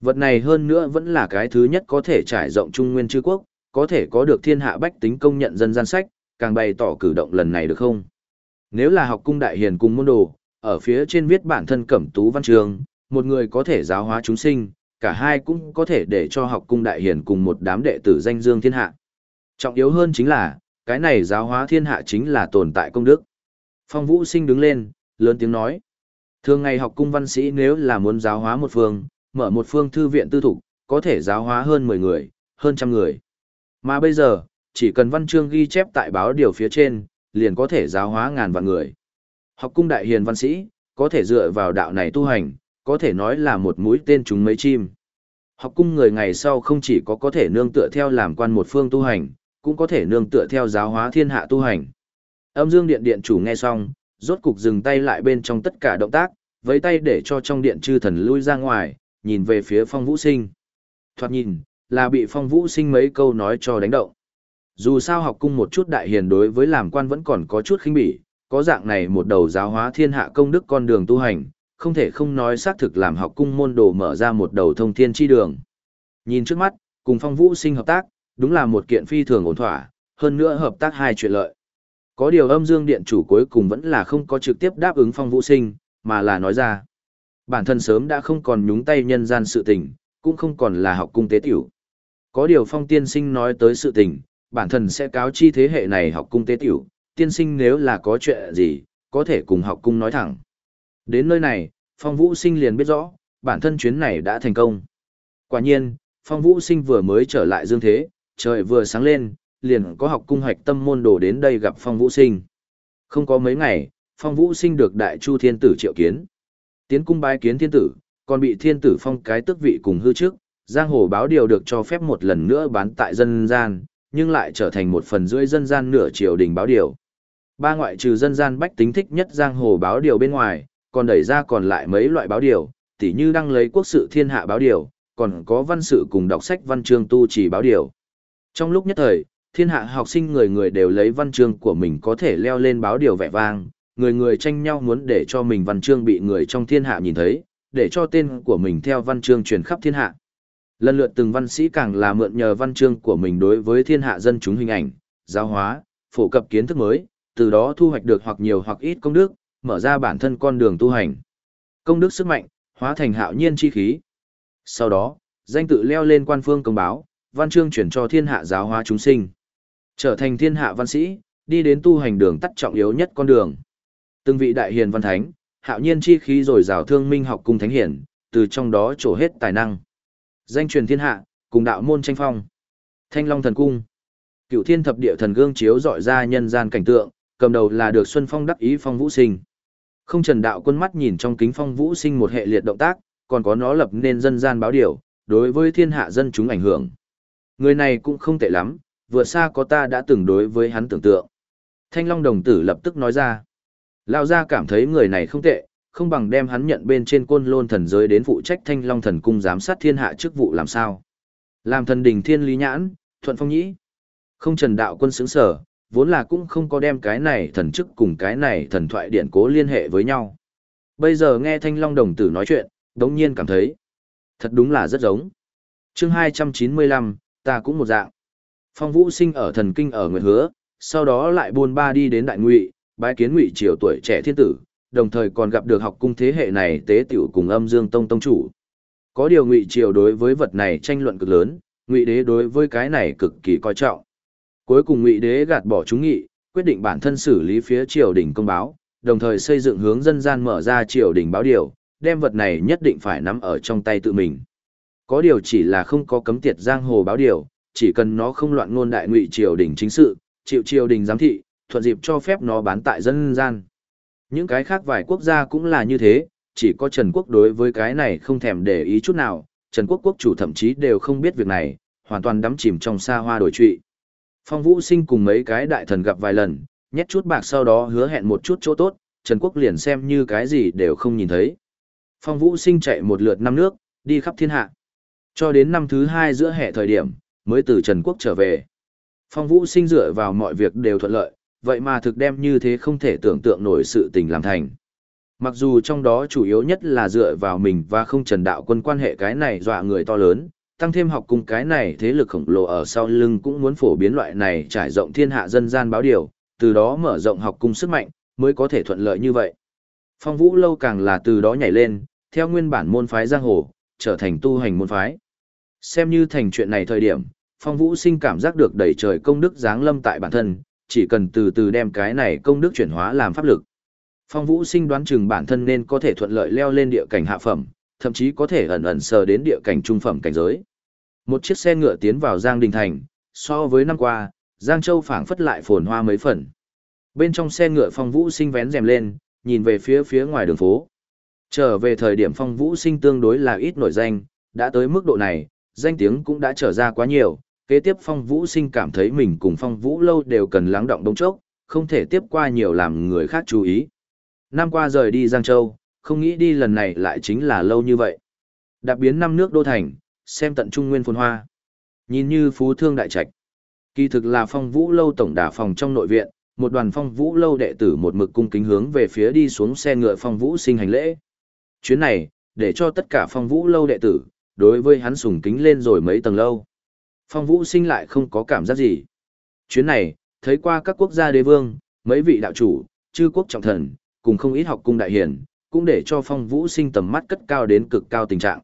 Vật này hơn nữa vẫn là cái thứ nhất có thể trải rộng trung nguyên chư quốc, có thể có được thiên hạ bách tính công nhận dân gian sách, càng bày tỏ cử động lần này được không? Nếu là học cung đại hiền cùng môn đồ, ở phía trên viết bản thân cẩm tú văn trường, một người có thể giáo hóa chúng sinh, cả hai cũng có thể để cho học cung đại hiền cùng một đám đệ tử danh dương thiên hạ. Trọng yếu hơn chính là, cái này giáo hóa thiên hạ chính là tồn tại công đức. Phong Vũ Sinh đứng lên, lớn tiếng nói. Thường ngày học cung văn sĩ nếu là muốn giáo hóa một phương, mở một phương thư viện tư thục, có thể giáo hóa hơn 10 người, hơn trăm người. Mà bây giờ, chỉ cần văn chương ghi chép tại báo điều phía trên, liền có thể giáo hóa ngàn vạn người. Học cung đại hiền văn sĩ, có thể dựa vào đạo này tu hành, có thể nói là một mũi tên trúng mấy chim. Học cung người ngày sau không chỉ có có thể nương tựa theo làm quan một phương tu hành, cũng có thể nương tựa theo giáo hóa thiên hạ tu hành. Âm Dương Điện điện chủ nghe xong, rốt cục dừng tay lại bên trong tất cả động tác, với tay để cho trong điện chư thần lui ra ngoài, nhìn về phía Phong Vũ Sinh. Thoạt nhìn, là bị Phong Vũ Sinh mấy câu nói cho đánh động. Dù sao học cung một chút đại hiền đối với làm quan vẫn còn có chút khinh bỉ, có dạng này một đầu giáo hóa thiên hạ công đức con đường tu hành, không thể không nói xác thực làm học cung môn đồ mở ra một đầu thông thiên chi đường. Nhìn trước mắt, cùng Phong Vũ Sinh hợp tác, đúng là một kiện phi thường ổn thỏa, hơn nữa hợp tác hai chuyện lợi. Có điều âm dương điện chủ cuối cùng vẫn là không có trực tiếp đáp ứng phong vũ sinh, mà là nói ra. Bản thân sớm đã không còn nhúng tay nhân gian sự tình, cũng không còn là học cung tế tiểu. Có điều phong tiên sinh nói tới sự tình, bản thân sẽ cáo chi thế hệ này học cung tế tiểu, tiên sinh nếu là có chuyện gì, có thể cùng học cung nói thẳng. Đến nơi này, phong vũ sinh liền biết rõ, bản thân chuyến này đã thành công. Quả nhiên, phong vũ sinh vừa mới trở lại dương thế, trời vừa sáng lên, liền có học cung hoạch tâm môn đồ đến đây gặp Phong Vũ Sinh. Không có mấy ngày, Phong Vũ Sinh được Đại Chu Thiên Tử triệu kiến. Tiến cung bái kiến Thiên Tử, còn bị Thiên Tử phong cái tước vị cùng hư trước, giang hồ báo điều được cho phép một lần nữa bán tại dân gian, nhưng lại trở thành một phần rưỡi dân gian nửa triều đình báo điều. Ba ngoại trừ dân gian bách tính thích nhất giang hồ báo điều bên ngoài, còn đẩy ra còn lại mấy loại báo điều, tỉ như đăng lấy quốc sự thiên hạ báo điều, còn có văn sự cùng đọc sách văn chương tu chỉ báo điều. Trong lúc nhất thời, thiên hạ học sinh người người đều lấy văn chương của mình có thể leo lên báo điều vẻ vang, người người tranh nhau muốn để cho mình văn chương bị người trong thiên hạ nhìn thấy, để cho tên của mình theo văn chương truyền khắp thiên hạ. Lần lượt từng văn sĩ càng là mượn nhờ văn chương của mình đối với thiên hạ dân chúng hình ảnh, giáo hóa, phổ cập kiến thức mới, từ đó thu hoạch được hoặc nhiều hoặc ít công đức, mở ra bản thân con đường tu hành. Công đức sức mạnh, hóa thành hạo nhiên chi khí. Sau đó, danh tự leo lên quan phương công báo, văn chương chuyển cho thiên hạ giáo hóa chúng sinh. Trở thành thiên hạ văn sĩ, đi đến tu hành đường tắt trọng yếu nhất con đường. Từng vị đại hiền văn thánh, hạo nhiên chi khí rồi rào thương minh học cung thánh hiển, từ trong đó trổ hết tài năng. Danh truyền thiên hạ, cùng đạo môn tranh phong. Thanh Long thần cung. Cựu thiên thập địa thần gương chiếu dọi ra nhân gian cảnh tượng, cầm đầu là được Xuân Phong đắc ý phong vũ sinh. Không trần đạo quân mắt nhìn trong kính phong vũ sinh một hệ liệt động tác, còn có nó lập nên dân gian báo điều, đối với thiên hạ dân chúng ảnh hưởng. Người này cũng không tệ lắm, vừa xa có ta đã từng đối với hắn tưởng tượng. Thanh Long đồng tử lập tức nói ra. Lao gia cảm thấy người này không tệ, không bằng đem hắn nhận bên trên côn lôn thần giới đến phụ trách Thanh Long thần cung giám sát thiên hạ chức vụ làm sao. Làm thần đình thiên lý nhãn, thuận phong nhĩ. Không trần đạo quân xứng sở, vốn là cũng không có đem cái này thần chức cùng cái này thần thoại điện cố liên hệ với nhau. Bây giờ nghe Thanh Long đồng tử nói chuyện, đống nhiên cảm thấy. Thật đúng là rất giống. chương 295, ta cũng một dạng. Phong Vũ sinh ở thần kinh ở Nguyệt Hứa, sau đó lại buôn ba đi đến Đại Ngụy, bái kiến Ngụy triều tuổi trẻ thiên tử, đồng thời còn gặp được học cung thế hệ này tế tiểu cùng âm dương tông tông chủ. Có điều Ngụy triều đối với vật này tranh luận cực lớn, Ngụy đế đối với cái này cực kỳ coi trọng. Cuối cùng Ngụy đế gạt bỏ chúng nghị, quyết định bản thân xử lý phía triều đình công báo, đồng thời xây dựng hướng dân gian mở ra triều đình báo điều, đem vật này nhất định phải nắm ở trong tay tự mình. Có điều chỉ là không có cấm tiệt giang hồ báo điều, chỉ cần nó không loạn ngôn đại ngụy triều đình chính sự, chịu triều đình giám thị, thuận dịp cho phép nó bán tại dân gian. Những cái khác vài quốc gia cũng là như thế, chỉ có Trần Quốc đối với cái này không thèm để ý chút nào, Trần Quốc quốc chủ thậm chí đều không biết việc này, hoàn toàn đắm chìm trong xa hoa đổi trụy. Phong Vũ Sinh cùng mấy cái đại thần gặp vài lần, nhét chút bạc sau đó hứa hẹn một chút chỗ tốt, Trần Quốc liền xem như cái gì đều không nhìn thấy. Phong Vũ Sinh chạy một lượt năm nước, đi khắp thiên hạ. Cho đến năm thứ hai giữa hệ thời điểm, mới từ Trần Quốc trở về. Phong Vũ sinh dựa vào mọi việc đều thuận lợi, vậy mà thực đem như thế không thể tưởng tượng nổi sự tình làm thành. Mặc dù trong đó chủ yếu nhất là dựa vào mình và không trần đạo quân quan hệ cái này dọa người to lớn, tăng thêm học cùng cái này thế lực khổng lồ ở sau lưng cũng muốn phổ biến loại này trải rộng thiên hạ dân gian báo điều, từ đó mở rộng học cung sức mạnh, mới có thể thuận lợi như vậy. Phong vũ lâu càng là từ đó nhảy lên, theo nguyên bản môn phái giang hồ, trở thành tu hành môn phái. Xem như thành chuyện này thời điểm, phong vũ sinh cảm giác được đẩy trời công đức giáng lâm tại bản thân, chỉ cần từ từ đem cái này công đức chuyển hóa làm pháp lực. Phong vũ sinh đoán chừng bản thân nên có thể thuận lợi leo lên địa cảnh hạ phẩm, thậm chí có thể ẩn ẩn sờ đến địa cảnh trung phẩm cảnh giới. Một chiếc xe ngựa tiến vào Giang Đình Thành, so với năm qua, Giang Châu phảng phất lại phồn hoa mấy phần. Bên trong xe ngựa Phong Vũ Sinh vén rèm lên, nhìn về phía phía ngoài đường phố. Trở về thời điểm Phong Vũ Sinh tương đối là ít nổi danh, đã tới mức độ này, danh tiếng cũng đã trở ra quá nhiều. Kế tiếp Phong Vũ Sinh cảm thấy mình cùng Phong Vũ Lâu đều cần lắng động đống chốc, không thể tiếp qua nhiều làm người khác chú ý. Năm qua rời đi Giang Châu, không nghĩ đi lần này lại chính là lâu như vậy. Đạp biến năm nước đô thành, xem tận trung nguyên phồn hoa. Nhìn như phú thương đại trạch. Kỳ thực là phong vũ lâu tổng đà phòng trong nội viện, một đoàn phong vũ lâu đệ tử một mực cung kính hướng về phía đi xuống xe ngựa phong vũ sinh hành lễ. Chuyến này, để cho tất cả phong vũ lâu đệ tử, đối với hắn sùng kính lên rồi mấy tầng lâu. Phong vũ sinh lại không có cảm giác gì. Chuyến này, thấy qua các quốc gia đế vương, mấy vị đạo chủ, chư quốc trọng thần, cùng không ít học cung đại hiển, cũng để cho phong vũ sinh tầm mắt cất cao đến cực cao tình trạng.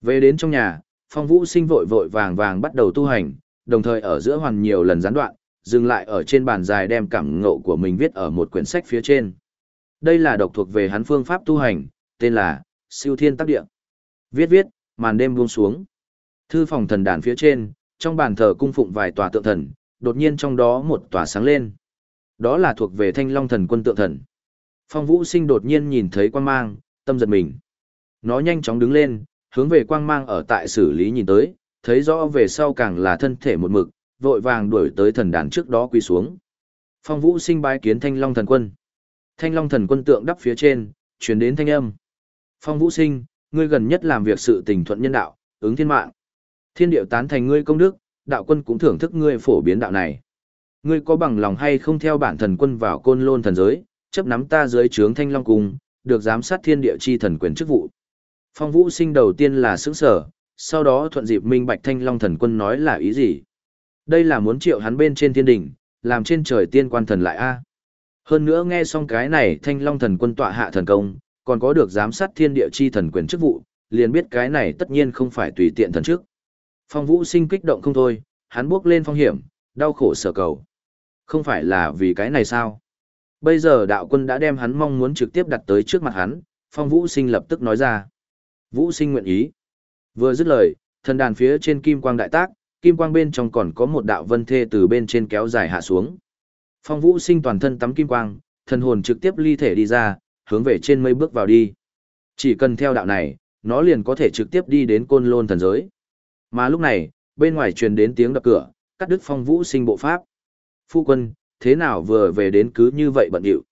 Về đến trong nhà, phong vũ sinh vội vội vàng vàng bắt đầu tu hành, đồng thời ở giữa hoàn nhiều lần gián đoạn, dừng lại ở trên bàn dài đem cảm ngộ của mình viết ở một quyển sách phía trên. Đây là độc thuộc về hắn phương pháp tu hành, tên là Siêu Thiên Tác Địa. Viết viết, màn đêm buông xuống. Thư phòng thần đàn phía trên, trong bàn thờ cung phụng vài tòa tượng thần, đột nhiên trong đó một tòa sáng lên. Đó là thuộc về Thanh Long thần quân tượng thần. Phong Vũ Sinh đột nhiên nhìn thấy quang mang, tâm giật mình. Nó nhanh chóng đứng lên, hướng về quang mang ở tại xử lý nhìn tới, thấy rõ về sau càng là thân thể một mực, vội vàng đuổi tới thần đàn trước đó quỳ xuống. Phong Vũ Sinh bái kiến Thanh Long thần quân. Thanh Long thần quân tượng đắp phía trên, truyền đến thanh âm. Phong Vũ Sinh, ngươi gần nhất làm việc sự tình thuận nhân đạo, ứng thiên mạng. Thiên điệu tán thành ngươi công đức, đạo quân cũng thưởng thức ngươi phổ biến đạo này. Ngươi có bằng lòng hay không theo bản thần quân vào côn lôn thần giới, chấp nắm ta dưới trướng thanh long cung, được giám sát thiên địa chi thần quyền chức vụ. Phong vũ sinh đầu tiên là xứng sở, sau đó thuận dịp minh bạch thanh long thần quân nói là ý gì. Đây là muốn triệu hắn bên trên thiên đỉnh, làm trên trời tiên quan thần lại a. Hơn nữa nghe xong cái này thanh long thần quân tọa hạ thần công, còn có được giám sát thiên địa chi thần quyền chức vụ, liền biết cái này tất nhiên không phải tùy tiện thần trước. Phong vũ sinh kích động không thôi, hắn bước lên phong hiểm, đau khổ sở cầu. Không phải là vì cái này sao? Bây giờ đạo quân đã đem hắn mong muốn trực tiếp đặt tới trước mặt hắn, phong vũ sinh lập tức nói ra. Vũ sinh nguyện ý. Vừa dứt lời, thần đàn phía trên kim quang đại tác, kim quang bên trong còn có một đạo vân thê từ bên trên kéo dài hạ xuống. Phong vũ sinh toàn thân tắm kim quang, thần hồn trực tiếp ly thể đi ra, hướng về trên mây bước vào đi. Chỉ cần theo đạo này, nó liền có thể trực tiếp đi đến côn lôn thần giới. Mà lúc này, bên ngoài truyền đến tiếng đập cửa, cắt đứt phong vũ sinh bộ pháp. Phu quân, thế nào vừa về đến cứ như vậy bận điệu.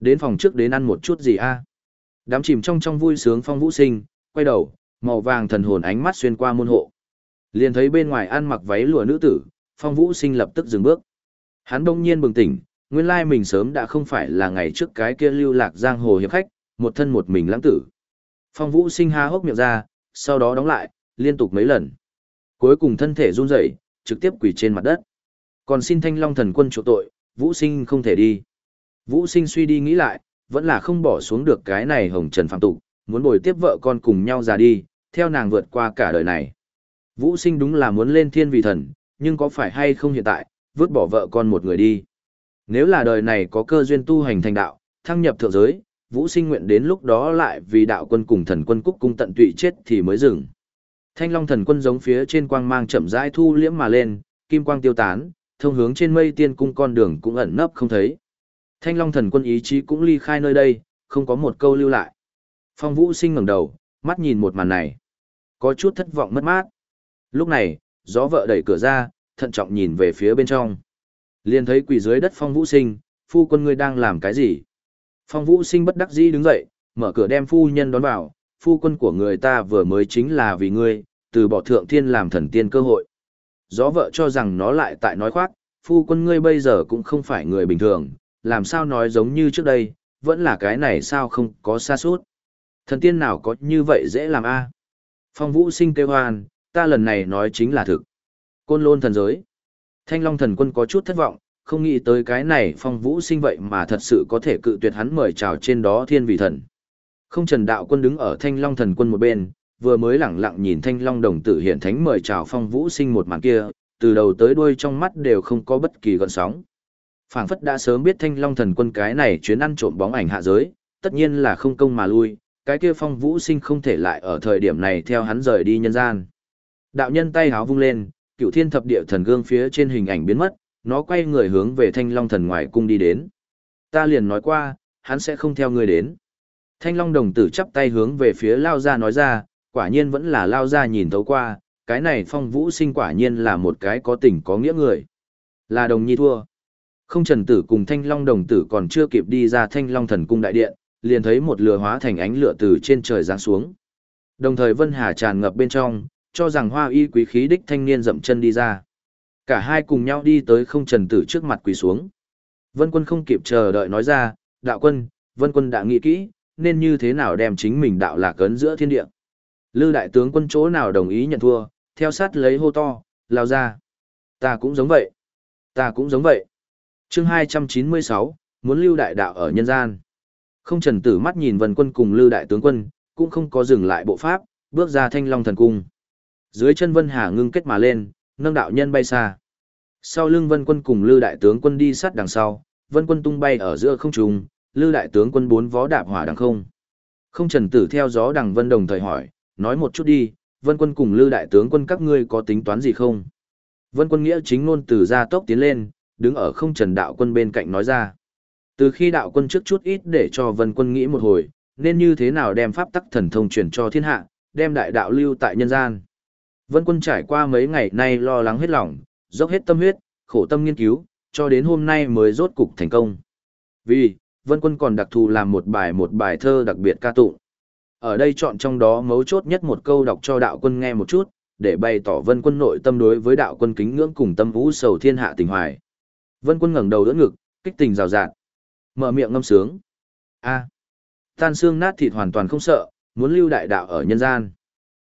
Đến phòng trước đến ăn một chút gì a? Đám chìm trong trong vui sướng phong vũ sinh, quay đầu, màu vàng thần hồn ánh mắt xuyên qua môn hộ. Liền thấy bên ngoài ăn mặc váy lụa nữ tử, phong vũ sinh lập tức dừng bước. Hắn đông nhiên bừng tỉnh, nguyên lai mình sớm đã không phải là ngày trước cái kia lưu lạc giang hồ hiệp khách, một thân một mình lãng tử. Phong vũ sinh há hốc miệng ra, sau đó đóng lại, liên tục mấy lần. Cuối cùng thân thể run rẩy, trực tiếp quỳ trên mặt đất. Còn xin thanh long thần quân chỗ tội, Vũ sinh không thể đi. Vũ sinh suy đi nghĩ lại, vẫn là không bỏ xuống được cái này hồng trần phạm tục, muốn bồi tiếp vợ con cùng nhau ra đi, theo nàng vượt qua cả đời này. Vũ sinh đúng là muốn lên thiên vị thần, nhưng có phải hay không hiện tại, vứt bỏ vợ con một người đi. Nếu là đời này có cơ duyên tu hành thành đạo, thăng nhập thượng giới, Vũ sinh nguyện đến lúc đó lại vì đạo quân cùng thần quân cúc cung tận tụy chết thì mới dừng. Thanh long thần quân giống phía trên quang mang chậm rãi thu liễm mà lên, kim quang tiêu tán, thông hướng trên mây tiên cung con đường cũng ẩn nấp không thấy. Thanh Long thần quân ý chí cũng ly khai nơi đây, không có một câu lưu lại. Phong Vũ sinh ngẩng đầu, mắt nhìn một màn này. Có chút thất vọng mất mát. Lúc này, gió vợ đẩy cửa ra, thận trọng nhìn về phía bên trong. Liền thấy quỳ dưới đất Phong Vũ sinh, phu quân ngươi đang làm cái gì? Phong Vũ sinh bất đắc dĩ đứng dậy, mở cửa đem phu nhân đón vào, phu quân của người ta vừa mới chính là vì ngươi, từ bỏ thượng thiên làm thần tiên cơ hội gió vợ cho rằng nó lại tại nói khoác, phu quân ngươi bây giờ cũng không phải người bình thường, làm sao nói giống như trước đây, vẫn là cái này sao không có xa suốt. Thần tiên nào có như vậy dễ làm a? Phong vũ sinh kêu hoan, ta lần này nói chính là thực. Côn lôn thần giới. Thanh Long thần quân có chút thất vọng, không nghĩ tới cái này phong vũ sinh vậy mà thật sự có thể cự tuyệt hắn mời chào trên đó thiên vị thần. Không trần đạo quân đứng ở Thanh Long thần quân một bên, vừa mới lẳng lặng nhìn Thanh Long đồng tử hiện thánh mời chào phong vũ sinh một màn kia, từ đầu tới đuôi trong mắt đều không có bất kỳ gợn sóng. Phảng phất đã sớm biết Thanh Long thần quân cái này chuyến ăn trộm bóng ảnh hạ giới, tất nhiên là không công mà lui, cái kia phong vũ sinh không thể lại ở thời điểm này theo hắn rời đi nhân gian. Đạo nhân tay háo vung lên, cựu thiên thập địa thần gương phía trên hình ảnh biến mất, nó quay người hướng về thanh long thần ngoài cung đi đến. Ta liền nói qua, hắn sẽ không theo ngươi đến. Thanh long đồng tử chắp tay hướng về phía lao Gia nói ra, quả nhiên vẫn là lao Gia nhìn thấu qua, cái này phong vũ sinh quả nhiên là một cái có tình có nghĩa người. Là đồng nhi thua. Không trần tử cùng thanh long đồng tử còn chưa kịp đi ra thanh long thần cung đại điện, liền thấy một lửa hóa thành ánh lửa từ trên trời giáng xuống. Đồng thời Vân Hà tràn ngập bên trong, cho rằng hoa y quý khí đích thanh niên dậm chân đi ra. Cả hai cùng nhau đi tới không trần tử trước mặt quỳ xuống. Vân quân không kịp chờ đợi nói ra, đạo quân, vân quân đã nghĩ kỹ, nên như thế nào đem chính mình đạo lạc ấn giữa thiên địa. Lư đại tướng quân chỗ nào đồng ý nhận thua, theo sát lấy hô to, lao ra. Ta cũng giống vậy. Ta cũng giống vậy. chương 296, muốn lưu đại đạo ở nhân gian. Không trần tử mắt nhìn vân quân cùng lư đại tướng quân, cũng không có dừng lại bộ pháp, bước ra thanh long thần cung. Dưới chân vân hà ngưng kết mà lên, nâng đạo nhân bay xa. Sau lưng vân quân cùng lư đại tướng quân đi sát đằng sau, vân quân tung bay ở giữa không trung, lư đại tướng quân bốn vó đạp hỏa đằng không. Không trần tử theo gió đằng vân đồng thời hỏi, nói một chút đi, vân quân cùng lư đại tướng quân các ngươi có tính toán gì không? Vân quân nghĩa chính ngôn từ ra tốc tiến lên, đứng ở không trần đạo quân bên cạnh nói ra. Từ khi đạo quân trước chút ít để cho vân quân nghĩ một hồi, nên như thế nào đem pháp tắc thần thông truyền cho thiên hạ, đem đại đạo lưu tại nhân gian. Vân quân trải qua mấy ngày nay lo lắng hết lòng, dốc hết tâm huyết, khổ tâm nghiên cứu, cho đến hôm nay mới rốt cục thành công. Vì, Vân quân còn đặc thù làm một bài một bài thơ đặc biệt ca tụng. Ở đây chọn trong đó mấu chốt nhất một câu đọc cho đạo quân nghe một chút, để bày tỏ Vân quân nội tâm đối với đạo quân kính ngưỡng cùng tâm vũ sầu thiên hạ tình hoài. Vân quân ngẩng đầu đỡ ngực, kích tình rào rạt. Mở miệng ngâm sướng. A. tan xương nát thịt hoàn toàn không sợ, muốn lưu đại đạo ở nhân gian.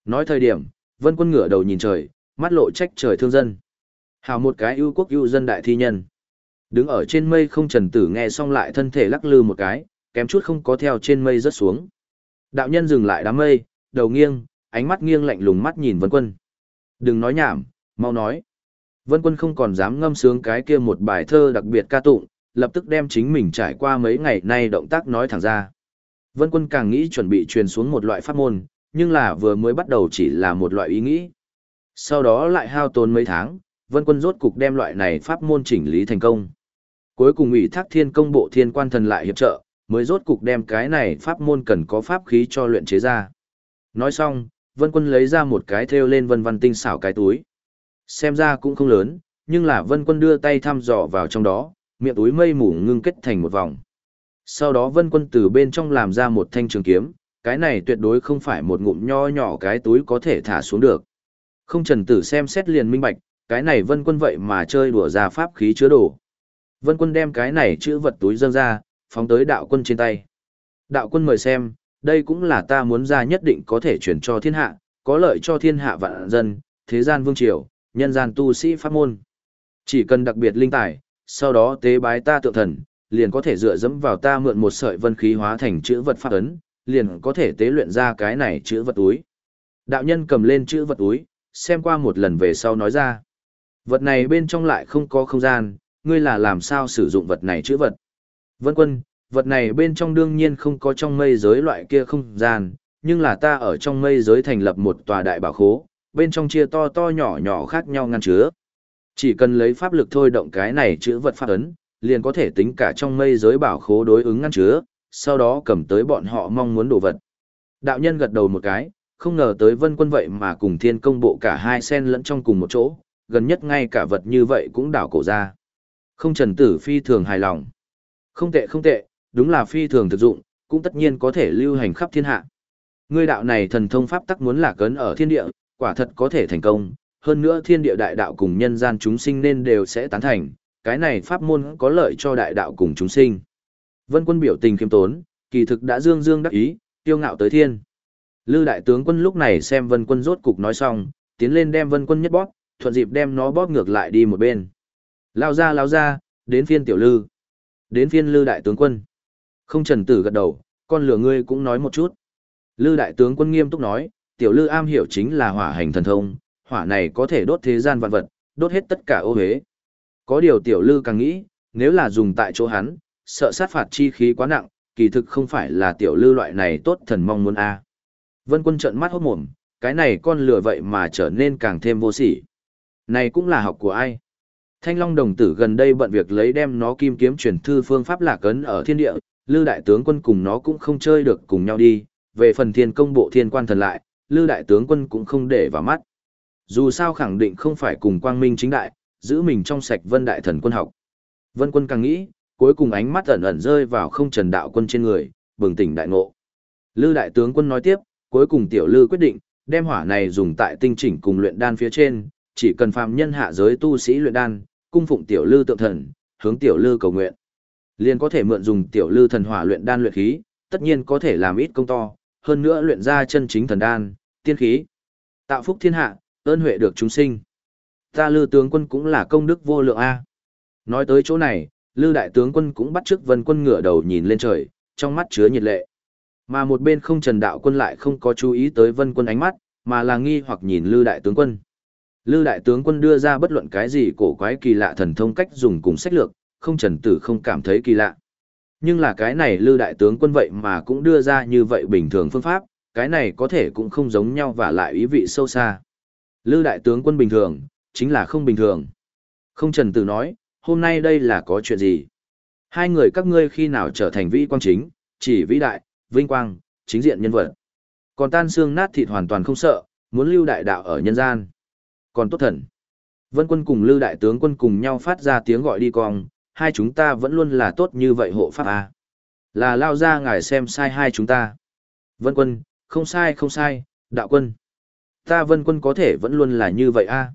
Nói thời điểm, Vân quân ngửa đầu nhìn trời, mắt lộ trách trời thương dân. Hào một cái ưu quốc ưu dân đại thi nhân. Đứng ở trên mây không trần tử nghe xong lại thân thể lắc lư một cái, kém chút không có theo trên mây rớt xuống. Đạo nhân dừng lại đám mây, đầu nghiêng, ánh mắt nghiêng lạnh lùng mắt nhìn Vân quân. Đừng nói nhảm, mau nói. Vân quân không còn dám ngâm sướng cái kia một bài thơ đặc biệt ca tụng, lập tức đem chính mình trải qua mấy ngày nay động tác nói thẳng ra. Vân quân càng nghĩ chuẩn bị truyền xuống một loại pháp môn, nhưng là vừa mới bắt đầu chỉ là một loại ý nghĩ. Sau đó lại hao tốn mấy tháng, vân quân rốt cục đem loại này pháp môn chỉnh lý thành công. Cuối cùng ủy thác thiên công bộ thiên quan thần lại hiệp trợ, mới rốt cục đem cái này pháp môn cần có pháp khí cho luyện chế ra. Nói xong, vân quân lấy ra một cái thêu lên vân văn tinh xảo cái túi. Xem ra cũng không lớn, nhưng là vân quân đưa tay thăm dò vào trong đó, miệng túi mây mù ngưng kết thành một vòng. Sau đó vân quân từ bên trong làm ra một thanh trường kiếm, cái này tuyệt đối không phải một ngụm nho nhỏ cái túi có thể thả xuống được. Không trần tử xem xét liền minh bạch, cái này vân quân vậy mà chơi đùa ra pháp khí chứa đồ. Vân quân đem cái này chữ vật túi dâng ra, phóng tới đạo quân trên tay. Đạo quân mời xem, đây cũng là ta muốn ra nhất định có thể chuyển cho thiên hạ, có lợi cho thiên hạ vạn dân, thế gian vương triều, nhân gian tu sĩ pháp môn. Chỉ cần đặc biệt linh tài, sau đó tế bái ta tượng thần, liền có thể dựa dẫm vào ta mượn một sợi vân khí hóa thành chữ vật pháp ấn, liền có thể tế luyện ra cái này chữ vật túi. Đạo nhân cầm lên chữ vật túi, xem qua một lần về sau nói ra. Vật này bên trong lại không có không gian, ngươi là làm sao sử dụng vật này chữ vật. Vân quân, vật này bên trong đương nhiên không có trong mây giới loại kia không gian, nhưng là ta ở trong mây giới thành lập một tòa đại bảo khố, bên trong chia to to nhỏ nhỏ khác nhau ngăn chứa. Chỉ cần lấy pháp lực thôi động cái này chữ vật pháp ấn, liền có thể tính cả trong mây giới bảo khố đối ứng ngăn chứa, sau đó cầm tới bọn họ mong muốn đồ vật. Đạo nhân gật đầu một cái, không ngờ tới vân quân vậy mà cùng thiên công bộ cả hai sen lẫn trong cùng một chỗ, gần nhất ngay cả vật như vậy cũng đảo cổ ra. Không trần tử phi thường hài lòng. Không tệ không tệ, đúng là phi thường thực dụng, cũng tất nhiên có thể lưu hành khắp thiên hạ. Ngươi đạo này thần thông pháp tắc muốn lạc ấn ở thiên địa, quả thật có thể thành công, hơn nữa thiên địa đại đạo cùng nhân gian chúng sinh nên đều sẽ tán thành, cái này pháp môn có lợi cho đại đạo cùng chúng sinh. Vân quân biểu tình khiêm tốn, kỳ thực đã dương dương đắc ý, tiêu ngạo tới thiên. Lư đại tướng quân lúc này xem vân quân rốt cục nói xong, tiến lên đem vân quân nhất bóp, thuận dịp đem nó bóp ngược lại đi một bên. Lao ra lao ra, đến phiên tiểu lư. Đến phiên lư đại tướng quân. Không trần tử gật đầu, con lửa ngươi cũng nói một chút. Lư đại tướng quân nghiêm túc nói, tiểu lư am hiểu chính là hỏa hành thần thông, hỏa này có thể đốt thế gian vạn vật, đốt hết tất cả ô hế. Có điều tiểu lư càng nghĩ, nếu là dùng tại chỗ hắn, sợ sát phạt chi khí quá nặng, kỳ thực không phải là tiểu lư loại này tốt thần mong muốn a. Vân quân trợn mắt hốt mồm, cái này con lừa vậy mà trở nên càng thêm vô sỉ. Này cũng là học của ai? Thanh Long đồng tử gần đây bận việc lấy đem nó kim kiếm truyền thư phương pháp lạc ấn ở thiên địa, Lư đại tướng quân cùng nó cũng không chơi được cùng nhau đi, về phần thiên công bộ thiên quan thần lại, Lư đại tướng quân cũng không để vào mắt. Dù sao khẳng định không phải cùng quang minh chính đại, giữ mình trong sạch vân đại thần quân học. Vân quân càng nghĩ, cuối cùng ánh mắt ẩn ẩn rơi vào không trần đạo quân trên người, bừng tỉnh đại ngộ. Lư đại tướng quân nói tiếp, cuối cùng tiểu lư quyết định, đem hỏa này dùng tại tinh chỉnh cùng luyện đan phía trên, chỉ cần phàm nhân hạ giới tu sĩ luyện đan, cung phụng tiểu lư tượng thần, hướng tiểu lư cầu nguyện. Liền có thể mượn dùng tiểu lư thần hỏa luyện đan luyện khí, tất nhiên có thể làm ít công to, hơn nữa luyện ra chân chính thần đan, tiên khí. Tạo phúc thiên hạ, ơn huệ được chúng sinh. Ta lư tướng quân cũng là công đức vô lượng A. Nói tới chỗ này, lư đại tướng quân cũng bắt trước vân quân ngửa đầu nhìn lên trời, trong mắt chứa nhiệt lệ. Mà một bên không trần đạo quân lại không có chú ý tới vân quân ánh mắt, mà là nghi hoặc nhìn lư đại tướng quân. Lư đại tướng quân đưa ra bất luận cái gì cổ quái kỳ lạ thần thông cách dùng cùng sách lược, không trần tử không cảm thấy kỳ lạ. Nhưng là cái này lư đại tướng quân vậy mà cũng đưa ra như vậy bình thường phương pháp, cái này có thể cũng không giống nhau và lại ý vị sâu xa. Lư đại tướng quân bình thường, chính là không bình thường. Không trần tử nói, hôm nay đây là có chuyện gì? Hai người các ngươi khi nào trở thành vĩ quang chính, chỉ vĩ đại, vinh quang, chính diện nhân vật. Còn tan xương nát thịt hoàn toàn không sợ, muốn lưu đại đạo ở nhân gian. Còn tốt thần. Vân quân cùng lưu đại tướng quân cùng nhau phát ra tiếng gọi đi cong, hai chúng ta vẫn luôn là tốt như vậy hộ pháp A. Là lao ra ngài xem sai hai chúng ta. Vân quân, không sai không sai, đạo quân. Ta vân quân có thể vẫn luôn là như vậy A.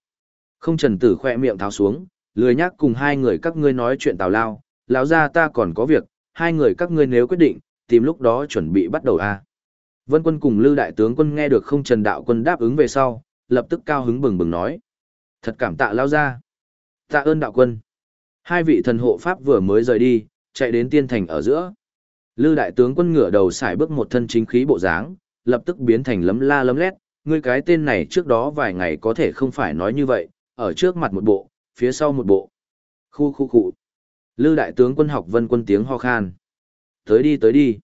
Không trần tử khoe miệng tháo xuống, lười nhắc cùng hai người các ngươi nói chuyện tào lao, lão ra ta còn có việc, hai người các ngươi nếu quyết định, tìm lúc đó chuẩn bị bắt đầu A. Vân quân cùng Lư đại tướng quân nghe được không trần đạo quân đáp ứng về sau, lập tức cao hứng bừng bừng nói. Thật cảm tạ lao ra. Tạ ơn đạo quân. Hai vị thần hộ pháp vừa mới rời đi, chạy đến tiên thành ở giữa. Lư đại tướng quân ngửa đầu xài bước một thân chính khí bộ dáng, lập tức biến thành lấm la lấm lét, ngươi cái tên này trước đó vài ngày có thể không phải nói như vậy, ở trước mặt một bộ, phía sau một bộ. Khu khu khu. Lư đại tướng quân học vân quân tiếng ho khan. Tới đi tới đi.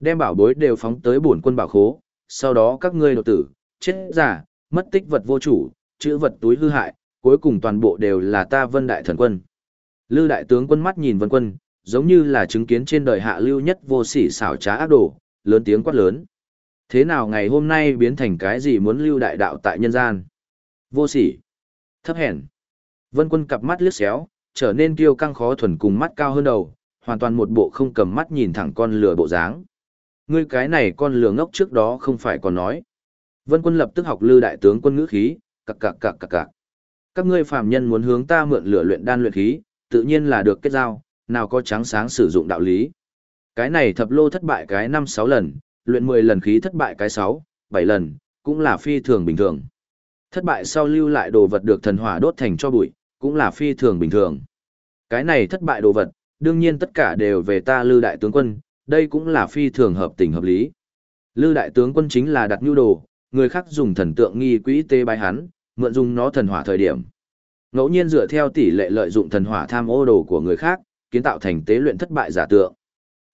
Đem bảo bối đều phóng tới bổn quân bảo khố, sau đó các ngươi đột tử, chết giả, mất tích vật vô chủ, chữ vật túi hư hại, cuối cùng toàn bộ đều là ta vân đại thần quân. Lư đại tướng quân mắt nhìn vân quân, giống như là chứng kiến trên đời hạ lưu nhất vô sỉ xảo trá ác đồ, lớn tiếng quát lớn. Thế nào ngày hôm nay biến thành cái gì muốn lưu đại đạo tại nhân gian? Vô sỉ. Thấp hèn. Vân quân cặp mắt liếc xéo, trở nên kiêu căng khó thuần cùng mắt cao hơn đầu, hoàn toàn một bộ không cầm mắt nhìn thẳng con lừa bộ dáng. Ngươi cái này con lừa ngốc trước đó không phải còn nói. Vân quân lập tức học lư đại tướng quân ngữ khí, cặc cặc cặc cặc cặc. Các ngươi phàm nhân muốn hướng ta mượn lửa luyện đan luyện khí, tự nhiên là được kết giao, nào có trắng sáng sử dụng đạo lý. Cái này thập lô thất bại cái năm sáu lần, luyện mười lần khí thất bại cái sáu, bảy lần, cũng là phi thường bình thường. Thất bại sau lưu lại đồ vật được thần hỏa đốt thành cho bụi, cũng là phi thường bình thường. Cái này thất bại đồ vật, đương nhiên tất cả đều về ta lư đại tướng quân, đây cũng là phi thường hợp tình hợp lý. Lư đại tướng quân chính là đặt nhu đồ, người khác dùng thần tượng nghi quỹ tê bài hắn, mượn dùng nó thần hỏa thời điểm. Ngẫu nhiên dựa theo tỷ lệ lợi dụng thần hỏa tham ô đồ của người khác, kiến tạo thành tế luyện thất bại giả tượng.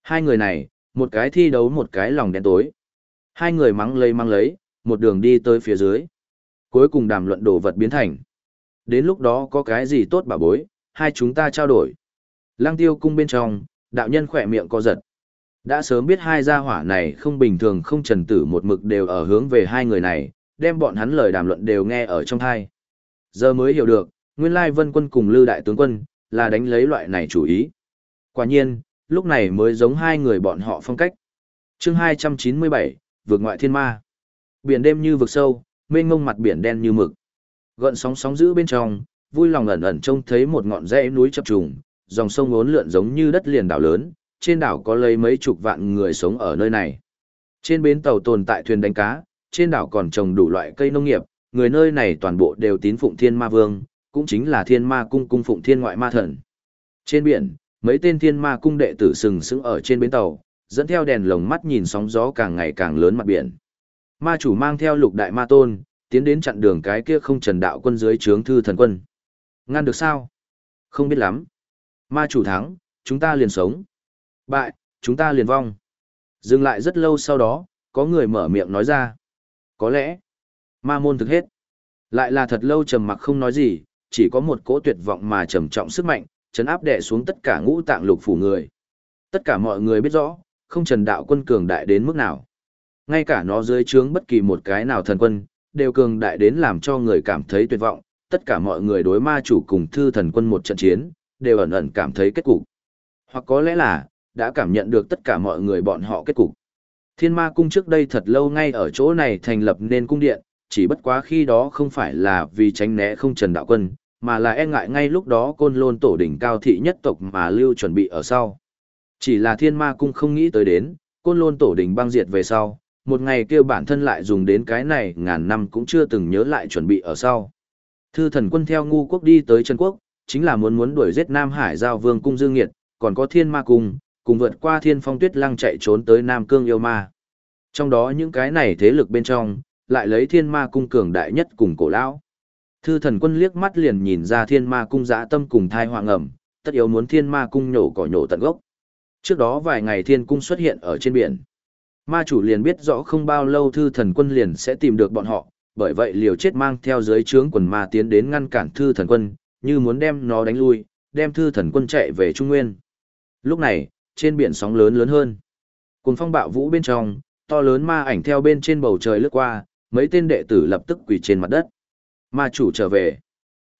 Hai người này, một cái thi đấu một cái lòng đen tối. Hai người mắng lấy mắng lấy, một đường đi tới phía dưới. Cuối cùng đàm luận đồ vật biến thành. Đến lúc đó có cái gì tốt bà bối, hai chúng ta trao đổi. Lăng tiêu cung bên trong, đạo nhân khỏe miệng co giật. Đã sớm biết hai gia hỏa này không bình thường không trần tử một mực đều ở hướng về hai người này, đem bọn hắn lời đàm luận đều nghe ở trong thai. Giờ mới hiểu được, nguyên lai vân quân cùng lưu đại tướng quân, là đánh lấy loại này chủ ý. Quả nhiên, lúc này mới giống hai người bọn họ phong cách. chương 297, vượt ngoại thiên ma. Biển đêm như vực sâu, mênh ngông mặt biển đen như mực. Gợn sóng sóng giữ bên trong, vui lòng ẩn ẩn trông thấy một ngọn dãy núi chập trùng, dòng sông ốn lượn giống như đất liền đảo lớn, trên đảo có lấy mấy chục vạn người sống ở nơi này. Trên bến tàu tồn tại thuyền đánh cá, trên đảo còn trồng đủ loại cây nông nghiệp, người nơi này toàn bộ đều tín phụng thiên ma vương, cũng chính là thiên ma cung cung phụng thiên ngoại ma thần. Trên biển, mấy tên thiên ma cung đệ tử sừng sững ở trên bến tàu, dẫn theo đèn lồng mắt nhìn sóng gió càng ngày càng lớn mặt biển. Ma chủ mang theo lục đại ma tôn, tiến đến chặn đường cái kia không trần đạo quân dưới trướng thư thần quân. Ngăn được sao? Không biết lắm. Ma chủ thắng, chúng ta liền sống. Bại, chúng ta liền vong. Dừng lại rất lâu sau đó, có người mở miệng nói ra. Có lẽ, ma môn thực hết. Lại là thật lâu trầm mặc không nói gì, chỉ có một cỗ tuyệt vọng mà trầm trọng sức mạnh, chấn áp đè xuống tất cả ngũ tạng lục phủ người. Tất cả mọi người biết rõ, không trần đạo quân cường đại đến mức nào. Ngay cả nó dưới trướng bất kỳ một cái nào thần quân, đều cường đại đến làm cho người cảm thấy tuyệt vọng, tất cả mọi người đối ma chủ cùng thư thần quân một trận chiến, đều ẩn ẩn cảm thấy kết cục. Hoặc có lẽ là, đã cảm nhận được tất cả mọi người bọn họ kết cục. Thiên ma cung trước đây thật lâu ngay ở chỗ này thành lập nên cung điện, chỉ bất quá khi đó không phải là vì tránh né không trần đạo quân, mà là e ngại ngay lúc đó côn lôn tổ đỉnh cao thị nhất tộc mà lưu chuẩn bị ở sau. Chỉ là thiên ma cung không nghĩ tới đến, côn lôn tổ đỉnh băng diệt về sau, một ngày kêu bản thân lại dùng đến cái này ngàn năm cũng chưa từng nhớ lại chuẩn bị ở sau. Thư thần quân theo ngu quốc đi tới Trần Quốc, chính là muốn muốn đuổi giết Nam Hải giao vương cung dương nghiệt, còn có thiên ma cung, cùng vượt qua thiên phong tuyết lăng chạy trốn tới Nam Cương yêu ma. Trong đó những cái này thế lực bên trong, lại lấy thiên ma cung cường đại nhất cùng cổ lão. Thư thần quân liếc mắt liền nhìn ra thiên ma cung dã tâm cùng thai hoàng ẩm, tất yếu muốn thiên ma cung nhổ cỏ nhổ tận gốc. Trước đó vài ngày thiên cung xuất hiện ở trên biển. Ma chủ liền biết rõ không bao lâu thư thần quân liền sẽ tìm được bọn họ, bởi vậy liều chết mang theo dưới trướng quần ma tiến đến ngăn cản thư thần quân, như muốn đem nó đánh lui, đem thư thần quân chạy về Trung Nguyên. Lúc này, trên biển sóng lớn lớn hơn. Cùng phong bạo vũ bên trong, to lớn ma ảnh theo bên trên bầu trời lướt qua, mấy tên đệ tử lập tức quỳ trên mặt đất. Ma chủ trở về.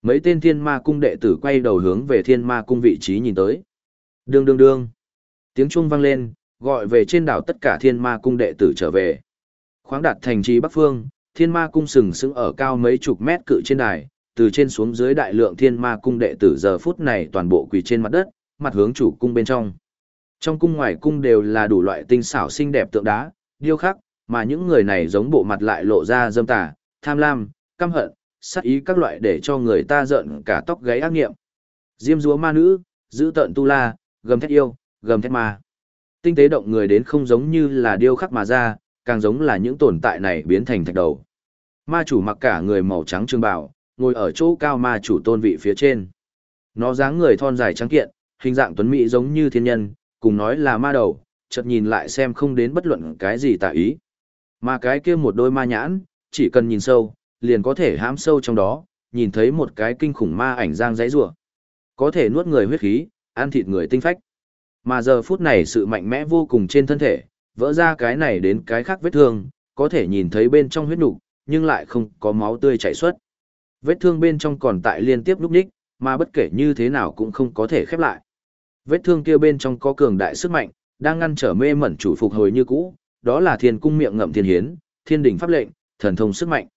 Mấy tên thiên ma cung đệ tử quay đầu hướng về thiên ma cung vị trí nhìn tới. Đương đương đương. Tiếng chuông vang lên, gọi về trên đảo tất cả thiên ma cung đệ tử trở về. Khoáng đạt thành trì Bắc Phương, thiên ma cung sừng sững ở cao mấy chục mét cự trên đài, từ trên xuống dưới đại lượng thiên ma cung đệ tử giờ phút này toàn bộ quỳ trên mặt đất, mặt hướng chủ cung bên trong. Trong cung ngoài cung đều là đủ loại tinh xảo xinh đẹp tượng đá, điêu khắc, mà những người này giống bộ mặt lại lộ ra dâm tà, tham lam, căm hận, sát ý các loại để cho người ta giận cả tóc gáy ác nghiệm. Diêm dúa ma nữ, giữ tận tu la, gầm thét yêu, gầm thét ma. Tinh tế động người đến không giống như là điêu khắc mà ra, càng giống là những tồn tại này biến thành thạch đầu. Ma chủ mặc cả người màu trắng trương bào, ngồi ở chỗ cao ma chủ tôn vị phía trên. Nó dáng người thon dài trắng kiện, hình dạng tuấn mỹ giống như thiên nhân, cùng nói là ma đầu, chợt nhìn lại xem không đến bất luận cái gì tà ý. Mà cái kia một đôi ma nhãn, chỉ cần nhìn sâu, liền có thể hãm sâu trong đó, nhìn thấy một cái kinh khủng ma ảnh giang giấy rủa Có thể nuốt người huyết khí, ăn thịt người tinh phách. Mà giờ phút này sự mạnh mẽ vô cùng trên thân thể, vỡ ra cái này đến cái khác vết thương, có thể nhìn thấy bên trong huyết nục, nhưng lại không có máu tươi chảy xuất. Vết thương bên trong còn tại liên tiếp lúc ních, mà bất kể như thế nào cũng không có thể khép lại. Vết thương kia bên trong có cường đại sức mạnh, đang ngăn trở mê mẩn chủ phục hồi như cũ, đó là thiên cung miệng ngậm thiên hiến, thiên đỉnh pháp lệnh, thần thông sức mạnh.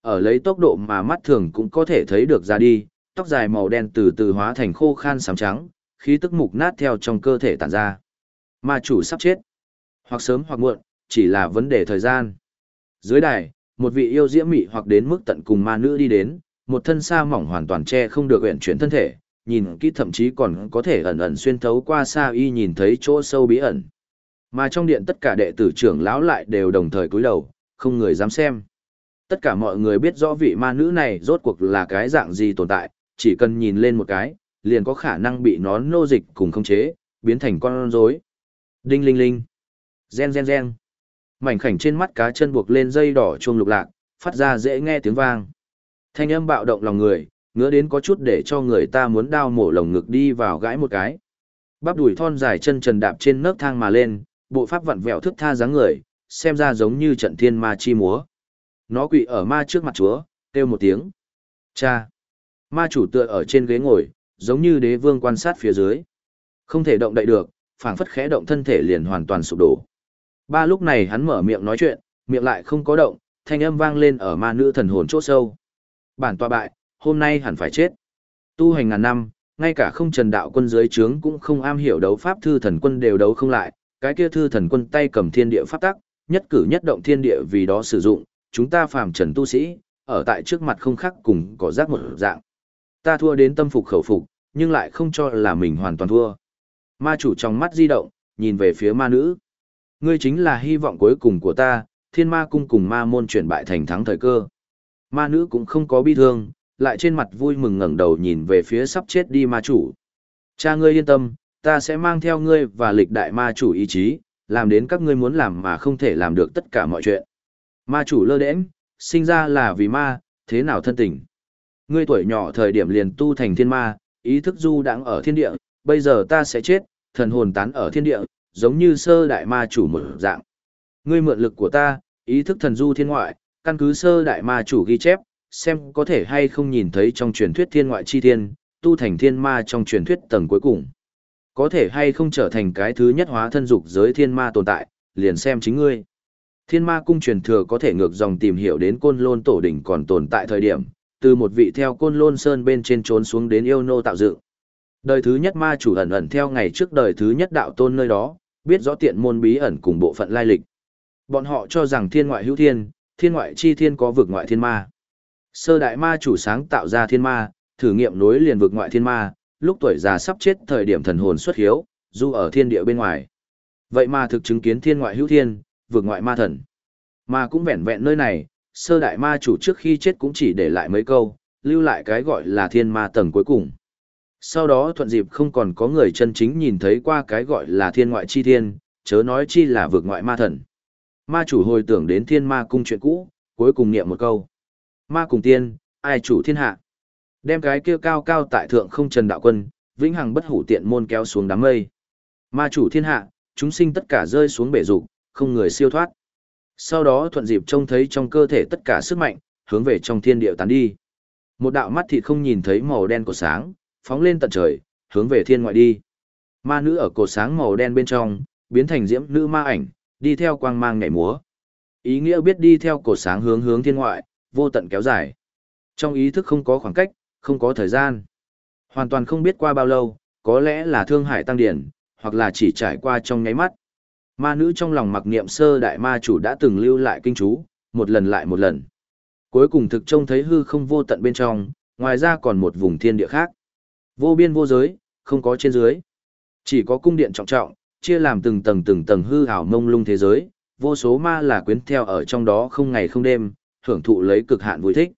Ở lấy tốc độ mà mắt thường cũng có thể thấy được ra đi, tóc dài màu đen từ từ hóa thành khô khan sám trắng, khí tức mục nát theo trong cơ thể tản ra. Ma chủ sắp chết. Hoặc sớm hoặc muộn, chỉ là vấn đề thời gian. Dưới đài, một vị yêu diễm mị hoặc đến mức tận cùng ma nữ đi đến, một thân sa mỏng hoàn toàn che không được uyển chuyển thân thể, nhìn kỹ thậm chí còn có thể ẩn ẩn xuyên thấu qua sa y nhìn thấy chỗ sâu bí ẩn. Mà trong điện tất cả đệ tử trưởng lão lại đều đồng thời cúi đầu, không người dám xem. Tất cả mọi người biết rõ vị ma nữ này rốt cuộc là cái dạng gì tồn tại, chỉ cần nhìn lên một cái, liền có khả năng bị nó nô dịch cùng khống chế, biến thành con rối. Đinh linh linh. Gen gen gen. Mảnh khảnh trên mắt cá chân buộc lên dây đỏ chuông lục lạc, phát ra dễ nghe tiếng vang. Thanh âm bạo động lòng người, ngứa đến có chút để cho người ta muốn đao mổ lồng ngực đi vào gãi một cái. Bắp đùi thon dài chân trần đạp trên nấc thang mà lên, bộ pháp vặn vẹo thức tha dáng người, xem ra giống như trận thiên ma chi múa. Nó quỳ ở ma trước mặt chúa, kêu một tiếng. Cha! Ma chủ tựa ở trên ghế ngồi, giống như đế vương quan sát phía dưới. Không thể động đậy được, phảng phất khẽ động thân thể liền hoàn toàn sụp đổ. Ba lúc này hắn mở miệng nói chuyện, miệng lại không có động, thanh âm vang lên ở ma nữ thần hồn chỗ sâu. Bản tọa bại, hôm nay hẳn phải chết. Tu hành ngàn năm, ngay cả không trần đạo quân dưới trướng cũng không am hiểu đấu pháp thư thần quân đều đấu không lại, cái kia thư thần quân tay cầm thiên địa pháp tắc, nhất cử nhất động thiên địa vì đó sử dụng, chúng ta phàm trần tu sĩ, ở tại trước mặt không khác cùng có giác một dạng. Ta thua đến tâm phục khẩu phục, nhưng lại không cho là mình hoàn toàn thua. Ma chủ trong mắt di động, nhìn về phía ma nữ. Ngươi chính là hy vọng cuối cùng của ta, thiên ma cung cùng ma môn chuyển bại thành thắng thời cơ. Ma nữ cũng không có bi thương, lại trên mặt vui mừng ngẩng đầu nhìn về phía sắp chết đi ma chủ. Cha ngươi yên tâm, ta sẽ mang theo ngươi và lịch đại ma chủ ý chí, làm đến các ngươi muốn làm mà không thể làm được tất cả mọi chuyện. Ma chủ lơ đễnh, sinh ra là vì ma, thế nào thân tình. Ngươi tuổi nhỏ thời điểm liền tu thành thiên ma, ý thức du đang ở thiên địa, bây giờ ta sẽ chết, thần hồn tán ở thiên địa, giống như sơ đại ma chủ một dạng. Ngươi mượn lực của ta, ý thức thần du thiên ngoại, căn cứ sơ đại ma chủ ghi chép, xem có thể hay không nhìn thấy trong truyền thuyết thiên ngoại chi thiên, tu thành thiên ma trong truyền thuyết tầng cuối cùng. Có thể hay không trở thành cái thứ nhất hóa thân dục giới thiên ma tồn tại, liền xem chính ngươi. Thiên ma cung truyền thừa có thể ngược dòng tìm hiểu đến côn lôn tổ đỉnh còn tồn tại thời điểm, từ một vị theo côn lôn sơn bên trên trốn xuống đến yêu nô tạo dựng. Đời thứ nhất ma chủ ẩn ẩn theo ngày trước đời thứ nhất đạo tôn nơi đó, biết rõ tiện môn bí ẩn cùng bộ phận lai lịch. Bọn họ cho rằng thiên ngoại hữu thiên, thiên ngoại chi thiên có vực ngoại thiên ma. Sơ đại ma chủ sáng tạo ra thiên ma, thử nghiệm nối liền vực ngoại thiên ma, lúc tuổi già sắp chết thời điểm thần hồn xuất hiếu, du ở thiên địa bên ngoài. Vậy mà thực chứng kiến thiên ngoại hữu thiên, vực ngoại ma thần. Mà cũng vẹn vẹn nơi này, sơ đại ma chủ trước khi chết cũng chỉ để lại mấy câu, lưu lại cái gọi là thiên ma tầng cuối cùng. Sau đó thuận dịp không còn có người chân chính nhìn thấy qua cái gọi là thiên ngoại chi thiên, chớ nói chi là vực ngoại ma thần. Ma chủ hồi tưởng đến thiên ma cung chuyện cũ, cuối cùng niệm một câu. Ma cùng tiên, ai chủ thiên hạ. Đem cái kia cao cao tại thượng không trần đạo quân, vĩnh hằng bất hủ tiện môn kéo xuống đám mây. Ma chủ thiên hạ, chúng sinh tất cả rơi xuống bể dục, không người siêu thoát. Sau đó thuận dịp trông thấy trong cơ thể tất cả sức mạnh, hướng về trong thiên địa tán đi. Một đạo mắt thịt không nhìn thấy màu đen của sáng, phóng lên tận trời, hướng về thiên ngoại đi. Ma nữ ở cột sáng màu đen bên trong, biến thành diễm nữ ma ảnh, đi theo quang mang nhảy múa. Ý nghĩa biết đi theo cột sáng hướng hướng thiên ngoại, vô tận kéo dài. Trong ý thức không có khoảng cách, không có thời gian. Hoàn toàn không biết qua bao lâu, có lẽ là thương hải tăng điển, hoặc là chỉ trải qua trong nháy mắt. Ma nữ trong lòng mặc niệm sơ đại ma chủ đã từng lưu lại kinh chú, một lần lại một lần. Cuối cùng thực trông thấy hư không vô tận bên trong, ngoài ra còn một vùng thiên địa khác. Vô biên vô giới, không có trên dưới. Chỉ có cung điện trọng trọng, chia làm từng tầng từng tầng hư ảo mông lung thế giới, vô số ma là quyến theo ở trong đó không ngày không đêm, hưởng thụ lấy cực hạn vui thích.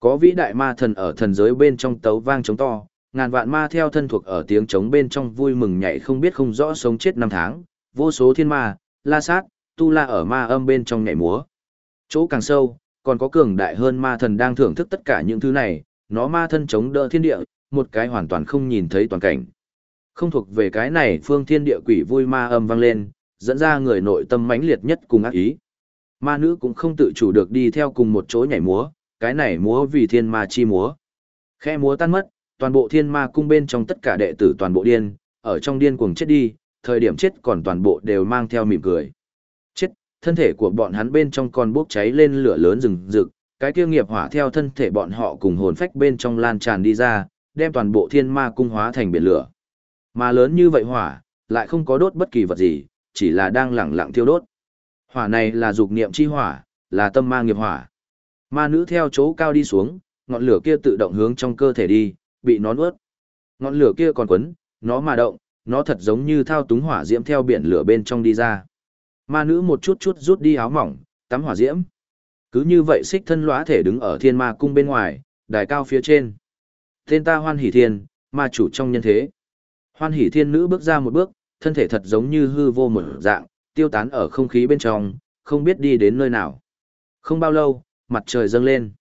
Có vĩ đại ma thần ở thần giới bên trong tấu vang trống to, ngàn vạn ma theo thân thuộc ở tiếng trống bên trong vui mừng nhảy không biết không rõ sống chết năm tháng, vô số thiên ma, la sát, tu la ở ma âm bên trong nhảy múa. Chỗ càng sâu, còn có cường đại hơn ma thần đang thưởng thức tất cả những thứ này, nó ma thân chống đỡ thiên địa, một cái hoàn toàn không nhìn thấy toàn cảnh. Không thuộc về cái này phương thiên địa quỷ vui ma âm vang lên, dẫn ra người nội tâm mãnh liệt nhất cùng ác ý. Ma nữ cũng không tự chủ được đi theo cùng một chỗ nhảy múa, cái này múa vì thiên ma chi múa. Khe múa tan mất, toàn bộ thiên ma cung bên trong tất cả đệ tử toàn bộ điên, ở trong điên cuồng chết đi, thời điểm chết còn toàn bộ đều mang theo mỉm cười. Chết, thân thể của bọn hắn bên trong còn bốc cháy lên lửa lớn rừng rực, cái kia nghiệp hỏa theo thân thể bọn họ cùng hồn phách bên trong lan tràn đi ra, đem toàn bộ thiên ma cung hóa thành biển lửa. Mà lớn như vậy hỏa, lại không có đốt bất kỳ vật gì, chỉ là đang lẳng lặng thiêu đốt. Hỏa này là dục niệm chi hỏa, là tâm ma nghiệp hỏa. Ma nữ theo chỗ cao đi xuống, ngọn lửa kia tự động hướng trong cơ thể đi, bị nó nuốt. Ngọn lửa kia còn quấn, nó mà động, nó thật giống như thao túng hỏa diễm theo biển lửa bên trong đi ra. Ma nữ một chút chút rút đi áo mỏng, tắm hỏa diễm. Cứ như vậy xích thân lõa thể đứng ở thiên ma cung bên ngoài, đài cao phía trên. Tên ta hoan hỷ thiên, ma chủ trong nhân thế. Hoan hỷ thiên nữ bước ra một bước, thân thể thật giống như hư vô mở dạng, tiêu tán ở không khí bên trong, không biết đi đến nơi nào. Không bao lâu, mặt trời dâng lên.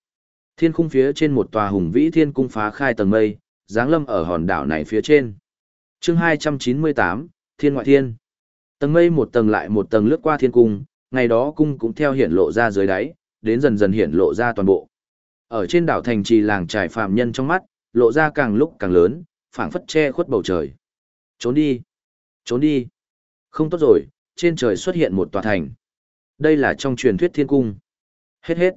Thiên khung phía trên một tòa hùng vĩ thiên cung phá khai tầng mây, giáng lâm ở hòn đảo này phía trên. chương 298, Thiên Ngoại Thiên. Tầng mây một tầng lại một tầng lướt qua thiên cung, ngày đó cung cũng theo hiển lộ ra dưới đáy, đến dần dần hiển lộ ra toàn bộ. Ở trên đảo thành trì làng trải phàm nhân trong mắt, lộ ra càng lúc càng lớn, phảng phất che khuất bầu trời. Trốn đi! Trốn đi! Không tốt rồi, trên trời xuất hiện một tòa thành. Đây là trong truyền thuyết thiên cung. Hết hết.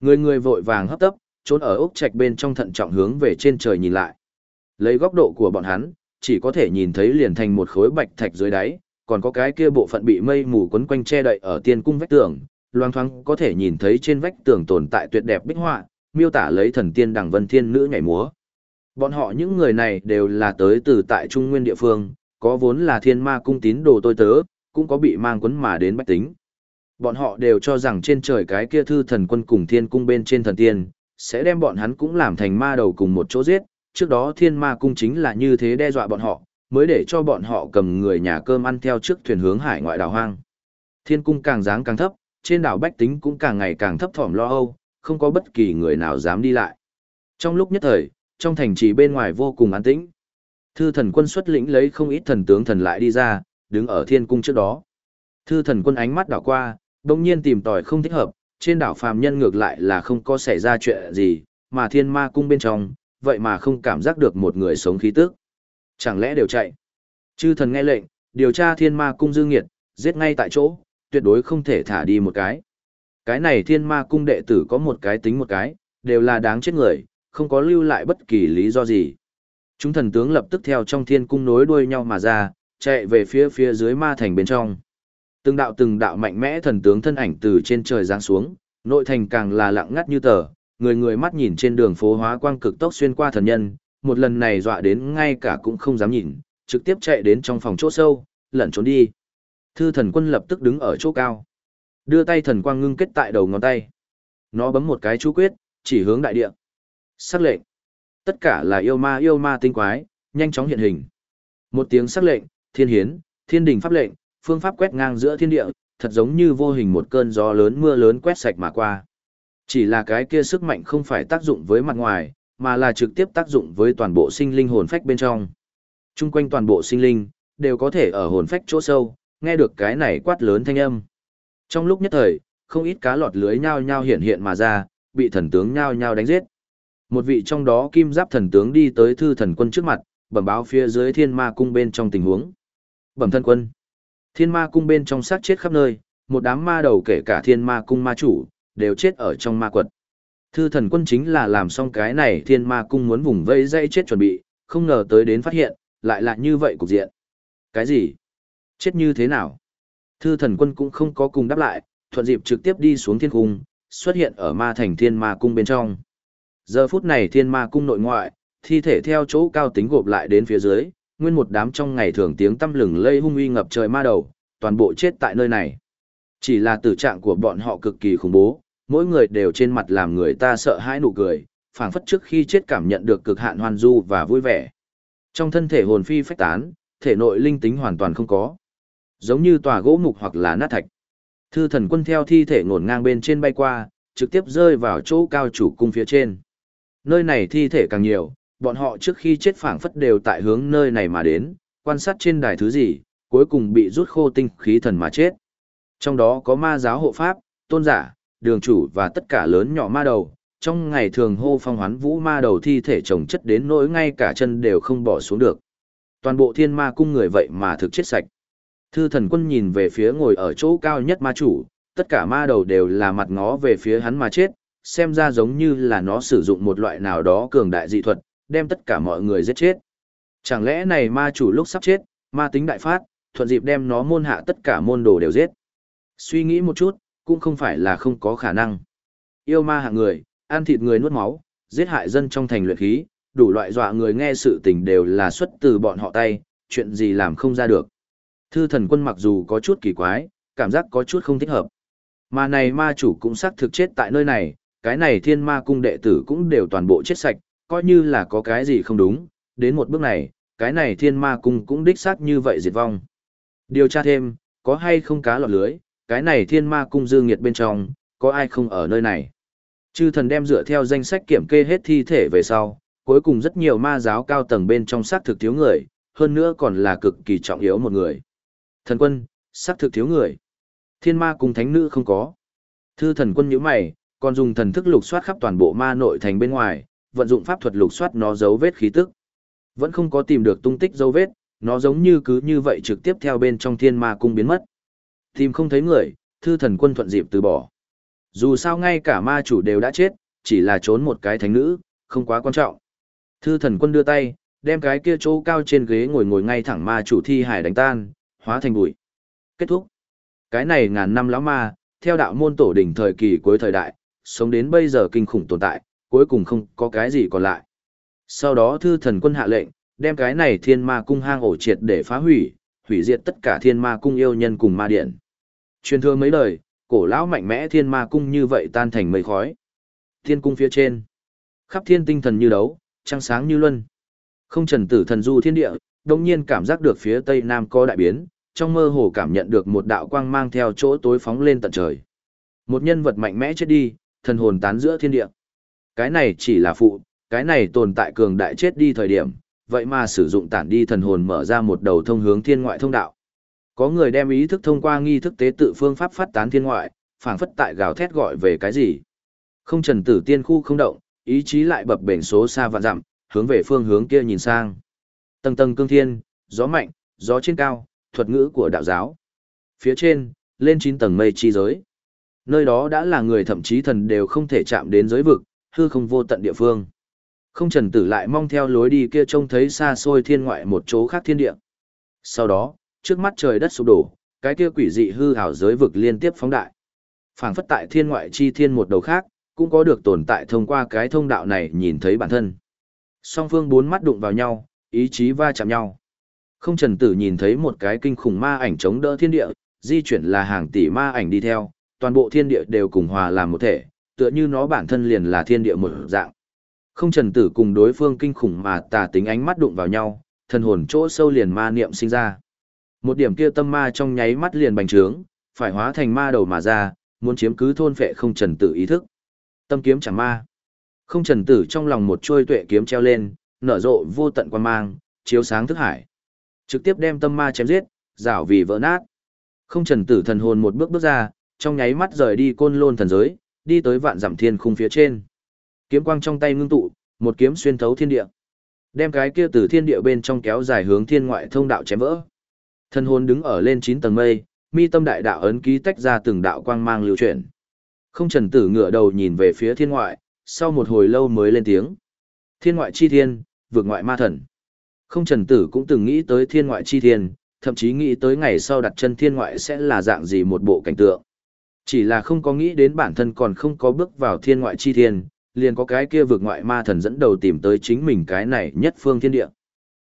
Người người vội vàng hấp tấp, trốn ở ốc trạch bên trong thận trọng hướng về trên trời nhìn lại. Lấy góc độ của bọn hắn, chỉ có thể nhìn thấy liền thành một khối bạch thạch dưới đáy, còn có cái kia bộ phận bị mây mù quấn quanh che đậy ở tiên cung vách tường, loang thoáng có thể nhìn thấy trên vách tường tồn tại tuyệt đẹp bích họa, miêu tả lấy thần tiên đằng vân thiên nữ nhảy múa. Bọn họ những người này đều là tới từ tại trung nguyên địa phương, có vốn là thiên ma cung tín đồ tôi tớ, cũng có bị mang quấn mà đến bách tính. Bọn họ đều cho rằng trên trời cái kia thư thần quân cùng thiên cung bên trên thần tiên, sẽ đem bọn hắn cũng làm thành ma đầu cùng một chỗ giết, trước đó thiên ma cung chính là như thế đe dọa bọn họ, mới để cho bọn họ cầm người nhà cơm ăn theo trước thuyền hướng hải ngoại đảo hoang. Thiên cung càng dáng càng thấp, trên đảo bách tính cũng càng ngày càng thấp thỏm lo âu, không có bất kỳ người nào dám đi lại. Trong lúc nhất thời, trong thành trì bên ngoài vô cùng an tĩnh. Thư thần quân xuất lĩnh lấy không ít thần tướng thần lại đi ra, đứng ở thiên cung trước đó. Thư thần quân ánh mắt đảo qua, đồng nhiên tìm tòi không thích hợp, trên đảo phàm nhân ngược lại là không có xảy ra chuyện gì, mà thiên ma cung bên trong, vậy mà không cảm giác được một người sống khí tức. Chẳng lẽ đều chạy? Chư thần nghe lệnh, điều tra thiên ma cung dương nghiệt, giết ngay tại chỗ, tuyệt đối không thể thả đi một cái. Cái này thiên ma cung đệ tử có một cái tính một cái, đều là đáng chết người, không có lưu lại bất kỳ lý do gì. Chúng thần tướng lập tức theo trong thiên cung nối đuôi nhau mà ra, chạy về phía phía dưới ma thành bên trong. Từng đạo từng đạo mạnh mẽ thần tướng thân ảnh từ trên trời giáng xuống, nội thành càng là lặng ngắt như tờ, người người mắt nhìn trên đường phố hóa quang cực tốc xuyên qua thần nhân, một lần này dọa đến ngay cả cũng không dám nhìn, trực tiếp chạy đến trong phòng chỗ sâu, lẩn trốn đi. Thư thần quân lập tức đứng ở chỗ cao. Đưa tay thần quang ngưng kết tại đầu ngón tay. Nó bấm một cái chú quyết, chỉ hướng đại địa. Sắc lệnh. Tất cả là yêu ma yêu ma tinh quái, nhanh chóng hiện hình. Một tiếng sắc lệnh, thiên hiến, thiên đình pháp lệnh, phương pháp quét ngang giữa thiên địa, thật giống như vô hình một cơn gió lớn mưa lớn quét sạch mà qua. Chỉ là cái kia sức mạnh không phải tác dụng với mặt ngoài, mà là trực tiếp tác dụng với toàn bộ sinh linh hồn phách bên trong. Trung quanh toàn bộ sinh linh, đều có thể ở hồn phách chỗ sâu, nghe được cái này quát lớn thanh âm. Trong lúc nhất thời, không ít cá lọt lưới nhao nhao hiện hiện mà ra, bị thần tướng nhao nhao đánh giết. Một vị trong đó kim giáp thần tướng đi tới thư thần quân trước mặt, bẩm báo phía dưới thiên ma cung bên trong tình huống. Bẩm thân quân. Thiên ma cung bên trong sát chết khắp nơi, một đám ma đầu kể cả thiên ma cung ma chủ, đều chết ở trong ma quật. Thư thần quân chính là làm xong cái này thiên ma cung muốn vùng vây dây chết chuẩn bị, không ngờ tới đến phát hiện, lại là như vậy cục diện. Cái gì? Chết như thế nào? Thư thần quân cũng không có cùng đáp lại, thuận dịp trực tiếp đi xuống thiên cung, xuất hiện ở ma thành thiên ma cung bên trong. Giờ phút này thiên ma cung nội ngoại, thi thể theo chỗ cao tính gộp lại đến phía dưới, nguyên một đám trong ngày thường tiếng tâm lừng lây hung uy ngập trời ma đầu, toàn bộ chết tại nơi này. Chỉ là tử trạng của bọn họ cực kỳ khủng bố, mỗi người đều trên mặt làm người ta sợ hãi nụ cười, phảng phất trước khi chết cảm nhận được cực hạn hoan du và vui vẻ. Trong thân thể hồn phi phách tán, thể nội linh tính hoàn toàn không có. Giống như tòa gỗ mục hoặc là nát thạch. Thư thần quân theo thi thể ngổn ngang bên trên bay qua, trực tiếp rơi vào chỗ cao chủ cung phía trên. Nơi này thi thể càng nhiều, bọn họ trước khi chết phảng phất đều tại hướng nơi này mà đến, quan sát trên đài thứ gì, cuối cùng bị rút khô tinh khí thần mà chết. Trong đó có ma giáo hộ pháp, tôn giả, đường chủ và tất cả lớn nhỏ ma đầu, trong ngày thường hô phong hoán vũ ma đầu thi thể chồng chất đến nỗi ngay cả chân đều không bỏ xuống được. Toàn bộ thiên ma cung người vậy mà thực chết sạch. Thư thần quân nhìn về phía ngồi ở chỗ cao nhất ma chủ, tất cả ma đầu đều là mặt ngó về phía hắn mà chết, xem ra giống như là nó sử dụng một loại nào đó cường đại dị thuật, đem tất cả mọi người giết chết. Chẳng lẽ này ma chủ lúc sắp chết, ma tính đại phát, thuận dịp đem nó môn hạ tất cả môn đồ đều giết. Suy nghĩ một chút, cũng không phải là không có khả năng. Yêu ma hạng người, ăn thịt người nuốt máu, giết hại dân trong thành luyện khí, đủ loại dọa người nghe sự tình đều là xuất từ bọn họ tay, chuyện gì làm không ra được. Thư thần quân mặc dù có chút kỳ quái, cảm giác có chút không thích hợp. Mà này ma chủ cũng xác thực chết tại nơi này, cái này thiên ma cung đệ tử cũng đều toàn bộ chết sạch, coi như là có cái gì không đúng, đến một bước này, cái này thiên ma cung cũng đích xác như vậy diệt vong. Điều tra thêm, có hay không cá lọt lưới, cái này thiên ma cung dư nghiệt bên trong, có ai không ở nơi này. Chư thần đem dựa theo danh sách kiểm kê hết thi thể về sau, cuối cùng rất nhiều ma giáo cao tầng bên trong xác thực thiếu người, hơn nữa còn là cực kỳ trọng yếu một người. Thần quân, xác thực thiếu người. Thiên ma cung thánh nữ không có. Thư thần quân nhíu mày, còn dùng thần thức lục soát khắp toàn bộ ma nội thành bên ngoài, vận dụng pháp thuật lục soát nó dấu vết khí tức. Vẫn không có tìm được tung tích dấu vết, nó giống như cứ như vậy trực tiếp theo bên trong thiên ma cung biến mất. Tìm không thấy người, thư thần quân thuận dịp từ bỏ. Dù sao ngay cả ma chủ đều đã chết, chỉ là trốn một cái thánh nữ, không quá quan trọng. Thư thần quân đưa tay, đem cái kia chỗ cao trên ghế ngồi ngồi ngay thẳng ma chủ thi hải đánh tan, hóa thành bụi. Kết thúc. Cái này ngàn năm lão ma, theo đạo môn tổ đỉnh thời kỳ cuối thời đại, sống đến bây giờ kinh khủng tồn tại, cuối cùng không có cái gì còn lại. Sau đó thư thần quân hạ lệnh, đem cái này thiên ma cung hang ổ triệt để phá hủy, hủy diệt tất cả thiên ma cung yêu nhân cùng ma điện. Truyền thừa mấy lời, cổ lão mạnh mẽ thiên ma cung như vậy tan thành mây khói. Thiên cung phía trên, khắp thiên tinh thần như đấu, trăng sáng như luân. Không trần tử thần du thiên địa, đồng nhiên cảm giác được phía tây nam có đại biến, trong mơ hồ cảm nhận được một đạo quang mang theo chỗ tối phóng lên tận trời. Một nhân vật mạnh mẽ chết đi, thần hồn tán giữa thiên địa. Cái này chỉ là phụ, cái này tồn tại cường đại chết đi thời điểm, vậy mà sử dụng tản đi thần hồn mở ra một đầu thông hướng thiên ngoại thông đạo. Có người đem ý thức thông qua nghi thức tế tự phương pháp phát tán thiên ngoại, phảng phất tại gào thét gọi về cái gì. Không trần tử tiên khu không động, ý chí lại bập bền số xa vạn dặm, hướng về phương hướng kia nhìn sang. Tầng tầng cương thiên, gió mạnh, gió trên cao, thuật ngữ của đạo giáo. Phía trên, lên 9 tầng mây chi giới. Nơi đó đã là người thậm chí thần đều không thể chạm đến giới vực, hư không vô tận địa phương. Không trần tử lại mong theo lối đi kia trông thấy xa xôi thiên ngoại một chỗ khác thiên địa. Sau đó, trước mắt trời đất sụp đổ, cái kia quỷ dị hư ảo giới vực liên tiếp phóng đại. Phảng phất tại thiên ngoại chi thiên một đầu khác, cũng có được tồn tại thông qua cái thông đạo này nhìn thấy bản thân. Song phương bốn mắt đụng vào nhau, ý chí va chạm nhau. Không trần tử nhìn thấy một cái kinh khủng ma ảnh chống đỡ thiên địa, di chuyển là hàng tỷ ma ảnh đi theo, toàn bộ thiên địa đều cùng hòa làm một thể, tựa như nó bản thân liền là thiên địa một dạng. Không trần tử cùng đối phương kinh khủng mà tà tính ánh mắt đụng vào nhau, thần hồn chỗ sâu liền ma niệm sinh ra. Một điểm kia tâm ma trong nháy mắt liền bành trướng, phải hóa thành ma đầu mà ra, muốn chiếm cứ thôn phệ không trần tử ý thức. Tâm kiếm chẳng ma. Không trần tử trong lòng một trôi tuệ kiếm treo lên, nở rộ vô tận quan mang, chiếu sáng thức hải. Trực tiếp đem tâm ma chém giết, rảo vì vỡ nát. Không trần tử thần hồn một bước bước ra, trong nháy mắt rời đi côn lôn thần giới, đi tới vạn dặm thiên khung phía trên. Kiếm quang trong tay ngưng tụ, một kiếm xuyên thấu thiên địa. Đem cái kia từ thiên địa bên trong kéo dài hướng thiên ngoại thông đạo chém vỡ. thân hồn đứng ở lên 9 tầng mây, mi tâm đại đạo ấn ký tách ra từng đạo quang mang lưu chuyển. Không trần tử ngửa đầu nhìn về phía thiên ngoại, sau một hồi lâu mới lên tiếng. Thiên ngoại chi thiên, vượt ngoại ma thần. Không trần tử cũng từng nghĩ tới thiên ngoại chi thiên, thậm chí nghĩ tới ngày sau đặt chân thiên ngoại sẽ là dạng gì một bộ cảnh tượng. Chỉ là không có nghĩ đến bản thân còn không có bước vào thiên ngoại chi thiên, liền có cái kia vượt ngoại ma thần dẫn đầu tìm tới chính mình cái này nhất phương thiên địa.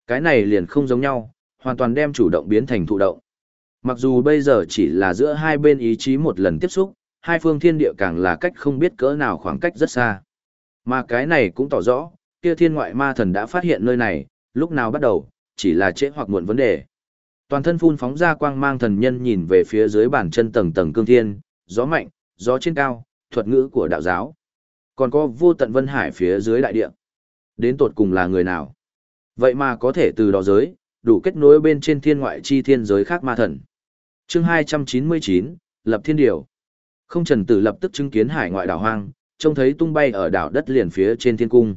Cái này liền không giống nhau, hoàn toàn đem chủ động biến thành thụ động. Mặc dù bây giờ chỉ là giữa hai bên ý chí một lần tiếp xúc, hai phương thiên địa càng là cách không biết cỡ nào khoảng cách rất xa. Mà cái này cũng tỏ rõ, kia thiên ngoại ma thần đã phát hiện nơi này, lúc nào bắt đầu, chỉ là trễ hoặc muộn vấn đề. Toàn thân phun phóng ra quang mang thần nhân nhìn về phía dưới bàn chân tầng tầng cương thiên, gió mạnh, gió trên cao, thuật ngữ của đạo giáo. Còn có vô tận vân hải phía dưới đại địa. Đến tột cùng là người nào? Vậy mà có thể từ đó giới, đủ kết nối bên trên thiên ngoại chi thiên giới khác ma thần. chương 299, Lập Thiên Điều. Không trần tử lập tức chứng kiến hải ngoại đảo hoang, trông thấy tung bay ở đảo đất liền phía trên thiên cung.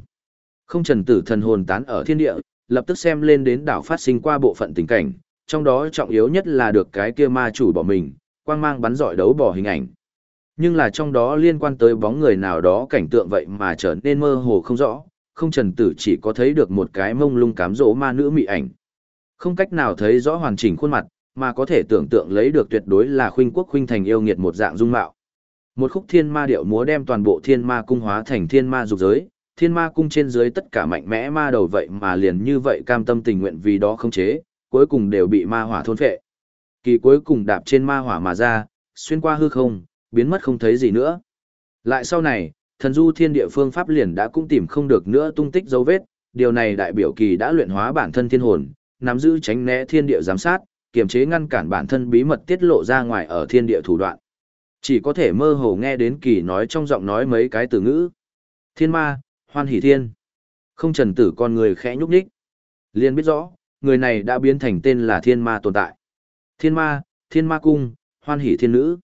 Không trần tử thần hồn tán ở thiên địa, lập tức xem lên đến đảo phát sinh qua bộ phận tình cảnh, trong đó trọng yếu nhất là được cái kia ma chủ bỏ mình, quang mang bắn dọi đấu bỏ hình ảnh. Nhưng là trong đó liên quan tới bóng người nào đó cảnh tượng vậy mà trở nên mơ hồ không rõ, không trần tử chỉ có thấy được một cái mông lung cám dỗ ma nữ mị ảnh. Không cách nào thấy rõ hoàn chỉnh khuôn mặt, mà có thể tưởng tượng lấy được tuyệt đối là khuynh quốc khuynh thành yêu nghiệt một dạng dung mạo. Một khúc thiên ma điệu múa đem toàn bộ thiên ma cung hóa thành thiên ma dục giới, thiên ma cung trên dưới tất cả mạnh mẽ ma đầu vậy mà liền như vậy cam tâm tình nguyện vì đó không chế, cuối cùng đều bị ma hỏa thôn phệ. Kỳ cuối cùng đạp trên ma hỏa mà ra, xuyên qua hư không, biến mất không thấy gì nữa. Lại sau này, thần du thiên địa phương pháp liền đã cũng tìm không được nữa tung tích dấu vết, điều này đại biểu kỳ đã luyện hóa bản thân thiên hồn, nắm giữ tránh né thiên địa giám sát, kiềm chế ngăn cản bản thân bí mật tiết lộ ra ngoài ở thiên địa thủ đoạn. Chỉ có thể mơ hồ nghe đến kỳ nói trong giọng nói mấy cái từ ngữ. Thiên ma, hoan hỷ thiên. Không trần tử con người khẽ nhúc nhích. Liền biết rõ, người này đã biến thành tên là thiên ma tồn tại. Thiên ma, thiên ma cung, hoan hỷ thiên nữ.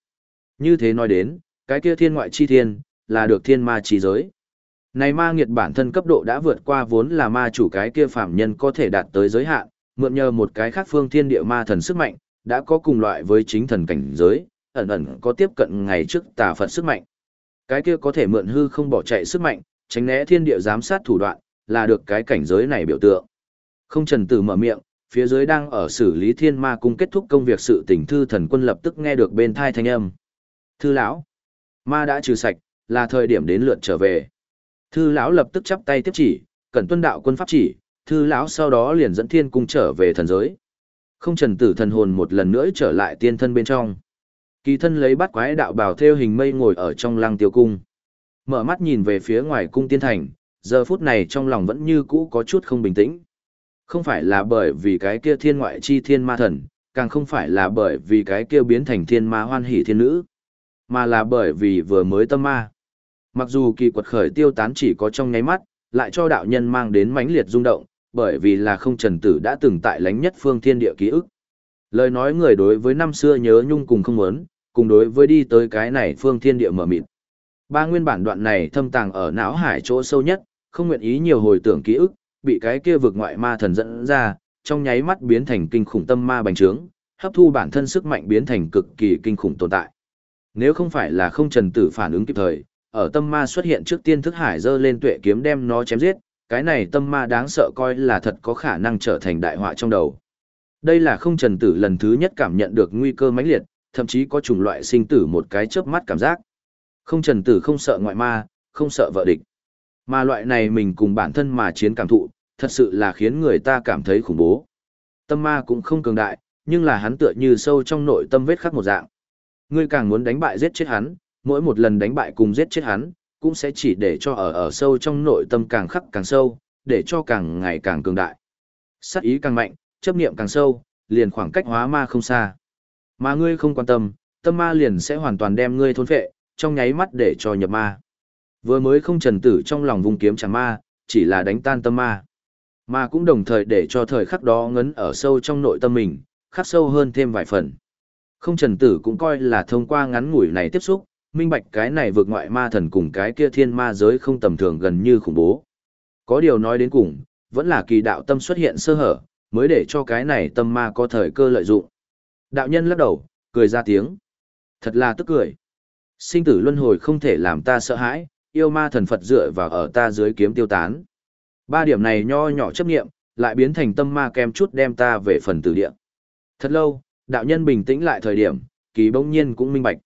Như thế nói đến, cái kia thiên ngoại chi thiên, là được thiên ma trí giới. Này ma nghiệt bản thân cấp độ đã vượt qua vốn là ma chủ cái kia phạm nhân có thể đạt tới giới hạn, mượn nhờ một cái khác phương thiên địa ma thần sức mạnh, đã có cùng loại với chính thần cảnh giới, ẩn ẩn có tiếp cận ngày trước tà Phật sức mạnh. Cái kia có thể mượn hư không bỏ chạy sức mạnh, tránh né thiên địa giám sát thủ đoạn, là được cái cảnh giới này biểu tượng. Không trần tử mở miệng, phía dưới đang ở xử lý thiên ma cung kết thúc công việc sự tỉnh thư thần quân lập tức nghe được bên thai thanh âm. Thư lão, ma đã trừ sạch, là thời điểm đến lượt trở về. Thư lão lập tức chắp tay tiếp chỉ, cẩn tuân đạo quân pháp chỉ, thư lão sau đó liền dẫn thiên cung trở về thần giới. Không trần tử thần hồn một lần nữa trở lại tiên thân bên trong. Kỳ thân lấy bắt quái đạo bào theo hình mây ngồi ở trong lăng tiêu cung. Mở mắt nhìn về phía ngoài cung tiên thành, giờ phút này trong lòng vẫn như cũ có chút không bình tĩnh. Không phải là bởi vì cái kia thiên ngoại chi thiên ma thần, càng không phải là bởi vì cái kia biến thành thiên ma hoan hỷ thiên nữ, mà là bởi vì vừa mới tâm ma. Mặc dù kỳ quật khởi tiêu tán chỉ có trong nháy mắt, lại cho đạo nhân mang đến mãnh liệt rung động, bởi vì là không trần tử đã từng tại lánh nhất phương thiên địa ký ức. Lời nói người đối với năm xưa nhớ nhung cùng không muốn, cùng đối với đi tới cái này phương thiên địa mở mịt. Ba nguyên bản đoạn này thâm tàng ở não hải chỗ sâu nhất, không nguyện ý nhiều hồi tưởng ký ức, bị cái kia vực ngoại ma thần dẫn ra, trong nháy mắt biến thành kinh khủng tâm ma bành trướng, hấp thu bản thân sức mạnh biến thành cực kỳ kinh khủng tồn tại. Nếu không phải là không trần tử phản ứng kịp thời, ở tâm ma xuất hiện trước tiên thức hải dơ lên tuệ kiếm đem nó chém giết, cái này tâm ma đáng sợ coi là thật có khả năng trở thành đại họa trong đầu. Đây là không trần tử lần thứ nhất cảm nhận được nguy cơ mãnh liệt, thậm chí có chủng loại sinh tử một cái chớp mắt cảm giác. Không trần tử không sợ ngoại ma, không sợ vợ địch. Mà loại này mình cùng bản thân mà chiến cảm thụ, thật sự là khiến người ta cảm thấy khủng bố. Tâm ma cũng không cường đại, nhưng là hắn tựa như sâu trong nội tâm vết khắc một dạng. Ngươi càng muốn đánh bại giết chết hắn, mỗi một lần đánh bại cùng giết chết hắn, cũng sẽ chỉ để cho ở ở sâu trong nội tâm càng khắc càng sâu, để cho càng ngày càng cường đại. Sát ý càng mạnh, chấp niệm càng sâu, liền khoảng cách hóa ma không xa. Mà ngươi không quan tâm, tâm ma liền sẽ hoàn toàn đem ngươi thôn phệ, trong nháy mắt để cho nhập ma. Vừa mới không trần tử trong lòng vùng kiếm chẳng ma, chỉ là đánh tan tâm ma. Mà cũng đồng thời để cho thời khắc đó ngấn ở sâu trong nội tâm mình, khắc sâu hơn thêm vài phần. Không trần tử cũng coi là thông qua ngắn ngủi này tiếp xúc, minh bạch cái này vượt ngoại ma thần cùng cái kia thiên ma giới không tầm thường gần như khủng bố. Có điều nói đến cùng, vẫn là kỳ đạo tâm xuất hiện sơ hở, mới để cho cái này tâm ma có thời cơ lợi dụng. Đạo nhân lắc đầu, cười ra tiếng. Thật là tức cười. Sinh tử luân hồi không thể làm ta sợ hãi, yêu ma thần Phật dựa vào ở ta dưới kiếm tiêu tán. Ba điểm này nho nhỏ chấp nghiệm, lại biến thành tâm ma kem chút đem ta về phần tử địa. Thật lâu, đạo nhân bình tĩnh lại thời điểm, kỳ bỗng nhiên cũng minh bạch.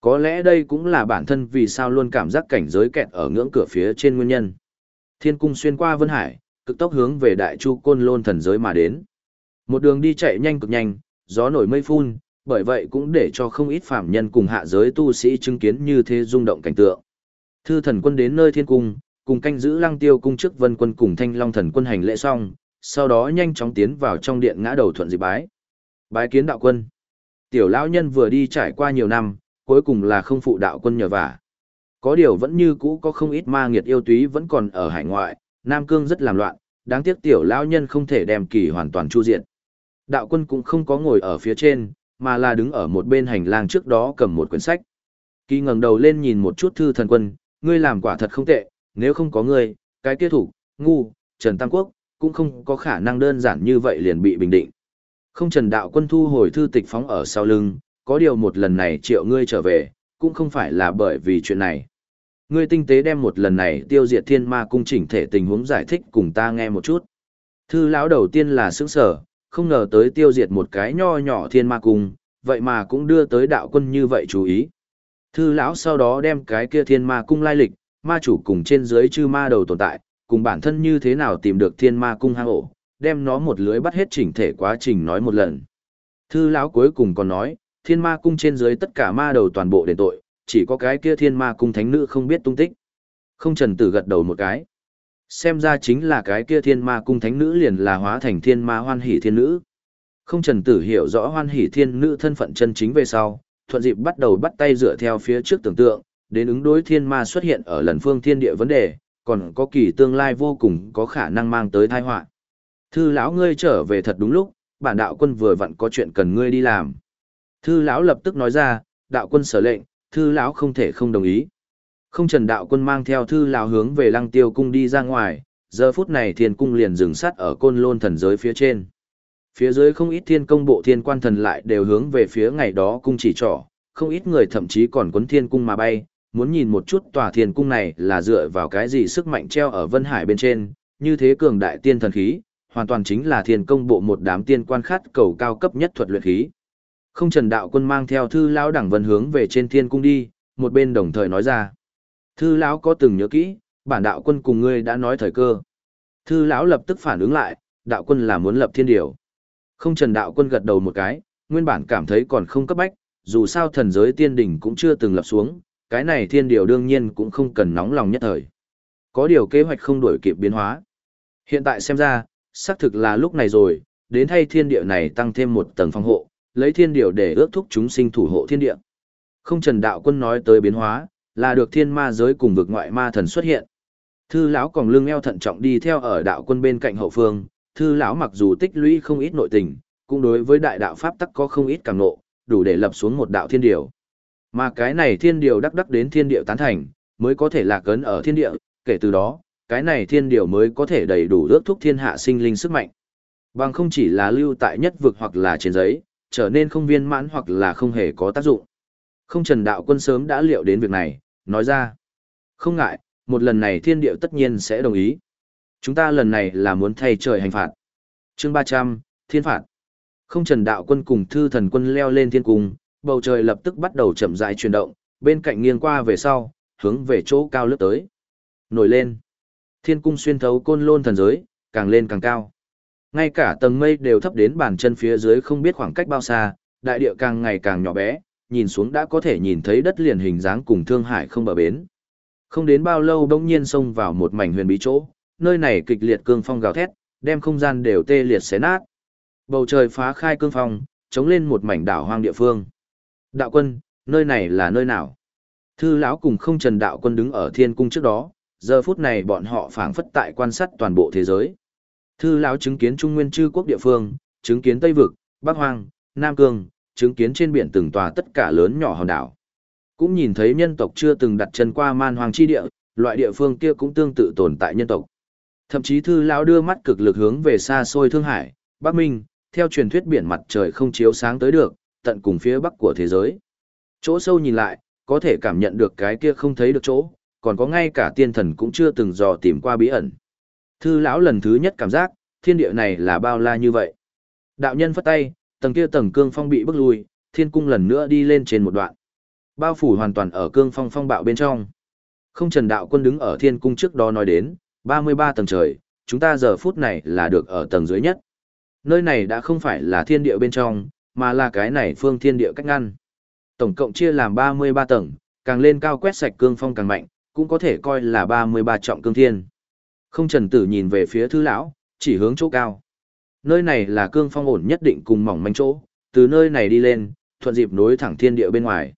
Có lẽ đây cũng là bản thân vì sao luôn cảm giác cảnh giới kẹt ở ngưỡng cửa phía trên nguyên nhân. Thiên cung xuyên qua Vân Hải, cực tốc hướng về Đại Chu Côn Lôn thần giới mà đến. Một đường đi chạy nhanh cực nhanh, gió nổi mây phun, bởi vậy cũng để cho không ít phạm nhân cùng hạ giới tu sĩ chứng kiến như thế rung động cảnh tượng. Thư thần quân đến nơi thiên cung, cùng canh giữ lăng tiêu cung trước vân quân cùng thanh long thần quân hành lễ xong, sau đó nhanh chóng tiến vào trong điện ngã đầu thuận dị bái. Bái kiến đạo quân. Tiểu lão nhân vừa đi trải qua nhiều năm, cuối cùng là không phụ đạo quân nhờ vả. Có điều vẫn như cũ có không ít ma nghiệt yêu túy vẫn còn ở hải ngoại, Nam Cương rất làm loạn, đáng tiếc tiểu lão nhân không thể đem kỳ hoàn toàn chu diện. Đạo quân cũng không có ngồi ở phía trên, mà là đứng ở một bên hành lang trước đó cầm một quyển sách. Kỳ ngẩng đầu lên nhìn một chút thư thần quân, ngươi làm quả thật không tệ, nếu không có ngươi, cái kia thủ, ngu, Trần Tam Quốc, cũng không có khả năng đơn giản như vậy liền bị bình định. Không Trần Đạo quân thu hồi thư tịch phóng ở sau lưng, có điều một lần này triệu ngươi trở về, cũng không phải là bởi vì chuyện này. Ngươi tinh tế đem một lần này tiêu diệt thiên ma cung chỉnh thể tình huống giải thích cùng ta nghe một chút. Thư lão đầu tiên là sững sở, không ngờ tới tiêu diệt một cái nho nhỏ thiên ma cung, vậy mà cũng đưa tới đạo quân như vậy chú ý. Thư lão sau đó đem cái kia thiên ma cung lai lịch, ma chủ cùng trên dưới chư ma đầu tồn tại, cùng bản thân như thế nào tìm được thiên ma cung hang ổ, đem nó một lưới bắt hết chỉnh thể quá trình nói một lần. Thư lão cuối cùng còn nói, thiên ma cung trên dưới tất cả ma đầu toàn bộ đền tội, chỉ có cái kia thiên ma cung thánh nữ không biết tung tích. Không trần tử gật đầu một cái. Xem ra chính là cái kia thiên ma cung thánh nữ liền là hóa thành thiên ma hoan hỷ thiên nữ. Không trần tử hiểu rõ hoan hỷ thiên nữ thân phận chân chính về sau, thuận dịp bắt đầu bắt tay dựa theo phía trước tưởng tượng, đến ứng đối thiên ma xuất hiện ở lần phương thiên địa vấn đề, còn có kỳ tương lai vô cùng có khả năng mang tới tai họa. Thư lão ngươi trở về thật đúng lúc, bản đạo quân vừa vặn có chuyện cần ngươi đi làm. Thư lão lập tức nói ra, đạo quân sở lệnh, thư lão không thể không đồng ý. Không trần đạo quân mang theo thư lão hướng về lăng tiêu cung đi ra ngoài, giờ phút này thiên cung liền dừng sát ở côn lôn thần giới phía trên. Phía dưới không ít thiên công bộ thiên quan thần lại đều hướng về phía ngày đó cung chỉ trỏ, không ít người thậm chí còn quấn thiên cung mà bay, muốn nhìn một chút tòa thiên cung này là dựa vào cái gì sức mạnh treo ở Vân Hải bên trên, như thế cường đại tiên thần khí, hoàn toàn chính là thiên công bộ một đám tiên quan khát cầu cao cấp nhất thuật luyện khí. Không Trần Đạo Quân mang theo thư lão đẳng vân hướng về trên thiên cung đi, một bên đồng thời nói ra. Thư lão có từng nhớ kỹ, bản đạo quân cùng ngươi đã nói thời cơ. Thư lão lập tức phản ứng lại, đạo quân là muốn lập thiên điều. Không Trần Đạo Quân gật đầu một cái, nguyên bản cảm thấy còn không cấp bách, dù sao thần giới tiên đỉnh cũng chưa từng lập xuống, cái này thiên điều đương nhiên cũng không cần nóng lòng nhất thời. Có điều kế hoạch không đổi kịp biến hóa. Hiện tại xem ra, xác thực là lúc này rồi, đến thay thiên địa này tăng thêm một tầng phòng hộ, lấy thiên điều để ước thúc chúng sinh thủ hộ thiên địa. Không Trần Đạo Quân nói tới biến hóa, là được thiên ma giới cùng vực ngoại ma thần xuất hiện. Thư lão còn lưng eo thận trọng đi theo ở đạo quân bên cạnh hậu phương, thư lão mặc dù tích lũy không ít nội tình, cũng đối với đại đạo pháp tắc có không ít cảm nộ, đủ để lập xuống một đạo thiên điều. Mà cái này thiên điều đắc đắc đến thiên điệu tán thành, mới có thể lạc cấn ở thiên địa, kể từ đó, cái này thiên điều mới có thể đầy đủ ước thúc thiên hạ sinh linh sức mạnh. Bằng không chỉ là lưu tại nhất vực hoặc là trên giấy, trở nên không viên mãn hoặc là không hề có tác dụng. Không trần đạo quân sớm đã liệu đến việc này, nói ra. Không ngại, một lần này thiên điệu tất nhiên sẽ đồng ý. Chúng ta lần này là muốn thay trời hành phạt. chương 300, thiên phạt. Không trần đạo quân cùng thư thần quân leo lên thiên cung, bầu trời lập tức bắt đầu chậm rãi chuyển động, bên cạnh nghiêng qua về sau, hướng về chỗ cao lướt tới. Nổi lên. Thiên cung xuyên thấu côn lôn thần giới, càng lên càng cao. Ngay cả tầng mây đều thấp đến bàn chân phía dưới không biết khoảng cách bao xa, đại địa càng ngày càng nhỏ bé, nhìn xuống đã có thể nhìn thấy đất liền hình dáng cùng thương hải không bờ bến. Không đến bao lâu bỗng nhiên xông vào một mảnh huyền bí chỗ, nơi này kịch liệt cương phong gào thét, đem không gian đều tê liệt xé nát. Bầu trời phá khai cương phong, chống lên một mảnh đảo hoang địa phương. Đạo quân, nơi này là nơi nào? Thư lão cùng không trần đạo quân đứng ở thiên cung trước đó, giờ phút này bọn họ phảng phất tại quan sát toàn bộ thế giới. Thư lão chứng kiến Trung Nguyên chư quốc địa phương, chứng kiến Tây vực, Bắc Hoang, Nam Cương, chứng kiến trên biển từng tòa tất cả lớn nhỏ hòn đảo. Cũng nhìn thấy nhân tộc chưa từng đặt chân qua man hoàng chi địa, loại địa phương kia cũng tương tự tồn tại nhân tộc. Thậm chí thư lão đưa mắt cực lực hướng về xa xôi Thương Hải, Bắc Minh, theo truyền thuyết biển mặt trời không chiếu sáng tới được, tận cùng phía bắc của thế giới. Chỗ sâu nhìn lại, có thể cảm nhận được cái kia không thấy được chỗ, còn có ngay cả tiên thần cũng chưa từng dò tìm qua bí ẩn. Thư lão lần thứ nhất cảm giác, thiên địa này là bao la như vậy. Đạo nhân phất tay, tầng kia tầng cương phong bị bức lui, thiên cung lần nữa đi lên trên một đoạn. Bao phủ hoàn toàn ở cương phong phong bạo bên trong. Không trần đạo quân đứng ở thiên cung trước đó nói đến, 33 tầng trời, chúng ta giờ phút này là được ở tầng dưới nhất. Nơi này đã không phải là thiên địa bên trong, mà là cái này phương thiên địa cách ngăn. Tổng cộng chia làm 33 tầng, càng lên cao quét sạch cương phong càng mạnh, cũng có thể coi là 33 trọng cương thiên. Không trần tử nhìn về phía thư lão, chỉ hướng chỗ cao. Nơi này là cương phong ổn nhất định cùng mỏng manh chỗ, từ nơi này đi lên, thuận dịp nối thẳng thiên địa bên ngoài.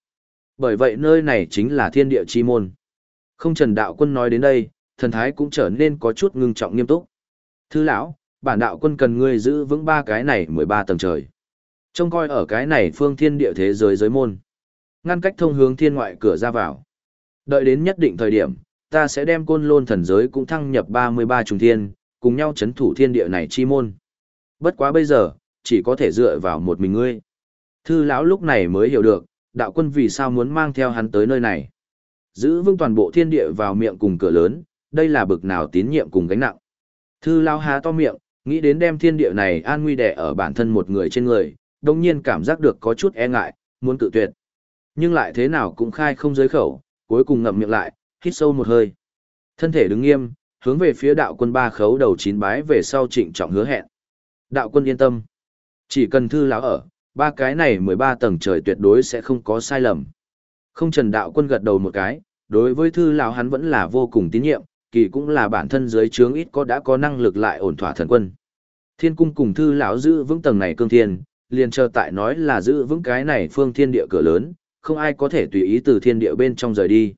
Bởi vậy nơi này chính là thiên địa chi môn. Không trần đạo quân nói đến đây, thần thái cũng trở nên có chút ngưng trọng nghiêm túc. Thư lão, bản đạo quân cần ngươi giữ vững ba cái này 13 tầng trời. Trông coi ở cái này phương thiên địa thế giới giới môn. Ngăn cách thông hướng thiên ngoại cửa ra vào. Đợi đến nhất định thời điểm, ta sẽ đem côn lôn thần giới cũng thăng nhập 33 trùng thiên, cùng nhau chấn thủ thiên địa này chi môn. Bất quá bây giờ, chỉ có thể dựa vào một mình ngươi. Thư lão lúc này mới hiểu được, đạo quân vì sao muốn mang theo hắn tới nơi này. Giữ vững toàn bộ thiên địa vào miệng cùng cửa lớn, đây là bực nào tín nhiệm cùng gánh nặng. Thư lão há to miệng, nghĩ đến đem thiên địa này an nguy đẻ ở bản thân một người trên người, đồng nhiên cảm giác được có chút e ngại, muốn cự tuyệt. Nhưng lại thế nào cũng khai không giới khẩu, cuối cùng ngậm miệng lại, hít sâu một hơi. Thân thể đứng nghiêm, hướng về phía đạo quân ba khấu đầu chín bái về sau trịnh trọng hứa hẹn. Đạo quân yên tâm. Chỉ cần thư lão ở, ba cái này 13 tầng trời tuyệt đối sẽ không có sai lầm. Không trần đạo quân gật đầu một cái, đối với thư lão hắn vẫn là vô cùng tín nhiệm, kỳ cũng là bản thân dưới trướng ít có đã có năng lực lại ổn thỏa thần quân. Thiên cung cùng thư lão giữ vững tầng này cương thiên, liền chờ tại nói là giữ vững cái này phương thiên địa cửa lớn, không ai có thể tùy ý từ thiên địa bên trong rời đi.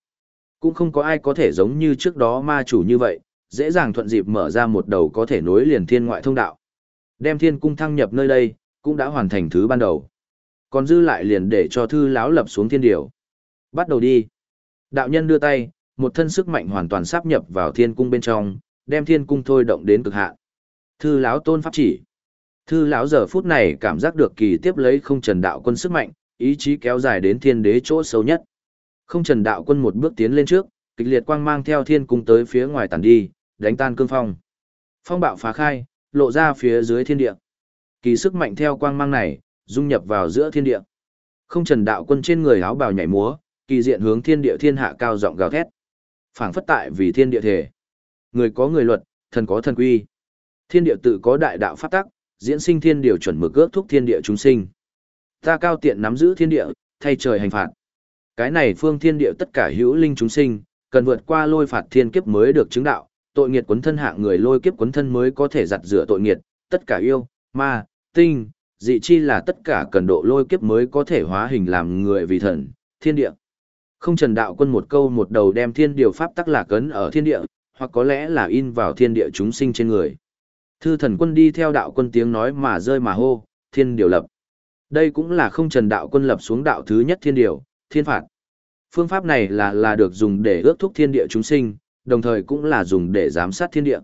Cũng không có ai có thể giống như trước đó ma chủ như vậy, dễ dàng thuận dịp mở ra một đầu có thể nối liền thiên ngoại thông đạo. Đem thiên cung thăng nhập nơi đây, cũng đã hoàn thành thứ ban đầu. Còn dư lại liền để cho thư lão lập xuống thiên điều. Bắt đầu đi. Đạo nhân đưa tay, một thân sức mạnh hoàn toàn sáp nhập vào thiên cung bên trong, đem thiên cung thôi động đến cực hạn. Thư lão tôn pháp chỉ. Thư lão giờ phút này cảm giác được kỳ tiếp lấy không trần đạo quân sức mạnh, ý chí kéo dài đến thiên đế chỗ sâu nhất. Không trần đạo quân một bước tiến lên trước, kịch liệt quang mang theo thiên cung tới phía ngoài tàn đi, đánh tan cương phong. Phong bạo phá khai, lộ ra phía dưới thiên địa. Kỳ sức mạnh theo quang mang này, dung nhập vào giữa thiên địa. Không trần đạo quân trên người áo bào nhảy múa, kỳ diện hướng thiên địa thiên hạ cao giọng gào thét. Phảng phất tại vì thiên địa thể. Người có người luật, thần có thần quy. Thiên địa tự có đại đạo pháp tắc, diễn sinh thiên điều chuẩn mực ước thúc thiên địa chúng sinh. Ta cao tiện nắm giữ thiên địa, thay trời hành phạt. Cái này phương thiên địa tất cả hữu linh chúng sinh, cần vượt qua lôi phạt thiên kiếp mới được chứng đạo, tội nghiệt quấn thân hạng người lôi kiếp quấn thân mới có thể giặt rửa tội nghiệt, tất cả yêu, ma, tinh, dị chi là tất cả cần độ lôi kiếp mới có thể hóa hình làm người vì thần, thiên địa. Không trần đạo quân một câu một đầu đem thiên điều pháp tắc lạc cấn ở thiên địa, hoặc có lẽ là in vào thiên địa chúng sinh trên người. Thư thần quân đi theo đạo quân tiếng nói mà rơi mà hô, thiên điều lập. Đây cũng là không trần đạo quân lập xuống đạo thứ nhất thiên điều, thiên phạt. Phương pháp này là là được dùng để ước thúc thiên địa chúng sinh, đồng thời cũng là dùng để giám sát thiên địa.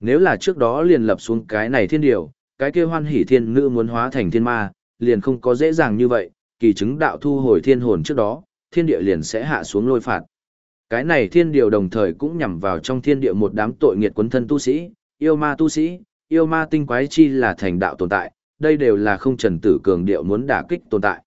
Nếu là trước đó liền lập xuống cái này thiên điều, cái kia hoan hỷ thiên nữ muốn hóa thành thiên ma, liền không có dễ dàng như vậy, kỳ chứng đạo thu hồi thiên hồn trước đó, thiên địa liền sẽ hạ xuống lôi phạt. Cái này thiên điều đồng thời cũng nhằm vào trong thiên địa một đám tội nghiệt quấn thân tu sĩ, yêu ma tu sĩ, yêu ma tinh quái chi là thành đạo tồn tại, đây đều là không trần tử cường điệu muốn đả kích tồn tại.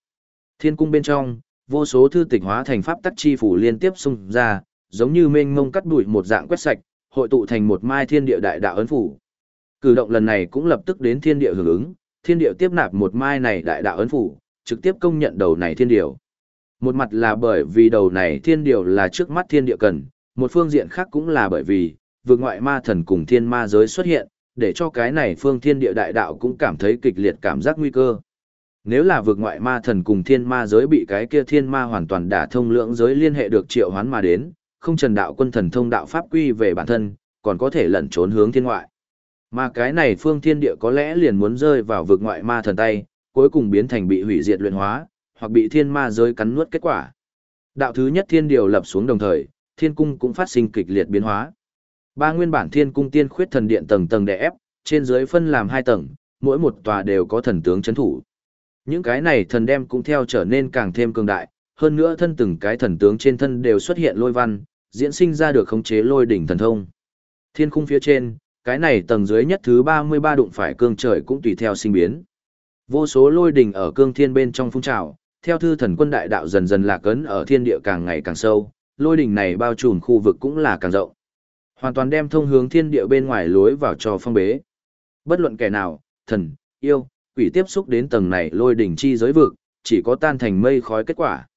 Thiên cung bên trong, vô số thư tịch hóa thành pháp tắc chi phủ liên tiếp xung ra, giống như mênh mông cắt đuổi một dạng quét sạch, hội tụ thành một mai thiên địa đại đạo ấn phủ. Cử động lần này cũng lập tức đến thiên địa hưởng ứng, thiên địa tiếp nạp một mai này đại đạo ấn phủ, trực tiếp công nhận đầu này thiên điều. Một mặt là bởi vì đầu này thiên điều là trước mắt thiên địa cần, một phương diện khác cũng là bởi vì, vượt ngoại ma thần cùng thiên ma giới xuất hiện, để cho cái này phương thiên địa đại đạo cũng cảm thấy kịch liệt cảm giác nguy cơ. Nếu là vượt ngoại ma thần cùng thiên ma giới bị cái kia thiên ma hoàn toàn đả thông lượng giới liên hệ được triệu hoán mà đến, không trần đạo quân thần thông đạo pháp quy về bản thân, còn có thể lẩn trốn hướng thiên ngoại. Mà cái này phương thiên địa có lẽ liền muốn rơi vào vực ngoại ma thần tay, cuối cùng biến thành bị hủy diệt luyện hóa, hoặc bị thiên ma giới cắn nuốt kết quả. Đạo thứ nhất thiên điều lập xuống đồng thời, thiên cung cũng phát sinh kịch liệt biến hóa. Ba nguyên bản thiên cung tiên khuyết thần điện tầng tầng đè ép, trên dưới phân làm hai tầng, mỗi một tòa đều có thần tướng chấn thủ. Những cái này thần đem cũng theo trở nên càng thêm cường đại, hơn nữa thân từng cái thần tướng trên thân đều xuất hiện lôi văn, diễn sinh ra được khống chế lôi đỉnh thần thông. Thiên khung phía trên, cái này tầng dưới nhất thứ 33 đụng phải cương trời cũng tùy theo sinh biến. Vô số lôi đỉnh ở cương thiên bên trong phun trào, theo thư thần quân đại đạo dần dần lạc ấn ở thiên địa càng ngày càng sâu, lôi đỉnh này bao trùm khu vực cũng là càng rộng. Hoàn toàn đem thông hướng thiên địa bên ngoài lối vào cho phong bế. Bất luận kẻ nào, thần, yêu, quỷ tiếp xúc đến tầng này lôi đỉnh chi giới vực, chỉ có tan thành mây khói kết quả.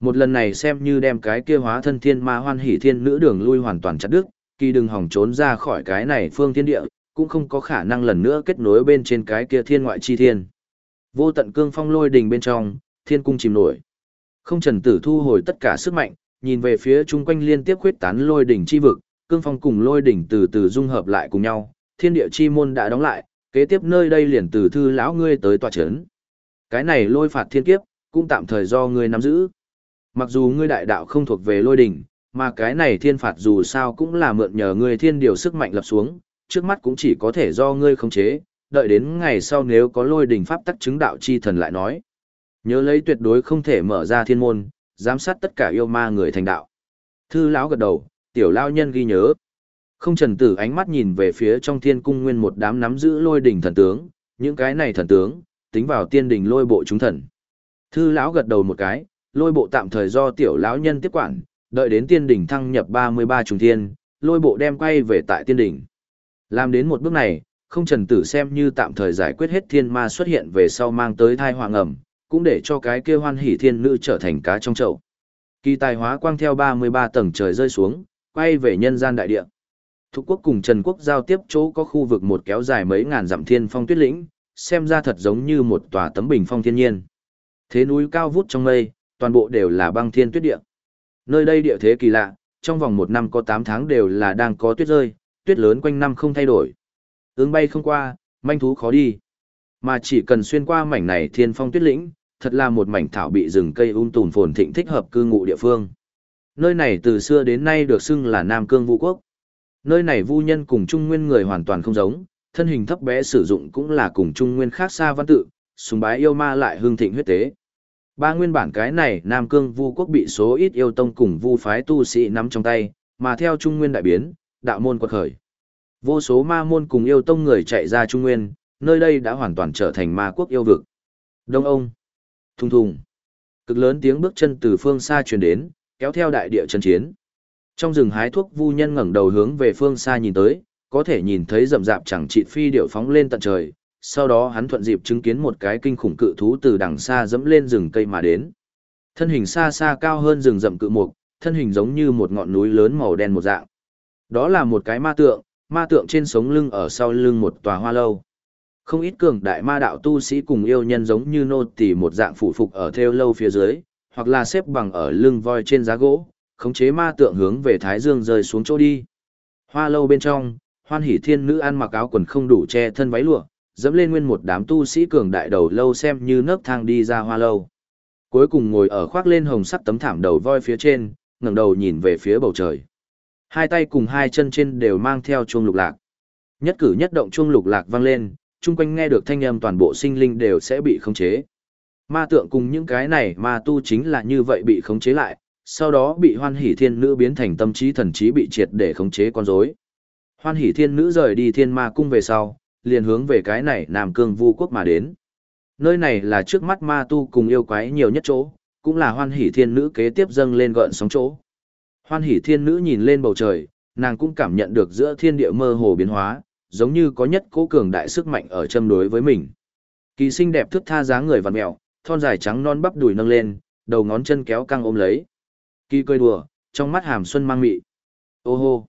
Một lần này xem như đem cái kia hóa thân thiên ma hoan hỷ thiên nữ đường lui hoàn toàn chặt đứt, kỳ đừng hòng trốn ra khỏi cái này phương thiên địa, cũng không có khả năng lần nữa kết nối bên trên cái kia thiên ngoại chi thiên. Vô tận cương phong lôi đình bên trong, thiên cung chìm nổi. Không trần tử thu hồi tất cả sức mạnh, nhìn về phía chung quanh liên tiếp khuyết tán lôi đỉnh chi vực, cương phong cùng lôi đỉnh từ từ dung hợp lại cùng nhau, thiên địa chi môn đã đóng lại, kế tiếp nơi đây liền từ thư lão ngươi tới tòa chấn. Cái này lôi phạt thiên kiếp, cũng tạm thời do ngươi nắm giữ. Mặc dù ngươi đại đạo không thuộc về lôi đỉnh, mà cái này thiên phạt dù sao cũng là mượn nhờ ngươi thiên điều sức mạnh lập xuống, trước mắt cũng chỉ có thể do ngươi khống chế, đợi đến ngày sau nếu có lôi đỉnh pháp tắc chứng đạo chi thần lại nói. Nhớ lấy tuyệt đối không thể mở ra thiên môn, giám sát tất cả yêu ma người thành đạo. Thư lão gật đầu, tiểu lao nhân ghi nhớ. Không trần tử ánh mắt nhìn về phía trong thiên cung nguyên một đám nắm giữ lôi đỉnh thần tướng, những cái này thần tướng, tính vào tiên đỉnh lôi bộ chúng thần. Thư lão gật đầu một cái, lôi bộ tạm thời do tiểu lão nhân tiếp quản, đợi đến tiên đỉnh thăng nhập 33 trùng thiên, lôi bộ đem quay về tại tiên đỉnh. Làm đến một bước này, không trần tử xem như tạm thời giải quyết hết thiên ma xuất hiện về sau mang tới thai hoàng ẩm, cũng để cho cái kia hoan hỷ thiên nữ trở thành cá trong chậu. Kỳ tài hóa quang theo 33 tầng trời rơi xuống, quay về nhân gian đại địa. Thục quốc cùng Trần quốc giao tiếp chỗ có khu vực một kéo dài mấy ngàn dặm thiên phong tuyết lĩnh, xem ra thật giống như một tòa tấm bình phong thiên nhiên. Thế núi cao vút trong mây, toàn bộ đều là băng thiên tuyết địa. Nơi đây địa thế kỳ lạ, trong vòng một năm có 8 tháng đều là đang có tuyết rơi, tuyết lớn quanh năm không thay đổi. Ứng bay không qua, manh thú khó đi. Mà chỉ cần xuyên qua mảnh này thiên phong tuyết lĩnh, thật là một mảnh thảo bị rừng cây um tùn phồn thịnh thích hợp cư ngụ địa phương. Nơi này từ xưa đến nay được xưng là Nam Cương Vũ Quốc. Nơi này vu nhân cùng trung nguyên người hoàn toàn không giống, thân hình thấp bé sử dụng cũng là cùng trung nguyên khác xa văn tự, sùng bái yêu ma lại hương thịnh huyết tế. Ba nguyên bản cái này Nam Cương Vu quốc bị số ít yêu tông cùng vu phái tu sĩ nắm trong tay, mà theo Trung Nguyên đại biến, đạo môn quật khởi. Vô số ma môn cùng yêu tông người chạy ra Trung Nguyên, nơi đây đã hoàn toàn trở thành ma quốc yêu vực. Đông ông, thùng thùng, cực lớn tiếng bước chân từ phương xa truyền đến, kéo theo đại địa chân chiến. Trong rừng hái thuốc vu nhân ngẩng đầu hướng về phương xa nhìn tới, có thể nhìn thấy rậm rạp chẳng trị phi điệu phóng lên tận trời, sau đó hắn thuận dịp chứng kiến một cái kinh khủng cự thú từ đằng xa dẫm lên rừng cây mà đến. Thân hình xa xa cao hơn rừng rậm cự mục, thân hình giống như một ngọn núi lớn màu đen một dạng. Đó là một cái ma tượng, ma tượng trên sống lưng ở sau lưng một tòa hoa lâu. Không ít cường đại ma đạo tu sĩ cùng yêu nhân giống như nô tỳ một dạng phủ phục ở theo lâu phía dưới, hoặc là xếp bằng ở lưng voi trên giá gỗ, khống chế ma tượng hướng về thái dương rơi xuống chỗ đi. Hoa lâu bên trong, hoan hỷ thiên nữ ăn mặc áo quần không đủ che thân váy lụa, dẫm lên nguyên một đám tu sĩ cường đại đầu lâu xem như nấc thang đi ra hoa lâu. Cuối cùng ngồi ở khoác lên hồng sắc tấm thảm đầu voi phía trên, ngẩng đầu nhìn về phía bầu trời. Hai tay cùng hai chân trên đều mang theo chuông lục lạc. Nhất cử nhất động chuông lục lạc vang lên, chung quanh nghe được thanh âm toàn bộ sinh linh đều sẽ bị khống chế. Ma tượng cùng những cái này ma tu chính là như vậy bị khống chế lại, sau đó bị hoan hỷ thiên nữ biến thành tâm trí thần trí bị triệt để khống chế con rối. Hoan hỷ thiên nữ rời đi thiên ma cung về sau, liền hướng về cái này Nam Cương Vu quốc mà đến. Nơi này là trước mắt ma tu cùng yêu quái nhiều nhất chỗ, cũng là hoan hỷ thiên nữ kế tiếp dâng lên gợn sóng chỗ. Hoan hỷ thiên nữ nhìn lên bầu trời, nàng cũng cảm nhận được giữa thiên địa mơ hồ biến hóa, giống như có nhất cố cường đại sức mạnh ở châm đối với mình. Kỳ sinh đẹp thức tha dáng người vằn mèo thon dài trắng non bắp đùi nâng lên, đầu ngón chân kéo căng ôm lấy. Kỳ cười đùa, trong mắt hàm xuân mang mị. Ô hô!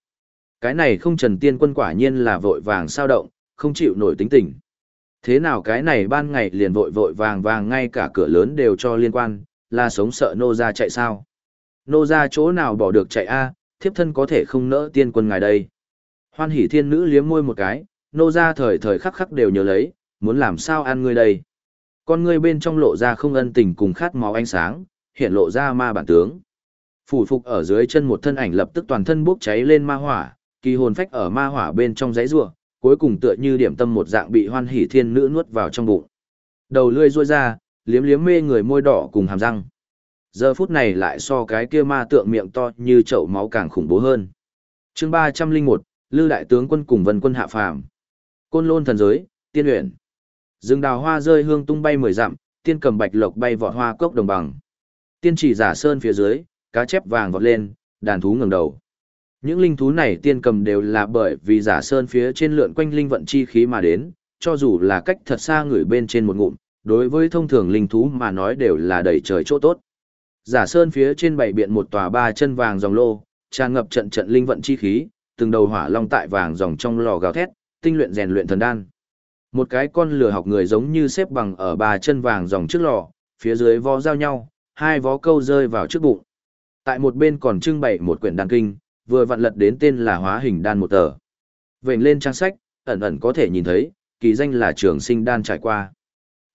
Cái này không trần tiên quân quả nhiên là vội vàng sao động, không chịu nổi tính tình. Thế nào cái này ban ngày liền vội vội vàng vàng ngay cả cửa lớn đều cho liên quan, là sống sợ nô ra chạy sao? Nô ra chỗ nào bỏ được chạy a thiếp thân có thể không nỡ tiên quân ngài đây. Hoan hỷ thiên nữ liếm môi một cái, nô ra thời thời khắc khắc đều nhớ lấy, muốn làm sao ăn ngươi đây. Con ngươi bên trong lộ ra không ân tình cùng khát máu ánh sáng, hiện lộ ra ma bản tướng. Phủ phục ở dưới chân một thân ảnh lập tức toàn thân bốc cháy lên ma hỏa, kỳ hồn phách ở ma hỏa bên trong giấy rùa, cuối cùng tựa như điểm tâm một dạng bị hoan hỷ thiên nữ nuốt vào trong bụng. Đầu lươi ruôi ra, liếm liếm mê người môi đỏ cùng hàm răng. Giờ phút này lại so cái kia ma tượng miệng to như chậu máu càng khủng bố hơn. chương ba trăm linh một Lư đại tướng quân cùng vân quân hạ phàm. Côn lôn thần giới, tiên luyện. Rừng đào hoa rơi hương tung bay mười dặm, tiên cầm bạch lộc bay vọt hoa cốc đồng bằng. Tiên chỉ giả sơn phía dưới, cá chép vàng vọt lên, đàn thú ngẩng đầu. Những linh thú này tiên cầm đều là bởi vì giả sơn phía trên lượn quanh linh vận chi khí mà đến, cho dù là cách thật xa người bên trên một ngụm, đối với thông thường linh thú mà nói đều là đầy trời chỗ tốt. Giả sơn phía trên bảy biện một tòa ba chân vàng dòng lô, tràn ngập trận trận linh vận chi khí, từng đầu hỏa long tại vàng dòng trong lò gào thét, tinh luyện rèn luyện thần đan. Một cái con lửa học người giống như xếp bằng ở ba chân vàng dòng trước lò, phía dưới vó giao nhau, hai vó câu rơi vào trước bụng. Tại một bên còn trưng bày một quyển đan kinh, vừa vặn lật đến tên là hóa hình đan một tờ. Vệnh lên trang sách, ẩn ẩn có thể nhìn thấy, kỳ danh là trường sinh đan trải qua.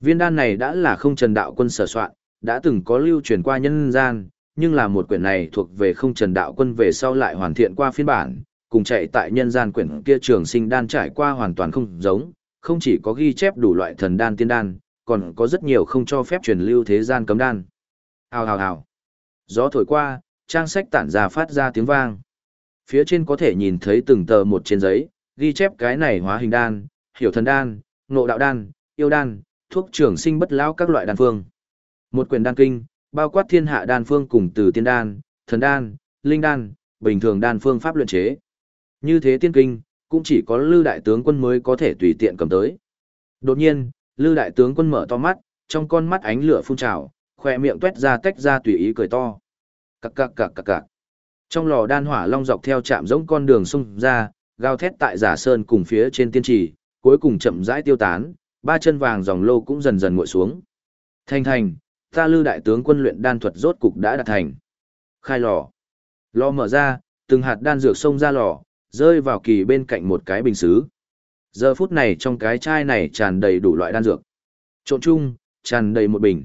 Viên đan này đã là không trần đạo quân sở soạn, đã từng có lưu truyền qua nhân gian, nhưng là một quyển này thuộc về không trần đạo quân về sau lại hoàn thiện qua phiên bản, cùng chạy tại nhân gian quyển kia trường sinh đan trải qua hoàn toàn không giống, không chỉ có ghi chép đủ loại thần đan tiên đan, còn có rất nhiều không cho phép truyền lưu thế gian cấm đan. Hào hào hào. Gió thổi qua, trang sách tản ra phát ra tiếng vang. Phía trên có thể nhìn thấy từng tờ một trên giấy, ghi chép cái này hóa hình đan, hiểu thần đan, nộ đạo đan, yêu đan, thuốc trường sinh bất lão các loại đan phương. Một quyển đan kinh, bao quát thiên hạ đan phương cùng từ tiên đan, thần đan, linh đan, bình thường đan phương pháp luyện chế. Như thế tiên kinh, cũng chỉ có Lư đại tướng quân mới có thể tùy tiện cầm tới. Đột nhiên, Lư đại tướng quân mở to mắt, trong con mắt ánh lửa phun trào, khỏe miệng tuét ra tách ra tùy ý cười to. Cặc cặc cặc cặc cặc. Trong lò đan hỏa long dọc theo chạm giống con đường xung ra, gào thét tại giả sơn cùng phía trên tiên trì, cuối cùng chậm rãi tiêu tán, ba chân vàng dòng lô cũng dần dần nguội xuống. Thành thành, ta lư đại tướng quân luyện đan thuật rốt cục đã đạt thành. Khai lò. Lò mở ra, từng hạt đan dược xông ra lò, rơi vào kỳ bên cạnh một cái bình xứ. Giờ phút này trong cái chai này tràn đầy đủ loại đan dược. Trộn chung, tràn đầy một bình.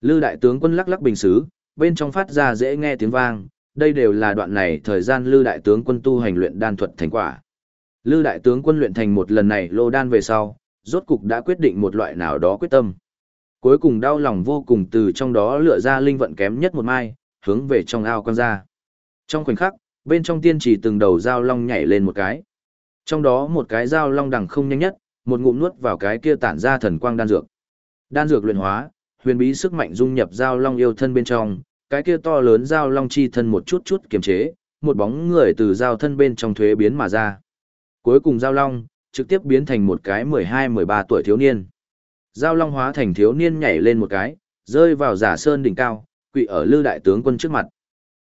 Lư đại tướng quân lắc lắc bình xứ, bên trong phát ra dễ nghe tiếng vang, đây đều là đoạn này thời gian Lư đại tướng quân tu hành luyện đan thuật thành quả. Lư đại tướng quân luyện thành một lần này lô đan về sau, rốt cục đã quyết định một loại nào đó quyết tâm. Cuối cùng đau lòng vô cùng từ trong đó lựa ra linh vận kém nhất một mai, hướng về trong ao con ra. Trong khoảnh khắc, bên trong tiên chỉ từng đầu dao long nhảy lên một cái. Trong đó một cái dao long đằng không nhanh nhất, một ngụm nuốt vào cái kia tản ra thần quang đan dược. Đan dược luyện hóa, huyền bí sức mạnh dung nhập dao long yêu thân bên trong, cái kia to lớn dao long chi thân một chút chút kiềm chế, một bóng người từ dao thân bên trong thuế biến mà ra. Cuối cùng dao long, trực tiếp biến thành một cái 12-13 tuổi thiếu niên. Dao long hóa thành thiếu niên nhảy lên một cái, rơi vào giả sơn đỉnh cao, quỵ ở lư đại tướng quân trước mặt.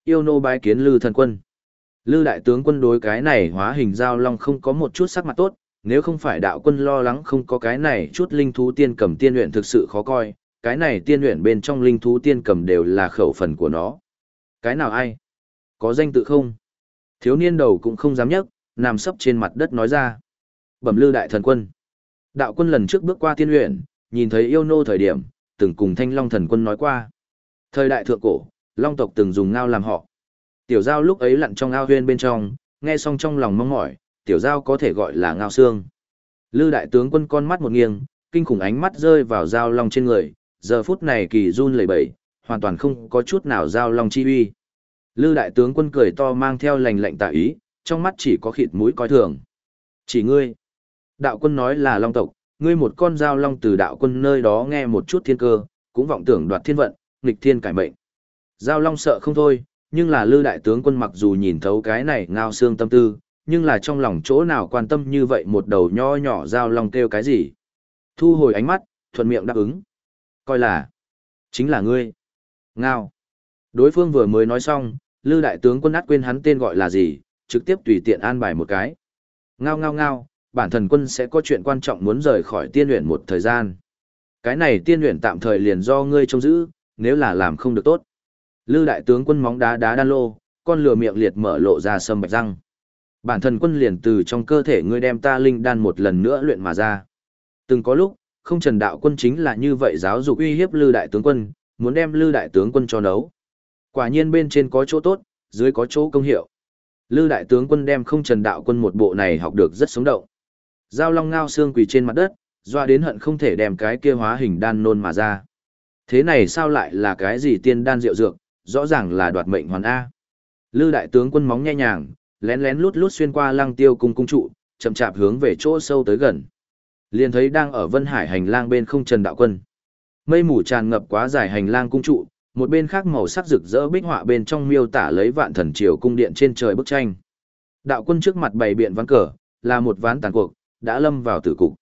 Yêu nô bái kiến lư thần quân. Lư đại tướng quân đối cái này hóa hình giao long không có một chút sắc mặt tốt, nếu không phải đạo quân lo lắng không có cái này chút linh thú tiên cầm tiên luyện thực sự khó coi, cái này tiên luyện bên trong linh thú tiên cầm đều là khẩu phần của nó. Cái nào ai? Có danh tự không? Thiếu niên đầu cũng không dám nhấc, nằm sấp trên mặt đất nói ra. Bẩm lư đại thần quân. Đạo quân lần trước bước qua tiên luyện, nhìn thấy yêu nô thời điểm, từng cùng thanh long thần quân nói qua. Thời đại thượng cổ, long tộc từng dùng ngao làm họ. Tiểu giao lúc ấy lặn trong ao huyên bên trong, nghe xong trong lòng mong mỏi, tiểu giao có thể gọi là ngao xương. Lư đại tướng quân con mắt một nghiêng, kinh khủng ánh mắt rơi vào giao long trên người, giờ phút này kỳ run lẩy bẩy, hoàn toàn không có chút nào giao long chi uy. Lư đại tướng quân cười to mang theo lành lạnh tạ ý, trong mắt chỉ có khịt mũi coi thường. Chỉ ngươi. Đạo quân nói là long tộc, ngươi một con giao long từ đạo quân nơi đó nghe một chút thiên cơ, cũng vọng tưởng đoạt thiên vận, nghịch thiên cải mệnh. Giao long sợ không thôi, nhưng là lư đại tướng quân mặc dù nhìn thấu cái này ngao xương tâm tư, nhưng là trong lòng chỗ nào quan tâm như vậy một đầu nho nhỏ giao long kêu cái gì. Thu hồi ánh mắt, thuận miệng đáp ứng. Coi là, chính là ngươi. Ngao. Đối phương vừa mới nói xong, lư đại tướng quân át quên hắn tên gọi là gì, trực tiếp tùy tiện an bài một cái. Ngao ngao ngao, bản thần quân sẽ có chuyện quan trọng muốn rời khỏi tiên luyện một thời gian. Cái này tiên luyện tạm thời liền do ngươi trông giữ, nếu là làm không được tốt. Lư đại tướng quân móng đá đá đan lô, con lửa miệng liệt mở lộ ra sâm bạch răng. Bản thân quân liền từ trong cơ thể ngươi đem ta linh đan một lần nữa luyện mà ra. Từng có lúc, không trần đạo quân chính là như vậy giáo dục uy hiếp lư đại tướng quân, muốn đem lư đại tướng quân cho nấu. Quả nhiên bên trên có chỗ tốt, dưới có chỗ công hiệu. Lư đại tướng quân đem không trần đạo quân một bộ này học được rất sống động. Giao long ngao xương quỳ trên mặt đất, doa đến hận không thể đem cái kia hóa hình đan nôn mà ra. Thế này sao lại là cái gì tiên đan rượu dược, rõ ràng là đoạt mệnh hoàn A. Lư đại tướng quân móng nhẹ nhàng, lén lén lút lút xuyên qua lăng tiêu cung cung trụ, chậm chạp hướng về chỗ sâu tới gần. Liền thấy đang ở Vân Hải hành lang bên không trần đạo quân. Mây mù tràn ngập quá dài hành lang cung trụ, một bên khác màu sắc rực rỡ bích họa bên trong miêu tả lấy vạn thần triều cung điện trên trời bức tranh. Đạo quân trước mặt bày biện ván cờ, là một ván tàn cuộc, đã lâm vào tử cục.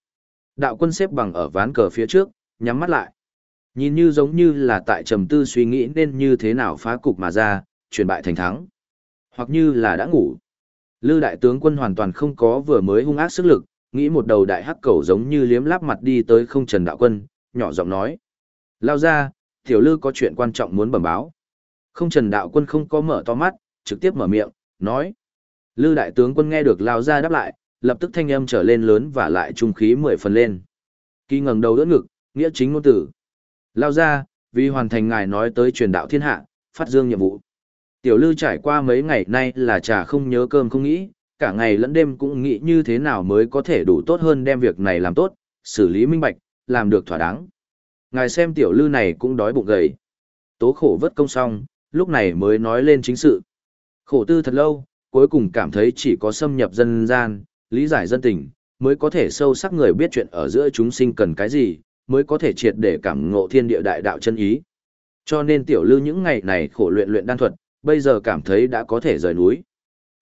Đạo quân xếp bằng ở ván cờ phía trước, nhắm mắt lại. Nhìn như giống như là tại trầm tư suy nghĩ nên như thế nào phá cục mà ra, chuyển bại thành thắng. Hoặc như là đã ngủ. Lư đại tướng quân hoàn toàn không có vừa mới hung ác sức lực, nghĩ một đầu đại hắc cẩu giống như liếm láp mặt đi tới không trần đạo quân, nhỏ giọng nói. Lao ra, tiểu lư có chuyện quan trọng muốn bẩm báo. Không trần đạo quân không có mở to mắt, trực tiếp mở miệng, nói. Lư đại tướng quân nghe được Lao ra đáp lại, lập tức thanh âm trở lên lớn và lại trung khí mười phần lên. Kỳ ngẩng đầu đỡ ngực, nghĩa chính ngôn tử. Lao ra, vì hoàn thành ngài nói tới truyền đạo thiên hạ, phát dương nhiệm vụ. Tiểu lư trải qua mấy ngày nay là trà không nhớ cơm không nghĩ, cả ngày lẫn đêm cũng nghĩ như thế nào mới có thể đủ tốt hơn đem việc này làm tốt, xử lý minh bạch, làm được thỏa đáng. Ngài xem tiểu lư này cũng đói bụng gầy. Tố khổ vất công xong, lúc này mới nói lên chính sự. Khổ tư thật lâu, cuối cùng cảm thấy chỉ có xâm nhập dân gian, lý giải dân tình, mới có thể sâu sắc người biết chuyện ở giữa chúng sinh cần cái gì, mới có thể triệt để cảm ngộ thiên địa đại đạo chân ý. Cho nên tiểu lưu những ngày này khổ luyện luyện đan thuật, bây giờ cảm thấy đã có thể rời núi.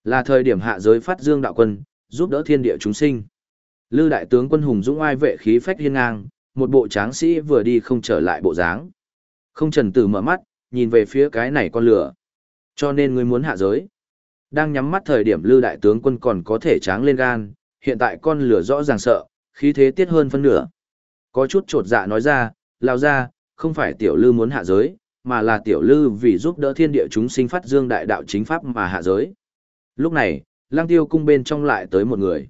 Là thời điểm hạ giới phát dương đạo quân, giúp đỡ thiên địa chúng sinh. Lư đại tướng quân hùng dũng ai vệ khí phách hiên ngang, một bộ tráng sĩ vừa đi không trở lại bộ dáng. Không trần tử mở mắt, nhìn về phía cái này con lửa. Cho nên ngươi muốn hạ giới. Đang nhắm mắt thời điểm lư đại tướng quân còn có thể tráng lên gan, hiện tại con lửa rõ ràng sợ, khí thế tiết hơn phân nửa. Có chút trột dạ nói ra, lao ra, không phải tiểu lư muốn hạ giới, mà là tiểu lư vì giúp đỡ thiên địa chúng sinh phát dương đại đạo chính pháp mà hạ giới. Lúc này, lang tiêu cung bên trong lại tới một người.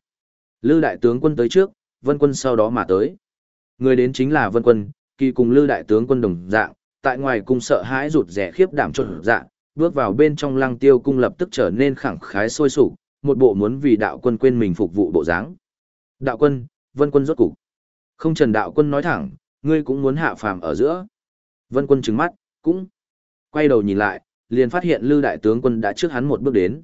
Lư đại tướng quân tới trước, vân quân sau đó mà tới. Người đến chính là vân quân, kỳ cùng lư đại tướng quân đồng dạng, tại ngoài cung sợ hãi rụt rẻ khiếp đảm trộn dạng, bước vào bên trong lăng tiêu cung lập tức trở nên khẳng khái sôi sục, một bộ muốn vì đạo quân quên mình phục vụ bộ dáng. Đạo quân, vân quân rốt cục. Không trần đạo quân nói thẳng, ngươi cũng muốn hạ phàm ở giữa. Vân quân trừng mắt, cũng quay đầu nhìn lại, liền phát hiện lư đại tướng quân đã trước hắn một bước đến.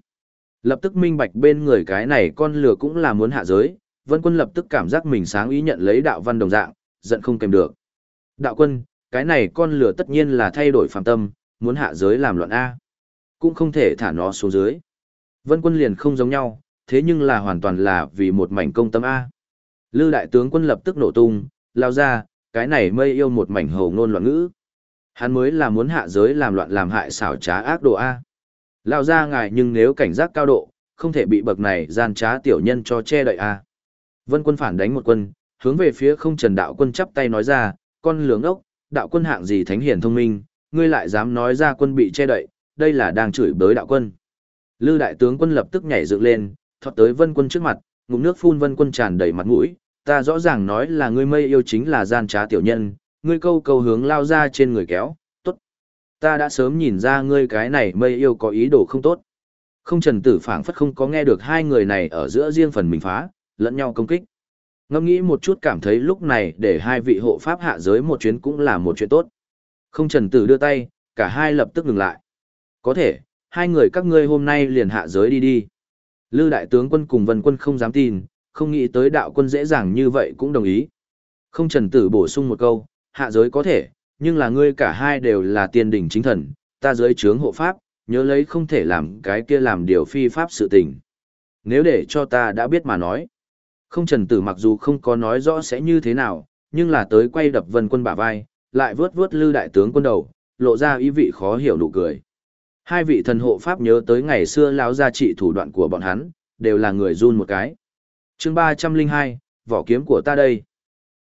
Lập tức minh bạch bên người cái này con lửa cũng là muốn hạ giới, vân quân lập tức cảm giác mình sáng ý nhận lấy đạo văn đồng dạng, giận không kèm được. Đạo quân, cái này con lửa tất nhiên là thay đổi phàm tâm, muốn hạ giới làm loạn A. Cũng không thể thả nó xuống dưới. Vân quân liền không giống nhau, thế nhưng là hoàn toàn là vì một mảnh công tâm A. Lư đại tướng quân lập tức nổ tung, lao ra, cái này mây yêu một mảnh hầu ngôn loạn ngữ. Hắn mới là muốn hạ giới làm loạn làm hại xảo trá ác độ A. Lao ra ngài nhưng nếu cảnh giác cao độ, không thể bị bậc này gian trá tiểu nhân cho che đậy A. Vân quân phản đánh một quân, hướng về phía không trần đạo quân chắp tay nói ra, con lướng ốc, đạo quân hạng gì thánh hiển thông minh, ngươi lại dám nói ra quân bị che đậy, đây là đang chửi bới đạo quân. Lư đại tướng quân lập tức nhảy dựng lên, thọt tới vân quân trước mặt, ngụm nước phun vân quân tràn đầy mặt mũi, ta rõ ràng nói là ngươi mây yêu chính là gian trá tiểu nhân, ngươi câu câu hướng lao ra trên người kéo, tốt. Ta đã sớm nhìn ra ngươi cái này mây yêu có ý đồ không tốt. Không trần tử phảng phất không có nghe được hai người này ở giữa riêng phần mình phá, lẫn nhau công kích. Ngẫm nghĩ một chút cảm thấy lúc này để hai vị hộ pháp hạ giới một chuyến cũng là một chuyện tốt. Không trần tử đưa tay, cả hai lập tức ngừng lại. Có thể, hai người các ngươi hôm nay liền hạ giới đi đi. Lư đại tướng quân cùng vân quân không dám tin, không nghĩ tới đạo quân dễ dàng như vậy cũng đồng ý. Không trần tử bổ sung một câu, hạ giới có thể, nhưng là ngươi cả hai đều là tiên đỉnh chính thần, ta giới trướng hộ pháp, nhớ lấy không thể làm cái kia làm điều phi pháp sự tình. Nếu để cho ta đã biết mà nói. Không trần tử mặc dù không có nói rõ sẽ như thế nào, nhưng là tới quay đập vân quân bả vai, lại vớt vớt lư đại tướng quân đầu, lộ ra ý vị khó hiểu nụ cười. Hai vị thần hộ pháp nhớ tới ngày xưa lão gia trị thủ đoạn của bọn hắn, đều là người run một cái. chương ba trăm linh hai vỏ kiếm của ta đây.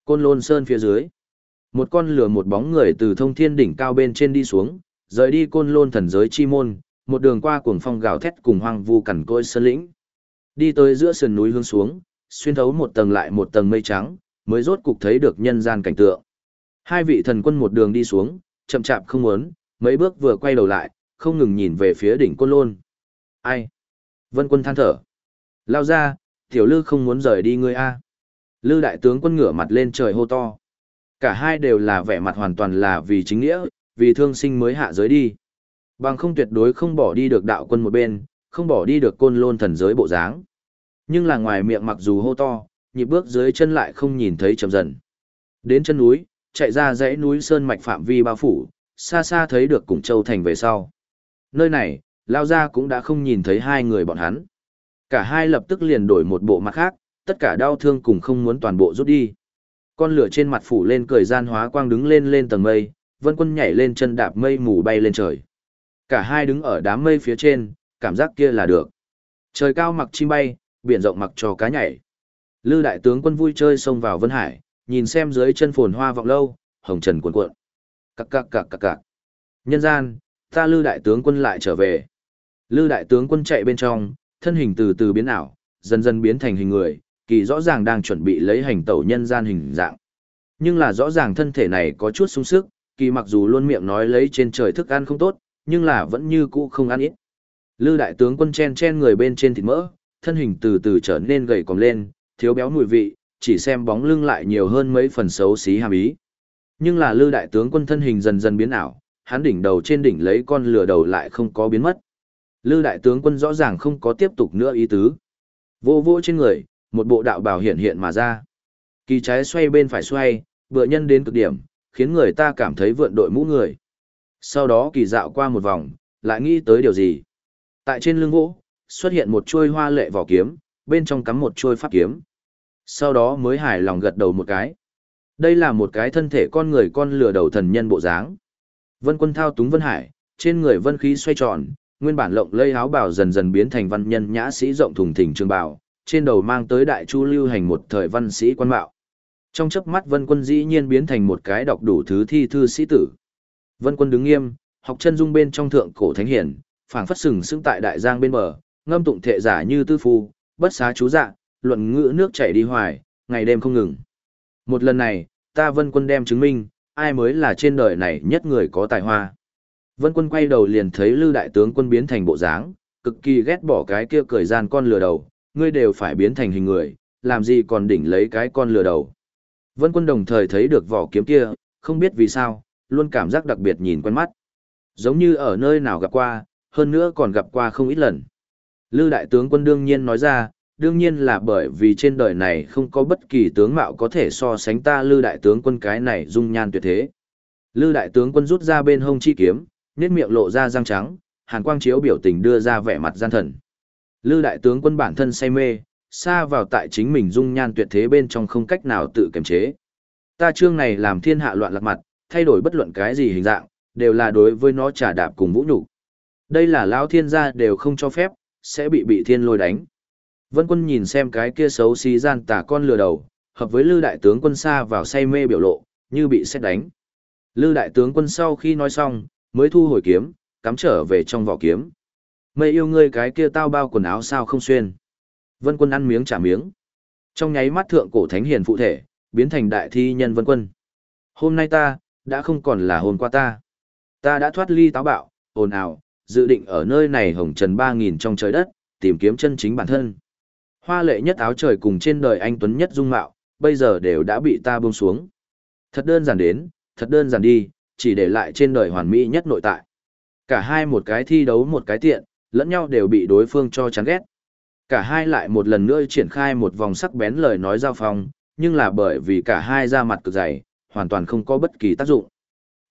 Côn lôn sơn phía dưới. Một con lửa một bóng người từ thông thiên đỉnh cao bên trên đi xuống, rời đi côn lôn thần giới chi môn, một đường qua cuồng phong gào thét cùng hoang vu cằn côi sơn lĩnh. Đi tới giữa sườn núi hướng xuống, xuyên thấu một tầng lại một tầng mây trắng, mới rốt cục thấy được nhân gian cảnh tượng. Hai vị thần quân một đường đi xuống, chậm chạp không muốn, mấy bước vừa quay đầu lại, không ngừng nhìn về phía đỉnh côn lôn. Ai? Vân quân than thở. Lao ra, tiểu lư không muốn rời đi ngươi a. Lư đại tướng quân ngửa mặt lên trời hô to. Cả hai đều là vẻ mặt hoàn toàn là vì chính nghĩa, vì thương sinh mới hạ giới đi. Bằng không tuyệt đối không bỏ đi được đạo quân một bên, không bỏ đi được côn lôn thần giới bộ dáng. Nhưng là ngoài miệng mặc dù hô to, nhịp bước dưới chân lại không nhìn thấy chậm dần. Đến chân núi, chạy ra dãy núi sơn mạch phạm vi bao phủ, xa xa thấy được Củng Châu thành về sau. Nơi này, Lao Gia cũng đã không nhìn thấy hai người bọn hắn. Cả hai lập tức liền đổi một bộ mặt khác, tất cả đau thương cùng không muốn toàn bộ rút đi. Con lửa trên mặt phủ lên cười gian hóa quang đứng lên lên tầng mây, vân quân nhảy lên chân đạp mây mù bay lên trời. Cả hai đứng ở đám mây phía trên, cảm giác kia là được. Trời cao mặc chim bay, biển rộng mặc trò cá nhảy. Lư đại tướng quân vui chơi xông vào Vân Hải, nhìn xem dưới chân phồn hoa vọng lâu, hồng trần cuộn cuộn. Cặc cặc cặc cặc cặc. Nhân gian, ta Lư đại tướng quân lại trở về. Lư đại tướng quân chạy bên trong, thân hình từ từ biến ảo, dần dần biến thành hình người, kỳ rõ ràng đang chuẩn bị lấy hành tẩu nhân gian hình dạng. Nhưng là rõ ràng thân thể này có chút sung sức, kỳ mặc dù luôn miệng nói lấy trên trời thức ăn không tốt, nhưng là vẫn như cũ không ăn ít. Lư đại tướng quân chen chen người bên trên thịt mỡ, thân hình từ từ trở nên gầy còm lên, thiếu béo mùi vị, chỉ xem bóng lưng lại nhiều hơn mấy phần xấu xí hàm ý. Nhưng là Lư đại tướng quân thân hình dần dần biến ảo, hắn đỉnh đầu trên đỉnh lấy con lửa đầu lại không có biến mất. Lư đại tướng quân rõ ràng không có tiếp tục nữa ý tứ. Vô vô trên người, một bộ đạo bào hiện hiện mà ra. Kỳ trái xoay bên phải xoay, vừa nhân đến cực điểm, khiến người ta cảm thấy vượn đội mũ người. Sau đó kỳ dạo qua một vòng, lại nghĩ tới điều gì. Tại trên lưng gỗ, xuất hiện một chuôi hoa lệ vỏ kiếm, bên trong cắm một chuôi pháp kiếm. Sau đó mới hài lòng gật đầu một cái. Đây là một cái thân thể con người con lừa đầu thần nhân bộ dáng. Vân quân thao túng vân hải, trên người vân khí xoay tròn, nguyên bản lộng lây áo bào dần dần biến thành văn nhân nhã sĩ rộng thùng thình trường bào, trên đầu mang tới đại chu lưu hành một thời văn sĩ quan mạo. Trong chớp mắt Vân Quân dĩ nhiên biến thành một cái đọc đủ thứ thi thư sĩ tử. Vân Quân đứng nghiêm, học chân dung bên trong thượng cổ thánh hiển, phảng phất sừng sững tại đại giang bên bờ, ngâm tụng thệ giả như tư phu, bất xá chú dạ, luận ngữ nước chảy đi hoài, ngày đêm không ngừng. Một lần này, ta Vân Quân đem chứng minh, ai mới là trên đời này nhất người có tài hoa. Vân Quân quay đầu liền thấy Lư đại tướng quân biến thành bộ dáng, cực kỳ ghét bỏ cái kia cười gian con lừa đầu, ngươi đều phải biến thành hình người, làm gì còn đỉnh lấy cái con lừa đầu. Vân Quân đồng thời thấy được vỏ kiếm kia, không biết vì sao, luôn cảm giác đặc biệt nhìn quen mắt. Giống như ở nơi nào gặp qua, hơn nữa còn gặp qua không ít lần. Lư đại tướng quân đương nhiên nói ra, đương nhiên là bởi vì trên đời này không có bất kỳ tướng mạo có thể so sánh ta Lư đại tướng quân cái này dung nhan tuyệt thế. Lư đại tướng quân rút ra bên hông chi kiếm, nét miệng lộ ra răng trắng, hàn quang chiếu biểu tình đưa ra vẻ mặt gian thần. Lư đại tướng quân bản thân say mê, xa vào tại chính mình dung nhan tuyệt thế bên trong không cách nào tự kiềm chế. Ta chương này làm thiên hạ loạn lạc mặt, thay đổi bất luận cái gì hình dạng, đều là đối với nó trả đạp cùng vũ nhục. Đây là lão thiên gia đều không cho phép, sẽ bị bị thiên lôi đánh. Vân quân nhìn xem cái kia xấu xí gian tà con lừa đầu, hợp với lư đại tướng quân xa vào say mê biểu lộ, như bị xét đánh. Lư đại tướng quân sau khi nói xong, mới thu hồi kiếm, cắm trở về trong vỏ kiếm. Mây yêu ngươi cái kia tao bao quần áo sao không xuyên. Vân quân ăn miếng trả miếng. Trong nháy mắt thượng cổ thánh hiền phụ thể, biến thành đại thi nhân vân quân. Hôm nay ta, đã không còn là hôm qua ta. Ta đã thoát ly táo bạo, ồn ào, dự định ở nơi này hồng trần ba nghìn trong trời đất, tìm kiếm chân chính bản thân. Hoa lệ nhất áo trời cùng trên đời anh Tuấn nhất dung mạo, bây giờ đều đã bị ta buông xuống. Thật đơn giản đến, thật đơn giản đi, chỉ để lại trên đời hoàn mỹ nhất nội tại. Cả hai một cái thi đấu một cái tiện, lẫn nhau đều bị đối phương cho chán ghét. Cả hai lại một lần nữa triển khai một vòng sắc bén lời nói giao phong, nhưng là bởi vì cả hai ra mặt cực dày, hoàn toàn không có bất kỳ tác dụng.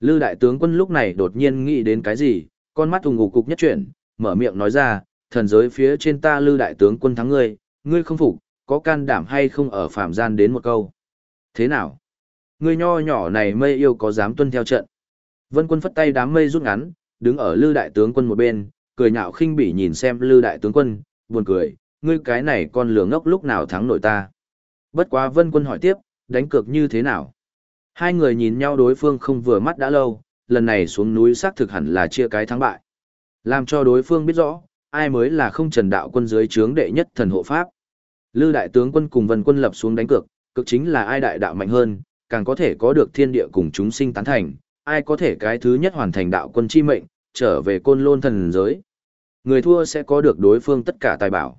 Lư đại tướng quân lúc này đột nhiên nghĩ đến cái gì, con mắt ùng ngủ cục nhất chuyển, mở miệng nói ra, thần giới phía trên ta lư đại tướng quân thắng ngươi, ngươi không phục, có can đảm hay không ở phạm gian đến một câu. Thế nào? Ngươi nho nhỏ này mây yêu có dám tuân theo trận. Vân quân phất tay đám mây rút ngắn, đứng ở lư đại tướng quân một bên, cười nhạo khinh bỉ nhìn xem lư đại tướng quân, buồn cười, ngươi cái này con lửa ngốc lúc nào thắng nổi ta. Bất quá vân quân hỏi tiếp, đánh cược như thế nào? Hai người nhìn nhau đối phương không vừa mắt đã lâu, lần này xuống núi xác thực hẳn là chia cái thắng bại. Làm cho đối phương biết rõ, ai mới là không trần đạo quân dưới trướng đệ nhất thần hộ pháp. Lư đại tướng quân cùng vân quân lập xuống đánh cược, cực chính là ai đại đạo mạnh hơn, càng có thể có được thiên địa cùng chúng sinh tán thành, ai có thể cái thứ nhất hoàn thành đạo quân chi mệnh, trở về côn lôn thần giới. Người thua sẽ có được đối phương tất cả tài bảo.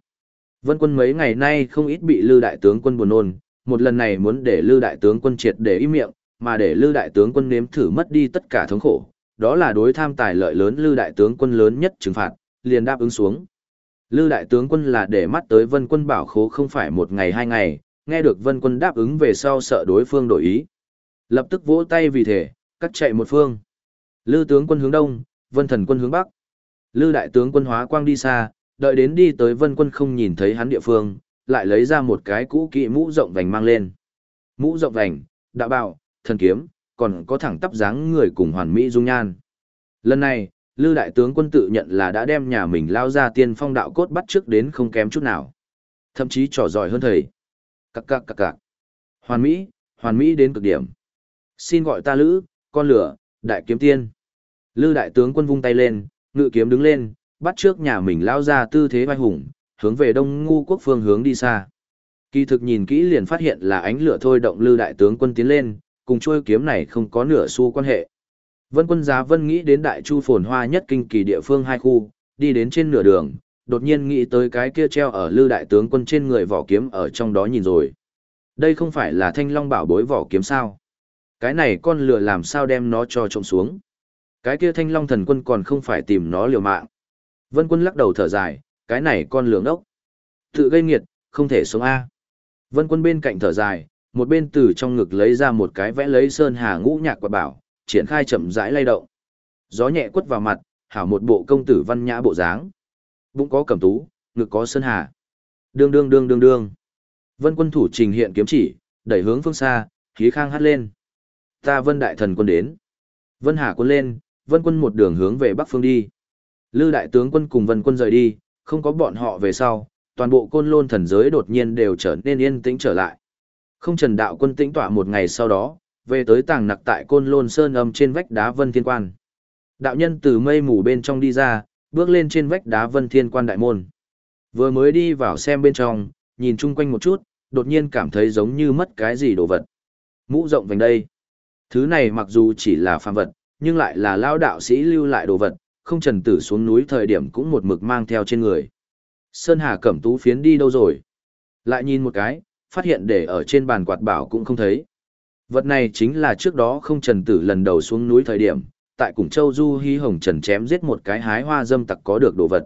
Vân quân mấy ngày nay không ít bị Lư đại tướng quân buồn nôn, một lần này muốn để Lư đại tướng quân triệt để im miệng, mà để Lư đại tướng quân nếm thử mất đi tất cả thống khổ, đó là đối tham tài lợi lớn Lư đại tướng quân lớn nhất trừng phạt, liền đáp ứng xuống. Lư đại tướng quân là để mắt tới Vân quân bảo khố không phải một ngày hai ngày, nghe được Vân quân đáp ứng về sau sợ đối phương đổi ý. Lập tức vỗ tay vì thể, cắt chạy một phương. Lư tướng quân hướng đông, Vân thần quân hướng bắc. Lư đại tướng quân hóa quang đi xa, đợi đến đi tới Vân quân không nhìn thấy hắn địa phương, lại lấy ra một cái cũ kỹ mũ rộng vành mang lên. Mũ rộng vành, đạo bào, thần kiếm, còn có thẳng tắp dáng người cùng hoàn mỹ dung nhan. Lần này, Lư đại tướng quân tự nhận là đã đem nhà mình lao ra tiên phong đạo cốt bắt trước đến không kém chút nào. Thậm chí trò giỏi hơn thầy. Cạc cạc cạc cạc. Hoàn mỹ, hoàn mỹ đến cực điểm. Xin gọi ta Lữ, con lửa, đại kiếm tiên. Lư đại tướng quân vung tay lên, ngự kiếm đứng lên, bắt trước nhà mình lao ra tư thế vai hùng, hướng về đông ngu quốc phương hướng đi xa. Kỳ thực nhìn kỹ liền phát hiện là ánh lửa thôi động lư đại tướng quân tiến lên, cùng trôi kiếm này không có nửa xu quan hệ. Vân quân giá vân nghĩ đến đại chu phồn hoa nhất kinh kỳ địa phương hai khu, đi đến trên nửa đường, đột nhiên nghĩ tới cái kia treo ở lư đại tướng quân trên người vỏ kiếm ở trong đó nhìn rồi. Đây không phải là thanh long bảo bối vỏ kiếm sao? Cái này con lừa làm sao đem nó cho trộm xuống? Cái kia thanh long thần quân còn không phải tìm nó liều mạng. Vân quân lắc đầu thở dài, cái này con lường ốc. Tự gây nghiệt, không thể sống A. Vân quân bên cạnh thở dài, một bên từ trong ngực lấy ra một cái vẽ lấy sơn hà ngũ nhạc quả bảo, triển khai chậm rãi lay động. Gió nhẹ quất vào mặt, hảo một bộ công tử văn nhã bộ dáng. Bụng có cẩm tú, ngực có sơn hà. Đương đương đương đương đương. Vân quân thủ trình hiện kiếm chỉ, đẩy hướng phương xa, khí khang hát lên. Ta vân đại thần quân đến. Vân hà quân lên, vân quân một đường hướng về bắc phương đi. Lư đại tướng quân cùng vân quân rời đi, không có bọn họ về sau, toàn bộ côn lôn thần giới đột nhiên đều trở nên yên tĩnh trở lại. Không trần đạo quân tĩnh tỏa một ngày sau đó, về tới tàng nặc tại côn lôn sơn âm trên vách đá vân thiên quan. Đạo nhân từ mây mù bên trong đi ra, bước lên trên vách đá vân thiên quan đại môn. Vừa mới đi vào xem bên trong, nhìn chung quanh một chút, đột nhiên cảm thấy giống như mất cái gì đồ vật. Mũ rộng vành đây. Thứ này mặc dù chỉ là phàm vật, nhưng lại là lao đạo sĩ lưu lại đồ vật, không trần tử xuống núi thời điểm cũng một mực mang theo trên người. Sơn Hà cẩm tú phiến đi đâu rồi? Lại nhìn một cái, phát hiện để ở trên bàn quạt bảo cũng không thấy. Vật này chính là trước đó không trần tử lần đầu xuống núi thời điểm, tại Củng Châu Du Hy Hồng Trần chém giết một cái hái hoa dâm tặc có được đồ vật.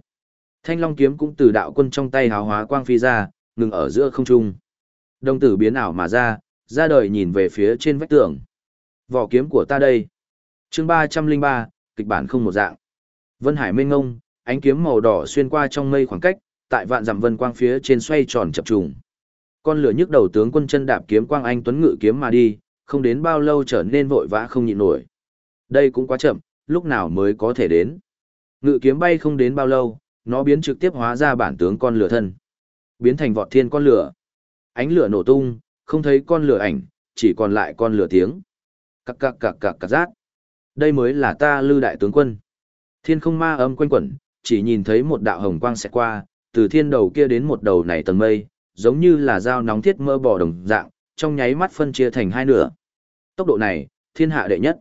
Thanh long kiếm cũng từ đạo quân trong tay hào hóa quang phi ra, ngừng ở giữa không trung. Đồng tử biến ảo mà ra, ra đời nhìn về phía trên vách tường. Vỏ kiếm của ta đây. chương ba trăm linh ba kịch bản không một dạng. Vân Hải mênh ngông, ánh kiếm màu đỏ xuyên qua trong mây khoảng cách, tại vạn dặm vân quang phía trên xoay tròn chập trùng. Con lửa nhức đầu tướng quân chân đạp kiếm quang anh tuấn ngự kiếm mà đi, không đến bao lâu trở nên vội vã không nhịn nổi. Đây cũng quá chậm, lúc nào mới có thể đến. Ngự kiếm bay không đến bao lâu, nó biến trực tiếp hóa ra bản tướng con lửa thân. Biến thành vọt thiên con lửa. Ánh lửa nổ tung, không thấy con lửa ảnh, chỉ còn lại con lửa tiếng. Cạc cạc cạc cạc cạc rát. Đây mới là ta lư đại tướng quân. Thiên không ma âm quanh quẩn, chỉ nhìn thấy một đạo hồng quang sẽ qua, từ thiên đầu kia đến một đầu này tầng mây, giống như là dao nóng thiết mơ bò đồng dạng, trong nháy mắt phân chia thành hai nửa. Tốc độ này, thiên hạ đệ nhất.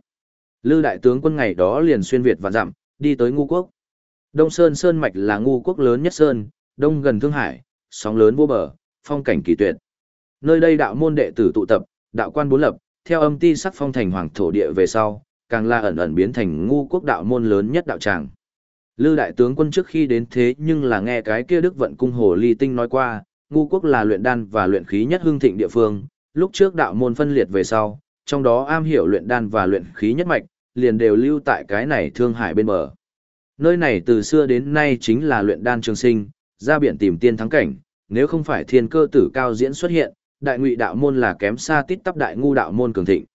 Lư đại tướng quân ngày đó liền xuyên Việt và dặm, đi tới ngu quốc. Đông Sơn Sơn Mạch là ngu quốc lớn nhất Sơn, đông gần Thương Hải, sóng lớn vô bờ, phong cảnh kỳ tuyệt. Nơi đây đạo môn đệ tử tụ tập, đạo quan bốn lập, theo âm ti sắc phong thành hoàng thổ địa về sau, càng là ẩn ẩn biến thành ngu quốc đạo môn lớn nhất đạo tràng. Lư đại tướng quân trước khi đến thế nhưng là nghe cái kia Đức vận cung hồ ly tinh nói qua, ngu quốc là luyện đan và luyện khí nhất hương thịnh địa phương, lúc trước đạo môn phân liệt về sau, trong đó am hiểu luyện đan và luyện khí nhất mạch, liền đều lưu tại cái này thương hải bên bờ. Nơi này từ xưa đến nay chính là luyện đan trường sinh, ra biển tìm tiên thắng cảnh, nếu không phải thiên cơ tử cao diễn xuất hiện, đại ngụy đạo môn là kém xa tít tắp đại ngu đạo môn cường thịnh.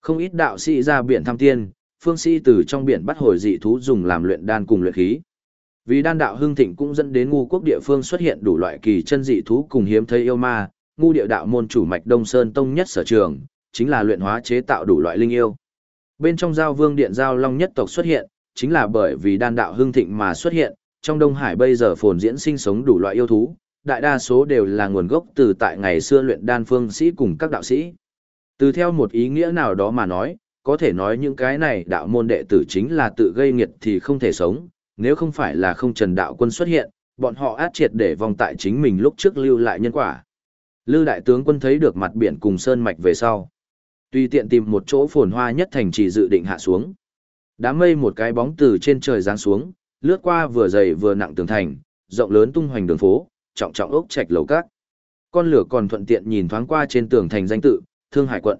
Không ít đạo sĩ ra biển thăm tiên, phương sĩ từ trong biển bắt hồi dị thú dùng làm luyện đan cùng luyện khí. Vì đan đạo hưng thịnh cũng dẫn đến ngu quốc địa phương xuất hiện đủ loại kỳ chân dị thú cùng hiếm thấy yêu ma, ngu địa đạo môn chủ mạch Đông Sơn Tông nhất sở trường, chính là luyện hóa chế tạo đủ loại linh yêu. Bên trong giao vương điện giao long nhất tộc xuất hiện, chính là bởi vì đan đạo hưng thịnh mà xuất hiện, trong Đông Hải bây giờ phồn diễn sinh sống đủ loại yêu thú, đại đa số đều là nguồn gốc từ tại ngày xưa luyện đan phương sĩ cùng các đạo sĩ. Từ theo một ý nghĩa nào đó mà nói, có thể nói những cái này đạo môn đệ tử chính là tự gây nghiệt thì không thể sống, nếu không phải là không trần đạo quân xuất hiện, bọn họ át triệt để vòng tại chính mình lúc trước lưu lại nhân quả. Lư đại tướng quân thấy được mặt biển cùng sơn mạch về sau. Tùy tiện tìm một chỗ phồn hoa nhất thành trì dự định hạ xuống. Đám mây một cái bóng từ trên trời giáng xuống, lướt qua vừa dày vừa nặng tường thành, rộng lớn tung hoành đường phố, trọng trọng ốc trạch lầu các. Con lửa còn thuận tiện nhìn thoáng qua trên tường thành danh tự, Thương Hải quận.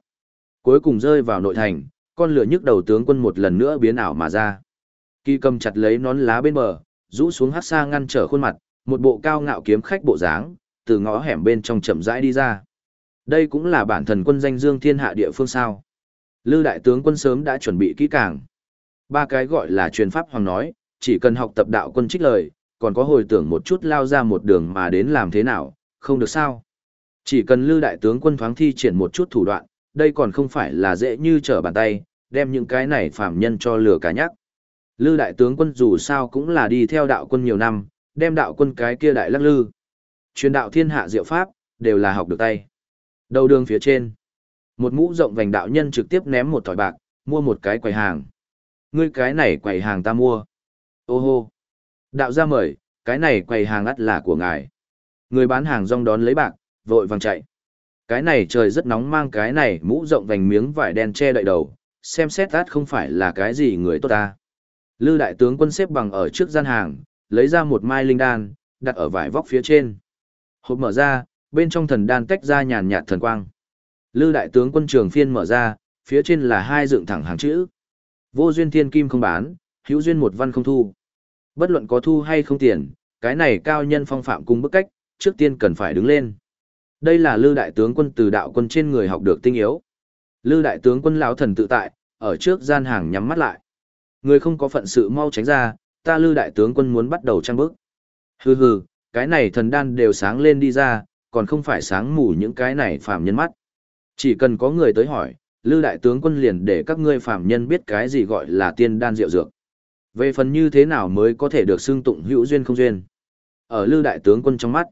Cuối cùng rơi vào nội thành, con lửa nhức đầu tướng quân một lần nữa biến ảo mà ra. Kỳ cầm chặt lấy nón lá bên bờ, rũ xuống hát xa ngăn trở khuôn mặt, một bộ cao ngạo kiếm khách bộ dáng, từ ngõ hẻm bên trong chậm rãi đi ra. Đây cũng là bản thần quân danh dương thiên hạ địa phương sao. Lư đại tướng quân sớm đã chuẩn bị kỹ càng. Ba cái gọi là truyền pháp hoàng nói, chỉ cần học tập đạo quân trích lời, còn có hồi tưởng một chút lao ra một đường mà đến làm thế nào, không được sao. Chỉ cần lư đại tướng quân thoáng thi triển một chút thủ đoạn, đây còn không phải là dễ như trở bàn tay, đem những cái này phạm nhân cho lừa cả nhắc. Lư đại tướng quân dù sao cũng là đi theo đạo quân nhiều năm, đem đạo quân cái kia đại lắc lư. Truyền đạo thiên hạ diệu pháp, đều là học được tay. Đầu đường phía trên, một mũ rộng vành đạo nhân trực tiếp ném một thỏi bạc, mua một cái quầy hàng. Ngươi cái này quầy hàng ta mua. Ô hô. Đạo ra mời, cái này quầy hàng ắt là của ngài. Người bán hàng rong đón lấy bạc, vội vàng chạy. Cái này trời rất nóng mang cái này mũ rộng vành miếng vải đen che đậy đầu, xem xét tát không phải là cái gì người tốt ta. Lư đại tướng quân xếp bằng ở trước gian hàng, lấy ra một mai linh đan, đặt ở vải vóc phía trên. Hộp mở ra, bên trong thần đan tách ra nhàn nhạt thần quang. Lư đại tướng quân trường phiên mở ra, phía trên là hai dựng thẳng hàng chữ. Vô duyên thiên kim không bán, hữu duyên một văn không thu. Bất luận có thu hay không tiền, cái này cao nhân phong phạm cung bức cách, trước tiên cần phải đứng lên. Đây là Lư đại tướng quân từ đạo quân trên người học được tinh yếu. Lư đại tướng quân lão thần tự tại, ở trước gian hàng nhắm mắt lại. Người không có phận sự mau tránh ra, ta Lư đại tướng quân muốn bắt đầu trang bước. Hừ hừ, cái này thần đan đều sáng lên đi ra, còn không phải sáng mù những cái này phàm nhân mắt. Chỉ cần có người tới hỏi, Lư đại tướng quân liền để các ngươi phàm nhân biết cái gì gọi là tiên đan rượu dược. Về phần như thế nào mới có thể được xưng tụng hữu duyên không duyên. Ở Lư đại tướng quân trong mắt,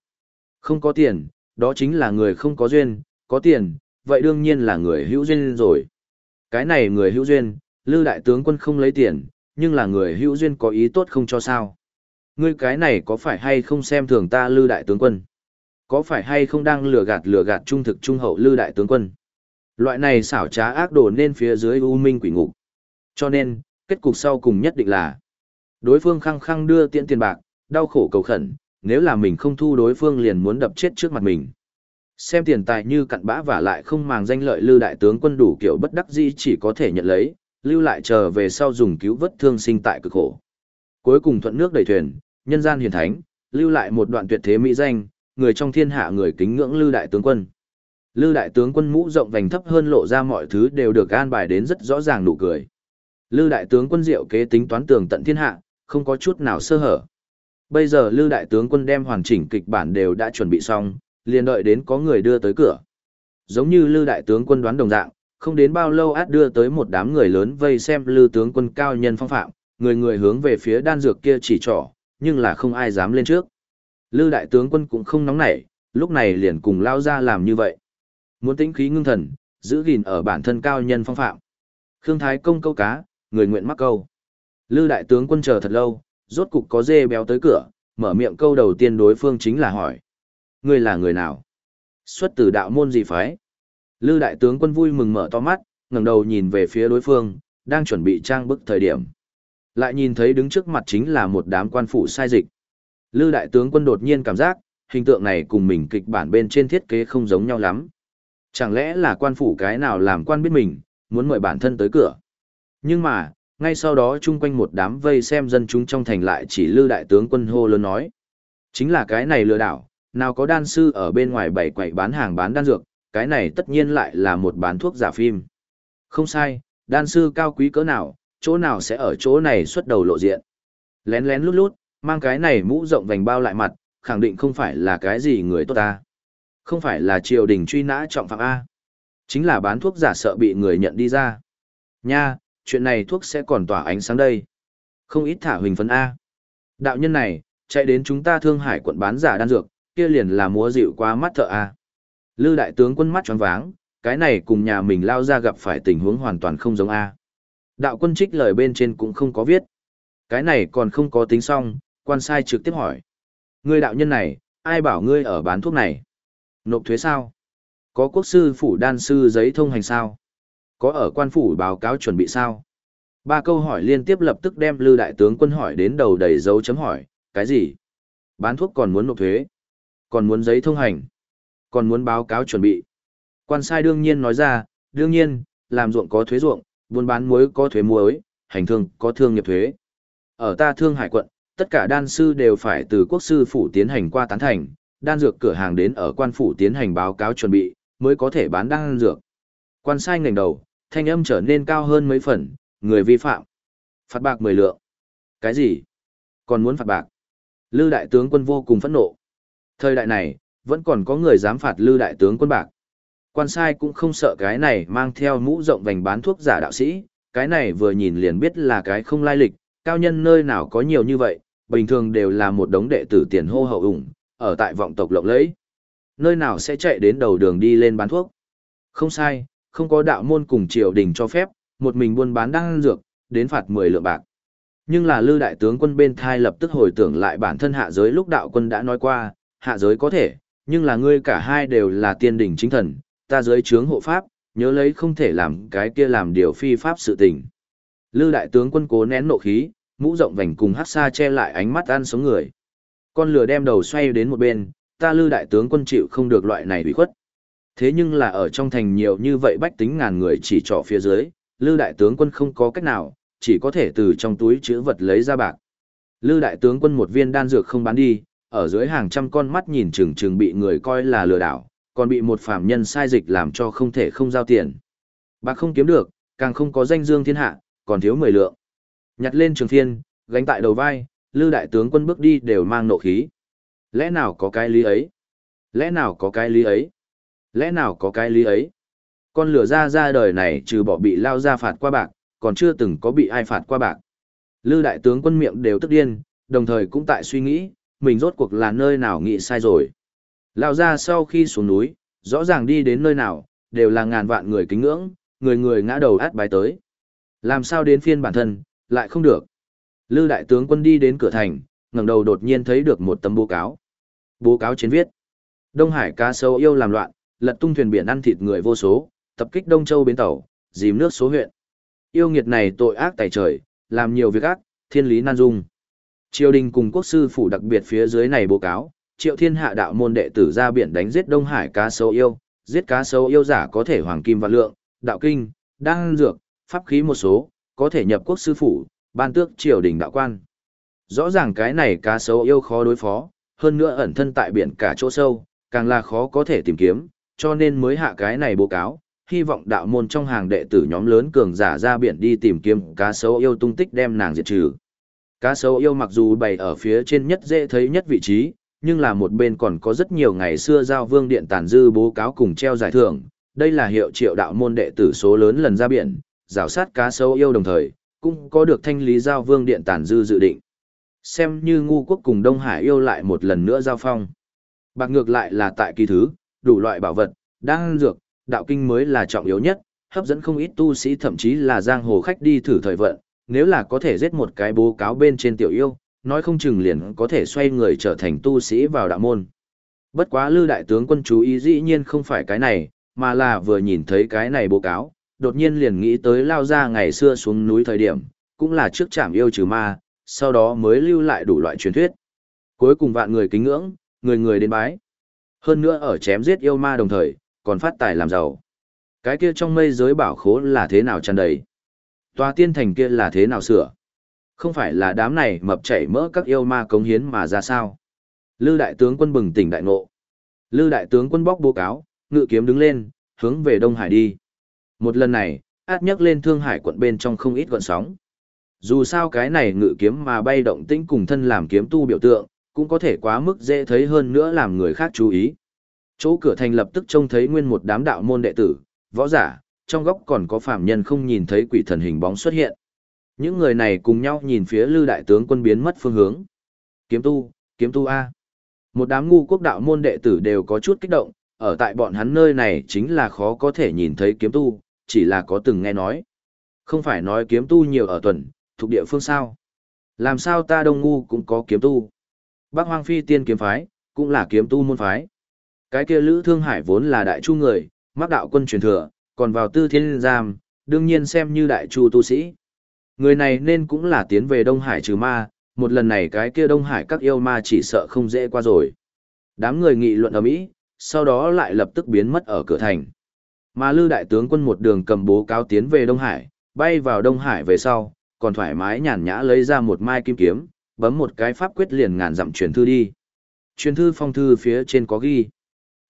không có tiền, đó chính là người không có duyên, có tiền, vậy đương nhiên là người hữu duyên rồi. Cái này người hữu duyên, Lư đại tướng quân không lấy tiền, nhưng là người hữu duyên có ý tốt không cho sao. Ngươi cái này có phải hay không xem thường ta Lư đại tướng quân? Có phải hay không đang lừa gạt lừa gạt trung thực trung hậu Lư đại tướng quân? Loại này xảo trá ác đồ nên phía dưới u minh quỷ ngục. Cho nên, kết cục sau cùng nhất định là đối phương khăng khăng đưa tiễn tiền bạc, đau khổ cầu khẩn, nếu là mình không thu đối phương liền muốn đập chết trước mặt mình. Xem tiền tài như cặn bã và lại không màng danh lợi lưu đại tướng quân đủ kiểu bất đắc dĩ chỉ có thể nhận lấy, lưu lại chờ về sau dùng cứu vớt thương sinh tại cực khổ. Cuối cùng thuận nước đầy thuyền, nhân gian hiền thánh, lưu lại một đoạn tuyệt thế mỹ danh, người trong thiên hạ người kính ngưỡng lưu đại tướng quân. Lưu đại tướng quân mũ rộng vành thấp hơn lộ ra mọi thứ đều được an bài đến rất rõ ràng nụ cười. Lưu đại tướng quân diệu kế tính toán tường tận thiên hạ, không có chút nào sơ hở. Bây giờ Lưu đại tướng quân đem hoàn chỉnh kịch bản đều đã chuẩn bị xong, liền đợi đến có người đưa tới cửa. Giống như Lưu đại tướng quân đoán đồng dạng, không đến bao lâu át đưa tới một đám người lớn vây xem Lưu tướng quân cao nhân phong phạm, người người hướng về phía đan dược kia chỉ trỏ, nhưng là không ai dám lên trước. Lưu đại tướng quân cũng không nóng nảy, lúc này liền cùng lao ra làm như vậy. Muốn tĩnh khí ngưng thần, giữ gìn ở bản thân cao nhân phong phạm. Khương Thái công câu cá, người nguyện mắc câu. Lưu đại tướng quân chờ thật lâu, rốt cục có dê béo tới cửa, mở miệng câu đầu tiên đối phương chính là hỏi. Ngươi là người nào? Xuất từ đạo môn gì phái? Lưu đại tướng quân vui mừng mở to mắt, ngẩng đầu nhìn về phía đối phương, đang chuẩn bị trang bức thời điểm. Lại nhìn thấy đứng trước mặt chính là một đám quan phủ sai dịch. lư đại tướng quân đột nhiên cảm giác, hình tượng này cùng mình kịch bản bên trên thiết kế không giống nhau lắm. Chẳng lẽ là quan phủ cái nào làm quan biết mình, muốn mời bản thân tới cửa. Nhưng mà, ngay sau đó chung quanh một đám vây xem dân chúng trong thành lại chỉ lư đại tướng quân hô lớn nói. Chính là cái này lừa đảo, nào có đan sư ở bên ngoài bảy quậy bán hàng bán đan dược, cái này tất nhiên lại là một bán thuốc giả phim. Không sai, đan sư cao quý cỡ nào, chỗ nào sẽ ở chỗ này xuất đầu lộ diện. Lén lén lút lút, mang cái này mũ rộng vành bao lại mặt, khẳng định không phải là cái gì người tốt ta. Không phải là triều đình truy nã trọng phạm A. Chính là bán thuốc giả sợ bị người nhận đi ra. Nha, chuyện này thuốc sẽ còn tỏa ánh sáng đây. Không ít thả huỳnh phấn A. Đạo nhân này, chạy đến chúng ta thương hải quận bán giả đan dược, kia liền là múa dịu qua mắt thợ A. Lư đại tướng quân mắt tròn váng, cái này cùng nhà mình lao ra gặp phải tình huống hoàn toàn không giống A. Đạo quân trích lời bên trên cũng không có viết. Cái này còn không có tính xong, quan sai trực tiếp hỏi. Ngươi đạo nhân này, ai bảo ngươi ở bán thuốc này? Nộp thuế sao? Có quốc sư phủ đan sư giấy thông hành sao? Có ở quan phủ báo cáo chuẩn bị sao? Ba câu hỏi liên tiếp lập tức đem Lư đại tướng quân hỏi đến đầu đầy dấu chấm hỏi, cái gì? Bán thuốc còn muốn nộp thuế? Còn muốn giấy thông hành? Còn muốn báo cáo chuẩn bị? Quan sai đương nhiên nói ra, đương nhiên, làm ruộng có thuế ruộng, buôn bán muối có thuế muối, hành thương có thương nghiệp thuế. Ở ta thương hải quận, tất cả đan sư đều phải từ quốc sư phủ tiến hành qua tán thành, đan dược cửa hàng đến ở quan phủ tiến hành báo cáo chuẩn bị, mới có thể bán đan dược. Quan sai ngành đầu, thanh âm trở nên cao hơn mấy phần, người vi phạm. Phạt bạc 10 lượng. Cái gì? Còn muốn phạt bạc? Lư đại tướng quân vô cùng phẫn nộ. Thời đại này, vẫn còn có người dám phạt lư đại tướng quân bạc. Quan sai cũng không sợ cái này mang theo mũ rộng vành bán thuốc giả đạo sĩ, cái này vừa nhìn liền biết là cái không lai lịch, cao nhân nơi nào có nhiều như vậy, bình thường đều là một đống đệ tử tiền hô hậu ủng, ở tại vọng tộc lộng lẫy. Nơi nào sẽ chạy đến đầu đường đi lên bán thuốc? Không sai, không có đạo môn cùng triều đình cho phép, một mình buôn bán đan dược, đến phạt 10 lượng bạc. Nhưng là lư đại tướng quân bên thai lập tức hồi tưởng lại bản thân hạ giới lúc đạo quân đã nói qua, hạ giới có thể, nhưng là ngươi cả hai đều là tiên đỉnh chính thần, ta dưới trướng hộ pháp, nhớ lấy không thể làm cái kia làm điều phi pháp sự tình. Lư đại tướng quân cố nén nộ khí, mũ rộng vành cùng hát xa che lại ánh mắt ăn sống người. Con lửa đem đầu xoay đến một bên, ta lư đại tướng quân chịu không được loại này bị khuất. Thế nhưng là ở trong thành nhiều như vậy bách tính ngàn người chỉ trỏ phía dưới, lư đại tướng quân không có cách nào, chỉ có thể từ trong túi chữ vật lấy ra bạc. Lư đại tướng quân một viên đan dược không bán đi, ở dưới hàng trăm con mắt nhìn chừng chừng bị người coi là lừa đảo, còn bị một phạm nhân sai dịch làm cho không thể không giao tiền. Bạc không kiếm được, càng không có danh dương thiên hạ, còn thiếu mười lượng. Nhặt lên trường thiên gánh tại đầu vai, lư đại tướng quân bước đi đều mang nộ khí. Lẽ nào có cái lý ấy? Lẽ nào có cái lý ấy? Lẽ nào có cái lý ấy? Con lửa ra ra đời này trừ bỏ bị lao ra phạt qua bạc, còn chưa từng có bị ai phạt qua bạc. Lư đại tướng quân miệng đều tức điên, đồng thời cũng tại suy nghĩ, mình rốt cuộc là nơi nào nghĩ sai rồi. Lao ra sau khi xuống núi, rõ ràng đi đến nơi nào, đều là ngàn vạn người kính ngưỡng, người người ngã đầu át bài tới. Làm sao đến phiên bản thân, lại không được. Lư đại tướng quân đi đến cửa thành, ngẩng đầu đột nhiên thấy được một tấm bố cáo. Bố cáo trên viết. Đông Hải cá sấu yêu làm loạn, lật tung thuyền biển ăn thịt người vô số, tập kích Đông Châu bến tàu, dìm nước số huyện. Yêu nghiệt này tội ác tài trời, làm nhiều việc ác, thiên lý nan dung. Triều đình cùng quốc sư phủ đặc biệt phía dưới này báo cáo, Triệu Thiên Hạ đạo môn đệ tử ra biển đánh giết Đông Hải cá sấu yêu, giết cá sấu yêu giả có thể hoàng kim và lượng, đạo kinh, đan dược, pháp khí một số, có thể nhập quốc sư phủ, ban tước triều đình đạo quan. Rõ ràng cái này cá sấu yêu khó đối phó, hơn nữa ẩn thân tại biển cả chỗ sâu, càng là khó có thể tìm kiếm, cho nên mới hạ cái này báo cáo, hy vọng đạo môn trong hàng đệ tử nhóm lớn cường giả ra biển đi tìm kiếm cá sấu yêu tung tích đem nàng diệt trừ. Cá sấu yêu mặc dù bày ở phía trên nhất dễ thấy nhất vị trí, nhưng là một bên còn có rất nhiều ngày xưa giao vương điện tàn dư bố cáo cùng treo giải thưởng. Đây là hiệu triệu đạo môn đệ tử số lớn lần ra biển, rào sát cá sấu yêu đồng thời, cũng có được thanh lý giao vương điện tàn dư dự định. Xem như ngu quốc cùng Đông Hải yêu lại một lần nữa giao phong. Bạc ngược lại là tại kỳ thứ, đủ loại bảo vật, đan dược, đạo kinh mới là trọng yếu nhất, hấp dẫn không ít tu sĩ thậm chí là giang hồ khách đi thử thời vận, nếu là có thể giết một cái bố cáo bên trên tiểu yêu, nói không chừng liền có thể xoay người trở thành tu sĩ vào đạo môn. Bất quá lư đại tướng quân chú ý dĩ nhiên không phải cái này, mà là vừa nhìn thấy cái này bố cáo, đột nhiên liền nghĩ tới lao ra ngày xưa xuống núi thời điểm, cũng là trước chạm yêu trừ ma, sau đó mới lưu lại đủ loại truyền thuyết. Cuối cùng vạn người kính ngưỡng, người người đến bái. Hơn nữa ở chém giết yêu ma đồng thời, còn phát tài làm giàu. Cái kia trong mây giới bảo khố là thế nào tràn đầy? Tòa tiên thành kia là thế nào sửa? Không phải là đám này mập chảy mỡ các yêu ma cống hiến mà ra sao? Lư đại tướng quân bừng tỉnh đại ngộ. Lư đại tướng quân bóc bố cáo, ngự kiếm đứng lên, hướng về Đông Hải đi. Một lần này, át nhắc lên Thương Hải quận bên trong không ít gọn sóng. Dù sao cái này ngự kiếm mà bay động tĩnh cùng thân làm kiếm tu biểu tượng, cũng có thể quá mức dễ thấy hơn nữa làm người khác chú ý. Chỗ cửa thành lập tức trông thấy nguyên một đám đạo môn đệ tử, võ giả, trong góc còn có phạm nhân không nhìn thấy quỷ thần hình bóng xuất hiện. Những người này cùng nhau nhìn phía lư đại tướng quân biến mất phương hướng. Kiếm tu, kiếm tu A. Một đám ngu quốc đạo môn đệ tử đều có chút kích động, ở tại bọn hắn nơi này chính là khó có thể nhìn thấy kiếm tu, chỉ là có từng nghe nói. Không phải nói kiếm tu nhiều ở tuần, thuộc địa phương sao. Làm sao ta đông ngu cũng có kiếm tu. Bác Hoang Phi tiên kiếm phái, cũng là kiếm tu môn phái. Cái kia Lữ Thương Hải vốn là đại chu người, mắc đạo quân truyền thừa, còn vào tư thiên giam, đương nhiên xem như đại chu tu sĩ. Người này nên cũng là tiến về Đông Hải trừ ma, một lần này cái kia Đông Hải các yêu ma chỉ sợ không dễ qua rồi. Đám người nghị luận ở Mỹ, sau đó lại lập tức biến mất ở cửa thành. Mà Lư Đại tướng quân một đường cầm bố cáo tiến về Đông Hải, bay vào Đông Hải về sau, còn thoải mái nhàn nhã lấy ra một mai kim kiếm, bấm một cái pháp quyết liền ngàn dặm truyền thư đi. Truyền thư phong thư phía trên có ghi.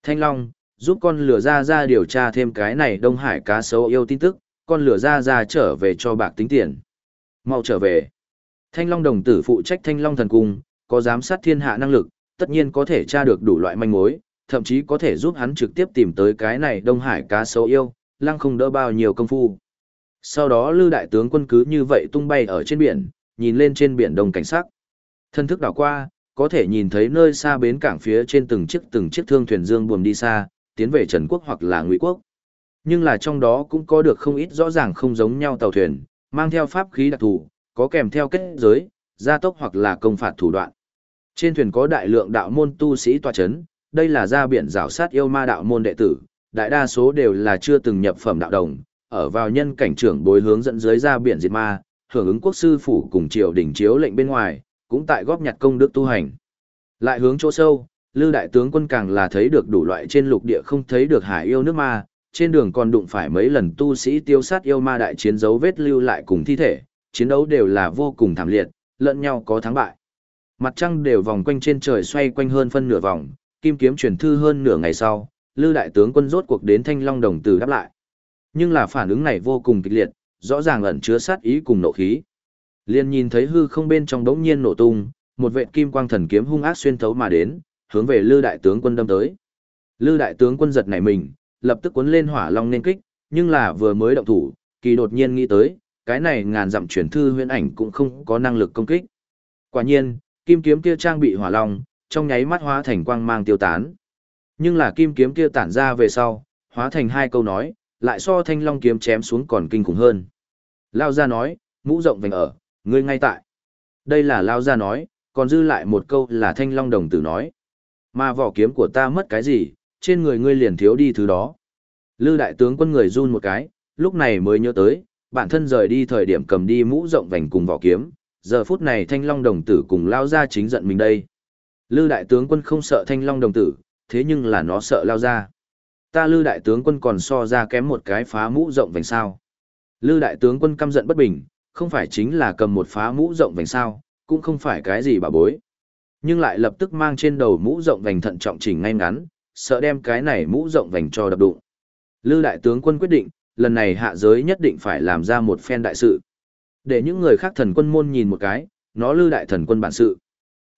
Thanh Long, giúp con lửa ra ra điều tra thêm cái này Đông Hải cá sấu yêu tin tức, con lửa ra ra trở về cho bạc tính tiền. Mau trở về. Thanh Long đồng tử phụ trách Thanh Long thần cung, có giám sát thiên hạ năng lực, tất nhiên có thể tra được đủ loại manh mối, thậm chí có thể giúp hắn trực tiếp tìm tới cái này Đông Hải cá sấu yêu, lăng không đỡ bao nhiêu công phu. Sau đó Lư đại tướng quân cứ như vậy tung bay ở trên biển, nhìn lên trên biển đông cảnh sắc. Thân thức đảo qua, có thể nhìn thấy nơi xa bến cảng phía trên từng chiếc từng chiếc thương thuyền dương buồm đi xa, tiến về Trần Quốc hoặc là Ngụy Quốc. Nhưng là trong đó cũng có được không ít rõ ràng không giống nhau tàu thuyền, mang theo pháp khí đặc thù, có kèm theo kết giới, gia tốc hoặc là công phạt thủ đoạn. Trên thuyền có đại lượng đạo môn tu sĩ tòa chấn, đây là ra biển rào sát yêu ma đạo môn đệ tử, đại đa số đều là chưa từng nhập phẩm đạo đồng, ở vào nhân cảnh trưởng bối hướng dẫn dưới ra biển diệt ma, hưởng ứng quốc sư phủ cùng triều đỉnh chiếu lệnh bên ngoài, cũng tại góp nhặt công đức tu hành. Lại hướng chỗ sâu, Lư đại tướng quân càng là thấy được đủ loại trên lục địa không thấy được hải yêu nước ma, trên đường còn đụng phải mấy lần tu sĩ tiêu sát yêu ma đại chiến dấu vết lưu lại cùng thi thể, chiến đấu đều là vô cùng thảm liệt, lẫn nhau có thắng bại. Mặt trăng đều vòng quanh trên trời xoay quanh hơn phân nửa vòng, kim kiếm truyền thư hơn nửa ngày sau, Lư đại tướng quân rốt cuộc đến Thanh Long đồng tử đáp lại. Nhưng là phản ứng này vô cùng kịch liệt, rõ ràng ẩn chứa sát ý cùng nộ khí. Liên nhìn thấy hư không bên trong đống nhiên nổ tung, một vệt kim quang thần kiếm hung ác xuyên thấu mà đến, hướng về Lư đại tướng quân đâm tới. Lư đại tướng quân giật nảy mình, lập tức cuốn lên hỏa long nên kích, nhưng là vừa mới động thủ, kỳ đột nhiên nghĩ tới, cái này ngàn dặm chuyển thư huyễn ảnh cũng không có năng lực công kích. Quả nhiên, kim kiếm kia trang bị hỏa long, trong nháy mắt hóa thành quang mang tiêu tán. Nhưng là kim kiếm kia tản ra về sau, hóa thành hai câu nói, lại so thanh long kiếm chém xuống còn kinh khủng hơn. Lao ra nói, mũ rộng vành ở, ngươi ngay tại. Đây là Lao ra nói, còn dư lại một câu là thanh long đồng tử nói. Mà vỏ kiếm của ta mất cái gì, trên người ngươi liền thiếu đi thứ đó. Lư đại tướng quân người run một cái, lúc này mới nhớ tới, bản thân rời đi thời điểm cầm đi mũ rộng vành cùng vỏ kiếm, giờ phút này thanh long đồng tử cùng lao ra chính giận mình đây. Lư đại tướng quân không sợ thanh long đồng tử, thế nhưng là nó sợ lao ra. Ta lư đại tướng quân còn so ra kém một cái phá mũ rộng vành sao. Lư đại tướng quân căm giận bất bình, không phải chính là cầm một phá mũ rộng vành sao, cũng không phải cái gì bà bối. Nhưng lại lập tức mang trên đầu mũ rộng vành thận trọng chỉnh ngay ngắn, sợ đem cái này mũ rộng vành cho đập đụng. Lư đại tướng quân quyết định, lần này hạ giới nhất định phải làm ra một phen đại sự. Để những người khác thần quân môn nhìn một cái, nó lư đại thần quân bản sự.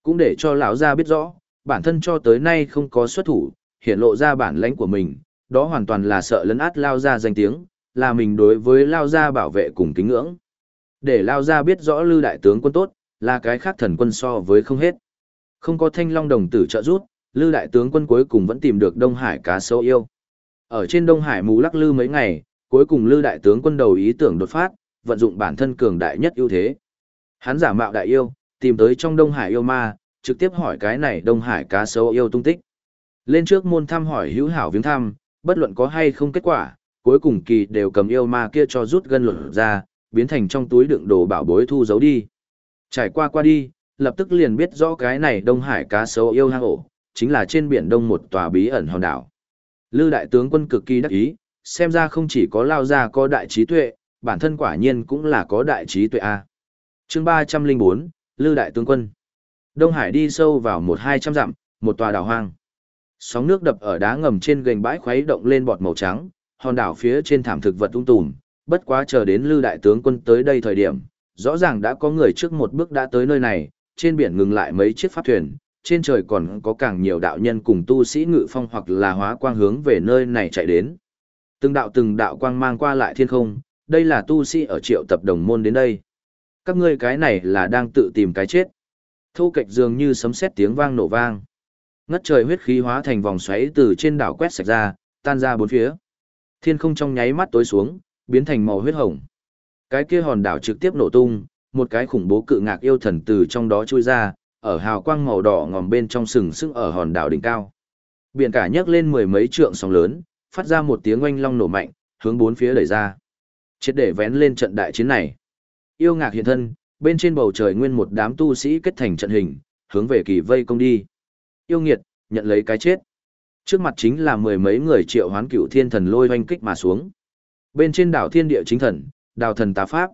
Cũng để cho lão gia biết rõ, bản thân cho tới nay không có xuất thủ, hiện lộ ra bản lãnh của mình, đó hoàn toàn là sợ lấn át lao ra danh tiếng, là mình đối với lao gia bảo vệ cùng kính ngưỡng. Để lao gia biết rõ lư đại tướng quân tốt, là cái khác thần quân so với không hết. Không có thanh long đồng tử trợ giúp, lư đại tướng quân cuối cùng vẫn tìm được Đông Hải cá sấu yêu. Ở trên Đông Hải mù lắc lư mấy ngày, cuối cùng lư đại tướng quân đầu ý tưởng đột phát, vận dụng bản thân cường đại nhất ưu thế. Hắn giả mạo đại yêu, tìm tới trong Đông Hải yêu ma, trực tiếp hỏi cái này Đông Hải cá sấu yêu tung tích. Lên trước môn thăm hỏi hữu hảo viếng thăm, bất luận có hay không kết quả, cuối cùng kỳ đều cầm yêu ma kia cho rút gân luận ra, biến thành trong túi đựng đồ bảo bối thu giấu đi. Trải qua qua đi, lập tức liền biết rõ cái này Đông Hải cá sấu yêu hang ổ, chính là trên biển Đông một tòa bí ẩn hòn đảo. Lư đại tướng quân cực kỳ đắc ý, xem ra không chỉ có lao ra có đại trí tuệ, bản thân quả nhiên cũng là có đại trí tuệ A. chương 304, Lư đại tướng quân. Đông Hải đi sâu vào một hai trăm dặm, một tòa đảo hoang. Sóng nước đập ở đá ngầm trên gành bãi khuấy động lên bọt màu trắng, hòn đảo phía trên thảm thực vật tung tùm, bất quá chờ đến Lư đại tướng quân tới đây thời điểm, rõ ràng đã có người trước một bước đã tới nơi này, trên biển ngừng lại mấy chiếc pháp thuyền, trên trời còn có càng nhiều đạo nhân cùng tu sĩ ngự phong hoặc là hóa quang hướng về nơi này chạy đến. Từng đạo từng đạo quang mang qua lại thiên không, đây là tu sĩ ở triệu tập đồng môn đến đây. Các ngươi cái này là đang tự tìm cái chết. Thu kịch dường như sấm sét tiếng vang nổ vang. Ngất trời huyết khí hóa thành vòng xoáy từ trên đảo quét sạch ra, tan ra bốn phía. Thiên không trong nháy mắt tối xuống, biến thành màu huyết hồng. Cái kia hòn đảo trực tiếp nổ tung, một cái khủng bố cự ngạc yêu thần từ trong đó chui ra, ở hào quang màu đỏ ngòm bên trong sừng sững ở hòn đảo đỉnh cao. Biển cả nhấc lên mười mấy trượng sóng lớn, phát ra một tiếng oanh long nổ mạnh, hướng bốn phía đẩy ra. Chết để vén lên trận đại chiến này. Yêu ngạc hiện thân, bên trên bầu trời nguyên một đám tu sĩ kết thành trận hình, hướng về kỳ vây công đi. Yêu nghiệt, nhận lấy cái chết. Trước mặt chính là mười mấy người triệu hoán cựu thiên thần lôi oanh kích mà xuống. Bên trên đảo thiên địa chính thần, đào thần tá pháp.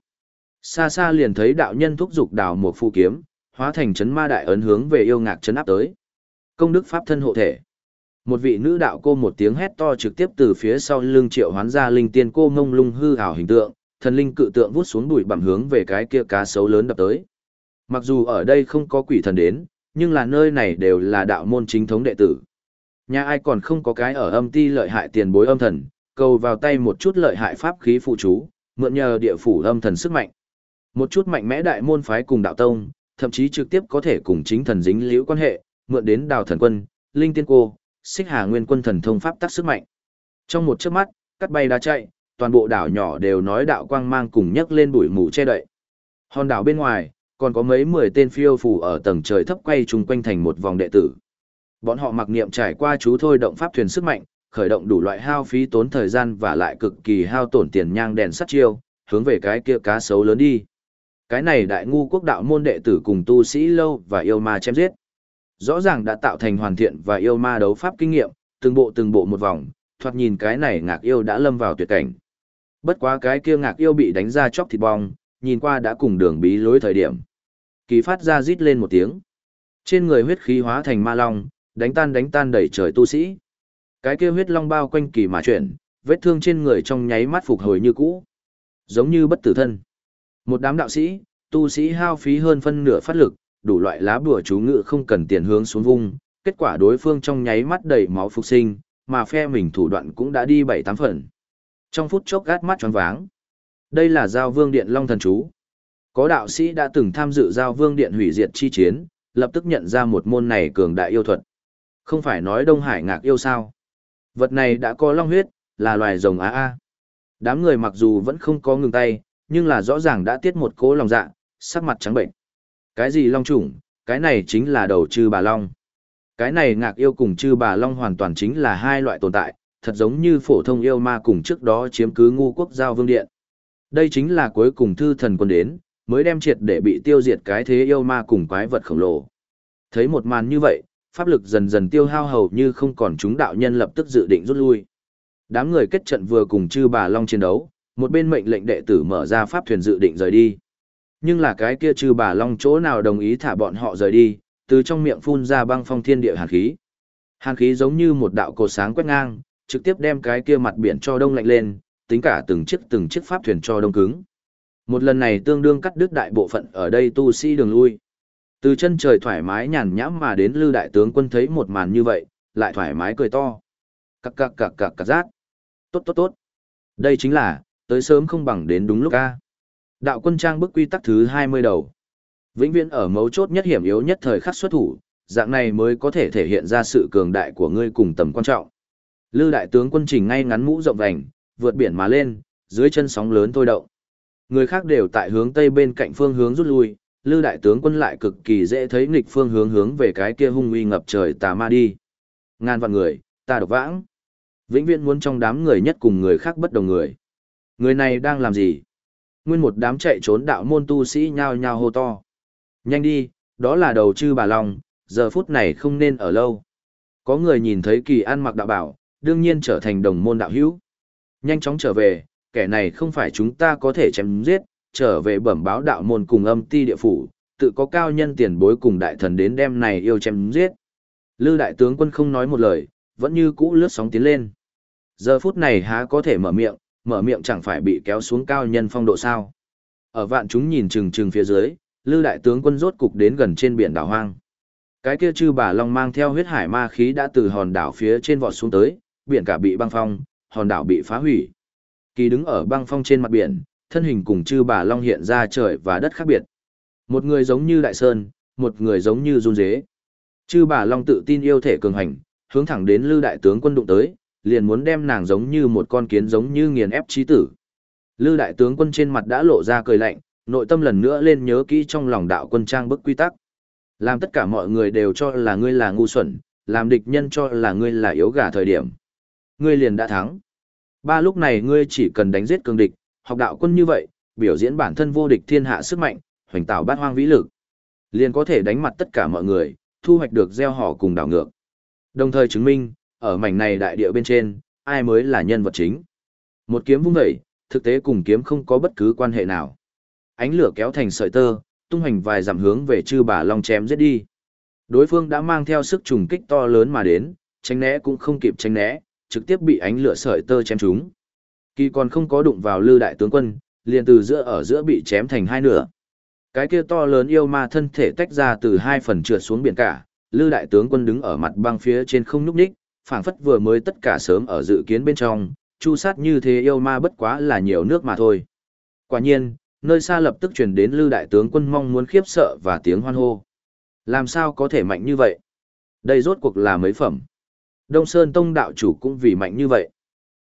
Xa xa liền thấy đạo nhân thúc giục đào một phu kiếm, hóa thành chấn ma đại ấn hướng về yêu ngạc chấn áp tới. Công đức pháp thân hộ thể. Một vị nữ đạo cô một tiếng hét to trực tiếp từ phía sau lưng triệu hoán ra linh tiên cô ngông lung hư ảo hình tượng, thần linh cự tượng vút xuống bụi bặm hướng về cái kia cá sấu lớn đập tới. Mặc dù ở đây không có quỷ thần đến, nhưng là nơi này đều là đạo môn chính thống đệ tử. Nhà ai còn không có cái ở âm ti lợi hại tiền bối âm thần, cầu vào tay một chút lợi hại pháp khí phụ chú, mượn nhờ địa phủ âm thần sức mạnh. Một chút mạnh mẽ đại môn phái cùng đạo tông, thậm chí trực tiếp có thể cùng chính thần dính liễu quan hệ, mượn đến đào thần quân, linh tiên cô, xích hà nguyên quân thần thông pháp tác sức mạnh. Trong một chớp mắt, cắt bay đá chạy, toàn bộ đảo nhỏ đều nói đạo quang mang cùng nhấc lên bụi mù che đậy. Hòn đảo bên ngoài, còn có mấy mười tên phiêu phù ở tầng trời thấp quay chung quanh thành một vòng đệ tử. Bọn họ mặc niệm trải qua chú thôi động pháp thuyền sức mạnh, khởi động đủ loại hao phí tốn thời gian và lại cực kỳ hao tổn tiền nhang đèn sắt chiêu, hướng về cái kia cá sấu lớn đi. Cái này đại ngu quốc đạo môn đệ tử cùng tu sĩ lâu và yêu ma chém giết. Rõ ràng đã tạo thành hoàn thiện và yêu ma đấu pháp kinh nghiệm, từng bộ từng bộ một vòng, thoạt nhìn cái này ngạc yêu đã lâm vào tuyệt cảnh. Bất quá cái kia ngạc yêu bị đánh ra chóc thịt bong, nhìn qua đã cùng đường bí lối thời điểm. Kỳ phát ra rít lên một tiếng. Trên người huyết khí hóa thành ma long, đánh tan đánh tan đẩy trời tu sĩ. Cái kia huyết long bao quanh kỳ mà chuyển, vết thương trên người trong nháy mắt phục hồi như cũ. Giống như bất tử thân. Một đám đạo sĩ, tu sĩ hao phí hơn phân nửa phát lực, đủ loại lá bùa chú ngự không cần tiền hướng xuống vung, kết quả đối phương trong nháy mắt đầy máu phục sinh, mà phe mình thủ đoạn cũng đã đi bảy tám phần. Trong phút chốc gắt mắt choáng váng. Đây là giao vương điện long thần chú. Có đạo sĩ đã từng tham dự giao vương điện hủy diệt chi chiến, lập tức nhận ra một môn này cường đại yêu thuật. Không phải nói Đông Hải ngạc yêu sao. Vật này đã có long huyết, là loài rồng á a. Đám người mặc dù vẫn không có ngừng tay, nhưng là rõ ràng đã tiết một cố lòng dạ, sắc mặt trắng bệnh. Cái gì long trùng cái này chính là đầu chư bà long. Cái này ngạc yêu cùng chư bà long hoàn toàn chính là hai loại tồn tại, thật giống như phổ thông yêu ma cùng trước đó chiếm cứ ngu quốc giao vương điện. Đây chính là cuối cùng thư thần quân đến, mới đem triệt để bị tiêu diệt cái thế yêu ma cùng quái vật khổng lồ. Thấy một màn như vậy, pháp lực dần dần tiêu hao hầu như không còn chúng đạo nhân lập tức dự định rút lui. Đám người kết trận vừa cùng chư bà Long chiến đấu, một bên mệnh lệnh đệ tử mở ra pháp thuyền dự định rời đi. Nhưng là cái kia trừ bà Long chỗ nào đồng ý thả bọn họ rời đi, từ trong miệng phun ra băng phong thiên địa hàn khí. Hàn khí giống như một đạo cột sáng quét ngang, trực tiếp đem cái kia mặt biển cho đông lạnh lên, tính cả từng chiếc từng chiếc pháp thuyền cho đông cứng. Một lần này tương đương cắt đứt đại bộ phận ở đây tu sĩ đường lui. Từ chân trời thoải mái nhàn nhãm mà đến lư đại tướng quân thấy một màn như vậy, lại thoải mái cười to. Cặc cặc cặc cặc cặc rát. Tốt tốt tốt. Đây chính là, tới sớm không bằng đến đúng lúc a. Đạo quân trang bức quy tắc thứ 20 đầu. Vĩnh viễn ở mấu chốt nhất hiểm yếu nhất thời khắc xuất thủ, dạng này mới có thể thể hiện ra sự cường đại của ngươi cùng tầm quan trọng. Lư đại tướng quân trình ngay ngắn mũ rộng vành, vượt biển mà lên, dưới chân sóng lớn thôi động. Người khác đều tại hướng tây bên cạnh phương hướng rút lui, Lư đại tướng quân lại cực kỳ dễ thấy nghịch phương hướng hướng về cái kia hung uy ngập trời tà ma đi. Ngàn vạn người, ta độc vãng. Vĩnh viễn muốn trong đám người nhất cùng người khác bất đồng người. Người này đang làm gì? Nguyên một đám chạy trốn đạo môn tu sĩ nhao nhao hô to. Nhanh đi, đó là đầu chư bà Long, giờ phút này không nên ở lâu. Có người nhìn thấy kỳ an mặc đạo bảo, đương nhiên trở thành đồng môn đạo hữu. Nhanh chóng trở về, kẻ này không phải chúng ta có thể chém giết, trở về bẩm báo đạo môn cùng âm ti địa phủ, tự có cao nhân tiền bối cùng đại thần đến đem này yêu chém giết. Lư đại tướng quân không nói một lời, vẫn như cũ lướt sóng tiến lên. Giờ phút này há có thể mở miệng, mở miệng chẳng phải bị kéo xuống cao nhân phong độ sao. Ở vạn chúng nhìn chừng chừng phía dưới, Lư đại tướng quân rốt cục đến gần trên biển đảo hoang. Cái kia chư bà long mang theo huyết hải ma khí đã từ hòn đảo phía trên vọt xuống tới, biển cả bị băng phong, hòn đảo bị phá hủy. Kỳ đứng ở băng phong trên mặt biển, thân hình cùng chư bà long hiện ra trời và đất khác biệt. Một người giống như đại sơn, một người giống như run dế. Chư bà long tự tin yêu thể cường hành, hướng thẳng đến Lư đại tướng quân đụng tới, liền muốn đem nàng giống như một con kiến giống như nghiền ép trí tử. Lư đại tướng quân trên mặt đã lộ ra cười lạnh, nội tâm lần nữa lên nhớ kỹ trong lòng đạo quân trang bức quy tắc. Làm tất cả mọi người đều cho là ngươi là ngu xuẩn, làm địch nhân cho là ngươi là yếu gà thời điểm. Ngươi liền đã thắng. Ba lúc này ngươi chỉ cần đánh giết cường địch, học đạo quân như vậy, biểu diễn bản thân vô địch thiên hạ sức mạnh, hoành tạo bát hoang vĩ lực. Liền có thể đánh mặt tất cả mọi người, thu hoạch được gieo họ cùng đảo ngược. Đồng thời chứng minh, ở mảnh này đại địa bên trên, ai mới là nhân vật chính. Một kiếm vung dậy, thực tế cùng kiếm không có bất cứ quan hệ nào. Ánh lửa kéo thành sợi tơ, tung hành vài dặm hướng về chư bà long chém giết đi. Đối phương đã mang theo sức trùng kích to lớn mà đến, tránh né cũng không kịp tránh né, trực tiếp bị ánh lửa sợi tơ chém trúng. Kỳ còn không có đụng vào lư đại tướng quân, liền từ giữa ở giữa bị chém thành hai nửa. Cái kia to lớn yêu ma thân thể tách ra từ hai phần trượt xuống biển cả, lư đại tướng quân đứng ở mặt băng phía trên không nhúc nhích, phảng phất vừa mới tất cả sớm ở dự kiến bên trong, chu sát như thế yêu ma bất quá là nhiều nước mà thôi. Quả nhiên, nơi xa lập tức truyền đến Lư đại tướng quân mong muốn khiếp sợ và tiếng hoan hô. Làm sao có thể mạnh như vậy? Đây rốt cuộc là mấy phẩm. Đông Sơn Tông đạo chủ cũng vì mạnh như vậy.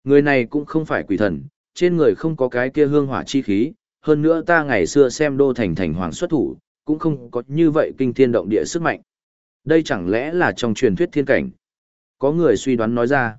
Người này cũng không phải quỷ thần, trên người không có cái kia hương hỏa chi khí, hơn nữa ta ngày xưa xem đô thành thành hoàng xuất thủ, cũng không có như vậy kinh thiên động địa sức mạnh. Đây chẳng lẽ là trong truyền thuyết thiên cảnh? Có người suy đoán nói ra.